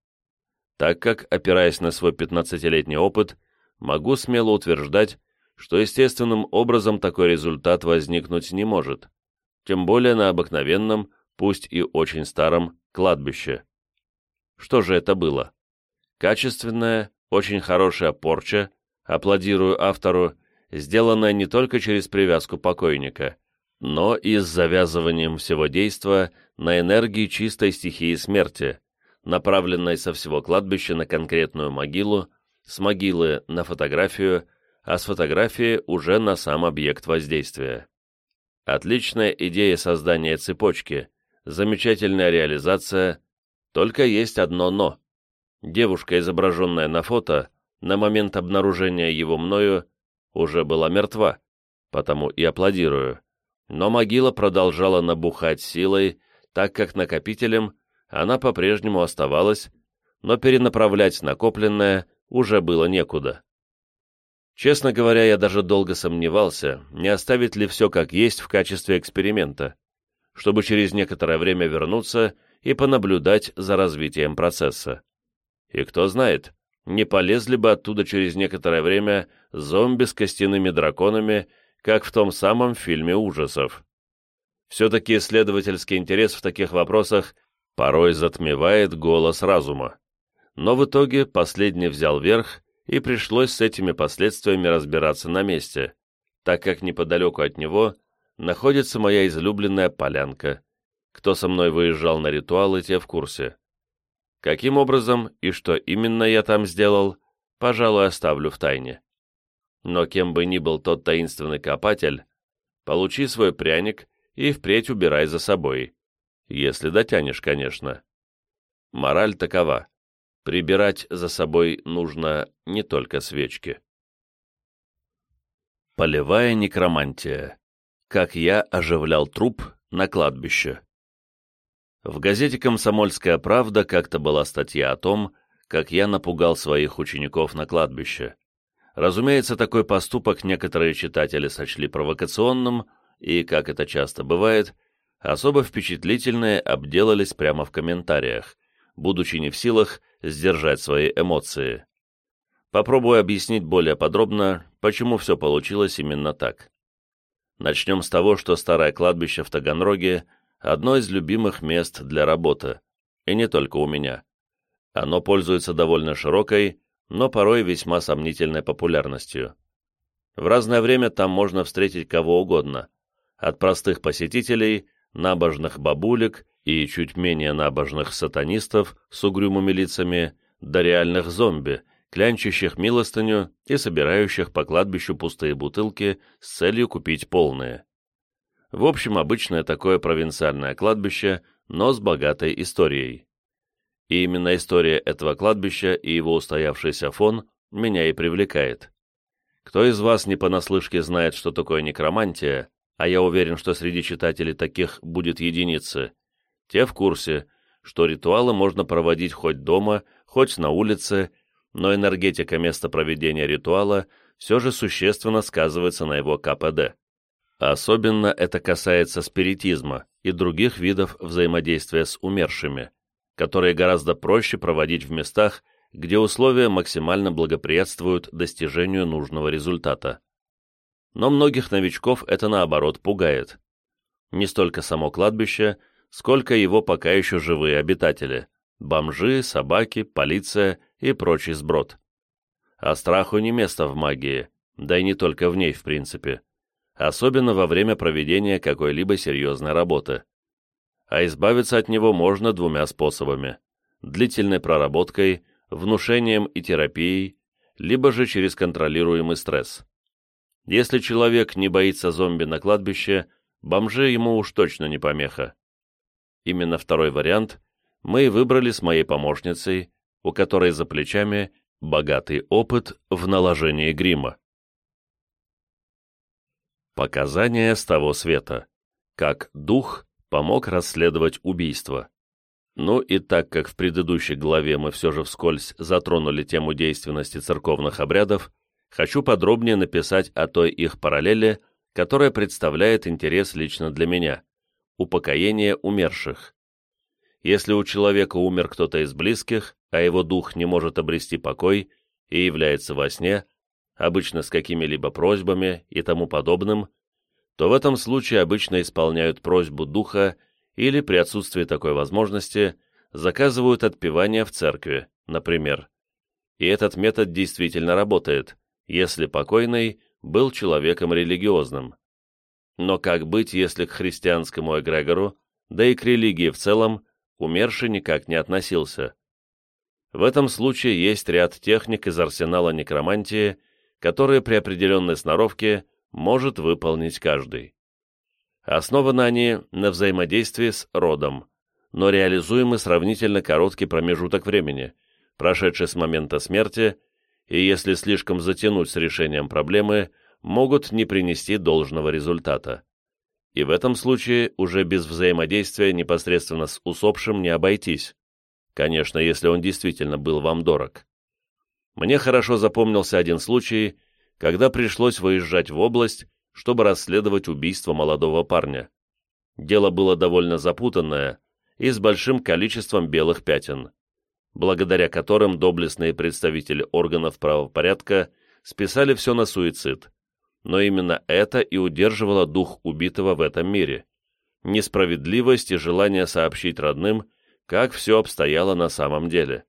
так как, опираясь на свой 15-летний опыт, могу смело утверждать, что естественным образом такой результат возникнуть не может, тем более на обыкновенном, пусть и очень старом, кладбище. Что же это было? Качественная, очень хорошая порча, аплодирую автору, сделанная не только через привязку покойника, но и с завязыванием всего действа на энергии чистой стихии смерти, направленной со всего кладбища на конкретную могилу, с могилы на фотографию, а с фотографии уже на сам объект воздействия. Отличная идея создания цепочки, замечательная реализация, только есть одно «но». Девушка, изображенная на фото, на момент обнаружения его мною, уже была мертва, потому и аплодирую но могила продолжала набухать силой, так как накопителем она по-прежнему оставалась, но перенаправлять накопленное уже было некуда. Честно говоря, я даже долго сомневался, не оставить ли все как есть в качестве эксперимента, чтобы через некоторое время вернуться и понаблюдать за развитием процесса. И кто знает, не полезли бы оттуда через некоторое время зомби с костяными драконами как в том самом фильме ужасов. Все-таки исследовательский интерес в таких вопросах порой затмевает голос разума. Но в итоге последний взял верх, и пришлось с этими последствиями разбираться на месте, так как неподалеку от него находится моя излюбленная полянка. Кто со мной выезжал на ритуалы, те в курсе. Каким образом и что именно я там сделал, пожалуй, оставлю в тайне. Но кем бы ни был тот таинственный копатель, получи свой пряник и впредь убирай за собой. Если дотянешь, конечно. Мораль такова. Прибирать за собой нужно не только свечки. Полевая некромантия. Как я оживлял труп на кладбище. В газете «Комсомольская правда» как-то была статья о том, как я напугал своих учеников на кладбище. Разумеется, такой поступок некоторые читатели сочли провокационным, и, как это часто бывает, особо впечатлительные обделались прямо в комментариях, будучи не в силах сдержать свои эмоции. Попробую объяснить более подробно, почему все получилось именно так. Начнем с того, что старое кладбище в Таганроге – одно из любимых мест для работы, и не только у меня. Оно пользуется довольно широкой, но порой весьма сомнительной популярностью. В разное время там можно встретить кого угодно, от простых посетителей, набожных бабулек и чуть менее набожных сатанистов с угрюмыми лицами, до реальных зомби, клянчащих милостыню и собирающих по кладбищу пустые бутылки с целью купить полные. В общем, обычное такое провинциальное кладбище, но с богатой историей. И именно история этого кладбища и его устоявшийся фон меня и привлекает. Кто из вас не понаслышке знает, что такое некромантия, а я уверен, что среди читателей таких будет единицы, те в курсе, что ритуалы можно проводить хоть дома, хоть на улице, но энергетика места проведения ритуала все же существенно сказывается на его КПД. Особенно это касается спиритизма и других видов взаимодействия с умершими, которые гораздо проще проводить в местах, где условия максимально благоприятствуют достижению нужного результата. Но многих новичков это наоборот пугает. Не столько само кладбище, сколько его пока еще живые обитатели – бомжи, собаки, полиция и прочий сброд. А страху не место в магии, да и не только в ней в принципе, особенно во время проведения какой-либо серьезной работы. А избавиться от него можно двумя способами – длительной проработкой, внушением и терапией, либо же через контролируемый стресс. Если человек не боится зомби на кладбище, бомжи ему уж точно не помеха. Именно второй вариант мы и выбрали с моей помощницей, у которой за плечами богатый опыт в наложении грима. Показания с того света. Как дух помог расследовать убийство. Ну и так как в предыдущей главе мы все же вскользь затронули тему действенности церковных обрядов, хочу подробнее написать о той их параллели, которая представляет интерес лично для меня – упокоение умерших. Если у человека умер кто-то из близких, а его дух не может обрести покой и является во сне, обычно с какими-либо просьбами и тому подобным, то в этом случае обычно исполняют просьбу духа или, при отсутствии такой возможности, заказывают отпевание в церкви, например. И этот метод действительно работает, если покойный был человеком религиозным. Но как быть, если к христианскому эгрегору, да и к религии в целом, умерший никак не относился? В этом случае есть ряд техник из арсенала некромантии, которые при определенной сноровке может выполнить каждый. Основаны они на взаимодействии с родом, но реализуемы сравнительно короткий промежуток времени, прошедший с момента смерти и если слишком затянуть с решением проблемы, могут не принести должного результата. И в этом случае уже без взаимодействия непосредственно с усопшим не обойтись. Конечно, если он действительно был вам дорог. Мне хорошо запомнился один случай, когда пришлось выезжать в область, чтобы расследовать убийство молодого парня. Дело было довольно запутанное и с большим количеством белых пятен благодаря которым доблестные представители органов правопорядка списали все на суицид. Но именно это и удерживало дух убитого в этом мире. Несправедливость и желание сообщить родным, как все обстояло на самом деле.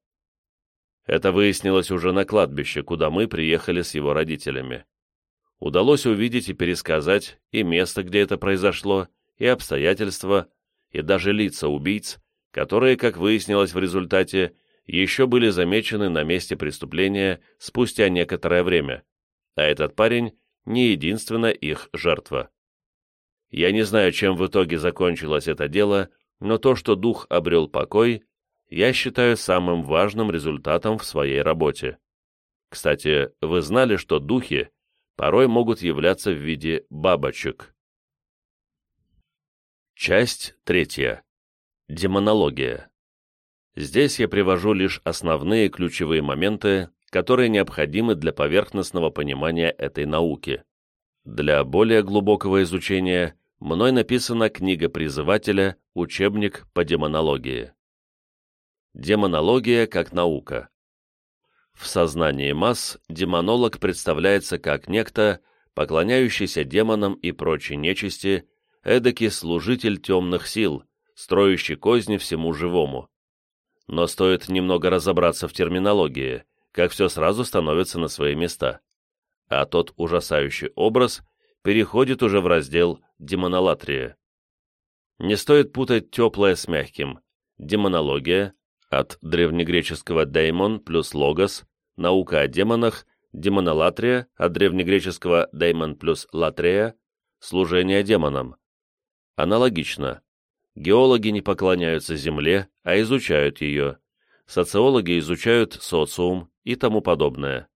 Это выяснилось уже на кладбище, куда мы приехали с его родителями. Удалось увидеть и пересказать и место, где это произошло, и обстоятельства, и даже лица убийц, которые, как выяснилось в результате, еще были замечены на месте преступления спустя некоторое время, а этот парень не единственная их жертва. Я не знаю, чем в итоге закончилось это дело, но то, что дух обрел покой, я считаю самым важным результатом в своей работе. Кстати, вы знали, что духи порой могут являться в виде бабочек? Часть третья. Демонология. Здесь я привожу лишь основные ключевые моменты, которые необходимы для поверхностного понимания этой науки. Для более глубокого изучения мной написана книга призывателя «Учебник по демонологии». Демонология как наука. В сознании масс демонолог представляется как некто, поклоняющийся демонам и прочей нечисти, эдакий служитель темных сил, строящий козни всему живому. Но стоит немного разобраться в терминологии, как все сразу становится на свои места. А тот ужасающий образ переходит уже в раздел демонолатрия. Не стоит путать теплое с мягким. Демонология, от древнегреческого «деймон» плюс «логос», наука о демонах, демонолатрия, от древнегреческого «деймон» плюс «латрея», служение демонам. Аналогично. Геологи не поклоняются Земле, а изучают ее. Социологи изучают социум и тому подобное.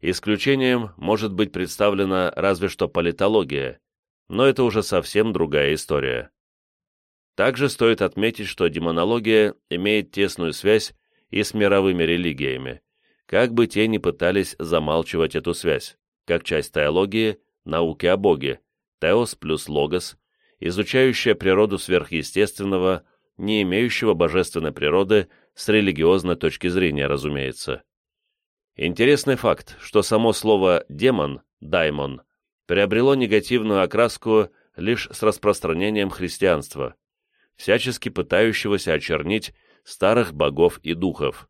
Исключением может быть представлена разве что политология, но это уже совсем другая история. Также стоит отметить, что демонология имеет тесную связь и с мировыми религиями, как бы те ни пытались замалчивать эту связь, как часть теологии, науки о Боге, теос плюс логос, изучающая природу сверхъестественного, не имеющего божественной природы с религиозной точки зрения, разумеется. Интересный факт, что само слово «демон» «даймон» приобрело негативную окраску лишь с распространением христианства, всячески пытающегося очернить старых богов и духов.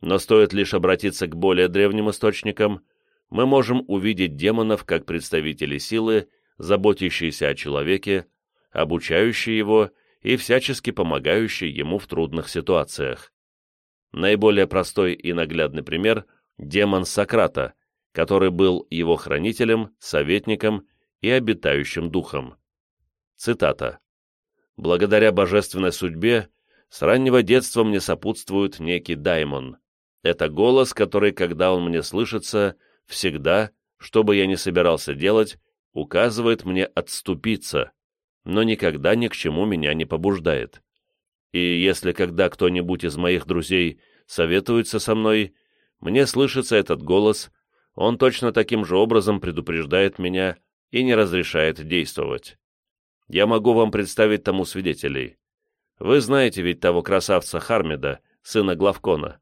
Но стоит лишь обратиться к более древним источникам, мы можем увидеть демонов как представителей силы, заботящиеся о человеке, обучающие его и всячески помогающие ему в трудных ситуациях. Наиболее простой и наглядный пример – демон Сократа, который был его хранителем, советником и обитающим духом. Цитата. «Благодаря божественной судьбе с раннего детства мне сопутствует некий даймон. Это голос, который, когда он мне слышится, всегда, что бы я ни собирался делать, указывает мне отступиться, но никогда ни к чему меня не побуждает. И если когда кто-нибудь из моих друзей советуется со мной, мне слышится этот голос, он точно таким же образом предупреждает меня и не разрешает действовать. Я могу вам представить тому свидетелей. Вы знаете ведь того красавца Хармеда, сына Главкона.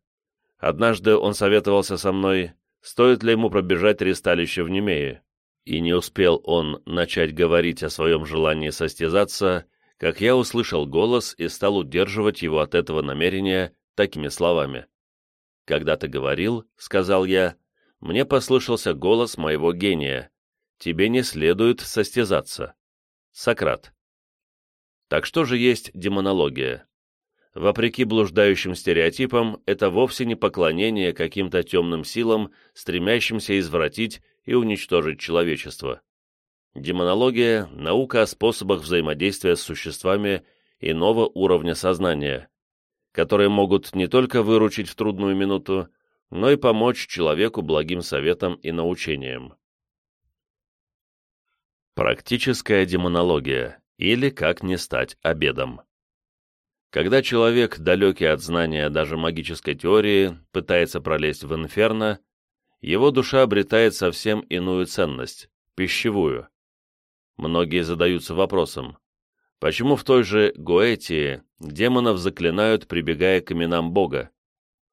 Однажды он советовался со мной, стоит ли ему пробежать ресталище в Немее. И не успел он начать говорить о своем желании состязаться, как я услышал голос и стал удерживать его от этого намерения такими словами. «Когда ты говорил, — сказал я, — мне послышался голос моего гения. Тебе не следует состязаться». Сократ. Так что же есть демонология? Вопреки блуждающим стереотипам, это вовсе не поклонение каким-то темным силам, стремящимся извратить и уничтожить человечество. Демонология – наука о способах взаимодействия с существами иного уровня сознания, которые могут не только выручить в трудную минуту, но и помочь человеку благим советом и научением. Практическая демонология, или как не стать обедом. Когда человек, далекий от знания даже магической теории, пытается пролезть в инферно, его душа обретает совсем иную ценность – пищевую. Многие задаются вопросом, почему в той же Гоэтии демонов заклинают, прибегая к именам Бога?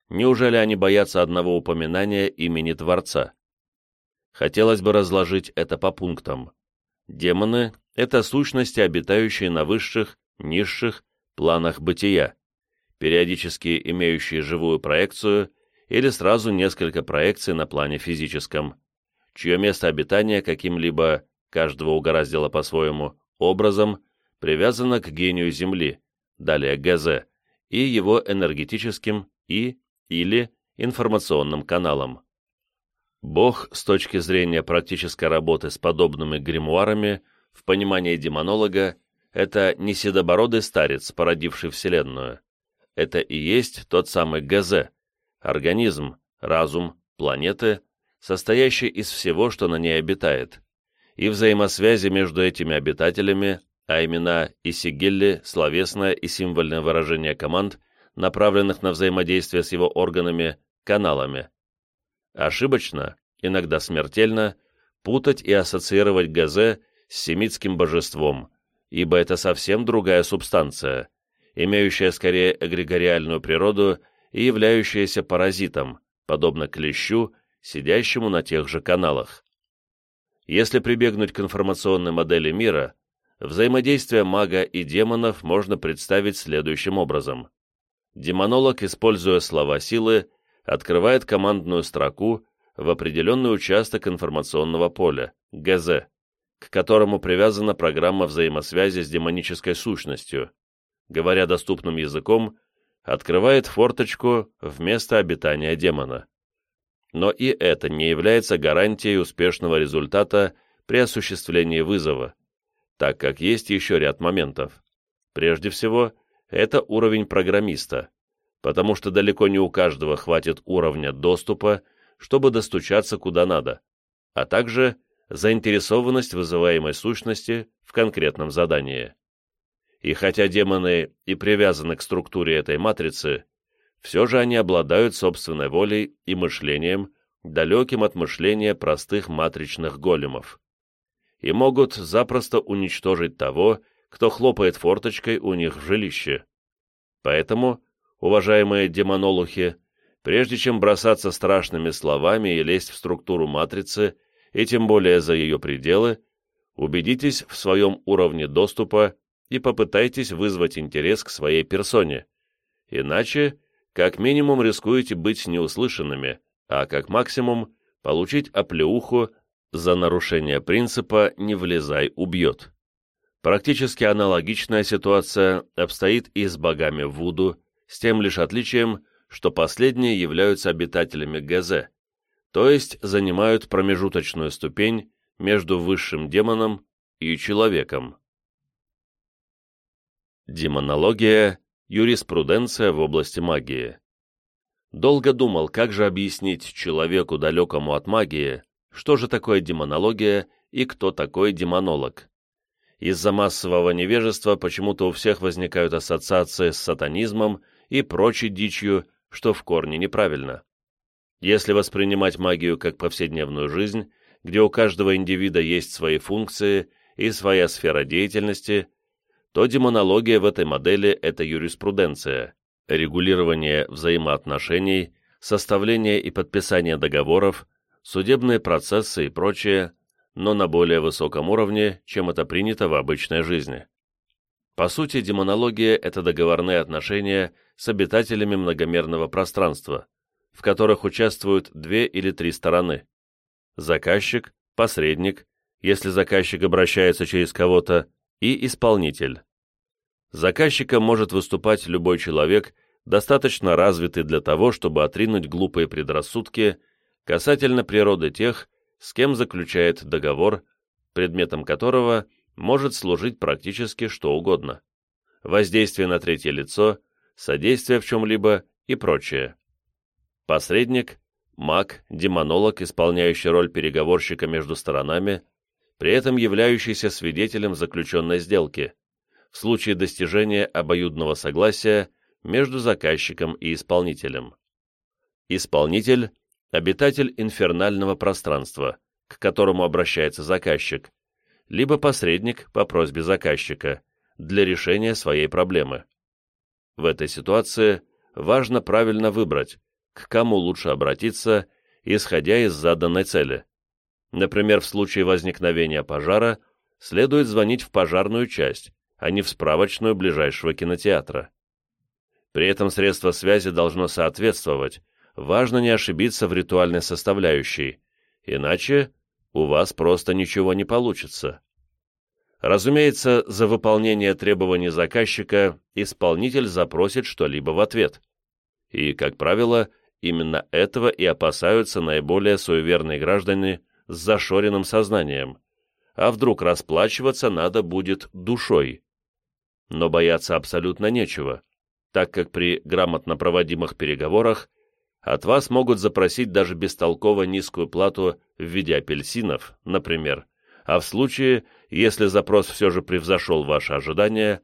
Неужели они боятся одного упоминания имени Творца? Хотелось бы разложить это по пунктам. Демоны – это сущности, обитающие на высших, низших планах бытия, периодически имеющие живую проекцию или сразу несколько проекций на плане физическом, чье место обитания каким-либо, каждого угораздило по-своему, образом привязано к гению Земли, далее ГЗ, и его энергетическим и или информационным каналам. Бог, с точки зрения практической работы с подобными гримуарами, в понимании демонолога, это не седобородый старец, породивший Вселенную. Это и есть тот самый ГЗ, организм, разум, планеты, состоящий из всего, что на ней обитает, и взаимосвязи между этими обитателями, а имена и сигилли, словесное и символьное выражение команд, направленных на взаимодействие с его органами, каналами. Ошибочно, иногда смертельно, путать и ассоциировать ГЗ с семитским божеством, ибо это совсем другая субстанция, имеющая скорее эгрегориальную природу и являющаяся паразитом, подобно клещу, сидящему на тех же каналах. Если прибегнуть к информационной модели мира, взаимодействие мага и демонов можно представить следующим образом. Демонолог, используя слова силы, открывает командную строку в определенный участок информационного поля, ГЗ, к которому привязана программа взаимосвязи с демонической сущностью. Говоря доступным языком, открывает форточку в место обитания демона. Но и это не является гарантией успешного результата при осуществлении вызова, так как есть еще ряд моментов. Прежде всего, это уровень программиста, потому что далеко не у каждого хватит уровня доступа, чтобы достучаться куда надо, а также заинтересованность вызываемой сущности в конкретном задании. И хотя демоны и привязаны к структуре этой матрицы, все же они обладают собственной волей и мышлением, далеким от мышления простых матричных големов. И могут запросто уничтожить того, кто хлопает форточкой у них в жилище. Поэтому, уважаемые демонолухи, прежде чем бросаться страшными словами и лезть в структуру матрицы, и тем более за ее пределы, убедитесь в своем уровне доступа и попытайтесь вызвать интерес к своей персоне. Иначе, как минимум, рискуете быть неуслышанными, а как максимум получить оплеуху за нарушение принципа «не влезай, убьет». Практически аналогичная ситуация обстоит и с богами Вуду, с тем лишь отличием, что последние являются обитателями ГЗ, то есть занимают промежуточную ступень между высшим демоном и человеком. Демонология – юриспруденция в области магии. Долго думал, как же объяснить человеку, далекому от магии, что же такое демонология и кто такой демонолог. Из-за массового невежества почему-то у всех возникают ассоциации с сатанизмом и прочей дичью, что в корне неправильно. Если воспринимать магию как повседневную жизнь, где у каждого индивида есть свои функции и своя сфера деятельности – то демонология в этой модели – это юриспруденция, регулирование взаимоотношений, составление и подписание договоров, судебные процессы и прочее, но на более высоком уровне, чем это принято в обычной жизни. По сути, демонология – это договорные отношения с обитателями многомерного пространства, в которых участвуют две или три стороны. Заказчик, посредник, если заказчик обращается через кого-то, и исполнитель. Заказчиком может выступать любой человек, достаточно развитый для того, чтобы отринуть глупые предрассудки касательно природы тех, с кем заключает договор, предметом которого может служить практически что угодно. Воздействие на третье лицо, содействие в чем-либо и прочее. Посредник, маг, демонолог, исполняющий роль переговорщика между сторонами, при этом являющийся свидетелем заключенной сделки, в случае достижения обоюдного согласия между заказчиком и исполнителем. Исполнитель – обитатель инфернального пространства, к которому обращается заказчик, либо посредник по просьбе заказчика для решения своей проблемы. В этой ситуации важно правильно выбрать, к кому лучше обратиться, исходя из заданной цели. Например, в случае возникновения пожара следует звонить в пожарную часть, а не в справочную ближайшего кинотеатра. При этом средство связи должно соответствовать, важно не ошибиться в ритуальной составляющей, иначе у вас просто ничего не получится. Разумеется, за выполнение требований заказчика исполнитель запросит что-либо в ответ. И, как правило, именно этого и опасаются наиболее суеверные граждане с зашоренным сознанием. А вдруг расплачиваться надо будет душой? Но бояться абсолютно нечего, так как при грамотно проводимых переговорах от вас могут запросить даже бестолково низкую плату в виде апельсинов, например, а в случае, если запрос все же превзошел ваши ожидания,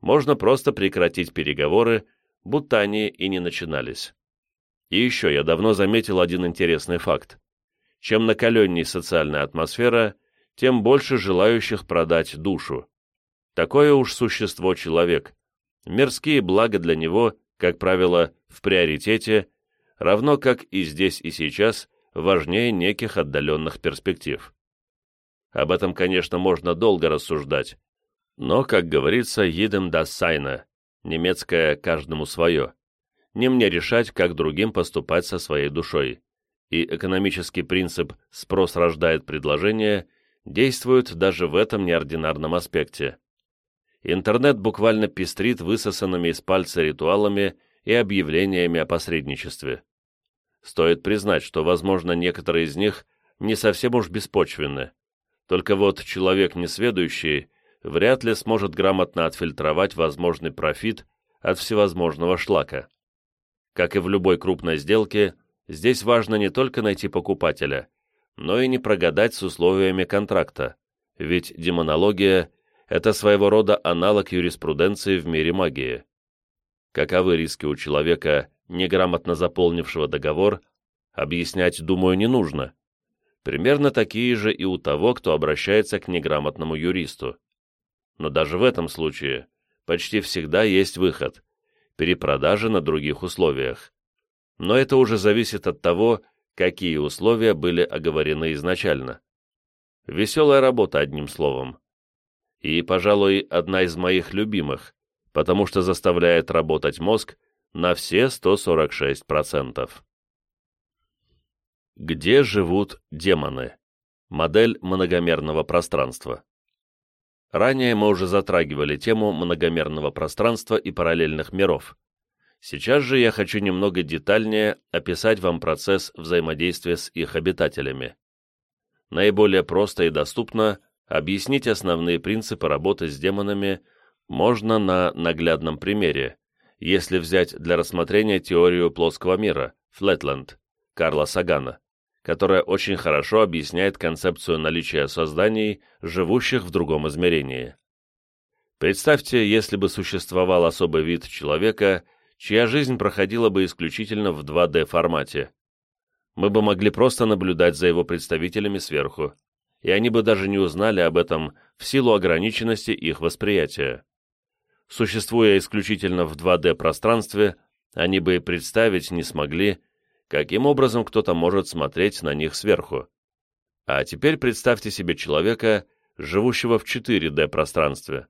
можно просто прекратить переговоры, будто они и не начинались. И еще я давно заметил один интересный факт. Чем накаленней социальная атмосфера, тем больше желающих продать душу. Такое уж существо человек. Мирские блага для него, как правило, в приоритете, равно как и здесь и сейчас важнее неких отдаленных перспектив. Об этом, конечно, можно долго рассуждать, но, как говорится, едем до сайна, немецкое «каждому свое». Не мне решать, как другим поступать со своей душой. И экономический принцип «спрос рождает предложение» действует даже в этом неординарном аспекте. Интернет буквально пестрит высосанными из пальца ритуалами и объявлениями о посредничестве. Стоит признать, что, возможно, некоторые из них не совсем уж беспочвенны. Только вот человек несведущий вряд ли сможет грамотно отфильтровать возможный профит от всевозможного шлака. Как и в любой крупной сделке, здесь важно не только найти покупателя, но и не прогадать с условиями контракта, ведь демонология это своего рода аналог юриспруденции в мире магии. Каковы риски у человека, неграмотно заполнившего договор, объяснять, думаю, не нужно. Примерно такие же и у того, кто обращается к неграмотному юристу. Но даже в этом случае почти всегда есть выход – перепродажа на других условиях. Но это уже зависит от того, какие условия были оговорены изначально. Веселая работа, одним словом и, пожалуй, одна из моих любимых, потому что заставляет работать мозг на все 146%. Где живут демоны? Модель многомерного пространства. Ранее мы уже затрагивали тему многомерного пространства и параллельных миров. Сейчас же я хочу немного детальнее описать вам процесс взаимодействия с их обитателями. Наиболее просто и доступно Объяснить основные принципы работы с демонами можно на наглядном примере, если взять для рассмотрения теорию плоского мира, Flatland, Карла Сагана, которая очень хорошо объясняет концепцию наличия созданий, живущих в другом измерении. Представьте, если бы существовал особый вид человека, чья жизнь проходила бы исключительно в 2D-формате. Мы бы могли просто наблюдать за его представителями сверху и они бы даже не узнали об этом в силу ограниченности их восприятия. Существуя исключительно в 2D-пространстве, они бы и представить не смогли, каким образом кто-то может смотреть на них сверху. А теперь представьте себе человека, живущего в 4D-пространстве.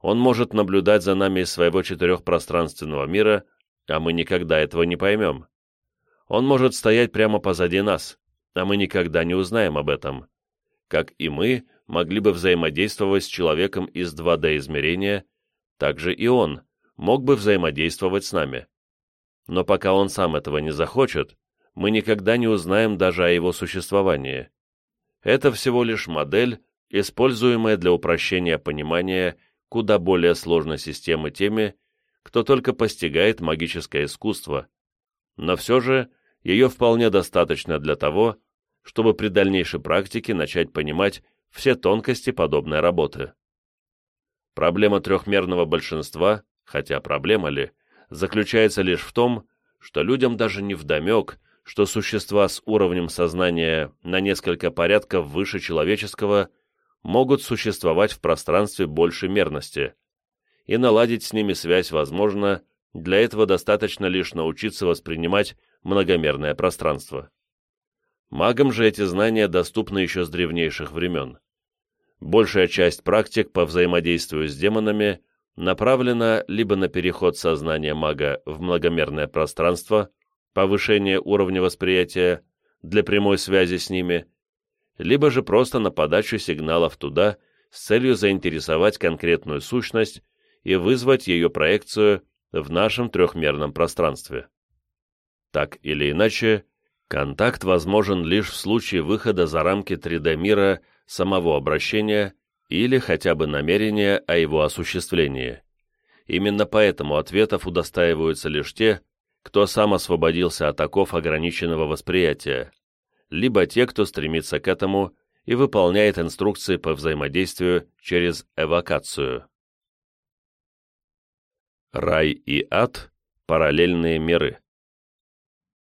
Он может наблюдать за нами из своего четырехпространственного мира, а мы никогда этого не поймем. Он может стоять прямо позади нас, а мы никогда не узнаем об этом как и мы могли бы взаимодействовать с человеком из 2D-измерения, так же и он мог бы взаимодействовать с нами. Но пока он сам этого не захочет, мы никогда не узнаем даже о его существовании. Это всего лишь модель, используемая для упрощения понимания куда более сложной системы теми, кто только постигает магическое искусство. Но все же ее вполне достаточно для того, чтобы при дальнейшей практике начать понимать все тонкости подобной работы. Проблема трехмерного большинства, хотя проблема ли, заключается лишь в том, что людям даже не вдомек, что существа с уровнем сознания на несколько порядков выше человеческого могут существовать в пространстве большей мерности, и наладить с ними связь возможно, для этого достаточно лишь научиться воспринимать многомерное пространство. Магам же эти знания доступны еще с древнейших времен. Большая часть практик по взаимодействию с демонами направлена либо на переход сознания мага в многомерное пространство, повышение уровня восприятия для прямой связи с ними, либо же просто на подачу сигналов туда с целью заинтересовать конкретную сущность и вызвать ее проекцию в нашем трехмерном пространстве. Так или иначе, Контакт возможен лишь в случае выхода за рамки 3D-мира самого обращения или хотя бы намерения о его осуществлении. Именно поэтому ответов удостаиваются лишь те, кто сам освободился от оков ограниченного восприятия, либо те, кто стремится к этому и выполняет инструкции по взаимодействию через эвокацию. Рай и ад – параллельные миры.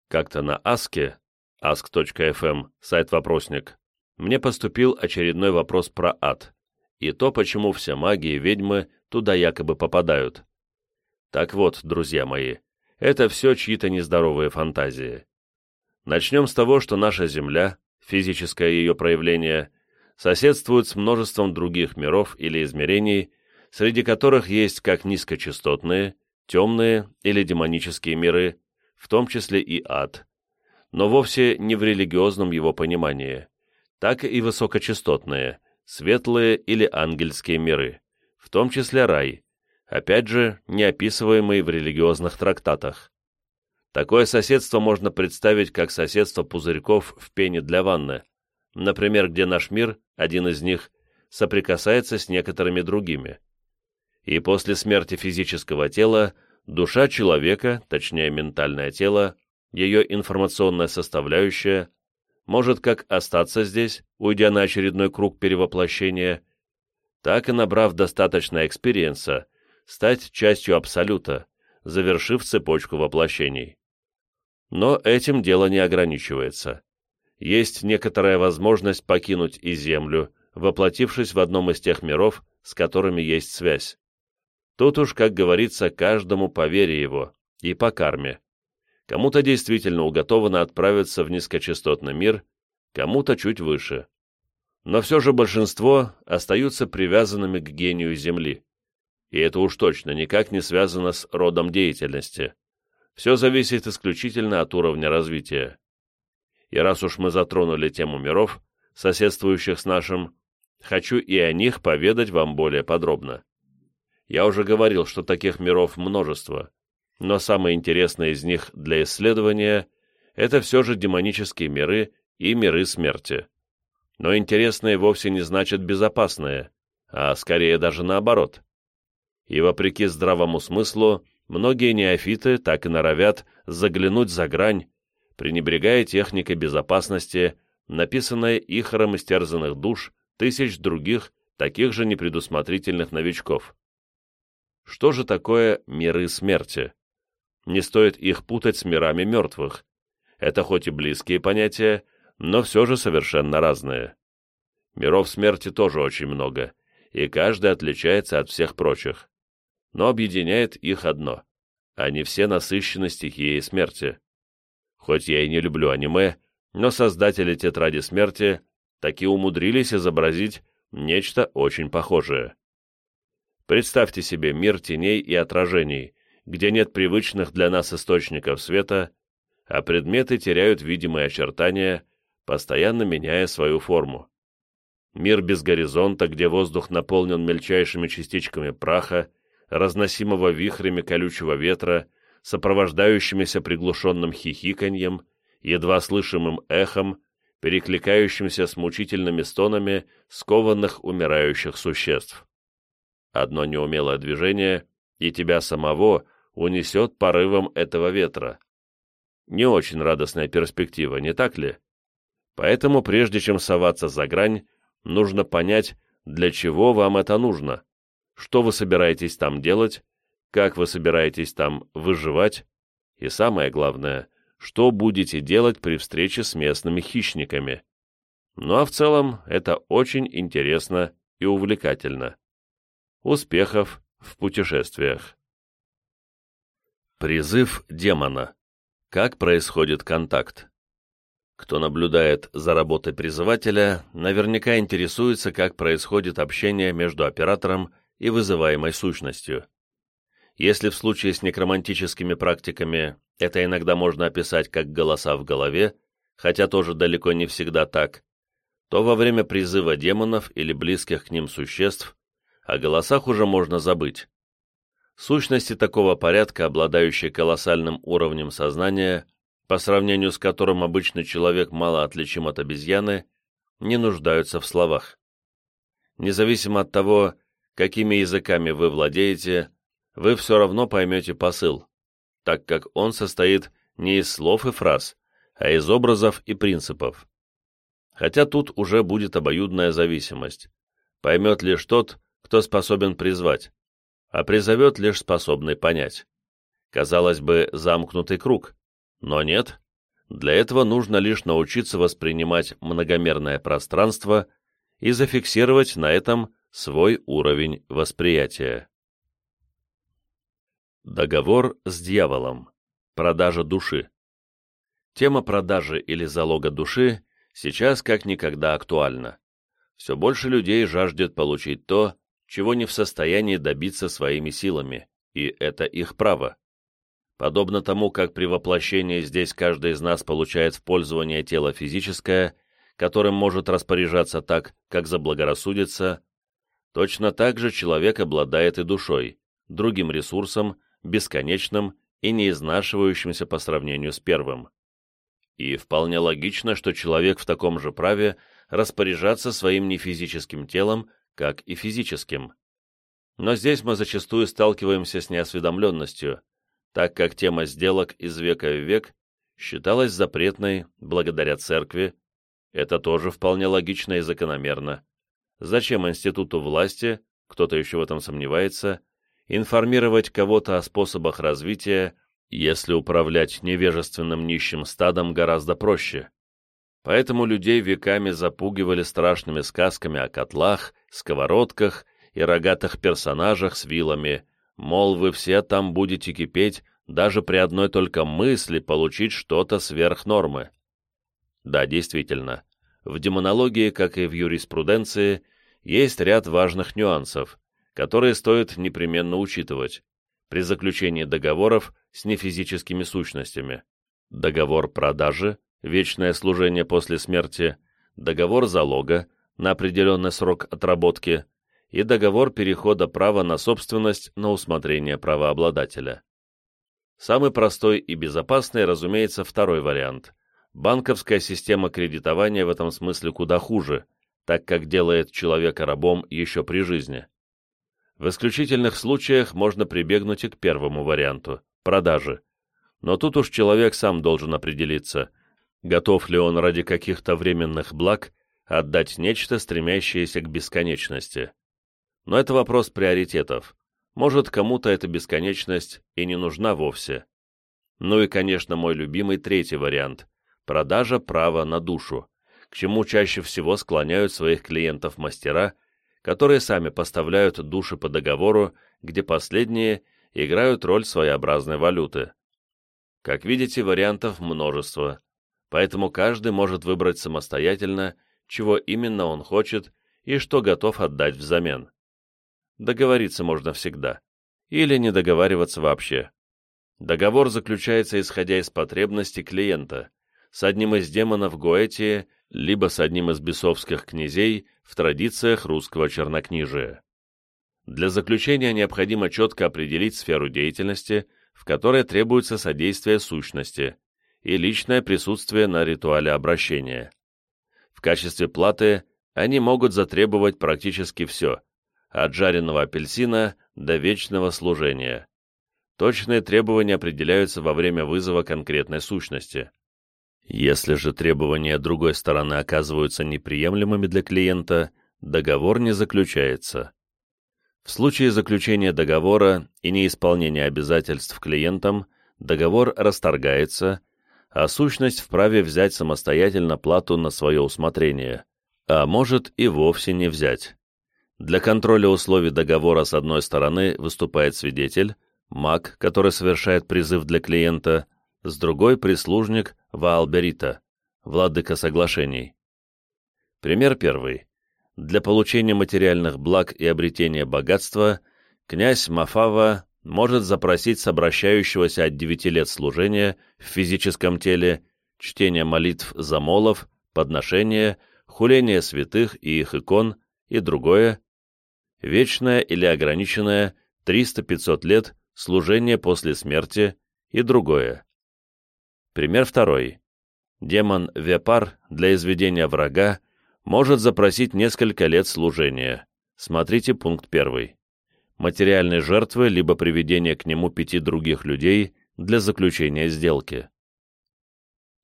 Как-то на Аске ask.fm, сайт-вопросник, мне поступил очередной вопрос про ад и то, почему все маги и ведьмы туда якобы попадают. Так вот, друзья мои, это все чьи-то нездоровые фантазии. Начнем с того, что наша Земля, физическое ее проявление, соседствует с множеством других миров или измерений, среди которых есть как низкочастотные, темные или демонические миры, в том числе и ад, но вовсе не в религиозном его понимании, так и высокочастотные, светлые или ангельские миры, в том числе рай, опять же, не описываемый в религиозных трактатах. Такое соседство можно представить как соседство пузырьков в пене для ванны, например, где наш мир, один из них, соприкасается с некоторыми другими и после смерти физического тела душа человека, точнее ментальное тело, ее информационная составляющая, может как остаться здесь, уйдя на очередной круг перевоплощения, так и, набрав достаточно experience а, стать частью Абсолюта, завершив цепочку воплощений. Но этим дело не ограничивается. Есть некоторая возможность покинуть и Землю, воплотившись в одном из тех миров, с которыми есть связь. Тут уж, как говорится, каждому по вере его и по карме. Кому-то действительно уготовано отправиться в низкочастотный мир, кому-то чуть выше. Но все же большинство остаются привязанными к гению Земли. И это уж точно никак не связано с родом деятельности. Все зависит исключительно от уровня развития. И раз уж мы затронули тему миров, соседствующих с нашим, хочу и о них поведать вам более подробно. Я уже говорил, что таких миров множество, но самые интересные из них для исследования – это все же демонические миры и миры смерти. Но интересные вовсе не значит безопасные, а скорее даже наоборот. И вопреки здравому смыслу, многие неофиты так и норовят заглянуть за грань, пренебрегая техникой безопасности, написанной ихором истерзанных душ тысяч других, таких же непредусмотрительных новичков. Что же такое миры смерти? Не стоит их путать с мирами мертвых. Это хоть и близкие понятия, но все же совершенно разные. Миров смерти тоже очень много, и каждый отличается от всех прочих. Но объединяет их одно – они все насыщены стихией смерти. Хоть я и не люблю аниме, но создатели «Тетради смерти» таки умудрились изобразить нечто очень похожее. Представьте себе мир теней и отражений, где нет привычных для нас источников света, а предметы теряют видимые очертания, постоянно меняя свою форму. Мир без горизонта, где воздух наполнен мельчайшими частичками праха, разносимого вихрями колючего ветра, сопровождающимися приглушенным хихиканьем, едва слышимым эхом, перекликающимся с мучительными стонами скованных умирающих существ. Одно неумелое движение, и тебя самого унесет порывом этого ветра. Не очень радостная перспектива, не так ли? Поэтому, прежде чем соваться за грань, нужно понять, для чего вам это нужно, что вы собираетесь там делать, как вы собираетесь там выживать, и самое главное, что будете делать при встрече с местными хищниками. Ну а в целом это очень интересно и увлекательно. Успехов в путешествиях. Призыв демона. Как происходит контакт? Кто наблюдает за работой призывателя, наверняка интересуется, как происходит общение между оператором и вызываемой сущностью. Если в случае с некромантическими практиками это иногда можно описать как голоса в голове, хотя тоже далеко не всегда так, то во время призыва демонов или близких к ним существ о голосах уже можно забыть. Сущности такого порядка, обладающие колоссальным уровнем сознания, по сравнению с которым обычный человек мало отличим от обезьяны, не нуждаются в словах. Независимо от того, какими языками вы владеете, вы все равно поймете посыл, так как он состоит не из слов и фраз, а из образов и принципов. Хотя тут уже будет обоюдная зависимость. Поймет лишь тот, кто способен призвать, а призовет лишь способный понять. Казалось бы, замкнутый круг, но нет. Для этого нужно лишь научиться воспринимать многомерное пространство и зафиксировать на этом свой уровень восприятия. Договор с дьяволом. Продажа души. Тема продажи или залога души сейчас как никогда актуальна. Все больше людей жаждет получить то, чего не в состоянии добиться своими силами, и это их право. Подобно тому, как при воплощении здесь каждый из нас получает в пользование тело физическое, которым может распоряжаться так, как заблагорассудится, точно так же человек обладает и душой, другим ресурсом, бесконечным и не изнашивающимся по сравнению с первым. И вполне логично, что человек в таком же праве распоряжаться своим нефизическим телом, как и физическим. Но здесь мы зачастую сталкиваемся с неосведомленностью, так как тема сделок из века в век считалась запретной благодаря церкви, это тоже вполне логично и закономерно. Зачем институту власти, кто-то еще в этом сомневается, информировать кого-то о способах развития если управлять невежественным нищим стадом гораздо проще. Поэтому людей веками запугивали страшными сказками о котлах, сковородках и рогатых персонажах с вилами, мол, вы все там будете кипеть даже при одной только мысли получить что-то сверх нормы. Да, действительно, в демонологии, как и в юриспруденции, есть ряд важных нюансов, которые стоит непременно учитывать, при заключении договоров с нефизическими сущностями. Договор продажи, вечное служение после смерти, договор залога на определенный срок отработки и договор перехода права на собственность на усмотрение правообладателя. Самый простой и безопасный, разумеется, второй вариант. Банковская система кредитования в этом смысле куда хуже, так как делает человека рабом еще при жизни. В исключительных случаях можно прибегнуть и к первому варианту – продажи. Но тут уж человек сам должен определиться, готов ли он ради каких-то временных благ отдать нечто, стремящееся к бесконечности. Но это вопрос приоритетов. Может, кому-то эта бесконечность и не нужна вовсе. Ну и, конечно, мой любимый третий вариант – продажа права на душу, к чему чаще всего склоняют своих клиентов мастера – которые сами поставляют души по договору, где последние играют роль своеобразной валюты. Как видите, вариантов множество, поэтому каждый может выбрать самостоятельно, чего именно он хочет и что готов отдать взамен. Договориться можно всегда, или не договариваться вообще. Договор заключается исходя из потребностей клиента, с одним из демонов Гоэтии – либо с одним из бесовских князей в традициях русского чернокнижия. Для заключения необходимо четко определить сферу деятельности, в которой требуется содействие сущности, и личное присутствие на ритуале обращения. В качестве платы они могут затребовать практически все, от жареного апельсина до вечного служения. Точные требования определяются во время вызова конкретной сущности. Если же требования другой стороны оказываются неприемлемыми для клиента, договор не заключается. В случае заключения договора и неисполнения обязательств клиентам, договор расторгается, а сущность вправе взять самостоятельно плату на свое усмотрение, а может и вовсе не взять. Для контроля условий договора с одной стороны выступает свидетель, маг, который совершает призыв для клиента, с другой – прислужник Ваалберита, владыка соглашений. Пример первый. Для получения материальных благ и обретения богатства князь Мафава может запросить с обращающегося от девяти лет служения в физическом теле чтение молитв замолов, подношения, хуление святых и их икон и другое, вечное или ограниченное 300-500 лет служение после смерти и другое. Пример второй. Демон Вепар для изведения врага может запросить несколько лет служения. Смотрите пункт первый. Материальной жертвы либо приведение к нему пяти других людей для заключения сделки.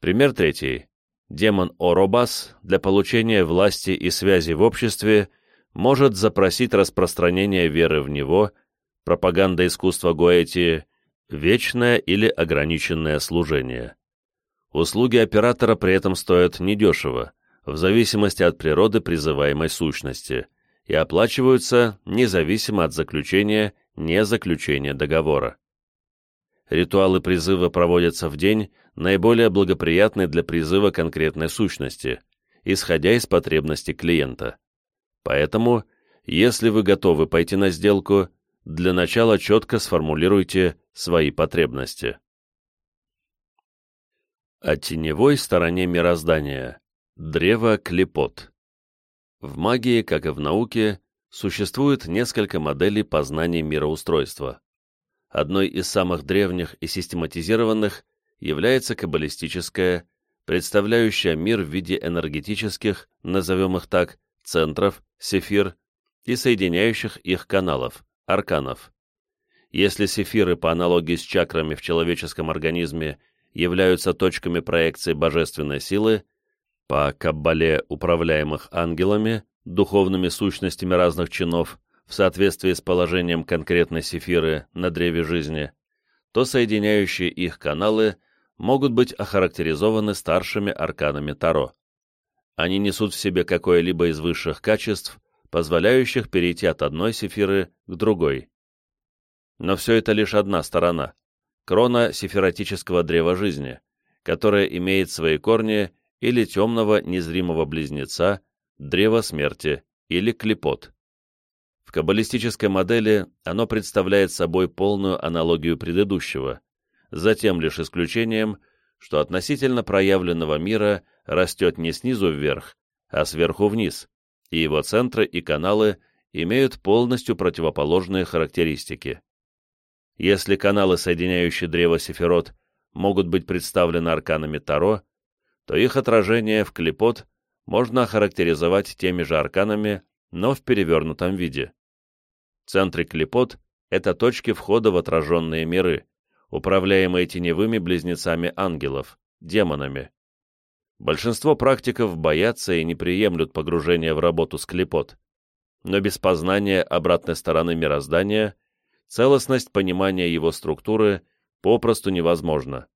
Пример третий. Демон Оробас для получения власти и связи в обществе может запросить распространение веры в него, пропаганда искусства Гоэти, вечное или ограниченное служение. Услуги оператора при этом стоят недешево, в зависимости от природы призываемой сущности, и оплачиваются независимо от заключения, не заключения договора. ритуалы призыва проводятся в день, наиболее благоприятный для призыва конкретной сущности, исходя из потребностей клиента. Поэтому, если вы готовы пойти на сделку, для начала четко сформулируйте свои потребности. О теневой стороне мироздания. Древо Клепот. В магии, как и в науке, существует несколько моделей познания мироустройства. Одной из самых древних и систематизированных является каббалистическая, представляющая мир в виде энергетических, назовем их так, центров, сефир, и соединяющих их каналов, арканов. Если сефиры по аналогии с чакрами в человеческом организме являются точками проекции божественной силы, по каббале управляемых ангелами, духовными сущностями разных чинов, в соответствии с положением конкретной сефиры на древе жизни, то соединяющие их каналы могут быть охарактеризованы старшими арканами Таро. Они несут в себе какое-либо из высших качеств, позволяющих перейти от одной сефиры к другой. Но все это лишь одна сторона – крона сефиратического древа жизни, которая имеет свои корни или темного незримого близнеца, древа смерти или клепот. В каббалистической модели оно представляет собой полную аналогию предыдущего, за тем лишь исключением, что относительно проявленного мира растет не снизу вверх, а сверху вниз, и его центры и каналы имеют полностью противоположные характеристики. Если каналы, соединяющие древо Сефирот, могут быть представлены арканами Таро, то их отражение в клепот можно охарактеризовать теми же арканами, но в перевернутом виде. Центры клепот — это точки входа в отраженные миры, управляемые теневыми близнецами ангелов, демонами. Большинство практиков боятся и не приемлют погружения в работу с клепот, но без познания обратной стороны мироздания целостность понимания его структуры попросту невозможна.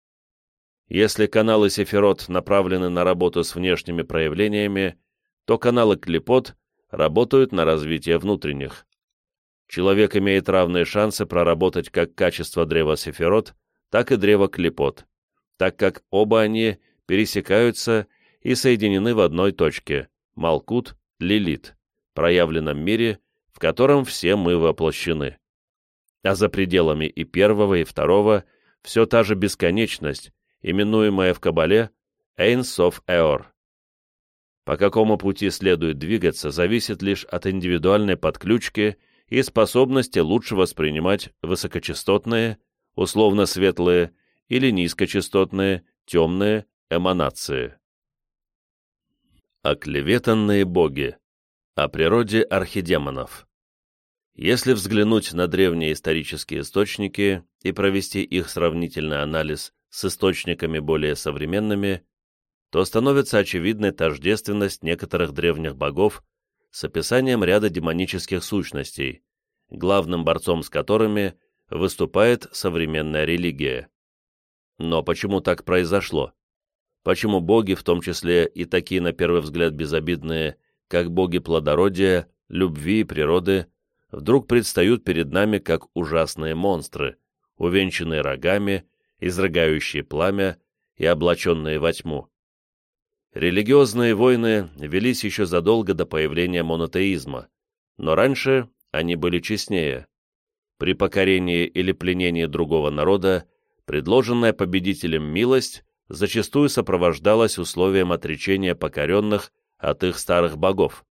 Если каналы Сефирот направлены на работу с внешними проявлениями, то каналы Клепот работают на развитие внутренних. Человек имеет равные шансы проработать как качество древа Сефирот, так и древо Клепот, так как оба они пересекаются и соединены в одной точке – Малкут, Лилит, проявленном мире, в котором все мы воплощены. А за пределами и первого, и второго все та же бесконечность, именуемая в Кабале Эйнсоф Эор. По какому пути следует двигаться, зависит лишь от индивидуальной подключки и способности лучше воспринимать высокочастотные, условно светлые или низкочастотные, темные эманации. Оклеветанные боги. О природе архидемонов. Если взглянуть на древние исторические источники и провести их сравнительный анализ с источниками более современными, то становится очевидной тождественность некоторых древних богов с описанием ряда демонических сущностей, главным борцом с которыми выступает современная религия. Но почему так произошло? Почему боги, в том числе и такие на первый взгляд безобидные, как боги плодородия, любви и природы, вдруг предстают перед нами как ужасные монстры, увенчанные рогами, изрыгающие пламя и облаченные во тьму. Религиозные войны велись еще задолго до появления монотеизма, но раньше они были честнее. При покорении или пленении другого народа предложенная победителем милость зачастую сопровождалась условием отречения покоренных от их старых богов.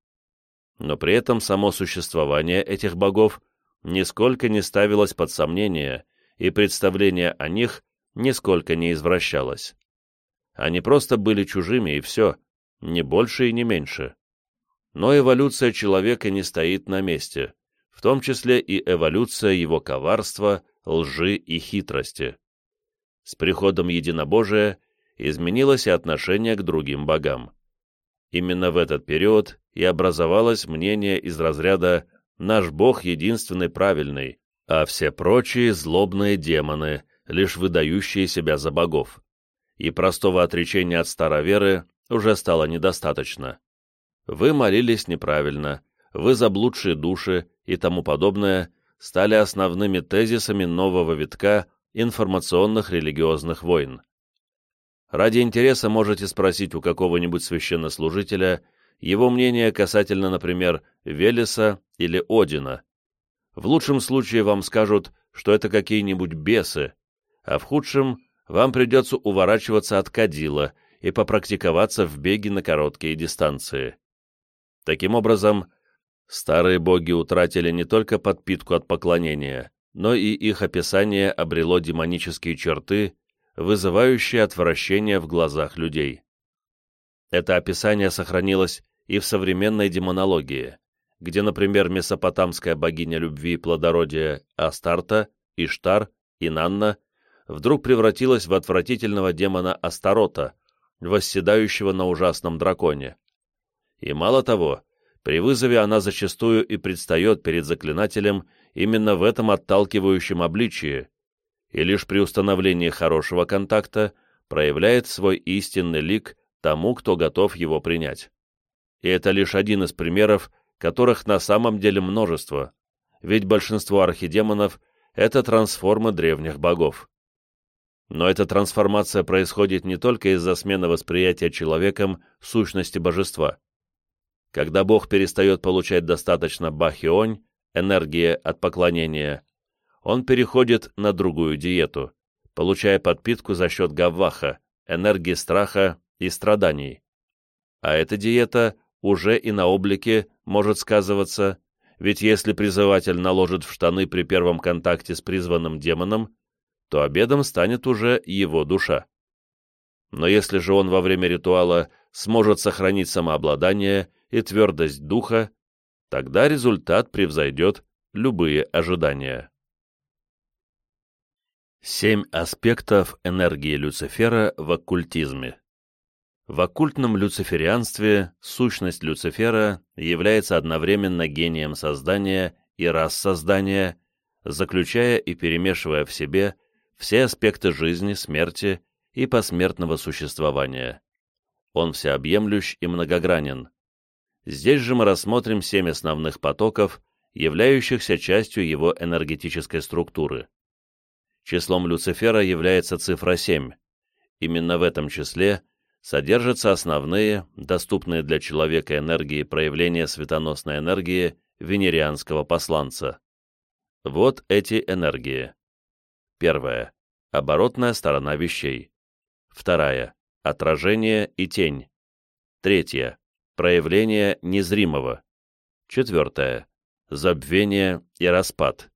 Но при этом само существование этих богов нисколько не ставилось под сомнение, и представление о них нисколько не извращалось. Они просто были чужими, и все, не больше и не меньше. Но эволюция человека не стоит на месте, в том числе и эволюция его коварства, лжи и хитрости. С приходом единобожия изменилось и отношение к другим богам. Именно в этот период и образовалось мнение из разряда «наш бог единственный правильный», а все прочие злобные демоны, лишь выдающие себя за богов. И простого отречения от староверы уже стало недостаточно. Вы молились неправильно, вы заблудшие души и тому подобное стали основными тезисами нового витка информационных религиозных войн. Ради интереса можете спросить у какого-нибудь священнослужителя его мнение касательно, например, Велеса или Одина. В лучшем случае вам скажут, что это какие-нибудь бесы, а в худшем вам придется уворачиваться от кадила и попрактиковаться в беге на короткие дистанции. Таким образом, старые боги утратили не только подпитку от поклонения, но и их описание обрело демонические черты, вызывающие отвращение в глазах людей. Это описание сохранилось и в современной демонологии, где, например, месопотамская богиня любви и плодородия Астарта, Иштар, Инанна вдруг превратилась в отвратительного демона Астарота, восседающего на ужасном драконе. И мало того, при вызове она зачастую и предстает перед заклинателем именно в этом отталкивающем обличии, и лишь при установлении хорошего контакта проявляет свой истинный лик тому, кто готов его принять. И это лишь один из примеров, которых на самом деле множество, ведь большинство архидемонов — это трансформы древних богов. Но эта трансформация происходит не только из-за смены восприятия человеком сущности божества. Когда бог перестает получать достаточно бахионь, энергии от поклонения, он переходит на другую диету, получая подпитку за счет гавваха, энергии страха и страданий. А эта диета уже и на облике может сказываться, ведь если призыватель наложит в штаны при первом контакте с призванным демоном, то обедом станет уже его душа. Но если же он во время ритуала сможет сохранить самообладание и твердость духа, тогда результат превзойдет любые ожидания. Семь аспектов энергии Люцифера в оккультизме. В оккультном люциферианстве сущность Люцифера является одновременно гением создания и рассоздания, заключая и перемешивая в себе все аспекты жизни, смерти и посмертного существования. Он всеобъемлющ и многогранен. Здесь же мы рассмотрим семь основных потоков, являющихся частью его энергетической структуры. Числом Люцифера является цифра 7. Именно в этом числе содержатся основные, доступные для человека энергии проявления светоносной энергии венерианского посланца. Вот эти энергии. Первая – оборотная сторона вещей. Вторая – отражение и тень. Третья – проявление незримого. Четвертая – забвение и распад.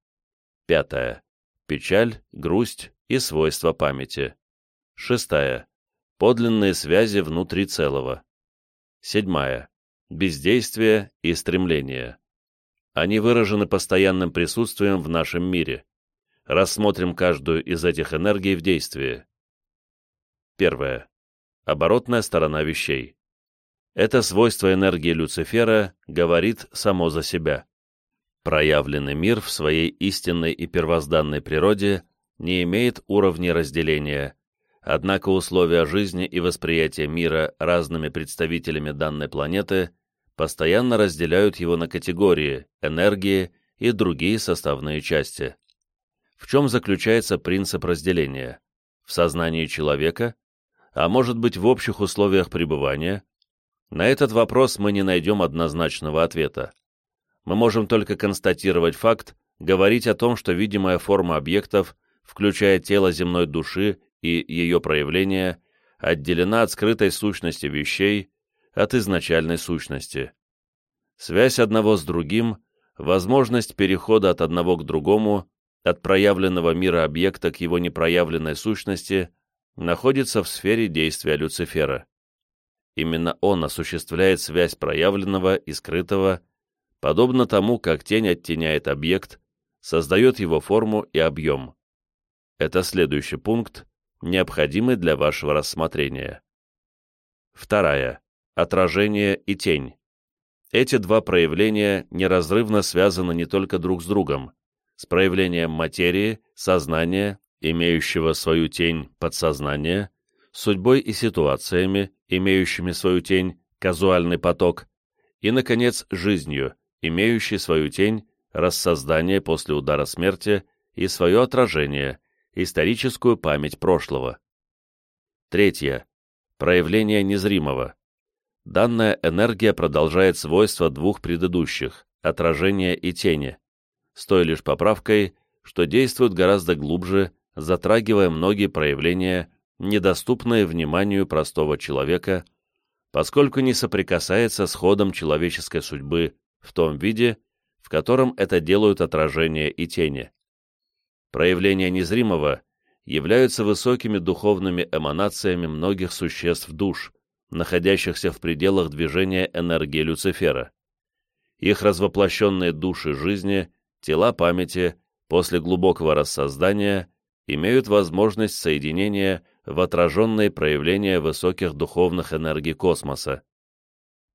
Пятая печаль, грусть и свойства памяти. Шестая. Подлинные связи внутри целого. Седьмая. Бездействие и стремление. Они выражены постоянным присутствием в нашем мире. Рассмотрим каждую из этих энергий в действии. Первое. Оборотная сторона вещей. Это свойство энергии Люцифера говорит само за себя. Проявленный мир в своей истинной и первозданной природе не имеет уровней разделения, однако условия жизни и восприятия мира разными представителями данной планеты постоянно разделяют его на категории, энергии и другие составные части. В чем заключается принцип разделения? В сознании человека? А может быть в общих условиях пребывания? На этот вопрос мы не найдем однозначного ответа мы можем только констатировать факт, говорить о том, что видимая форма объектов, включая тело земной души и ее проявления, отделена от скрытой сущности вещей, от изначальной сущности. Связь одного с другим, возможность перехода от одного к другому, от проявленного мира объекта к его непроявленной сущности, находится в сфере действия Люцифера. Именно он осуществляет связь проявленного и скрытого, подобно тому, как тень оттеняет объект, создает его форму и объем. Это следующий пункт, необходимый для вашего рассмотрения. Вторая. Отражение и тень. Эти два проявления неразрывно связаны не только друг с другом, с проявлением материи, сознания, имеющего свою тень подсознания, судьбой и ситуациями, имеющими свою тень, казуальный поток, и, наконец, жизнью, имеющий свою тень, рассоздание после удара смерти и свое отражение, историческую память прошлого. Третье. Проявление незримого. Данная энергия продолжает свойства двух предыдущих – отражения и тени, с той лишь поправкой, что действует гораздо глубже, затрагивая многие проявления, недоступные вниманию простого человека, поскольку не соприкасается с ходом человеческой судьбы в том виде, в котором это делают отражения и тени. Проявления незримого являются высокими духовными эманациями многих существ душ, находящихся в пределах движения энергии Люцифера. Их развоплощенные души жизни, тела памяти, после глубокого рассоздания, имеют возможность соединения в отраженные проявления высоких духовных энергий космоса.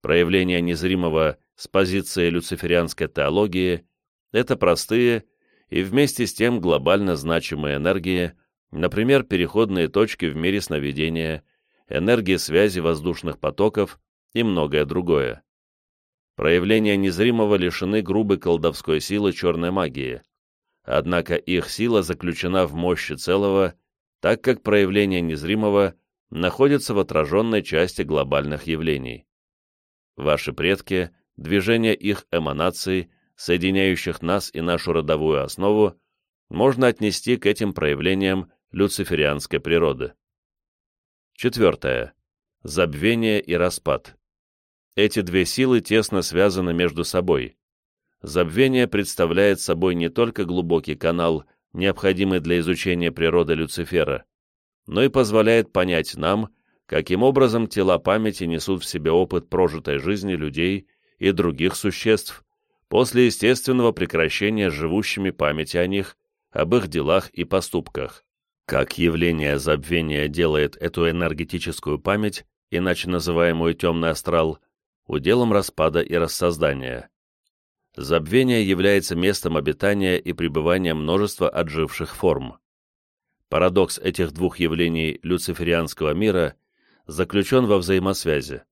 Проявления незримого с позиции люциферианской теологии – это простые и вместе с тем глобально значимые энергии, например, переходные точки в мире сновидения, энергии связи воздушных потоков и многое другое. Проявления незримого лишены грубой колдовской силы черной магии, однако их сила заключена в мощи целого, так как проявление незримого находится в отраженной части глобальных явлений. Ваши предки, движение их эманаций, соединяющих нас и нашу родовую основу, можно отнести к этим проявлениям люциферианской природы. Четвертое. Забвение и распад. Эти две силы тесно связаны между собой. Забвение представляет собой не только глубокий канал, необходимый для изучения природы Люцифера, но и позволяет понять нам, каким образом тела памяти несут в себе опыт прожитой жизни людей и других существ после естественного прекращения живущими памяти о них, об их делах и поступках. Как явление забвения делает эту энергетическую память, иначе называемую темный астрал, уделом распада и рассоздания. Забвение является местом обитания и пребывания множества отживших форм. Парадокс этих двух явлений люциферианского мира заключен во взаимосвязи.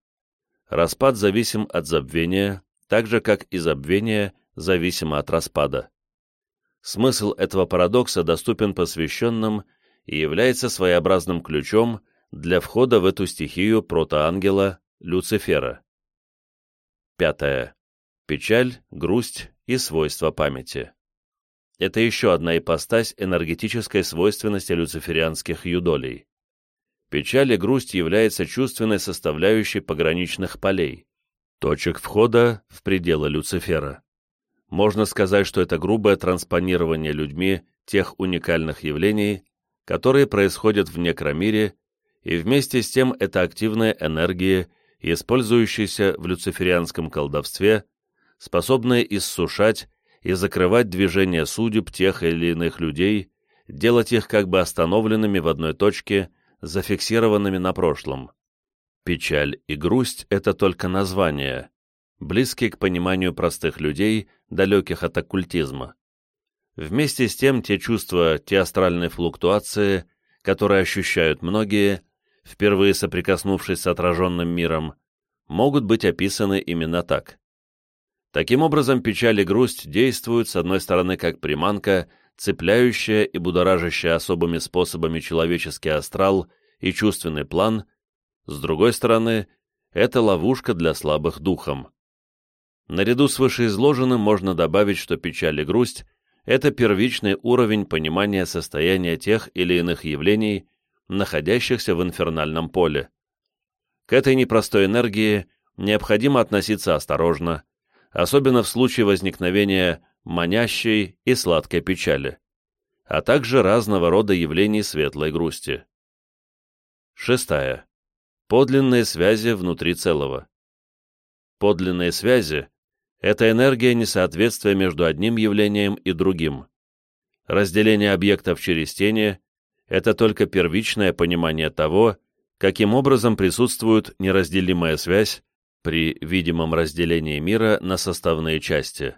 Распад зависим от забвения, так же как и забвение зависимо от распада. Смысл этого парадокса доступен посвященным и является своеобразным ключом для входа в эту стихию протоангела Люцифера. Пятое. Печаль, грусть и свойства памяти. Это еще одна ипостась энергетической свойственности люциферианских юдолей. Печаль и грусть является чувственной составляющей пограничных полей, точек входа в пределы Люцифера. Можно сказать, что это грубое транспонирование людьми тех уникальных явлений, которые происходят в некромире, и вместе с тем это активные энергии, использующиеся в люциферианском колдовстве, способные иссушать и закрывать движение судеб тех или иных людей, делать их как бы остановленными в одной точке, зафиксированными на прошлом. Печаль и грусть — это только названия, близкие к пониманию простых людей, далеких от оккультизма. Вместе с тем, те чувства, те астральные флуктуации, которые ощущают многие, впервые соприкоснувшись с отраженным миром, могут быть описаны именно так. Таким образом, печаль и грусть действуют, с одной стороны, как приманка, цепляющая и будоражащая особыми способами человеческий астрал и чувственный план, с другой стороны, это ловушка для слабых духом. Наряду с вышеизложенным можно добавить, что печаль и грусть это первичный уровень понимания состояния тех или иных явлений, находящихся в инфернальном поле. К этой непростой энергии необходимо относиться осторожно, особенно в случае возникновения манящей и сладкой печали, а также разного рода явлений светлой грусти. Шестая. Подлинные связи внутри целого. Подлинные связи это энергия несоответствия между одним явлением и другим. Разделение объектов через тени — это только первичное понимание того, каким образом присутствует неразделимая связь при видимом разделении мира на составные части.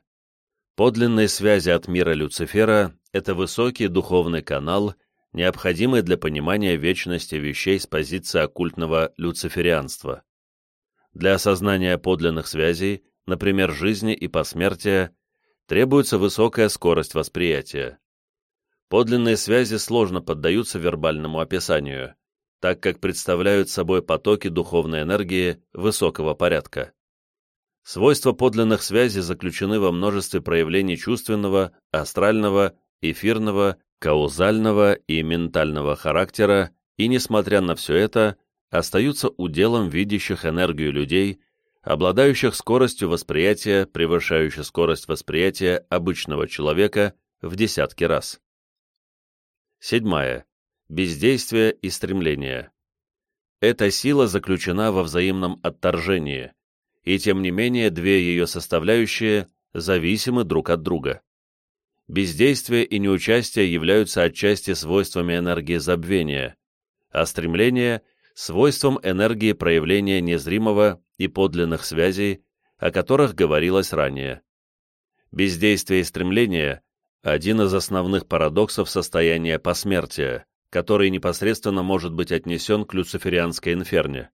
Подлинные связи от мира Люцифера — это высокий духовный канал, необходимый для понимания вечности вещей с позиции оккультного люциферианства. Для осознания подлинных связей например, жизни и посмертия, требуется высокая скорость восприятия. Подлинные связи сложно поддаются вербальному описанию, так как представляют собой потоки духовной энергии высокого порядка. Свойства подлинных связей заключены во множестве проявлений чувственного, астрального, эфирного, каузального и ментального характера, и, несмотря на все это, остаются уделом видящих энергию людей, обладающих скоростью восприятия, превышающей скорость восприятия обычного человека в десятки раз. Седьмая. Бездействие и стремление. Эта сила заключена во взаимном отторжении, и тем не менее две ее составляющие зависимы друг от друга. Бездействие и неучастие являются отчасти свойствами энергии забвения, а стремление – свойством энергии проявления незримого и подлинных связей, о которых говорилось ранее. Бездействие и стремление один из основных парадоксов состояния посмертия, который непосредственно может быть отнесен к люциферианской инферне.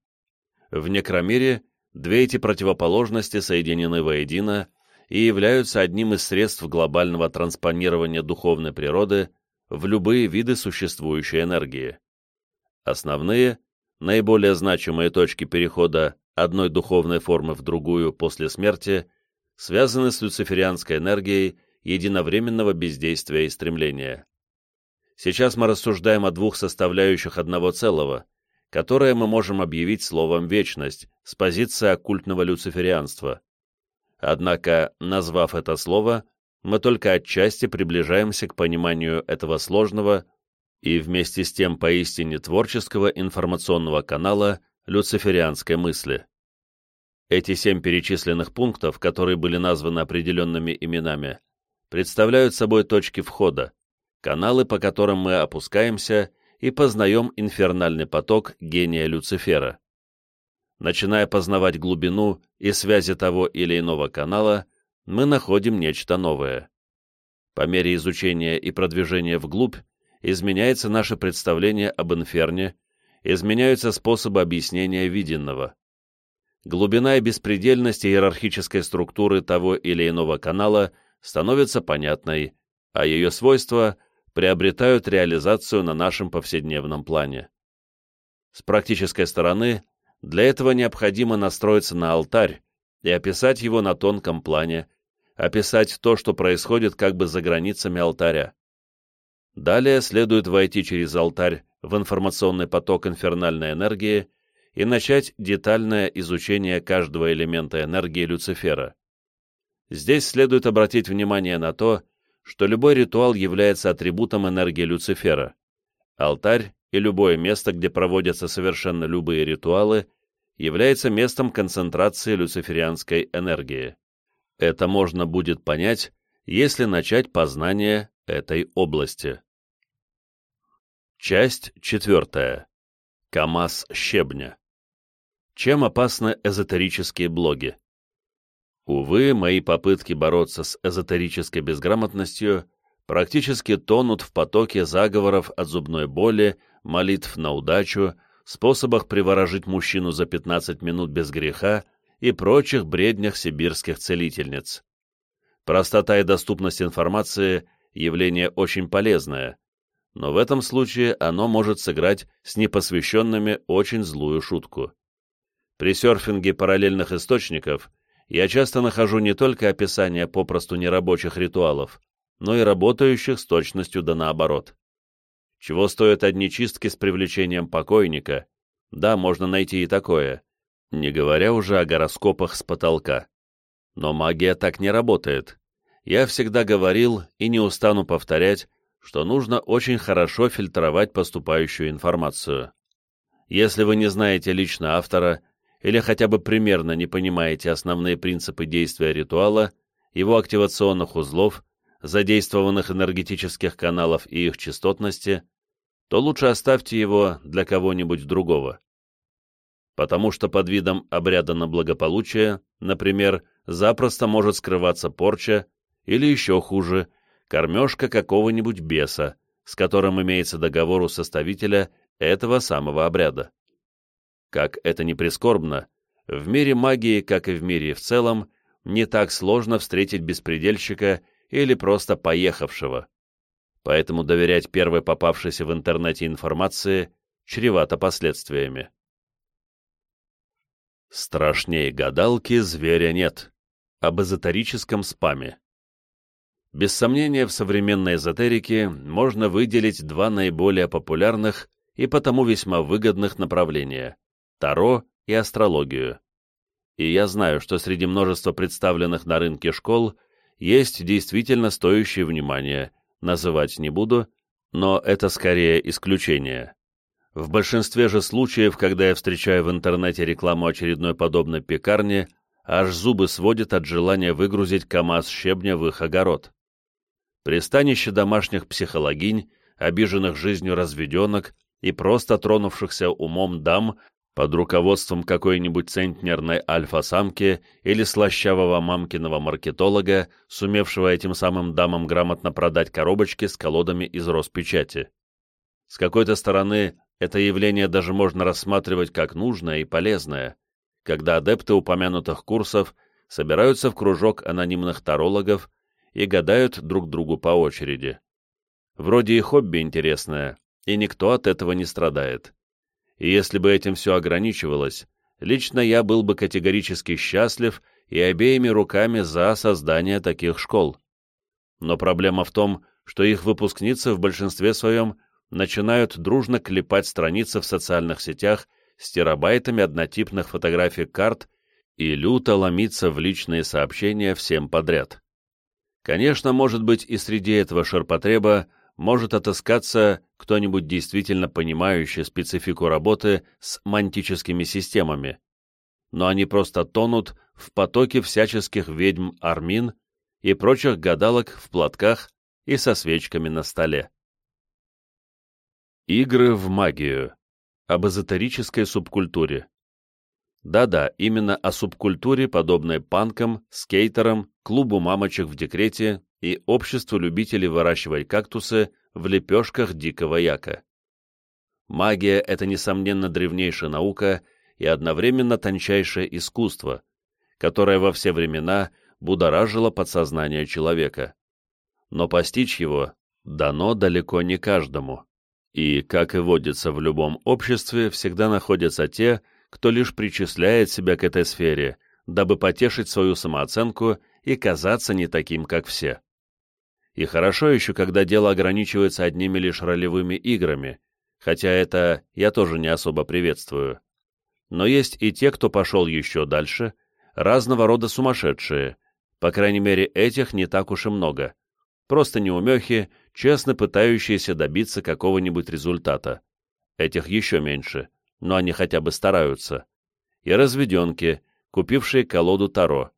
В некромире две эти противоположности соединены воедино и являются одним из средств глобального транспонирования духовной природы в любые виды существующей энергии. Основные, наиболее значимые точки перехода одной духовной формы в другую после смерти связаны с люциферианской энергией единовременного бездействия и стремления. Сейчас мы рассуждаем о двух составляющих одного целого, которое мы можем объявить словом «вечность» с позиции оккультного люциферианства. Однако, назвав это слово, мы только отчасти приближаемся к пониманию этого сложного и вместе с тем поистине творческого информационного канала люциферианской мысли. Эти семь перечисленных пунктов, которые были названы определенными именами, представляют собой точки входа, каналы, по которым мы опускаемся и познаем инфернальный поток гения Люцифера. Начиная познавать глубину и связи того или иного канала, мы находим нечто новое. По мере изучения и продвижения вглубь изменяется наше представление об инферне, изменяются способы объяснения виденного. Глубина и беспредельность иерархической структуры того или иного канала – становится понятной, а ее свойства приобретают реализацию на нашем повседневном плане. С практической стороны, для этого необходимо настроиться на алтарь и описать его на тонком плане, описать то, что происходит как бы за границами алтаря. Далее следует войти через алтарь в информационный поток инфернальной энергии и начать детальное изучение каждого элемента энергии Люцифера. Здесь следует обратить внимание на то, что любой ритуал является атрибутом энергии Люцифера. Алтарь и любое место, где проводятся совершенно любые ритуалы, является местом концентрации люциферианской энергии. Это можно будет понять, если начать познание этой области. Часть четвертая. КАМАЗ щебня. Чем опасны эзотерические блоги? Увы, мои попытки бороться с эзотерической безграмотностью практически тонут в потоке заговоров от зубной боли, молитв на удачу, способах приворожить мужчину за 15 минут без греха и прочих бреднях сибирских целительниц. Простота и доступность информации – явление очень полезное, но в этом случае оно может сыграть с непосвященными очень злую шутку. При серфинге параллельных источников – я часто нахожу не только описание попросту нерабочих ритуалов, но и работающих с точностью да наоборот. Чего стоят одни чистки с привлечением покойника? Да, можно найти и такое, не говоря уже о гороскопах с потолка. Но магия так не работает. Я всегда говорил и не устану повторять, что нужно очень хорошо фильтровать поступающую информацию. Если вы не знаете лично автора или хотя бы примерно не понимаете основные принципы действия ритуала, его активационных узлов, задействованных энергетических каналов и их частотности, то лучше оставьте его для кого-нибудь другого. Потому что под видом обряда на благополучие, например, запросто может скрываться порча или еще хуже, кормежка какого-нибудь беса, с которым имеется договор у составителя этого самого обряда. Как это ни прискорбно, в мире магии, как и в мире в целом, не так сложно встретить беспредельщика или просто поехавшего. поэтому доверять первой попавшейся в интернете информации чревато последствиями. Страшнее гадалки зверя нет. Об эзотерическом спаме. Без сомнения, в современной эзотерике можно выделить два наиболее популярных и потому весьма выгодных направления – Таро и астрологию. И я знаю, что среди множества представленных на рынке школ есть действительно стоящие внимания, называть не буду, но это скорее исключение. В большинстве же случаев, когда я встречаю в интернете рекламу очередной подобной пекарни, аж зубы сводят от желания выгрузить КАМАЗ щебня в их огород пристанище домашних психологинь, обиженных жизнью разведенок и просто тронувшихся умом дам под руководством какой-нибудь центнерной альфа-самки или слащавого мамкиного маркетолога, сумевшего этим самым дамам грамотно продать коробочки с колодами из Роспечати. С какой-то стороны, это явление даже можно рассматривать как нужное и полезное, когда адепты упомянутых курсов собираются в кружок анонимных тарологов и гадают друг другу по очереди. Вроде и хобби интересное, и никто от этого не страдает. И если бы этим все ограничивалось, лично я был бы категорически счастлив и обеими руками за создание таких школ. Но проблема в том, что их выпускницы в большинстве своем начинают дружно клепать страницы в социальных сетях с терабайтами однотипных фотографий карт и люто ломиться в личные сообщения всем подряд. Конечно, может быть, и среди этого ширпотреба может отыскаться кто-нибудь действительно понимающий специфику работы с мантическими системами, но они просто тонут в потоке всяческих ведьм Армин и прочих гадалок в платках и со свечками на столе. Игры в магию. Об эзотерической субкультуре. Да-да, именно о субкультуре, подобной панкам, скейтерам, клубу мамочек в декрете и обществу любителей выращивать кактусы в лепешках дикого яка. Магия — это, несомненно, древнейшая наука и одновременно тончайшее искусство, которое во все времена будоражило подсознание человека. Но постичь его дано далеко не каждому. И, как и водится в любом обществе, всегда находятся те, кто лишь причисляет себя к этой сфере, дабы потешить свою самооценку и казаться не таким, как все. И хорошо еще, когда дело ограничивается одними лишь ролевыми играми, хотя это я тоже не особо приветствую. Но есть и те, кто пошел еще дальше, разного рода сумасшедшие, по крайней мере, этих не так уж и много, просто неумехи, честно пытающиеся добиться какого-нибудь результата. Этих еще меньше но они хотя бы стараются, и разведенки, купившие колоду Таро.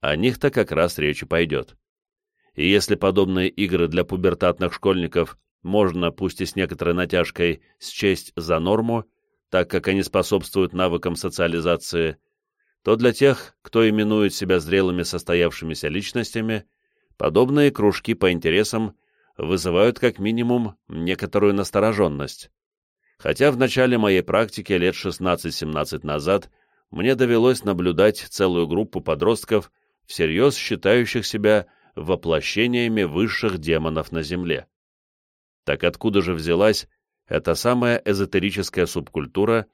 О них-то как раз речь и пойдет. И если подобные игры для пубертатных школьников можно, пусть и с некоторой натяжкой, счесть за норму, так как они способствуют навыкам социализации, то для тех, кто именует себя зрелыми состоявшимися личностями, подобные кружки по интересам вызывают как минимум некоторую настороженность. Хотя в начале моей практики лет 16-17 назад мне довелось наблюдать целую группу подростков, всерьез считающих себя воплощениями высших демонов на Земле. Так откуда же взялась эта самая эзотерическая субкультура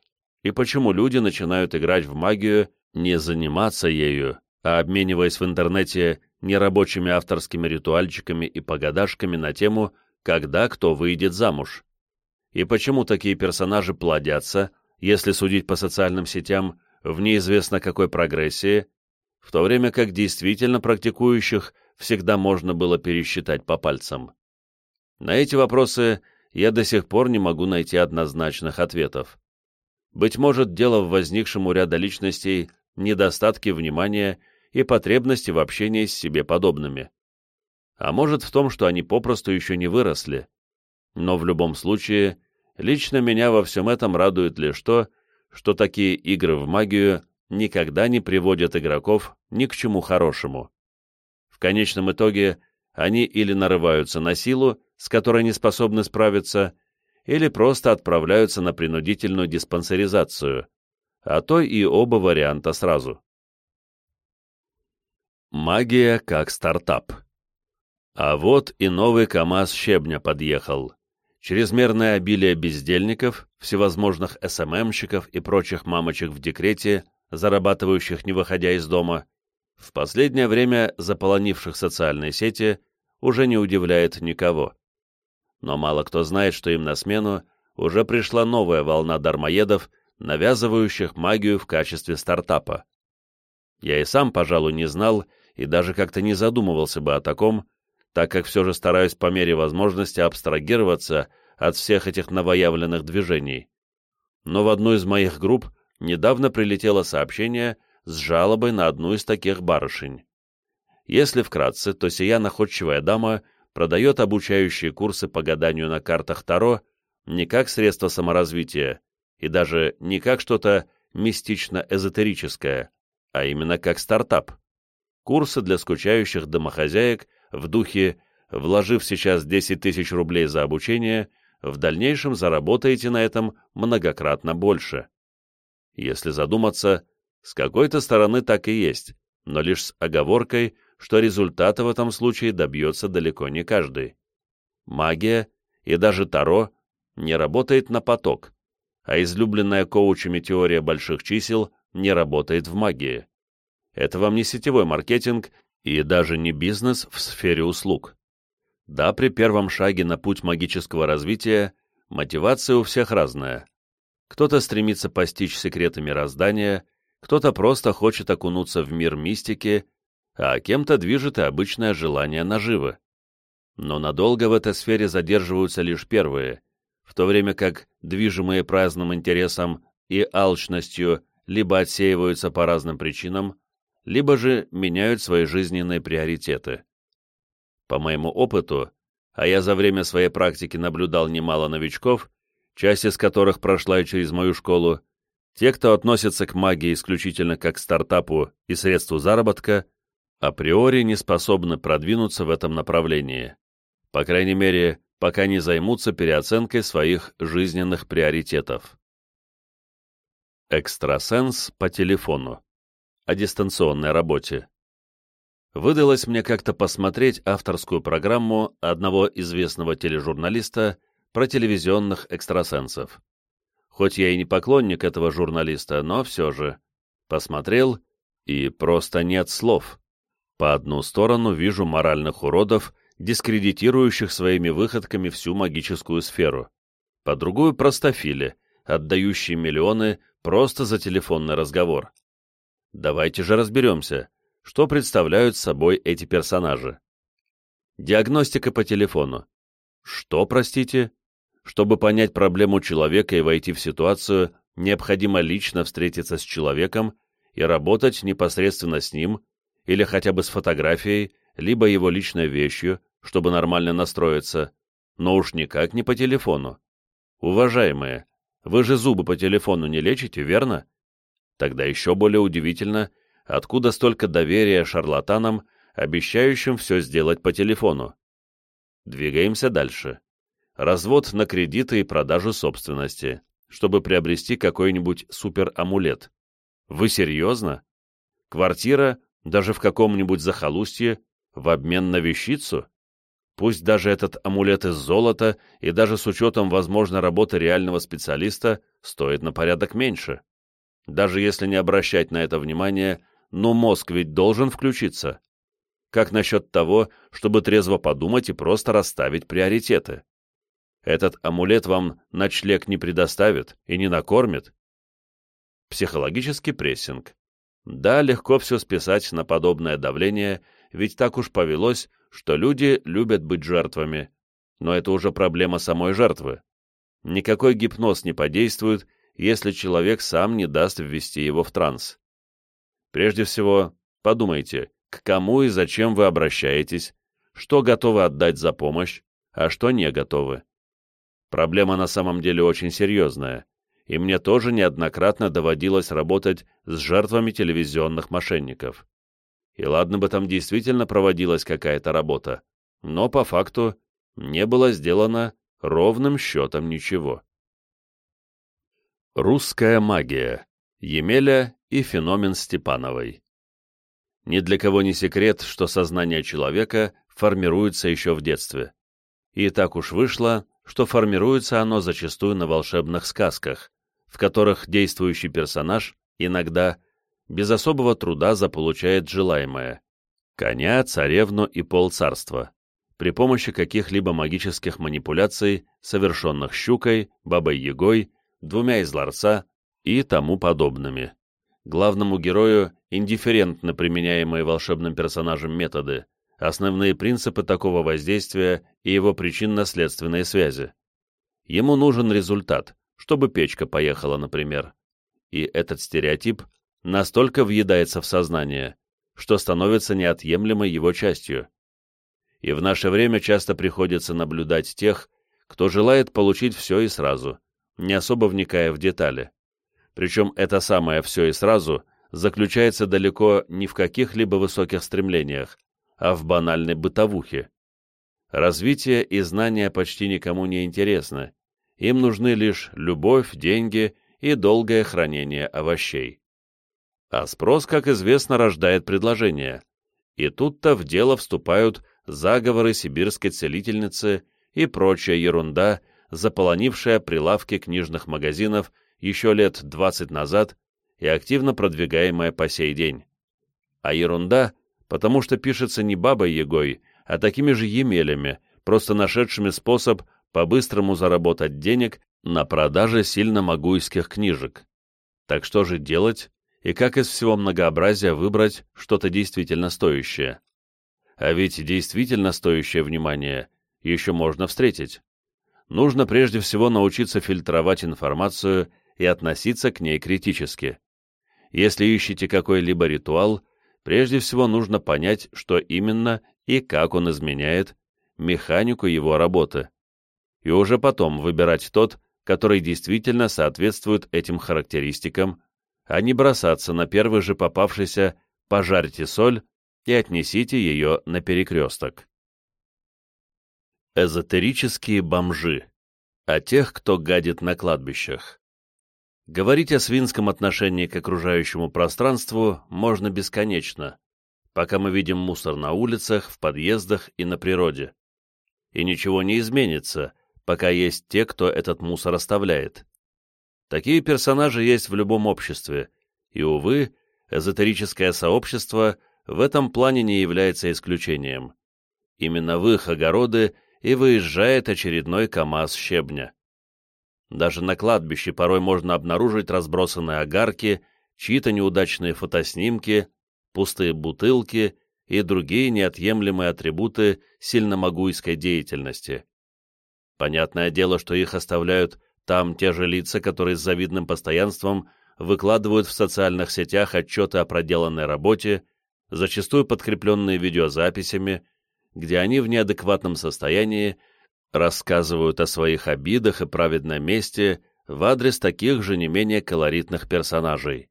и почему люди начинают играть в магию, не заниматься ею, а обмениваясь в интернете нерабочими авторскими ритуальчиками и погадашками на тему «когда кто выйдет замуж»? и почему такие персонажи плодятся, если судить по социальным сетям, в неизвестно какой прогрессии, в то время как действительно практикующих всегда можно было пересчитать по пальцам. На эти вопросы я до сих пор не могу найти однозначных ответов. Быть может, дело в возникшем у ряда личностей недостатке внимания и потребности в общении с себе подобными. А может в том, что они попросту еще не выросли. Но в любом случае, Лично меня во всем этом радует лишь то, что такие игры в магию никогда не приводят игроков ни к чему хорошему. В конечном итоге они или нарываются на силу, с которой не способны справиться, или просто отправляются на принудительную диспансеризацию, а то и оба варианта сразу. Магия как стартап А вот и новый КАМАЗ щебня подъехал. Чрезмерное обилие бездельников, всевозможных СММщиков и прочих мамочек в декрете, зарабатывающих не выходя из дома, в последнее время заполонивших социальные сети, уже не удивляет никого. Но мало кто знает, что им на смену уже пришла новая волна дармоедов, навязывающих магию в качестве стартапа. Я и сам, пожалуй, не знал и даже как-то не задумывался бы о таком, так как все же стараюсь по мере возможности абстрагироваться от всех этих новоявленных движений. Но в одну из моих групп недавно прилетело сообщение с жалобой на одну из таких барышень. Если вкратце, то сия находчивая дама продает обучающие курсы по гаданию на картах Таро не как средство саморазвития и даже не как что-то мистично-эзотерическое, а именно как стартап. Курсы для скучающих домохозяек в духе «вложив сейчас 10 тысяч рублей за обучение», в дальнейшем заработаете на этом многократно больше. Если задуматься, с какой-то стороны так и есть, но лишь с оговоркой, что результата в этом случае добьется далеко не каждый. Магия и даже Таро не работает на поток, а излюбленная коучами теория больших чисел не работает в магии. Это вам не сетевой маркетинг и даже не бизнес в сфере услуг. Да, при первом шаге на путь магического развития мотивация у всех разная. Кто-то стремится постичь секреты мироздания, кто-то просто хочет окунуться в мир мистики, а кем-то движет и обычное желание наживы. Но надолго в этой сфере задерживаются лишь первые, в то время как движимые праздным интересом и алчностью либо отсеиваются по разным причинам, либо же меняют свои жизненные приоритеты. По моему опыту, а я за время своей практики наблюдал немало новичков, часть из которых прошла и через мою школу, те, кто относится к магии исключительно как к стартапу и средству заработка, априори не способны продвинуться в этом направлении. По крайней мере, пока не займутся переоценкой своих жизненных приоритетов. Экстрасенс по телефону. О дистанционной работе. Выдалось мне как-то посмотреть авторскую программу одного известного тележурналиста про телевизионных экстрасенсов. Хоть я и не поклонник этого журналиста, но все же. Посмотрел, и просто нет слов. По одну сторону вижу моральных уродов, дискредитирующих своими выходками всю магическую сферу. По другую — простофили, отдающие миллионы просто за телефонный разговор. Давайте же разберемся, что представляют собой эти персонажи. Диагностика по телефону. Что, простите? Чтобы понять проблему человека и войти в ситуацию, необходимо лично встретиться с человеком и работать непосредственно с ним, или хотя бы с фотографией, либо его личной вещью, чтобы нормально настроиться, но уж никак не по телефону. Уважаемые, вы же зубы по телефону не лечите, верно? Тогда еще более удивительно, откуда столько доверия шарлатанам, обещающим все сделать по телефону. Двигаемся дальше. Развод на кредиты и продажу собственности, чтобы приобрести какой-нибудь суперамулет. Вы серьезно? Квартира, даже в каком-нибудь захолустье, в обмен на вещицу? Пусть даже этот амулет из золота и даже с учетом возможной работы реального специалиста стоит на порядок меньше. Даже если не обращать на это внимания, но мозг ведь должен включиться. Как насчет того, чтобы трезво подумать и просто расставить приоритеты? Этот амулет вам ночлег не предоставит и не накормит. Психологический прессинг. Да, легко все списать на подобное давление, ведь так уж повелось, что люди любят быть жертвами. Но это уже проблема самой жертвы. Никакой гипноз не подействует, если человек сам не даст ввести его в транс. Прежде всего, подумайте, к кому и зачем вы обращаетесь, что готовы отдать за помощь, а что не готовы. Проблема на самом деле очень серьезная, и мне тоже неоднократно доводилось работать с жертвами телевизионных мошенников. И ладно бы там действительно проводилась какая-то работа, но по факту не было сделано ровным счетом ничего. Русская магия. Емеля и феномен Степановой. Ни для кого не секрет, что сознание человека формируется еще в детстве. И так уж вышло, что формируется оно зачастую на волшебных сказках, в которых действующий персонаж иногда без особого труда заполучает желаемое – коня, царевну и полцарства при помощи каких-либо магических манипуляций, совершенных щукой, бабой-ягой, двумя из ларца и тому подобными. Главному герою индифферентно применяемые волшебным персонажем методы, основные принципы такого воздействия и его причинно-следственные связи. Ему нужен результат, чтобы печка поехала, например. И этот стереотип настолько въедается в сознание, что становится неотъемлемой его частью. И в наше время часто приходится наблюдать тех, кто желает получить все и сразу, не особо вникая в детали. Причем это самое «все и сразу» заключается далеко не в каких-либо высоких стремлениях, а в банальной бытовухе. Развитие и знания почти никому не интересны, им нужны лишь любовь, деньги и долгое хранение овощей. А спрос, как известно, рождает предложение. И тут-то в дело вступают заговоры сибирской целительницы и прочая ерунда, заполонившая прилавки книжных магазинов еще лет 20 назад и активно продвигаемая по сей день. А ерунда, потому что пишется не бабой Егой, а такими же емелями, просто нашедшими способ по-быстрому заработать денег на продаже сильно магуйских книжек. Так что же делать и как из всего многообразия выбрать что-то действительно стоящее? А ведь действительно стоящее внимание еще можно встретить. Нужно прежде всего научиться фильтровать информацию и относиться к ней критически. Если ищете какой-либо ритуал, прежде всего нужно понять, что именно и как он изменяет механику его работы. И уже потом выбирать тот, который действительно соответствует этим характеристикам, а не бросаться на первый же попавшийся «пожарьте соль» и отнесите ее на перекресток. Эзотерические бомжи. О тех, кто гадит на кладбищах. Говорить о свинском отношении к окружающему пространству можно бесконечно, пока мы видим мусор на улицах, в подъездах и на природе. И ничего не изменится, пока есть те, кто этот мусор оставляет. Такие персонажи есть в любом обществе, и, увы, эзотерическое сообщество в этом плане не является исключением. Именно в их огороды и выезжает очередной КАМАЗ щебня. Даже на кладбище порой можно обнаружить разбросанные огарки, чьи-то неудачные фотоснимки, пустые бутылки и другие неотъемлемые атрибуты сильномагуйской деятельности. Понятное дело, что их оставляют там те же лица, которые с завидным постоянством выкладывают в социальных сетях отчеты о проделанной работе, зачастую подкрепленные видеозаписями, где они в неадекватном состоянии рассказывают о своих обидах и праведном месте в адрес таких же не менее колоритных персонажей.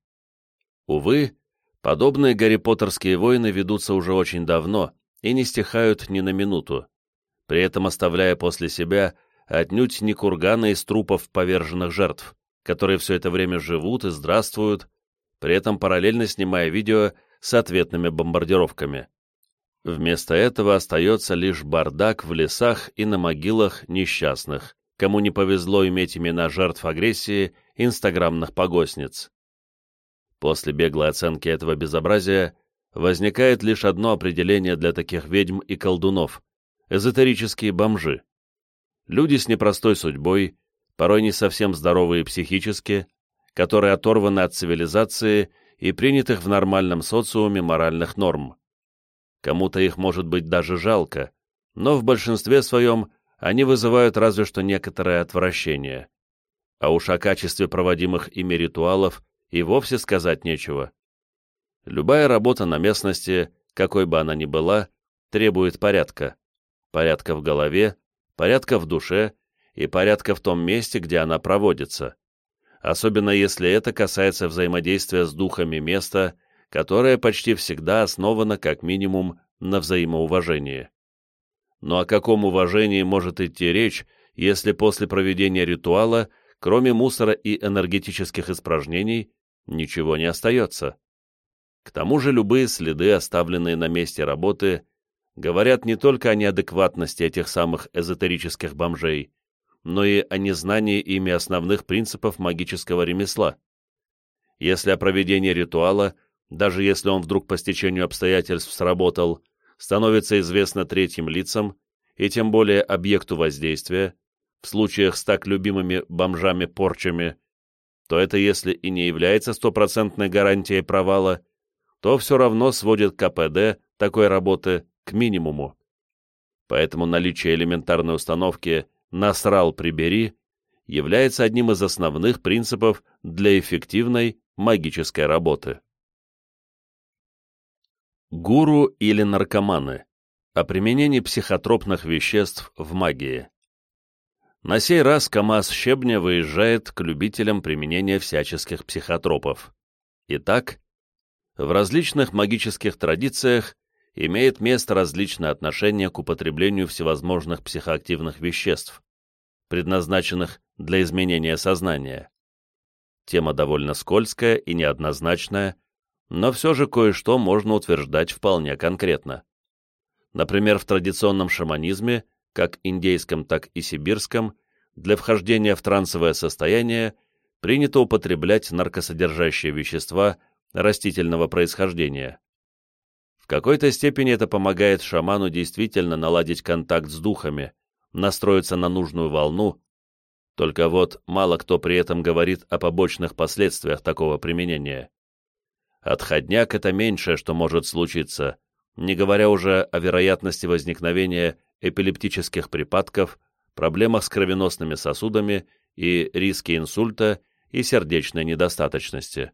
Увы, подобные Гарри Поттерские войны ведутся уже очень давно и не стихают ни на минуту, при этом оставляя после себя отнюдь не курганы из трупов поверженных жертв, которые все это время живут и здравствуют, при этом параллельно снимая видео с ответными бомбардировками. Вместо этого остается лишь бардак в лесах и на могилах несчастных, кому не повезло иметь имена жертв агрессии инстаграмных погостниц. После беглой оценки этого безобразия возникает лишь одно определение для таких ведьм и колдунов – эзотерические бомжи. Люди с непростой судьбой, порой не совсем здоровые психически, которые оторваны от цивилизации и принятых в нормальном социуме моральных норм. Кому-то их может быть даже жалко, но в большинстве своем они вызывают разве что некоторое отвращение. А уж о качестве проводимых ими ритуалов и вовсе сказать нечего. Любая работа на местности, какой бы она ни была, требует порядка. Порядка в голове, порядка в душе и порядка в том месте, где она проводится. Особенно если это касается взаимодействия с духами места которое почти всегда основано как минимум на взаимоуважении. Но о каком уважении может идти речь, если после проведения ритуала, кроме мусора и энергетических испражнений, ничего не остается? К тому же любые следы, оставленные на месте работы, говорят не только о неадекватности этих самых эзотерических бомжей, но и о незнании ими основных принципов магического ремесла. Если о проведении ритуала, даже если он вдруг по стечению обстоятельств сработал, становится известно третьим лицам, и тем более объекту воздействия, в случаях с так любимыми бомжами-порчами, то это если и не является стопроцентной гарантией провала, то все равно сводит КПД такой работы к минимуму. Поэтому наличие элементарной установки «насрал, прибери» является одним из основных принципов для эффективной магической работы. Гуру или наркоманы. О применении психотропных веществ в магии. На сей раз КАМАЗ Щебня выезжает к любителям применения всяческих психотропов. Итак, в различных магических традициях имеет место различное отношение к употреблению всевозможных психоактивных веществ, предназначенных для изменения сознания. Тема довольно скользкая и неоднозначная, но все же кое-что можно утверждать вполне конкретно. Например, в традиционном шаманизме, как индейском, так и сибирском, для вхождения в трансовое состояние принято употреблять наркосодержащие вещества растительного происхождения. В какой-то степени это помогает шаману действительно наладить контакт с духами, настроиться на нужную волну, только вот мало кто при этом говорит о побочных последствиях такого применения. Отходняк — это меньшее, что может случиться, не говоря уже о вероятности возникновения эпилептических припадков, проблемах с кровеносными сосудами и риске инсульта и сердечной недостаточности.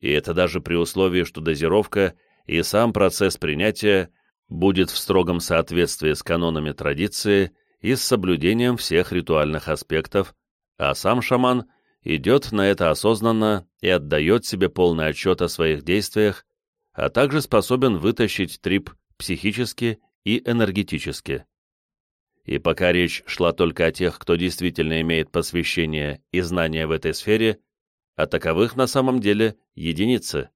И это даже при условии, что дозировка и сам процесс принятия будет в строгом соответствии с канонами традиции и с соблюдением всех ритуальных аспектов, а сам шаман идет на это осознанно и отдает себе полный отчет о своих действиях, а также способен вытащить трип психически и энергетически. И пока речь шла только о тех, кто действительно имеет посвящение и знания в этой сфере, а таковых на самом деле единицы.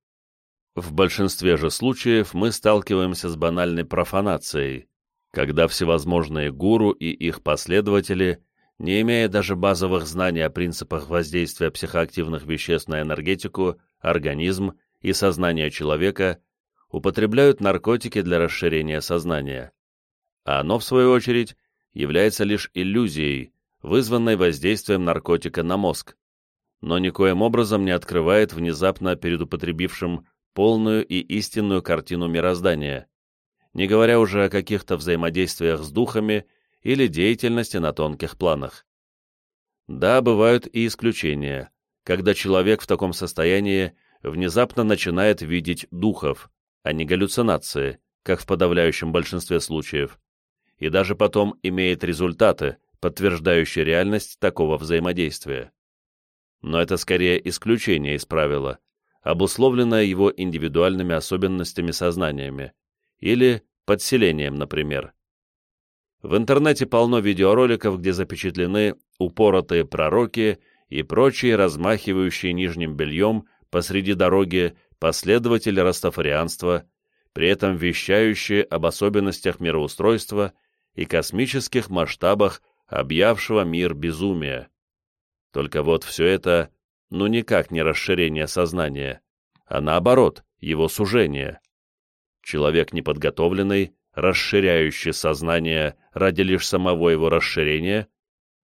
В большинстве же случаев мы сталкиваемся с банальной профанацией, когда всевозможные гуру и их последователи, не имея даже базовых знаний о принципах воздействия психоактивных веществ на энергетику, организм и сознание человека, употребляют наркотики для расширения сознания. А оно, в свою очередь, является лишь иллюзией, вызванной воздействием наркотика на мозг, но никоим образом не открывает внезапно перед употребившим полную и истинную картину мироздания, не говоря уже о каких-то взаимодействиях с духами или деятельности на тонких планах. Да, бывают и исключения, когда человек в таком состоянии внезапно начинает видеть духов, а не галлюцинации, как в подавляющем большинстве случаев, и даже потом имеет результаты, подтверждающие реальность такого взаимодействия. Но это скорее исключение из правила, обусловленное его индивидуальными особенностями сознаниями, или подселением, например. В интернете полно видеороликов, где запечатлены упоротые пророки и прочие размахивающие нижним бельем посреди дороги последователи растафарианства, при этом вещающие об особенностях мироустройства и космических масштабах объявшего мир безумия. Только вот все это, ну никак не расширение сознания, а наоборот, его сужение. Человек неподготовленный, расширяющий сознание ради лишь самого его расширения,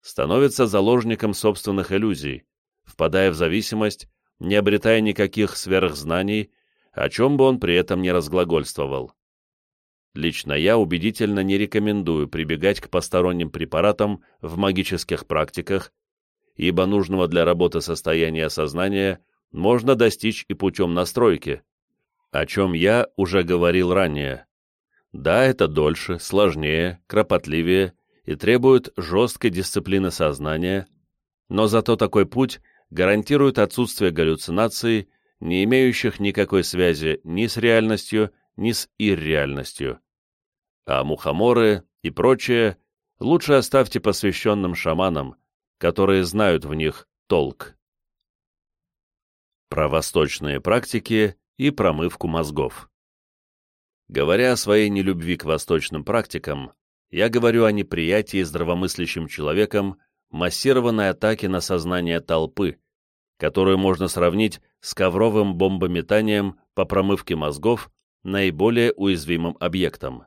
становится заложником собственных иллюзий, впадая в зависимость, не обретая никаких сверхзнаний, о чем бы он при этом не разглагольствовал. Лично я убедительно не рекомендую прибегать к посторонним препаратам в магических практиках, ибо нужного для работы состояния сознания можно достичь и путем настройки, о чем я уже говорил ранее. Да, это дольше, сложнее, кропотливее и требует жесткой дисциплины сознания, но зато такой путь гарантирует отсутствие галлюцинаций, не имеющих никакой связи ни с реальностью, ни с ирреальностью. А мухоморы и прочее лучше оставьте посвященным шаманам, которые знают в них толк. Про восточные практики и промывку мозгов. Говоря о своей нелюбви к восточным практикам, я говорю о неприятии здравомыслящим человеком массированной атаки на сознание толпы, которую можно сравнить с ковровым бомбометанием по промывке мозгов наиболее уязвимым объектом.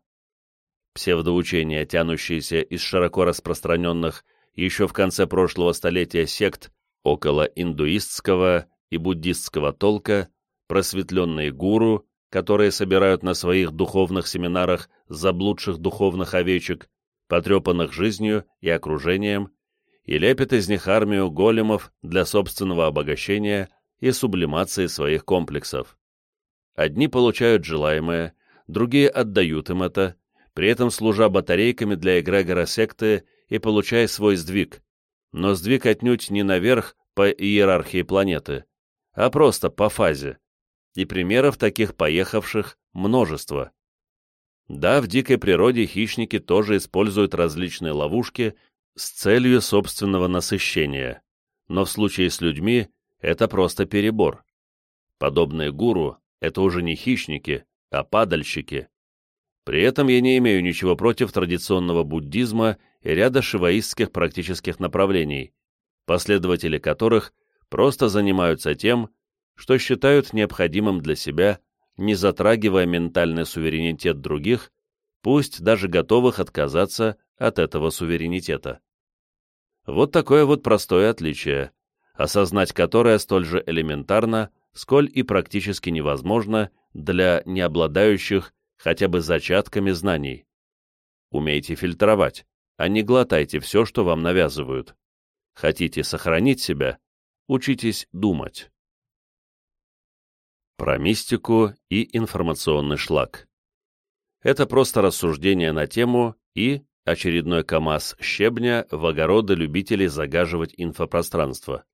Псевдоучения, тянущиеся из широко распространенных еще в конце прошлого столетия сект около индуистского и буддистского толка, просветленные гуру, которые собирают на своих духовных семинарах заблудших духовных овечек, потрепанных жизнью и окружением, и лепит из них армию големов для собственного обогащения и сублимации своих комплексов. Одни получают желаемое, другие отдают им это, при этом служа батарейками для эгрегора секты и получая свой сдвиг, но сдвиг отнюдь не наверх по иерархии планеты, а просто по фазе. И примеров таких поехавших множество. Да, в дикой природе хищники тоже используют различные ловушки с целью собственного насыщения, но в случае с людьми это просто перебор. Подобные гуру — это уже не хищники, а падальщики. При этом я не имею ничего против традиционного буддизма и ряда шиваистских практических направлений, последователи которых просто занимаются тем, что считают необходимым для себя, не затрагивая ментальный суверенитет других, пусть даже готовых отказаться от этого суверенитета. Вот такое вот простое отличие, осознать которое столь же элементарно, сколь и практически невозможно для необладающих хотя бы зачатками знаний. Умейте фильтровать, а не глотайте все, что вам навязывают. Хотите сохранить себя? Учитесь думать. Про мистику и информационный шлак. Это просто рассуждение на тему и очередной КАМАЗ щебня в огороды любителей загаживать инфопространство.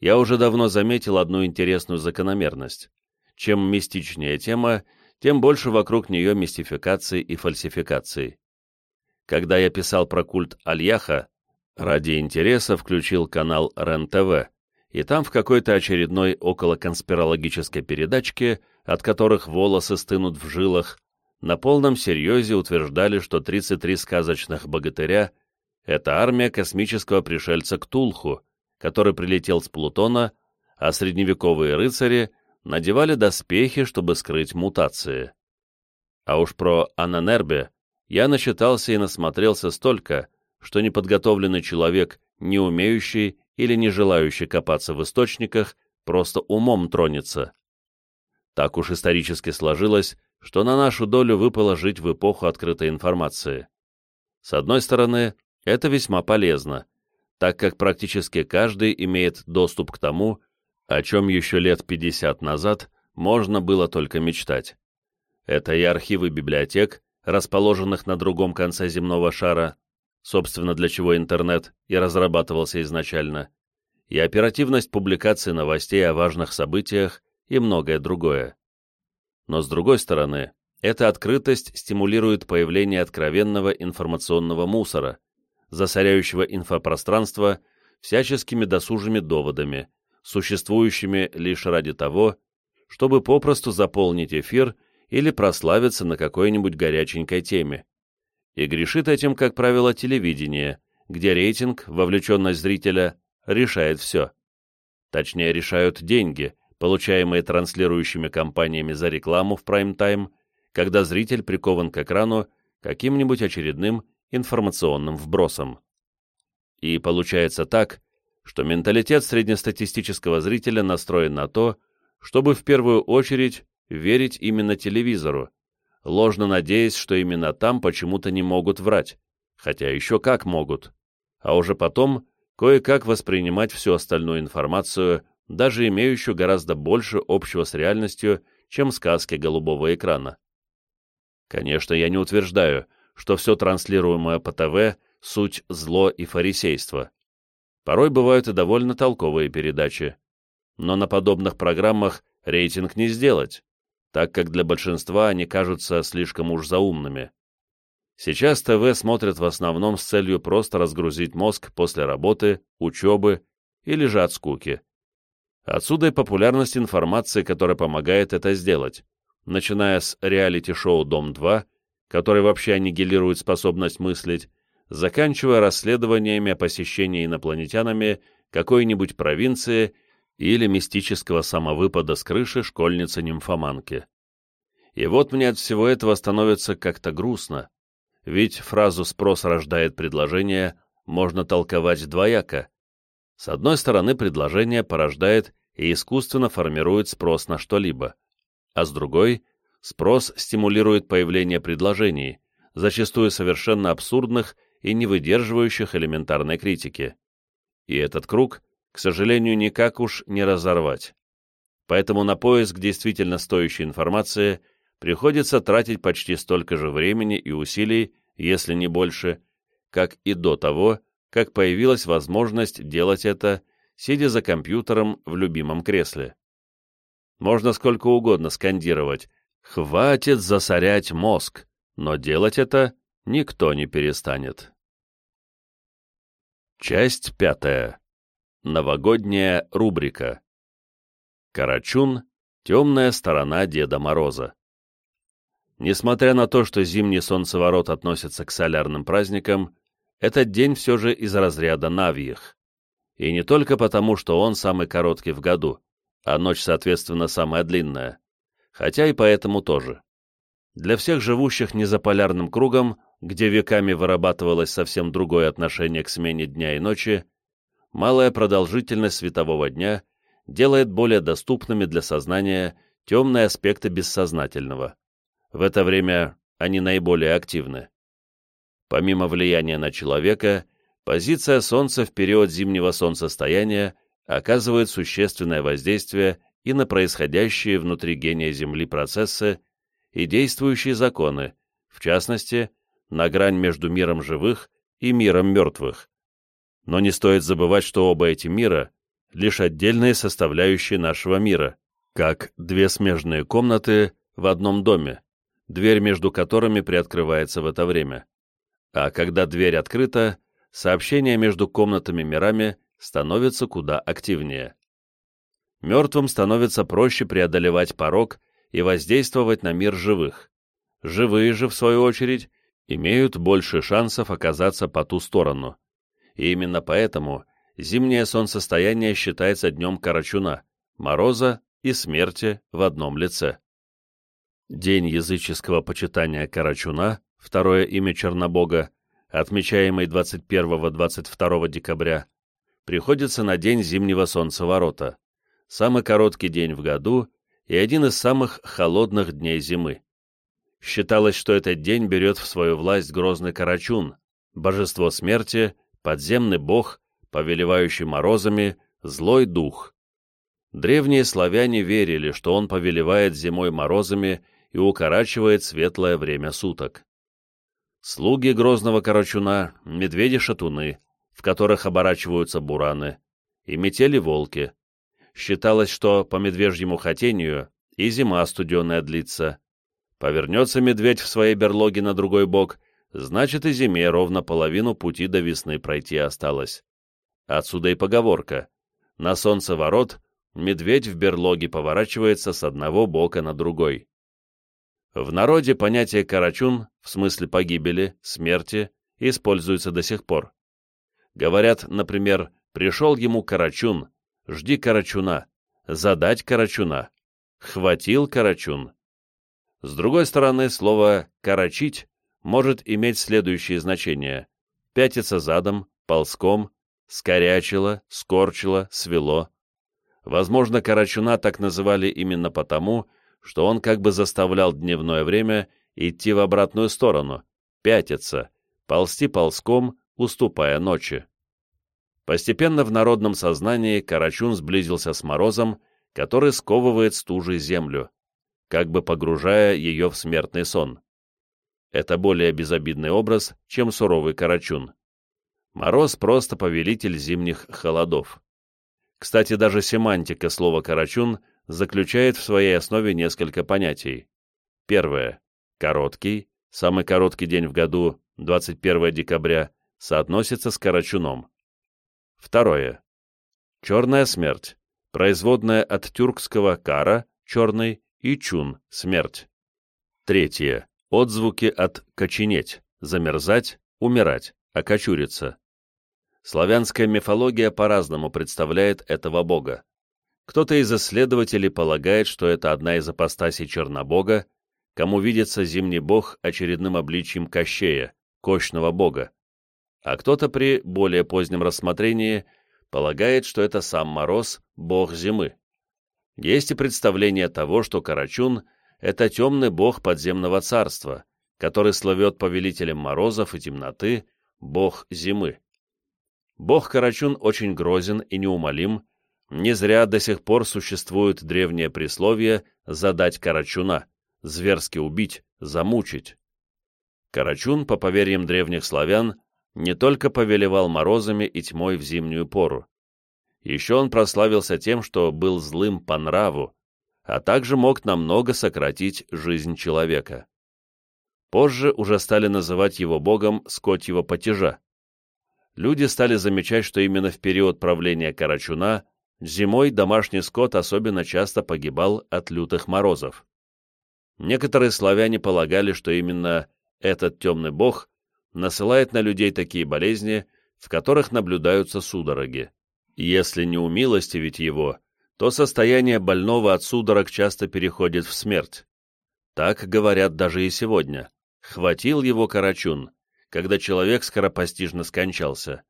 Я уже давно заметил одну интересную закономерность. Чем мистичнее тема, тем больше вокруг нее мистификаций и фальсификаций. Когда я писал про культ Альяха, ради интереса включил канал РЕН-ТВ, и там в какой-то очередной околоконспирологической передачке, от которых волосы стынут в жилах, на полном серьезе утверждали, что 33 сказочных богатыря — это армия космического пришельца Ктулху, который прилетел с Плутона, а средневековые рыцари надевали доспехи, чтобы скрыть мутации. А уж про Ананербе я насчитался и насмотрелся столько, что неподготовленный человек, не умеющий или не желающий копаться в источниках, просто умом тронется. Так уж исторически сложилось, что на нашу долю выпало жить в эпоху открытой информации. С одной стороны, это весьма полезно, так как практически каждый имеет доступ к тому, о чем еще лет 50 назад можно было только мечтать. Это и архивы библиотек, расположенных на другом конце земного шара, собственно, для чего интернет и разрабатывался изначально, и оперативность публикации новостей о важных событиях и многое другое. Но с другой стороны, эта открытость стимулирует появление откровенного информационного мусора, засоряющего инфопространство всяческими досужими доводами, существующими лишь ради того, чтобы попросту заполнить эфир или прославиться на какой-нибудь горяченькой теме. И грешит этим, как правило, телевидение, где рейтинг, вовлеченность зрителя, решает все. Точнее, решают деньги, получаемые транслирующими компаниями за рекламу в прайм-тайм, когда зритель прикован к экрану каким-нибудь очередным информационным вбросом. И получается так, что менталитет среднестатистического зрителя настроен на то, чтобы в первую очередь верить именно телевизору, ложно надеясь, что именно там почему-то не могут врать, хотя еще как могут, а уже потом кое-как воспринимать всю остальную информацию даже имеющую гораздо больше общего с реальностью, чем сказки голубого экрана. Конечно, я не утверждаю, что все транслируемое по ТВ — суть зло и фарисейство. Порой бывают и довольно толковые передачи. Но на подобных программах рейтинг не сделать, так как для большинства они кажутся слишком уж заумными. Сейчас ТВ смотрят в основном с целью просто разгрузить мозг после работы, учебы или же от скуки. Отсюда и популярность информации, которая помогает это сделать. начиная с реалити-шоу «Дом-2», который вообще аннигилирует способность мыслить, заканчивая расследованиями о посещении инопланетянами какой-нибудь провинции или мистического самовыпада с крыши школьницы-нимфоманки. И вот мне от всего этого становится как-то грустно, ведь фразу «спрос рождает предложение» можно толковать двояко. С одной стороны, предложение порождает и искусственно формирует спрос на что-либо, а с другой – спрос стимулирует появление предложений, зачастую совершенно абсурдных и не выдерживающих элементарной критики. И этот круг, к сожалению, никак уж не разорвать. Поэтому на поиск действительно стоящей информации приходится тратить почти столько же времени и усилий, если не больше, как и до того, как появилась возможность делать это, сидя за компьютером в любимом кресле. Можно сколько угодно скандировать «Хватит засорять мозг», но делать это никто не перестанет. Часть пятая. Новогодняя рубрика. Карачун — темная сторона Деда Мороза. Несмотря на то, что зимний солнцеворот относится к солярным праздникам, этот день все же из разряда навьих. И не только потому, что он самый короткий в году, а ночь, соответственно, самая длинная, хотя и поэтому тоже. Для всех живущих не за полярным кругом, где веками вырабатывалось совсем другое отношение к смене дня и ночи, малая продолжительность светового дня делает более доступными для сознания темные аспекты бессознательного. В это время они наиболее активны. Помимо влияния на человека, позиция Солнца в период зимнего солнцестояния оказывает существенное воздействие и на происходящие внутри гения Земли процессы и действующие законы, в частности, на грань между миром живых и миром мертвых. Но не стоит забывать, что оба эти мира — лишь отдельные составляющие нашего мира, как две смежные комнаты в одном доме, дверь между которыми приоткрывается в это время. А когда дверь открыта, сообщение между комнатами-мирами становится куда активнее. Мертвым становится проще преодолевать порог и воздействовать на мир живых. Живые же, в свою очередь, имеют больше шансов оказаться по ту сторону. И именно поэтому зимнее солнцестояние считается днем Карачуна, мороза и смерти в одном лице. День языческого почитания Карачуна, второе имя Чернобога, отмечаемый 21-22 декабря, приходится на день зимнего солнцеворота, самый короткий день в году и один из самых холодных дней зимы. Считалось, что этот день берет в свою власть грозный Карачун, божество смерти, подземный бог, повелевающий морозами, злой дух. Древние славяне верили, что он повелевает зимой морозами и укорачивает светлое время суток. Слуги грозного Карачуна — медведи-шатуны, в которых оборачиваются бураны, и метели-волки. Считалось, что по медвежьему хотению и зима студеная длится. Повернется медведь в своей берлоге на другой бок, значит и зиме ровно половину пути до весны пройти осталось. Отсюда и поговорка. На солнце ворот медведь в берлоге поворачивается с одного бока на другой. В народе понятие «карачун» в смысле погибели, смерти используется до сих пор. Говорят, например, «пришел ему карачун», «жди карачуна», «задать карачуна», «хватил карачун». С другой стороны, слово «карачить» может иметь следующие значения «пятиться задом», «ползком», «скорячило», «скорчило», «свело». Возможно, карачуна так называли именно потому, что он как бы заставлял дневное время идти в обратную сторону, пятиться, ползти ползком, уступая ночи. Постепенно в народном сознании Карачун сблизился с морозом, который сковывает стужей землю, как бы погружая ее в смертный сон. Это более безобидный образ, чем суровый Карачун. Мороз просто повелитель зимних холодов. Кстати, даже семантика слова «карачун» заключает в своей основе несколько понятий. Первое. Короткий, самый короткий день в году, 21 декабря, соотносится с Карачуном. Второе. Черная смерть, производная от тюркского «кара» — черный и чун – смерть. Третье – отзвуки от коченеть, замерзать, умирать, окочуриться. Славянская мифология по-разному представляет этого бога. Кто-то из исследователей полагает, что это одна из апостасий Чернобога, кому видится зимний бог очередным обличием Кощея, кощного бога. А кто-то при более позднем рассмотрении полагает, что это сам Мороз, бог зимы. Есть и представление того, что Карачун — это темный бог подземного царства, который славет повелителем морозов и темноты, бог зимы. Бог Карачун очень грозен и неумолим, не зря до сих пор существует древнее присловие «задать Карачуна», «зверски убить», «замучить». Карачун, по поверьям древних славян, не только повелевал морозами и тьмой в зимнюю пору. Еще он прославился тем, что был злым по нраву, а также мог намного сократить жизнь человека. Позже уже стали называть его богом скотьего потежа. Люди стали замечать, что именно в период правления Карачуна зимой домашний скот особенно часто погибал от лютых морозов. Некоторые славяне полагали, что именно этот темный бог насылает на людей такие болезни, в которых наблюдаются судороги. Если не умилостивить его, то состояние больного от судорог часто переходит в смерть. Так говорят даже и сегодня. Хватил его Карачун, когда человек скоропостижно скончался.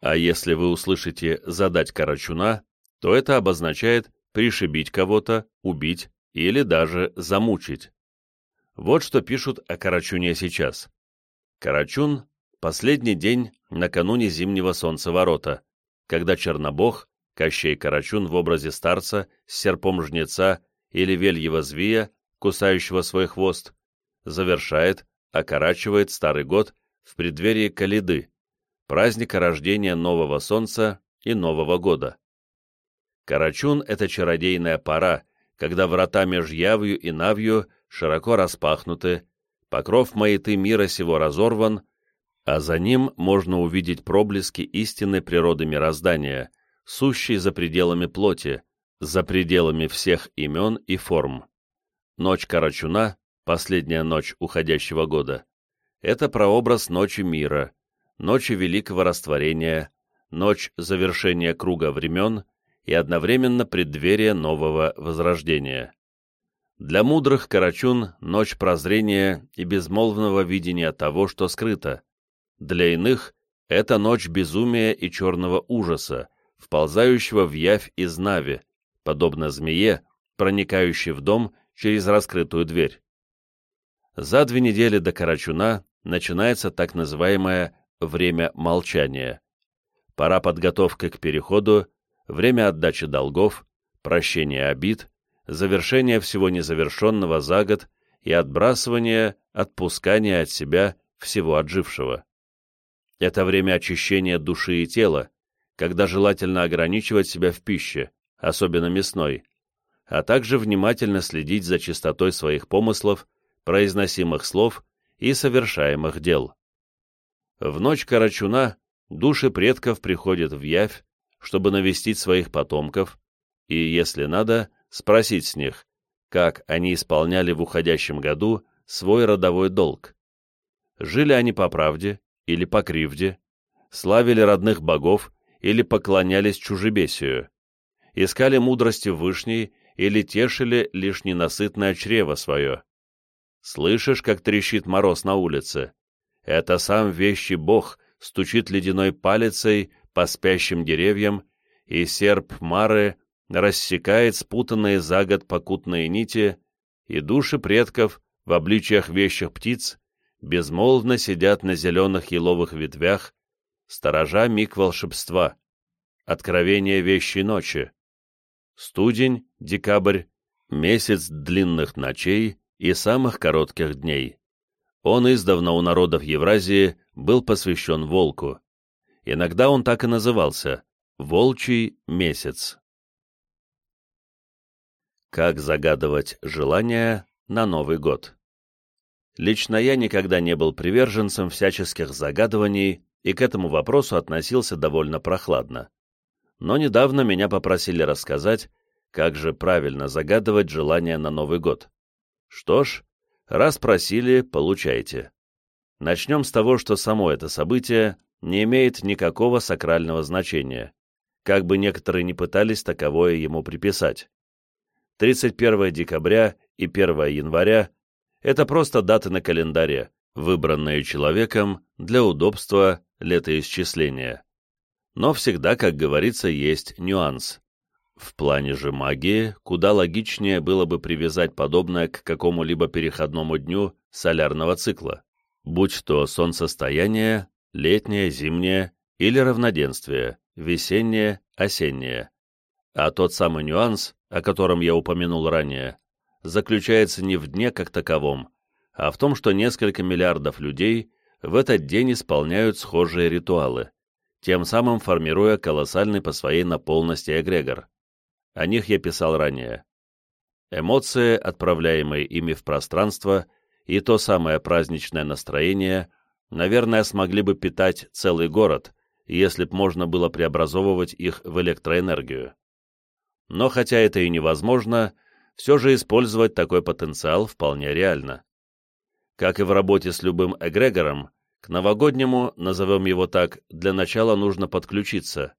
А если вы услышите «задать Карачуна», то это обозначает пришибить кого-то, убить или даже замучить. Вот что пишут о Карачуне сейчас. Карачун — последний день накануне зимнего солнцеворота, когда Чернобог, Кощей Карачун в образе старца с серпом жнеца или вельего звия, кусающего свой хвост, завершает, окорачивает старый год в преддверии Калиды, праздника рождения нового солнца и нового года. Карачун — это чародейная пора, когда врата меж Явью и Навью широко распахнуты, покров маяты мира сего разорван, а за ним можно увидеть проблески истинной природы мироздания, сущей за пределами плоти, за пределами всех имен и форм. Ночь Карачуна, последняя ночь уходящего года, это прообраз ночи мира, ночи великого растворения, ночь завершения круга времен и одновременно преддверие нового возрождения. Для мудрых Карачун — ночь прозрения и безмолвного видения того, что скрыто. Для иных — это ночь безумия и черного ужаса, вползающего в явь из нави, подобно змее, проникающей в дом через раскрытую дверь. За две недели до Карачуна начинается так называемое «время молчания». Пора подготовки к переходу, время отдачи долгов, прощения обид, завершение всего незавершенного за год и отбрасывание, отпускания от себя всего отжившего. Это время очищения души и тела, когда желательно ограничивать себя в пище, особенно мясной, а также внимательно следить за чистотой своих помыслов, произносимых слов и совершаемых дел. В ночь Карачуна души предков приходят в явь, чтобы навестить своих потомков и, если надо, спросить с них, как они исполняли в уходящем году свой родовой долг. Жили они по правде или по кривде, славили родных богов или поклонялись чужебесию, искали мудрости Вышней или тешили лишь ненасытное чрево свое. Слышишь, как трещит мороз на улице? Это сам вещий бог стучит ледяной палицей по спящим деревьям, и серп Мары рассекает спутанные за год покутные нити, и души предков в обличиях вещих птиц безмолвно сидят на зеленых еловых ветвях, сторожа миг волшебства, откровение вещей ночи. Студень, декабрь, месяц длинных ночей и самых коротких дней. Он издавна у народов Евразии был посвящен волку. Иногда он так и назывался — «Волчий месяц». Как загадывать желания на Новый год? Лично я никогда не был приверженцем всяческих загадываний и к этому вопросу относился довольно прохладно. Но недавно меня попросили рассказать, как же правильно загадывать желание на Новый год? Что ж, раз просили, получайте. Начнем с того, что само это событие не имеет никакого сакрального значения, как бы некоторые не пытались таковое ему приписать. 31 декабря и 1 января – это просто даты на календаре, выбранные человеком для удобства летоисчисления. Но всегда, как говорится, есть нюанс. В плане же магии, куда логичнее было бы привязать подобное к какому-либо переходному дню солярного цикла, будь то солнцестояние, летнее, зимнее или равноденствие, весеннее, осеннее. А тот самый нюанс, о котором я упомянул ранее, заключается не в дне как таковом, а в том, что несколько миллиардов людей в этот день исполняют схожие ритуалы тем самым формируя колоссальный по своей наполности эгрегор. О них я писал ранее. Эмоции, отправляемые ими в пространство, и то самое праздничное настроение, наверное, смогли бы питать целый город, если б можно было преобразовывать их в электроэнергию. Но хотя это и невозможно, все же использовать такой потенциал вполне реально. Как и в работе с любым эгрегором, к новогоднему, назовем его так, для начала нужно подключиться.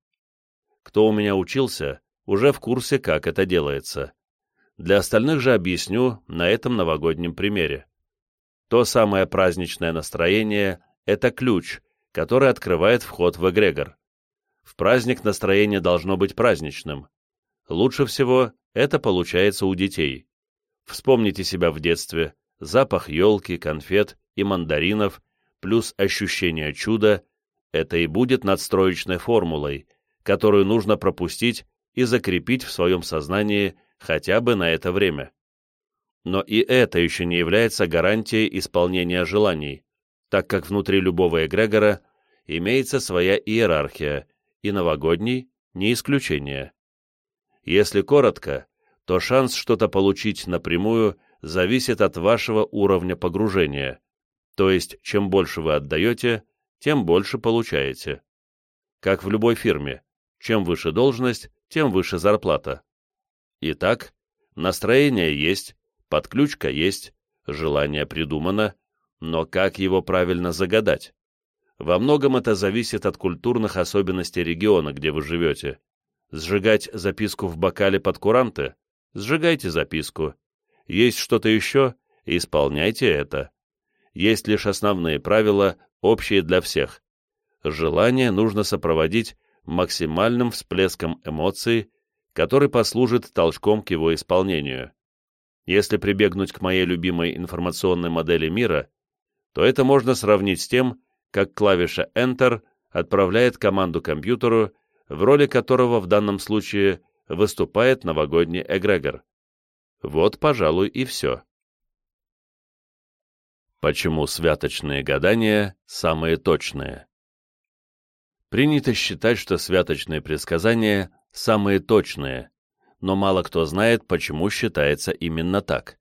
Кто у меня учился, уже в курсе, как это делается. Для остальных же объясню на этом новогоднем примере. То самое праздничное настроение – это ключ, который открывает вход в эгрегор. В праздник настроение должно быть праздничным. Лучше всего это получается у детей. Вспомните себя в детстве, запах елки, конфет и мандаринов плюс ощущение чуда — это и будет надстроечной формулой, которую нужно пропустить и закрепить в своем сознании хотя бы на это время. Но и это еще не является гарантией исполнения желаний, так как внутри любого эгрегора имеется своя иерархия, и новогодний — не исключение. Если коротко, то шанс что-то получить напрямую зависит от вашего уровня погружения, то есть, чем больше вы отдаете, тем больше получаете. Как в любой фирме, чем выше должность, тем выше зарплата. Итак, настроение есть, подключка есть, желание придумано, но как его правильно загадать? Во многом это зависит от культурных особенностей региона, где вы живете. Сжигать записку в бокале под куранты? Сжигайте записку. Есть что-то еще? Исполняйте это есть лишь основные правила, общие для всех. Желание нужно сопроводить максимальным всплеском эмоций, который послужит толчком к его исполнению. Если прибегнуть к моей любимой информационной модели мира, то это можно сравнить с тем, как клавиша Enter отправляет команду компьютеру, в роли которого в данном случае выступает новогодний эгрегор. Вот, пожалуй, и все. Почему святочные гадания самые точные? Принято считать, что святочные предсказания самые точные, но мало кто знает, почему считается именно так.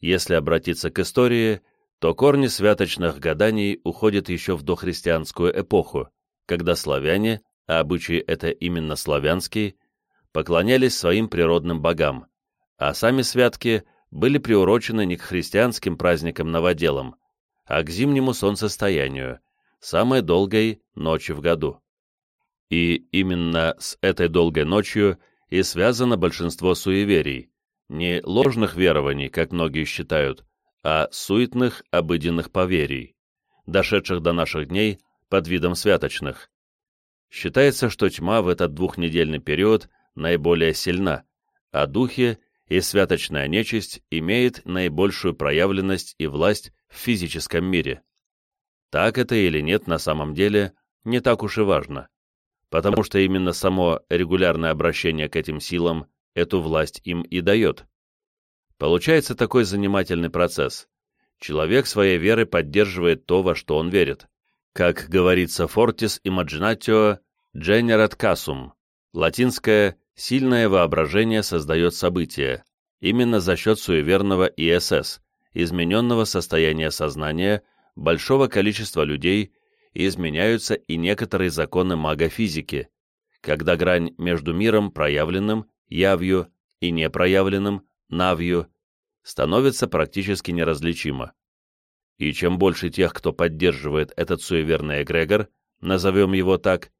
Если обратиться к истории, то корни святочных гаданий уходят еще в дохристианскую эпоху, когда славяне, а обычай это именно славянский, поклонялись своим природным богам, а сами святки – были приурочены не к христианским праздникам-новоделам, а к зимнему солнцестоянию, самой долгой ночи в году. И именно с этой долгой ночью и связано большинство суеверий, не ложных верований, как многие считают, а суетных обыденных поверий, дошедших до наших дней под видом святочных. Считается, что тьма в этот двухнедельный период наиболее сильна, а духи и святочная нечисть имеет наибольшую проявленность и власть в физическом мире. Так это или нет на самом деле, не так уж и важно, потому что именно само регулярное обращение к этим силам эту власть им и дает. Получается такой занимательный процесс. Человек своей верой поддерживает то, во что он верит. Как говорится fortis imaginatio generat casum, латинское Сильное воображение создает события, именно за счет суеверного ИСС, измененного состояния сознания, большого количества людей, изменяются и некоторые законы магофизики, когда грань между миром проявленным, явью и непроявленным, навью, становится практически неразличимо. И чем больше тех, кто поддерживает этот суеверный эгрегор, назовем его так,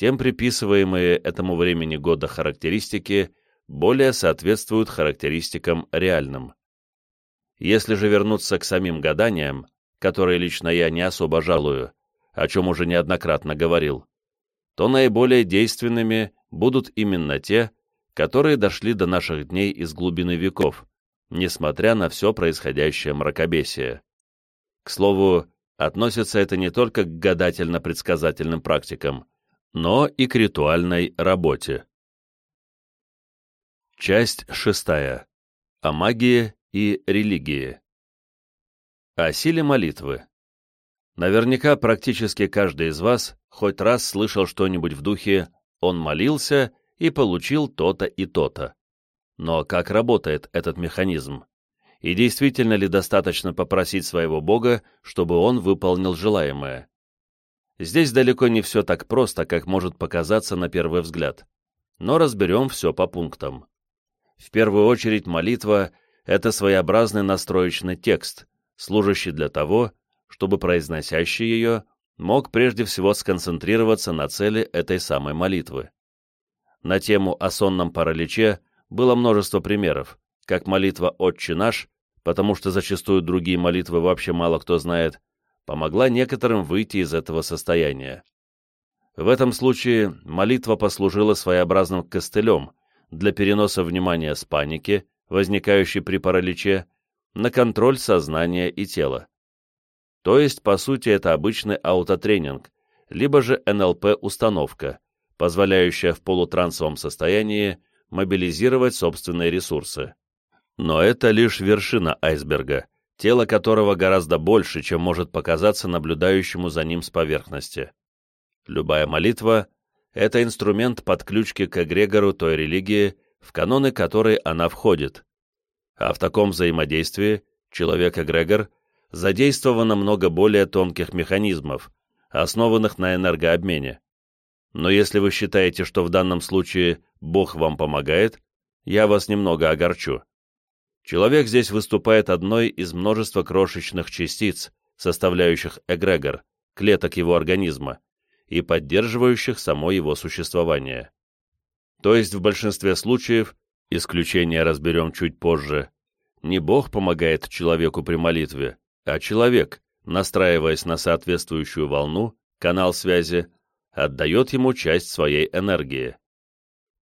тем приписываемые этому времени года характеристики более соответствуют характеристикам реальным. Если же вернуться к самим гаданиям, которые лично я не особо жалую, о чем уже неоднократно говорил, то наиболее действенными будут именно те, которые дошли до наших дней из глубины веков, несмотря на все происходящее мракобесие. К слову, относится это не только к гадательно-предсказательным практикам, но и к ритуальной работе. Часть шестая. О магии и религии. О силе молитвы. Наверняка практически каждый из вас хоть раз слышал что-нибудь в духе «он молился и получил то-то и то-то». Но как работает этот механизм? И действительно ли достаточно попросить своего Бога, чтобы он выполнил желаемое? Здесь далеко не все так просто, как может показаться на первый взгляд. Но разберем все по пунктам. В первую очередь молитва — это своеобразный настроечный текст, служащий для того, чтобы произносящий ее мог прежде всего сконцентрироваться на цели этой самой молитвы. На тему о сонном параличе было множество примеров, как молитва «Отче наш», потому что зачастую другие молитвы вообще мало кто знает, помогла некоторым выйти из этого состояния. В этом случае молитва послужила своеобразным костылем для переноса внимания с паники, возникающей при параличе, на контроль сознания и тела. То есть, по сути, это обычный аутотренинг, либо же НЛП-установка, позволяющая в полутрансовом состоянии мобилизировать собственные ресурсы. Но это лишь вершина айсберга, тело которого гораздо больше, чем может показаться наблюдающему за ним с поверхности. Любая молитва — это инструмент подключки к эгрегору той религии, в каноны которой она входит. А в таком взаимодействии человек-эгрегор — задействовано много более тонких механизмов, основанных на энергообмене. Но если вы считаете, что в данном случае Бог вам помогает, я вас немного огорчу. Человек здесь выступает одной из множества крошечных частиц, составляющих эгрегор, клеток его организма, и поддерживающих само его существование. То есть в большинстве случаев, исключение разберем чуть позже, не Бог помогает человеку при молитве, а человек, настраиваясь на соответствующую волну, канал связи, отдает ему часть своей энергии.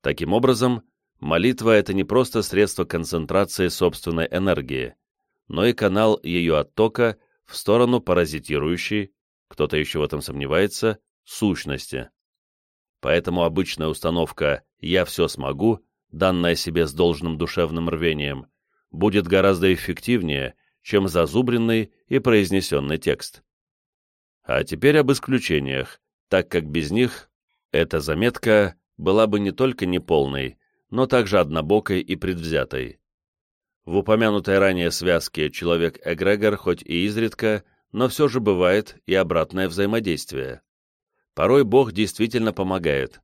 Таким образом, молитва — это не просто средство концентрации собственной энергии, но и канал ее оттока в сторону паразитирующей, кто-то еще в этом сомневается, сущности. Поэтому обычная установка «я все смогу», данная себе с должным душевным рвением, будет гораздо эффективнее, чем зазубренный и произнесенный текст. А теперь об исключениях, так как без них эта заметка была бы не только неполной, но также однобокой и предвзятой. В упомянутой ранее связке человек-эгрегор хоть и изредка, но все же бывает и обратное взаимодействие. Порой Бог действительно помогает,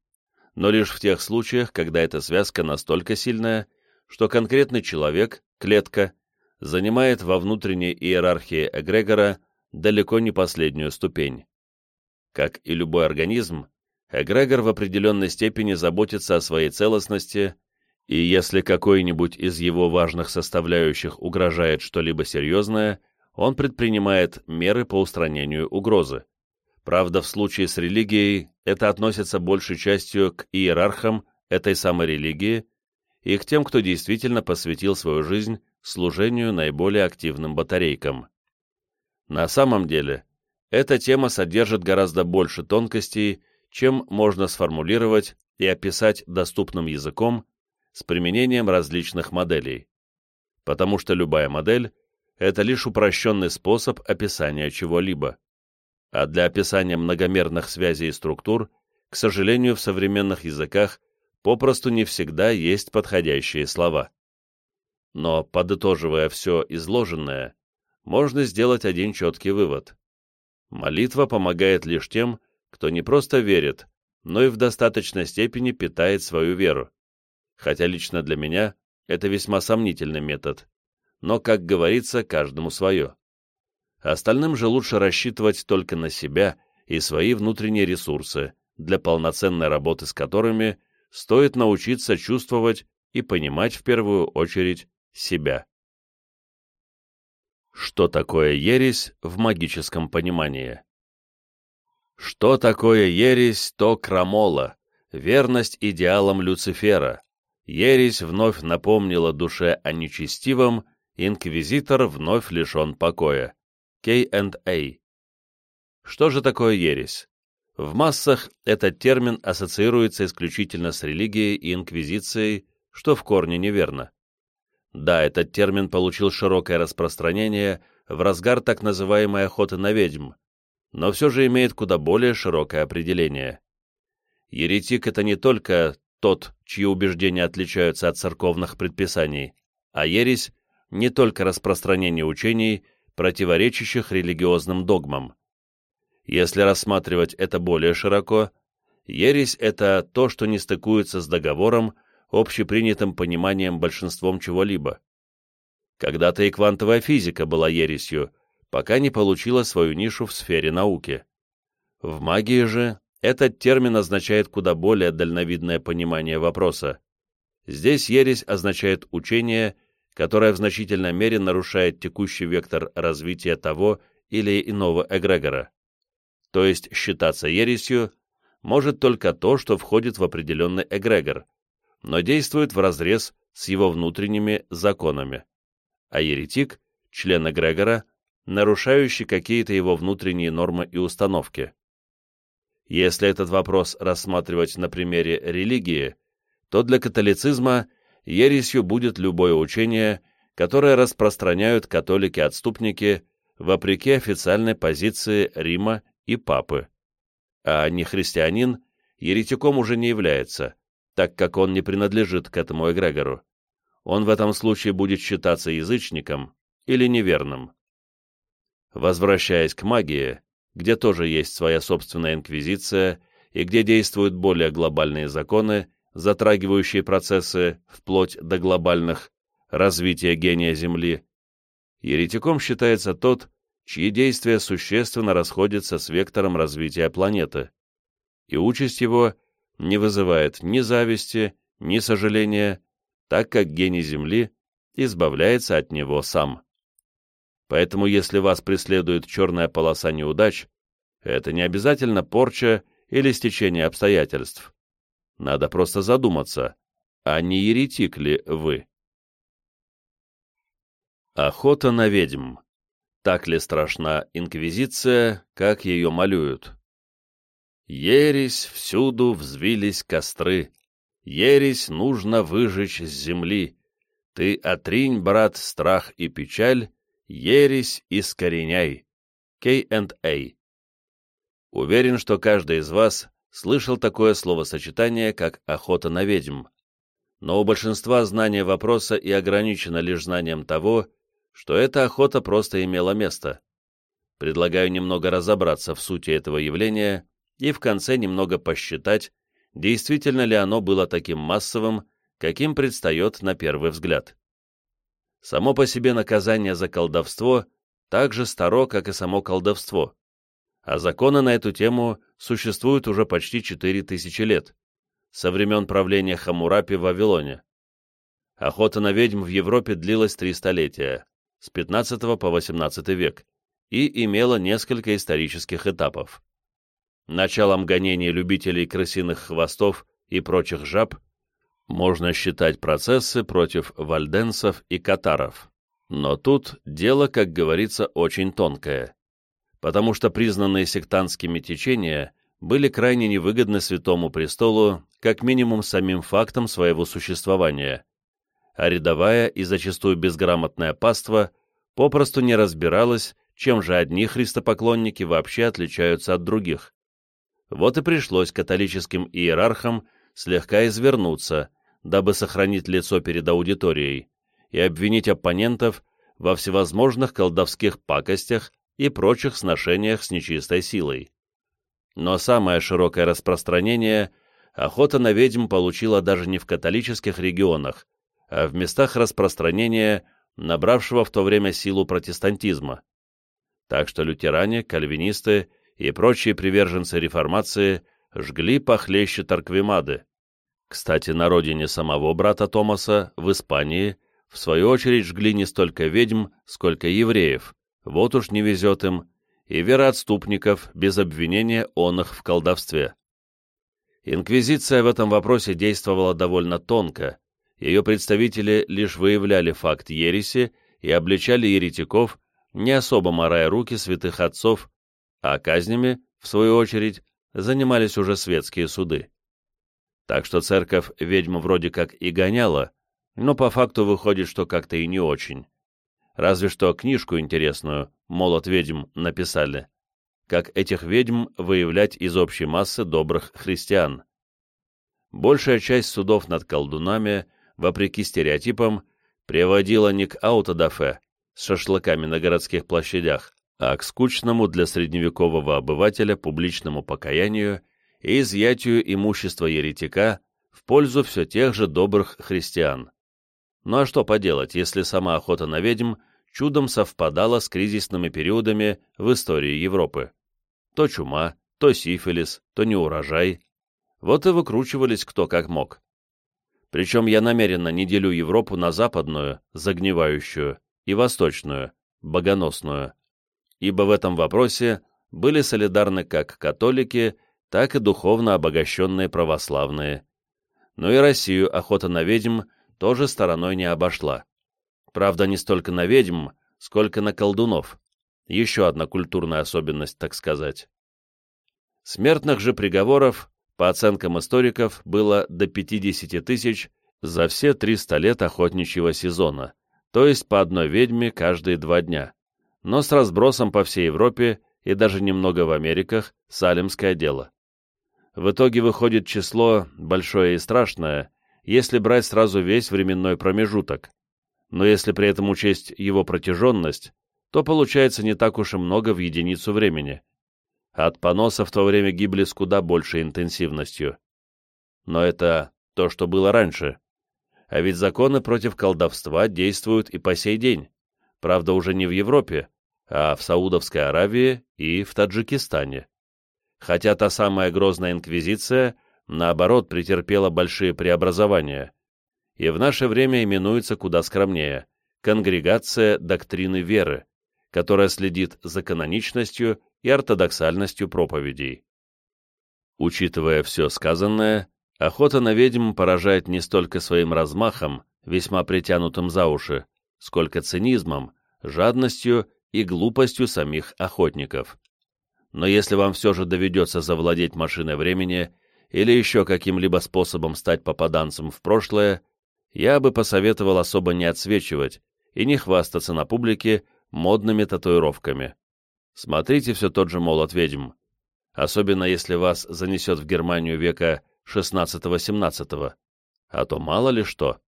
но лишь в тех случаях, когда эта связка настолько сильная, что конкретный человек, клетка, занимает во внутренней иерархии эгрегора далеко не последнюю ступень. Как и любой организм, эгрегор в определенной степени заботится о своей целостности, и если какой-нибудь из его важных составляющих угрожает что-либо серьезное, он предпринимает меры по устранению угрозы. Правда, в случае с религией это относится большей частью к иерархам этой самой религии и к тем, кто действительно посвятил свою жизнь служению наиболее активным батарейкам. На самом деле, эта тема содержит гораздо больше тонкостей, чем можно сформулировать и описать доступным языком с применением различных моделей. Потому что любая модель — это лишь упрощенный способ описания чего-либо. А для описания многомерных связей и структур, к сожалению, в современных языках попросту не всегда есть подходящие слова. Но, подытоживая все изложенное, можно сделать один четкий вывод. Молитва помогает лишь тем, кто не просто верит, но и в достаточной степени питает свою веру. Хотя лично для меня это весьма сомнительный метод, но, как говорится, каждому свое. Остальным же лучше рассчитывать только на себя и свои внутренние ресурсы, для полноценной работы с которыми стоит научиться чувствовать и понимать в первую очередь себя. Что такое ересь в магическом понимании? Что такое ересь, то крамола, верность идеалам Люцифера. Ересь вновь напомнила душе о нечестивом, инквизитор вновь лишен покоя. K&A. Что же такое ересь? В массах этот термин ассоциируется исключительно с религией и инквизицией, что в корне неверно. Да, этот термин получил широкое распространение в разгар так называемой охоты на ведьм, но все же имеет куда более широкое определение. Еретик — это не только тот, чьи убеждения отличаются от церковных предписаний, а ересь — не только распространение учений, противоречащих религиозным догмам. Если рассматривать это более широко, ересь — это то, что не стыкуется с договором, общепринятым пониманием большинством чего-либо. Когда-то и квантовая физика была ересью, пока не получила свою нишу в сфере науки. В магии же этот термин означает куда более дальновидное понимание вопроса. Здесь ересь означает учение, которое в значительной мере нарушает текущий вектор развития того или иного эгрегора. То есть считаться ересью может только то, что входит в определенный эгрегор, но действует вразрез с его внутренними законами. А еретик – член эгрегора, нарушающий какие-то его внутренние нормы и установки. Если этот вопрос рассматривать на примере религии, то для католицизма ересью будет любое учение, которое распространяют католики-отступники вопреки официальной позиции Рима и Папы. А не христианин еретиком уже не является, так как он не принадлежит к этому эгрегору. Он в этом случае будет считаться язычником или неверным. Возвращаясь к магии, где тоже есть своя собственная инквизиция и где действуют более глобальные законы, затрагивающие процессы вплоть до глобальных развития гения Земли, еретиком считается тот, чьи действия существенно расходятся с вектором развития планеты, и участь его не вызывает ни зависти, ни сожаления, так как гений Земли избавляется от него сам. Поэтому если вас преследует черная полоса неудач, это не обязательно порча или стечение обстоятельств. Надо просто задуматься, а не еретик ли вы? Охота на ведьм. Так ли страшна инквизиция, как ее малюют? Ересь всюду взвились костры, Ересь нужно выжечь с земли. Ты отринь, брат, страх и печаль, Ересь искореняй. K&A. Уверен, что каждый из вас слышал такое словосочетание, как «охота на ведьм». Но у большинства знание вопроса и ограничено лишь знанием того, что эта охота просто имела место. Предлагаю немного разобраться в сути этого явления и в конце немного посчитать, действительно ли оно было таким массовым, каким предстает на первый взгляд. Само по себе наказание за колдовство так же старо, как и само колдовство, а законы на эту тему существуют уже почти 4000 лет, со времен правления Хамурапи в Вавилоне. Охота на ведьм в Европе длилась три столетия, с 15 по 18 век, и имела несколько исторических этапов. Началом гонений любителей крысиных хвостов и прочих жаб можно считать процессы против вальденцев и катаров. Но тут дело, как говорится, очень тонкое, потому что признанные сектантскими течения были крайне невыгодны Святому Престолу как минимум самим фактом своего существования, а рядовая и зачастую безграмотная паства попросту не разбиралась, чем же одни христопоклонники вообще отличаются от других. Вот и пришлось католическим иерархам слегка извернуться, дабы сохранить лицо перед аудиторией, и обвинить оппонентов во всевозможных колдовских пакостях и прочих сношениях с нечистой силой. Но самое широкое распространение охота на ведьм получила даже не в католических регионах, а в местах распространения набравшего в то время силу протестантизма. Так что лютеране, кальвинисты и прочие приверженцы реформации жгли похлеще Тарквимады. Кстати, на родине самого брата Томаса, в Испании, в свою очередь жгли не столько ведьм, сколько евреев, вот уж не везет им, и вероотступников без обвинения он их в колдовстве. Инквизиция в этом вопросе действовала довольно тонко, ее представители лишь выявляли факт ереси и обличали еретиков, не особо морая руки святых отцов, а казнями, в свою очередь, занимались уже светские суды. Так что церковь ведьм вроде как и гоняла, но по факту выходит, что как-то и не очень. Разве что книжку интересную «Молот ведьм» написали. Как этих ведьм выявлять из общей массы добрых христиан. Большая часть судов над колдунами, вопреки стереотипам, приводила не к аутодафе с шашлыками на городских площадях, а к скучному для средневекового обывателя публичному покаянию и изъятию имущества еретика в пользу все тех же добрых христиан. Ну а что поделать, если сама охота на ведьм чудом совпадала с кризисными периодами в истории Европы? То чума, то сифилис, то неурожай. Вот и выкручивались кто как мог. Причем я намеренно не делю Европу на западную, загнивающую, и восточную, богоносную, ибо в этом вопросе были солидарны как католики, так и духовно обогащенные православные. Но и Россию охота на ведьм тоже стороной не обошла. Правда, не столько на ведьм, сколько на колдунов. Еще одна культурная особенность, так сказать. Смертных же приговоров, по оценкам историков, было до 50 тысяч за все 300 лет охотничьего сезона, то есть по одной ведьме каждые два дня, но с разбросом по всей Европе и даже немного в Америках, салемское дело. В итоге выходит число большое и страшное, если брать сразу весь временной промежуток. Но если при этом учесть его протяженность, то получается не так уж и много в единицу времени. От поноса в то время гибли с куда большей интенсивностью. Но это то, что было раньше. А ведь законы против колдовства действуют и по сей день. Правда, уже не в Европе, а в Саудовской Аравии и в Таджикистане хотя та самая грозная инквизиция, наоборот, претерпела большие преобразования, и в наше время именуется куда скромнее – Конгрегация доктрины веры, которая следит за каноничностью и ортодоксальностью проповедей. Учитывая все сказанное, охота на ведьм поражает не столько своим размахом, весьма притянутым за уши, сколько цинизмом, жадностью и глупостью самих охотников но если вам все же доведется завладеть машиной времени или еще каким-либо способом стать попаданцем в прошлое, я бы посоветовал особо не отсвечивать и не хвастаться на публике модными татуировками. Смотрите все тот же молот ведьм, особенно если вас занесет в Германию века 16-17, а то мало ли что.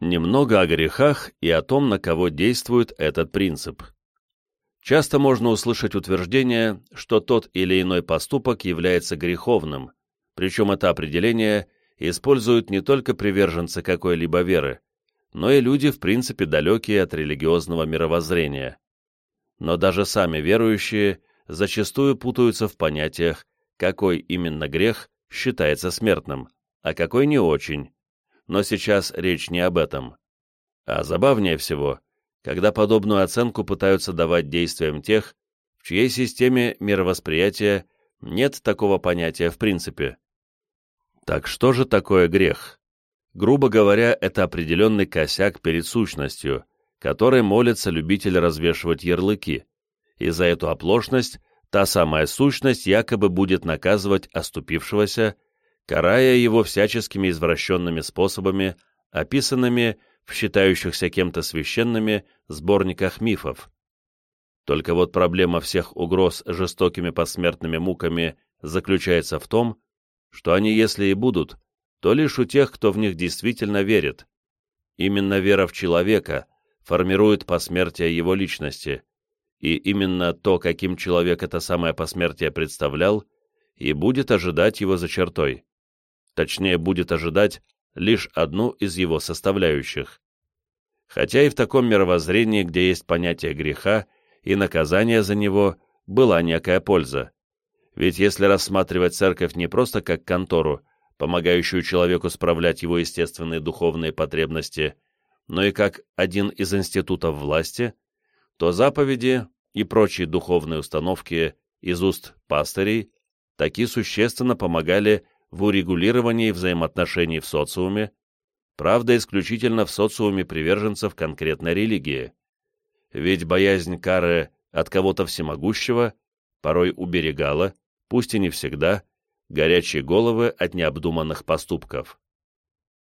Немного о грехах и о том, на кого действует этот принцип. Часто можно услышать утверждение, что тот или иной поступок является греховным, причем это определение используют не только приверженцы какой-либо веры, но и люди, в принципе, далекие от религиозного мировоззрения. Но даже сами верующие зачастую путаются в понятиях, какой именно грех считается смертным, а какой не очень. Но сейчас речь не об этом. А забавнее всего, когда подобную оценку пытаются давать действиям тех, в чьей системе мировосприятия нет такого понятия в принципе. Так что же такое грех? Грубо говоря, это определенный косяк перед сущностью, которой молится любитель развешивать ярлыки, и за эту оплошность та самая сущность якобы будет наказывать оступившегося, карая его всяческими извращенными способами, описанными в считающихся кем-то священными сборниках мифов. Только вот проблема всех угроз жестокими посмертными муками заключается в том, что они, если и будут, то лишь у тех, кто в них действительно верит. Именно вера в человека формирует посмертие его личности, и именно то, каким человек это самое посмертие представлял, и будет ожидать его за чертой. Точнее, будет ожидать лишь одну из его составляющих. Хотя и в таком мировоззрении, где есть понятие греха и наказание за него, была некая польза. Ведь если рассматривать церковь не просто как контору, помогающую человеку справлять его естественные духовные потребности, но и как один из институтов власти, то заповеди и прочие духовные установки из уст пастырей таки существенно помогали в урегулировании взаимоотношений в социуме, правда исключительно в социуме приверженцев конкретной религии. Ведь боязнь кары от кого-то всемогущего порой уберегала, пусть и не всегда, горячие головы от необдуманных поступков.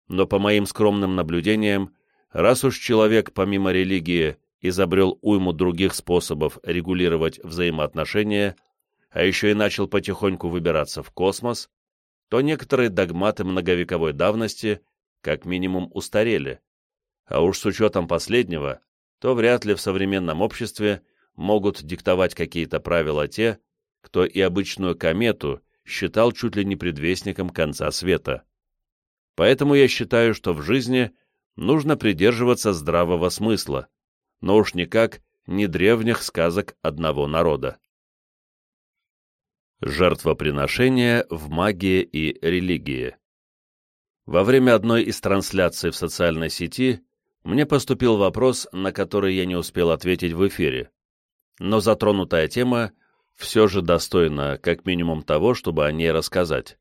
Но по моим скромным наблюдениям, раз уж человек помимо религии изобрел уйму других способов регулировать взаимоотношения, а еще и начал потихоньку выбираться в космос, то некоторые догматы многовековой давности как минимум устарели, а уж с учетом последнего, то вряд ли в современном обществе могут диктовать какие-то правила те, кто и обычную комету считал чуть ли не предвестником конца света. Поэтому я считаю, что в жизни нужно придерживаться здравого смысла, но уж никак не древних сказок одного народа. Жертвоприношение в магии и религии Во время одной из трансляций в социальной сети мне поступил вопрос, на который я не успел ответить в эфире. Но затронутая тема все же достойна как минимум того, чтобы о ней рассказать.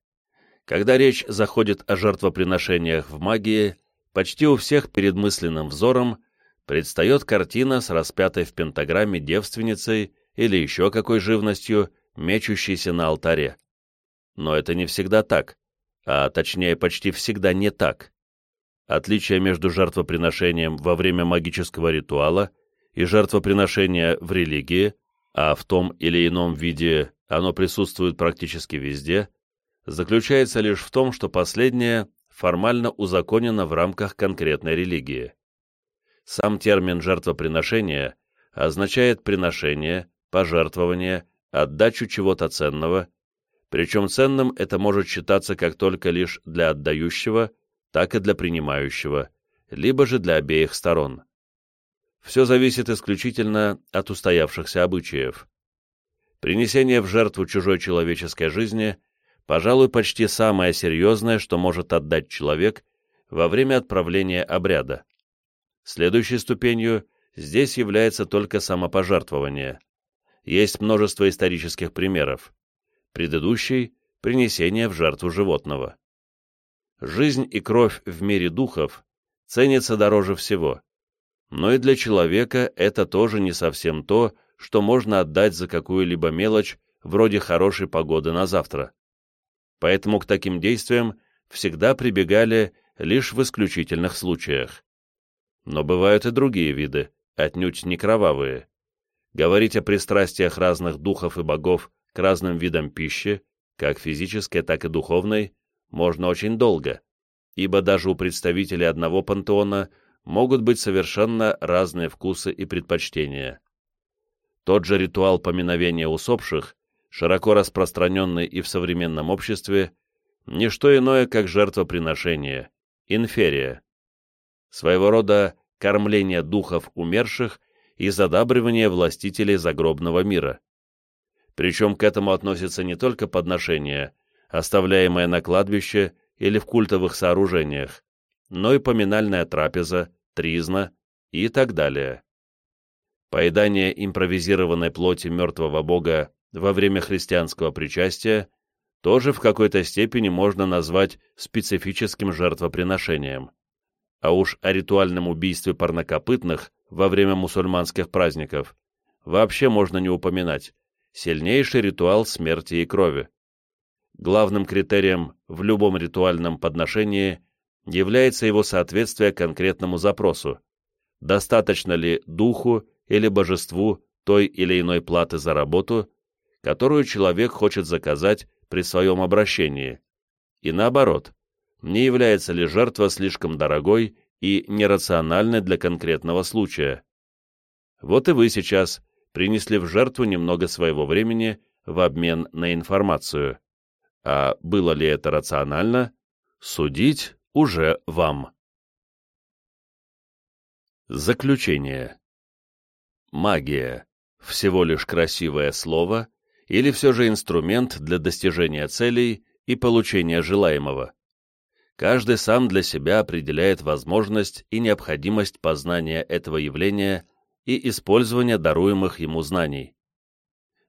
Когда речь заходит о жертвоприношениях в магии, почти у всех перед мысленным взором предстает картина с распятой в пентаграмме девственницей или еще какой живностью, мечущейся на алтаре. Но это не всегда так, а точнее почти всегда не так. Отличие между жертвоприношением во время магического ритуала и жертвоприношения в религии а в том или ином виде оно присутствует практически везде, заключается лишь в том, что последнее формально узаконено в рамках конкретной религии. Сам термин «жертвоприношение» означает приношение, пожертвование, отдачу чего-то ценного, причем ценным это может считаться как только лишь для отдающего, так и для принимающего, либо же для обеих сторон все зависит исключительно от устоявшихся обычаев. Принесение в жертву чужой человеческой жизни, пожалуй, почти самое серьезное, что может отдать человек во время отправления обряда. Следующей ступенью здесь является только самопожертвование. Есть множество исторических примеров. Предыдущий – принесение в жертву животного. Жизнь и кровь в мире духов ценится дороже всего – но и для человека это тоже не совсем то, что можно отдать за какую-либо мелочь, вроде хорошей погоды на завтра. Поэтому к таким действиям всегда прибегали лишь в исключительных случаях. Но бывают и другие виды, отнюдь не кровавые. Говорить о пристрастиях разных духов и богов к разным видам пищи, как физической, так и духовной, можно очень долго, ибо даже у представителей одного пантеона – могут быть совершенно разные вкусы и предпочтения. Тот же ритуал поминовения усопших, широко распространенный и в современном обществе, не что иное, как жертвоприношение, инферия. Своего рода кормление духов умерших и задабривание властителей загробного мира. Причем к этому относится не только подношение, оставляемое на кладбище или в культовых сооружениях, но и поминальная трапеза, тризна и так далее. Поедание импровизированной плоти мертвого бога во время христианского причастия тоже в какой-то степени можно назвать специфическим жертвоприношением. А уж о ритуальном убийстве парнокопытных во время мусульманских праздников вообще можно не упоминать. Сильнейший ритуал смерти и крови. Главным критерием в любом ритуальном подношении является его соответствие конкретному запросу. Достаточно ли духу или божеству той или иной платы за работу, которую человек хочет заказать при своем обращении. И наоборот, не является ли жертва слишком дорогой и нерациональной для конкретного случая. Вот и вы сейчас принесли в жертву немного своего времени в обмен на информацию. А было ли это рационально? Судить уже вам. Заключение. Магия – всего лишь красивое слово или все же инструмент для достижения целей и получения желаемого? Каждый сам для себя определяет возможность и необходимость познания этого явления и использования даруемых ему знаний.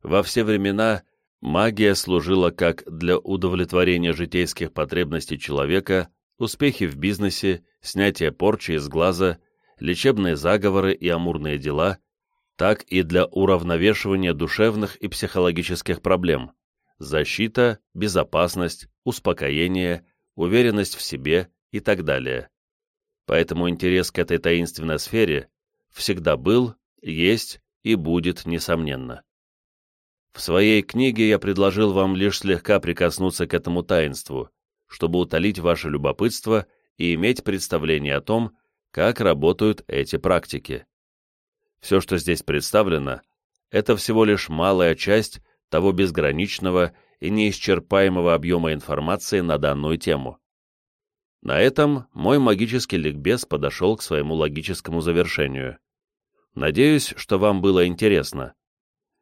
Во все времена магия служила как для удовлетворения житейских потребностей человека, успехи в бизнесе, снятие порчи из глаза, лечебные заговоры и амурные дела, так и для уравновешивания душевных и психологических проблем, защита, безопасность, успокоение – уверенность в себе и так далее. Поэтому интерес к этой таинственной сфере всегда был, есть и будет, несомненно. В своей книге я предложил вам лишь слегка прикоснуться к этому таинству, чтобы утолить ваше любопытство и иметь представление о том, как работают эти практики. Все, что здесь представлено, это всего лишь малая часть того безграничного и неисчерпаемого объема информации на данную тему. На этом мой магический ликбез подошел к своему логическому завершению. Надеюсь, что вам было интересно.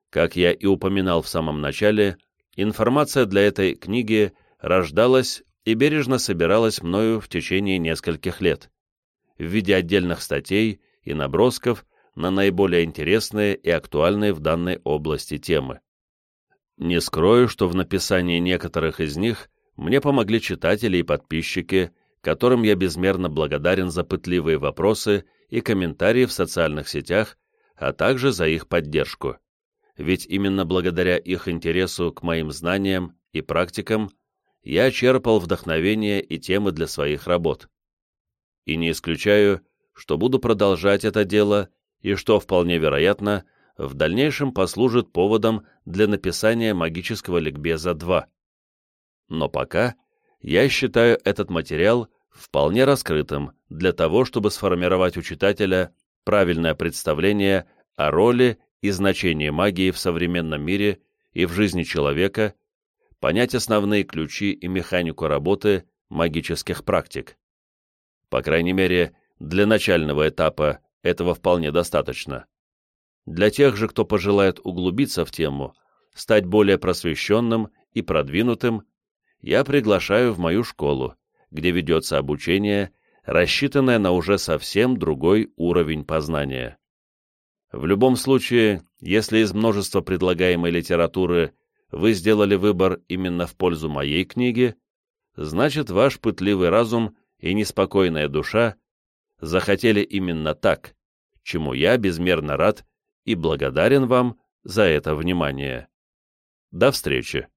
Как я и упоминал в самом начале, информация для этой книги рождалась и бережно собиралась мною в течение нескольких лет, в виде отдельных статей и набросков на наиболее интересные и актуальные в данной области темы. Не скрою, что в написании некоторых из них мне помогли читатели и подписчики, которым я безмерно благодарен за пытливые вопросы и комментарии в социальных сетях, а также за их поддержку. Ведь именно благодаря их интересу к моим знаниям и практикам я черпал вдохновение и темы для своих работ. И не исключаю, что буду продолжать это дело и что, вполне вероятно, в дальнейшем послужит поводом для написания магического ликбеза 2. Но пока я считаю этот материал вполне раскрытым для того, чтобы сформировать у читателя правильное представление о роли и значении магии в современном мире и в жизни человека, понять основные ключи и механику работы магических практик. По крайней мере, для начального этапа этого вполне достаточно. Для тех же, кто пожелает углубиться в тему, стать более просвещенным и продвинутым, я приглашаю в мою школу, где ведется обучение, рассчитанное на уже совсем другой уровень познания. В любом случае, если из множества предлагаемой литературы вы сделали выбор именно в пользу моей книги, значит ваш пытливый разум и неспокойная душа захотели именно так, чему я безмерно рад и благодарен вам за это внимание. До встречи!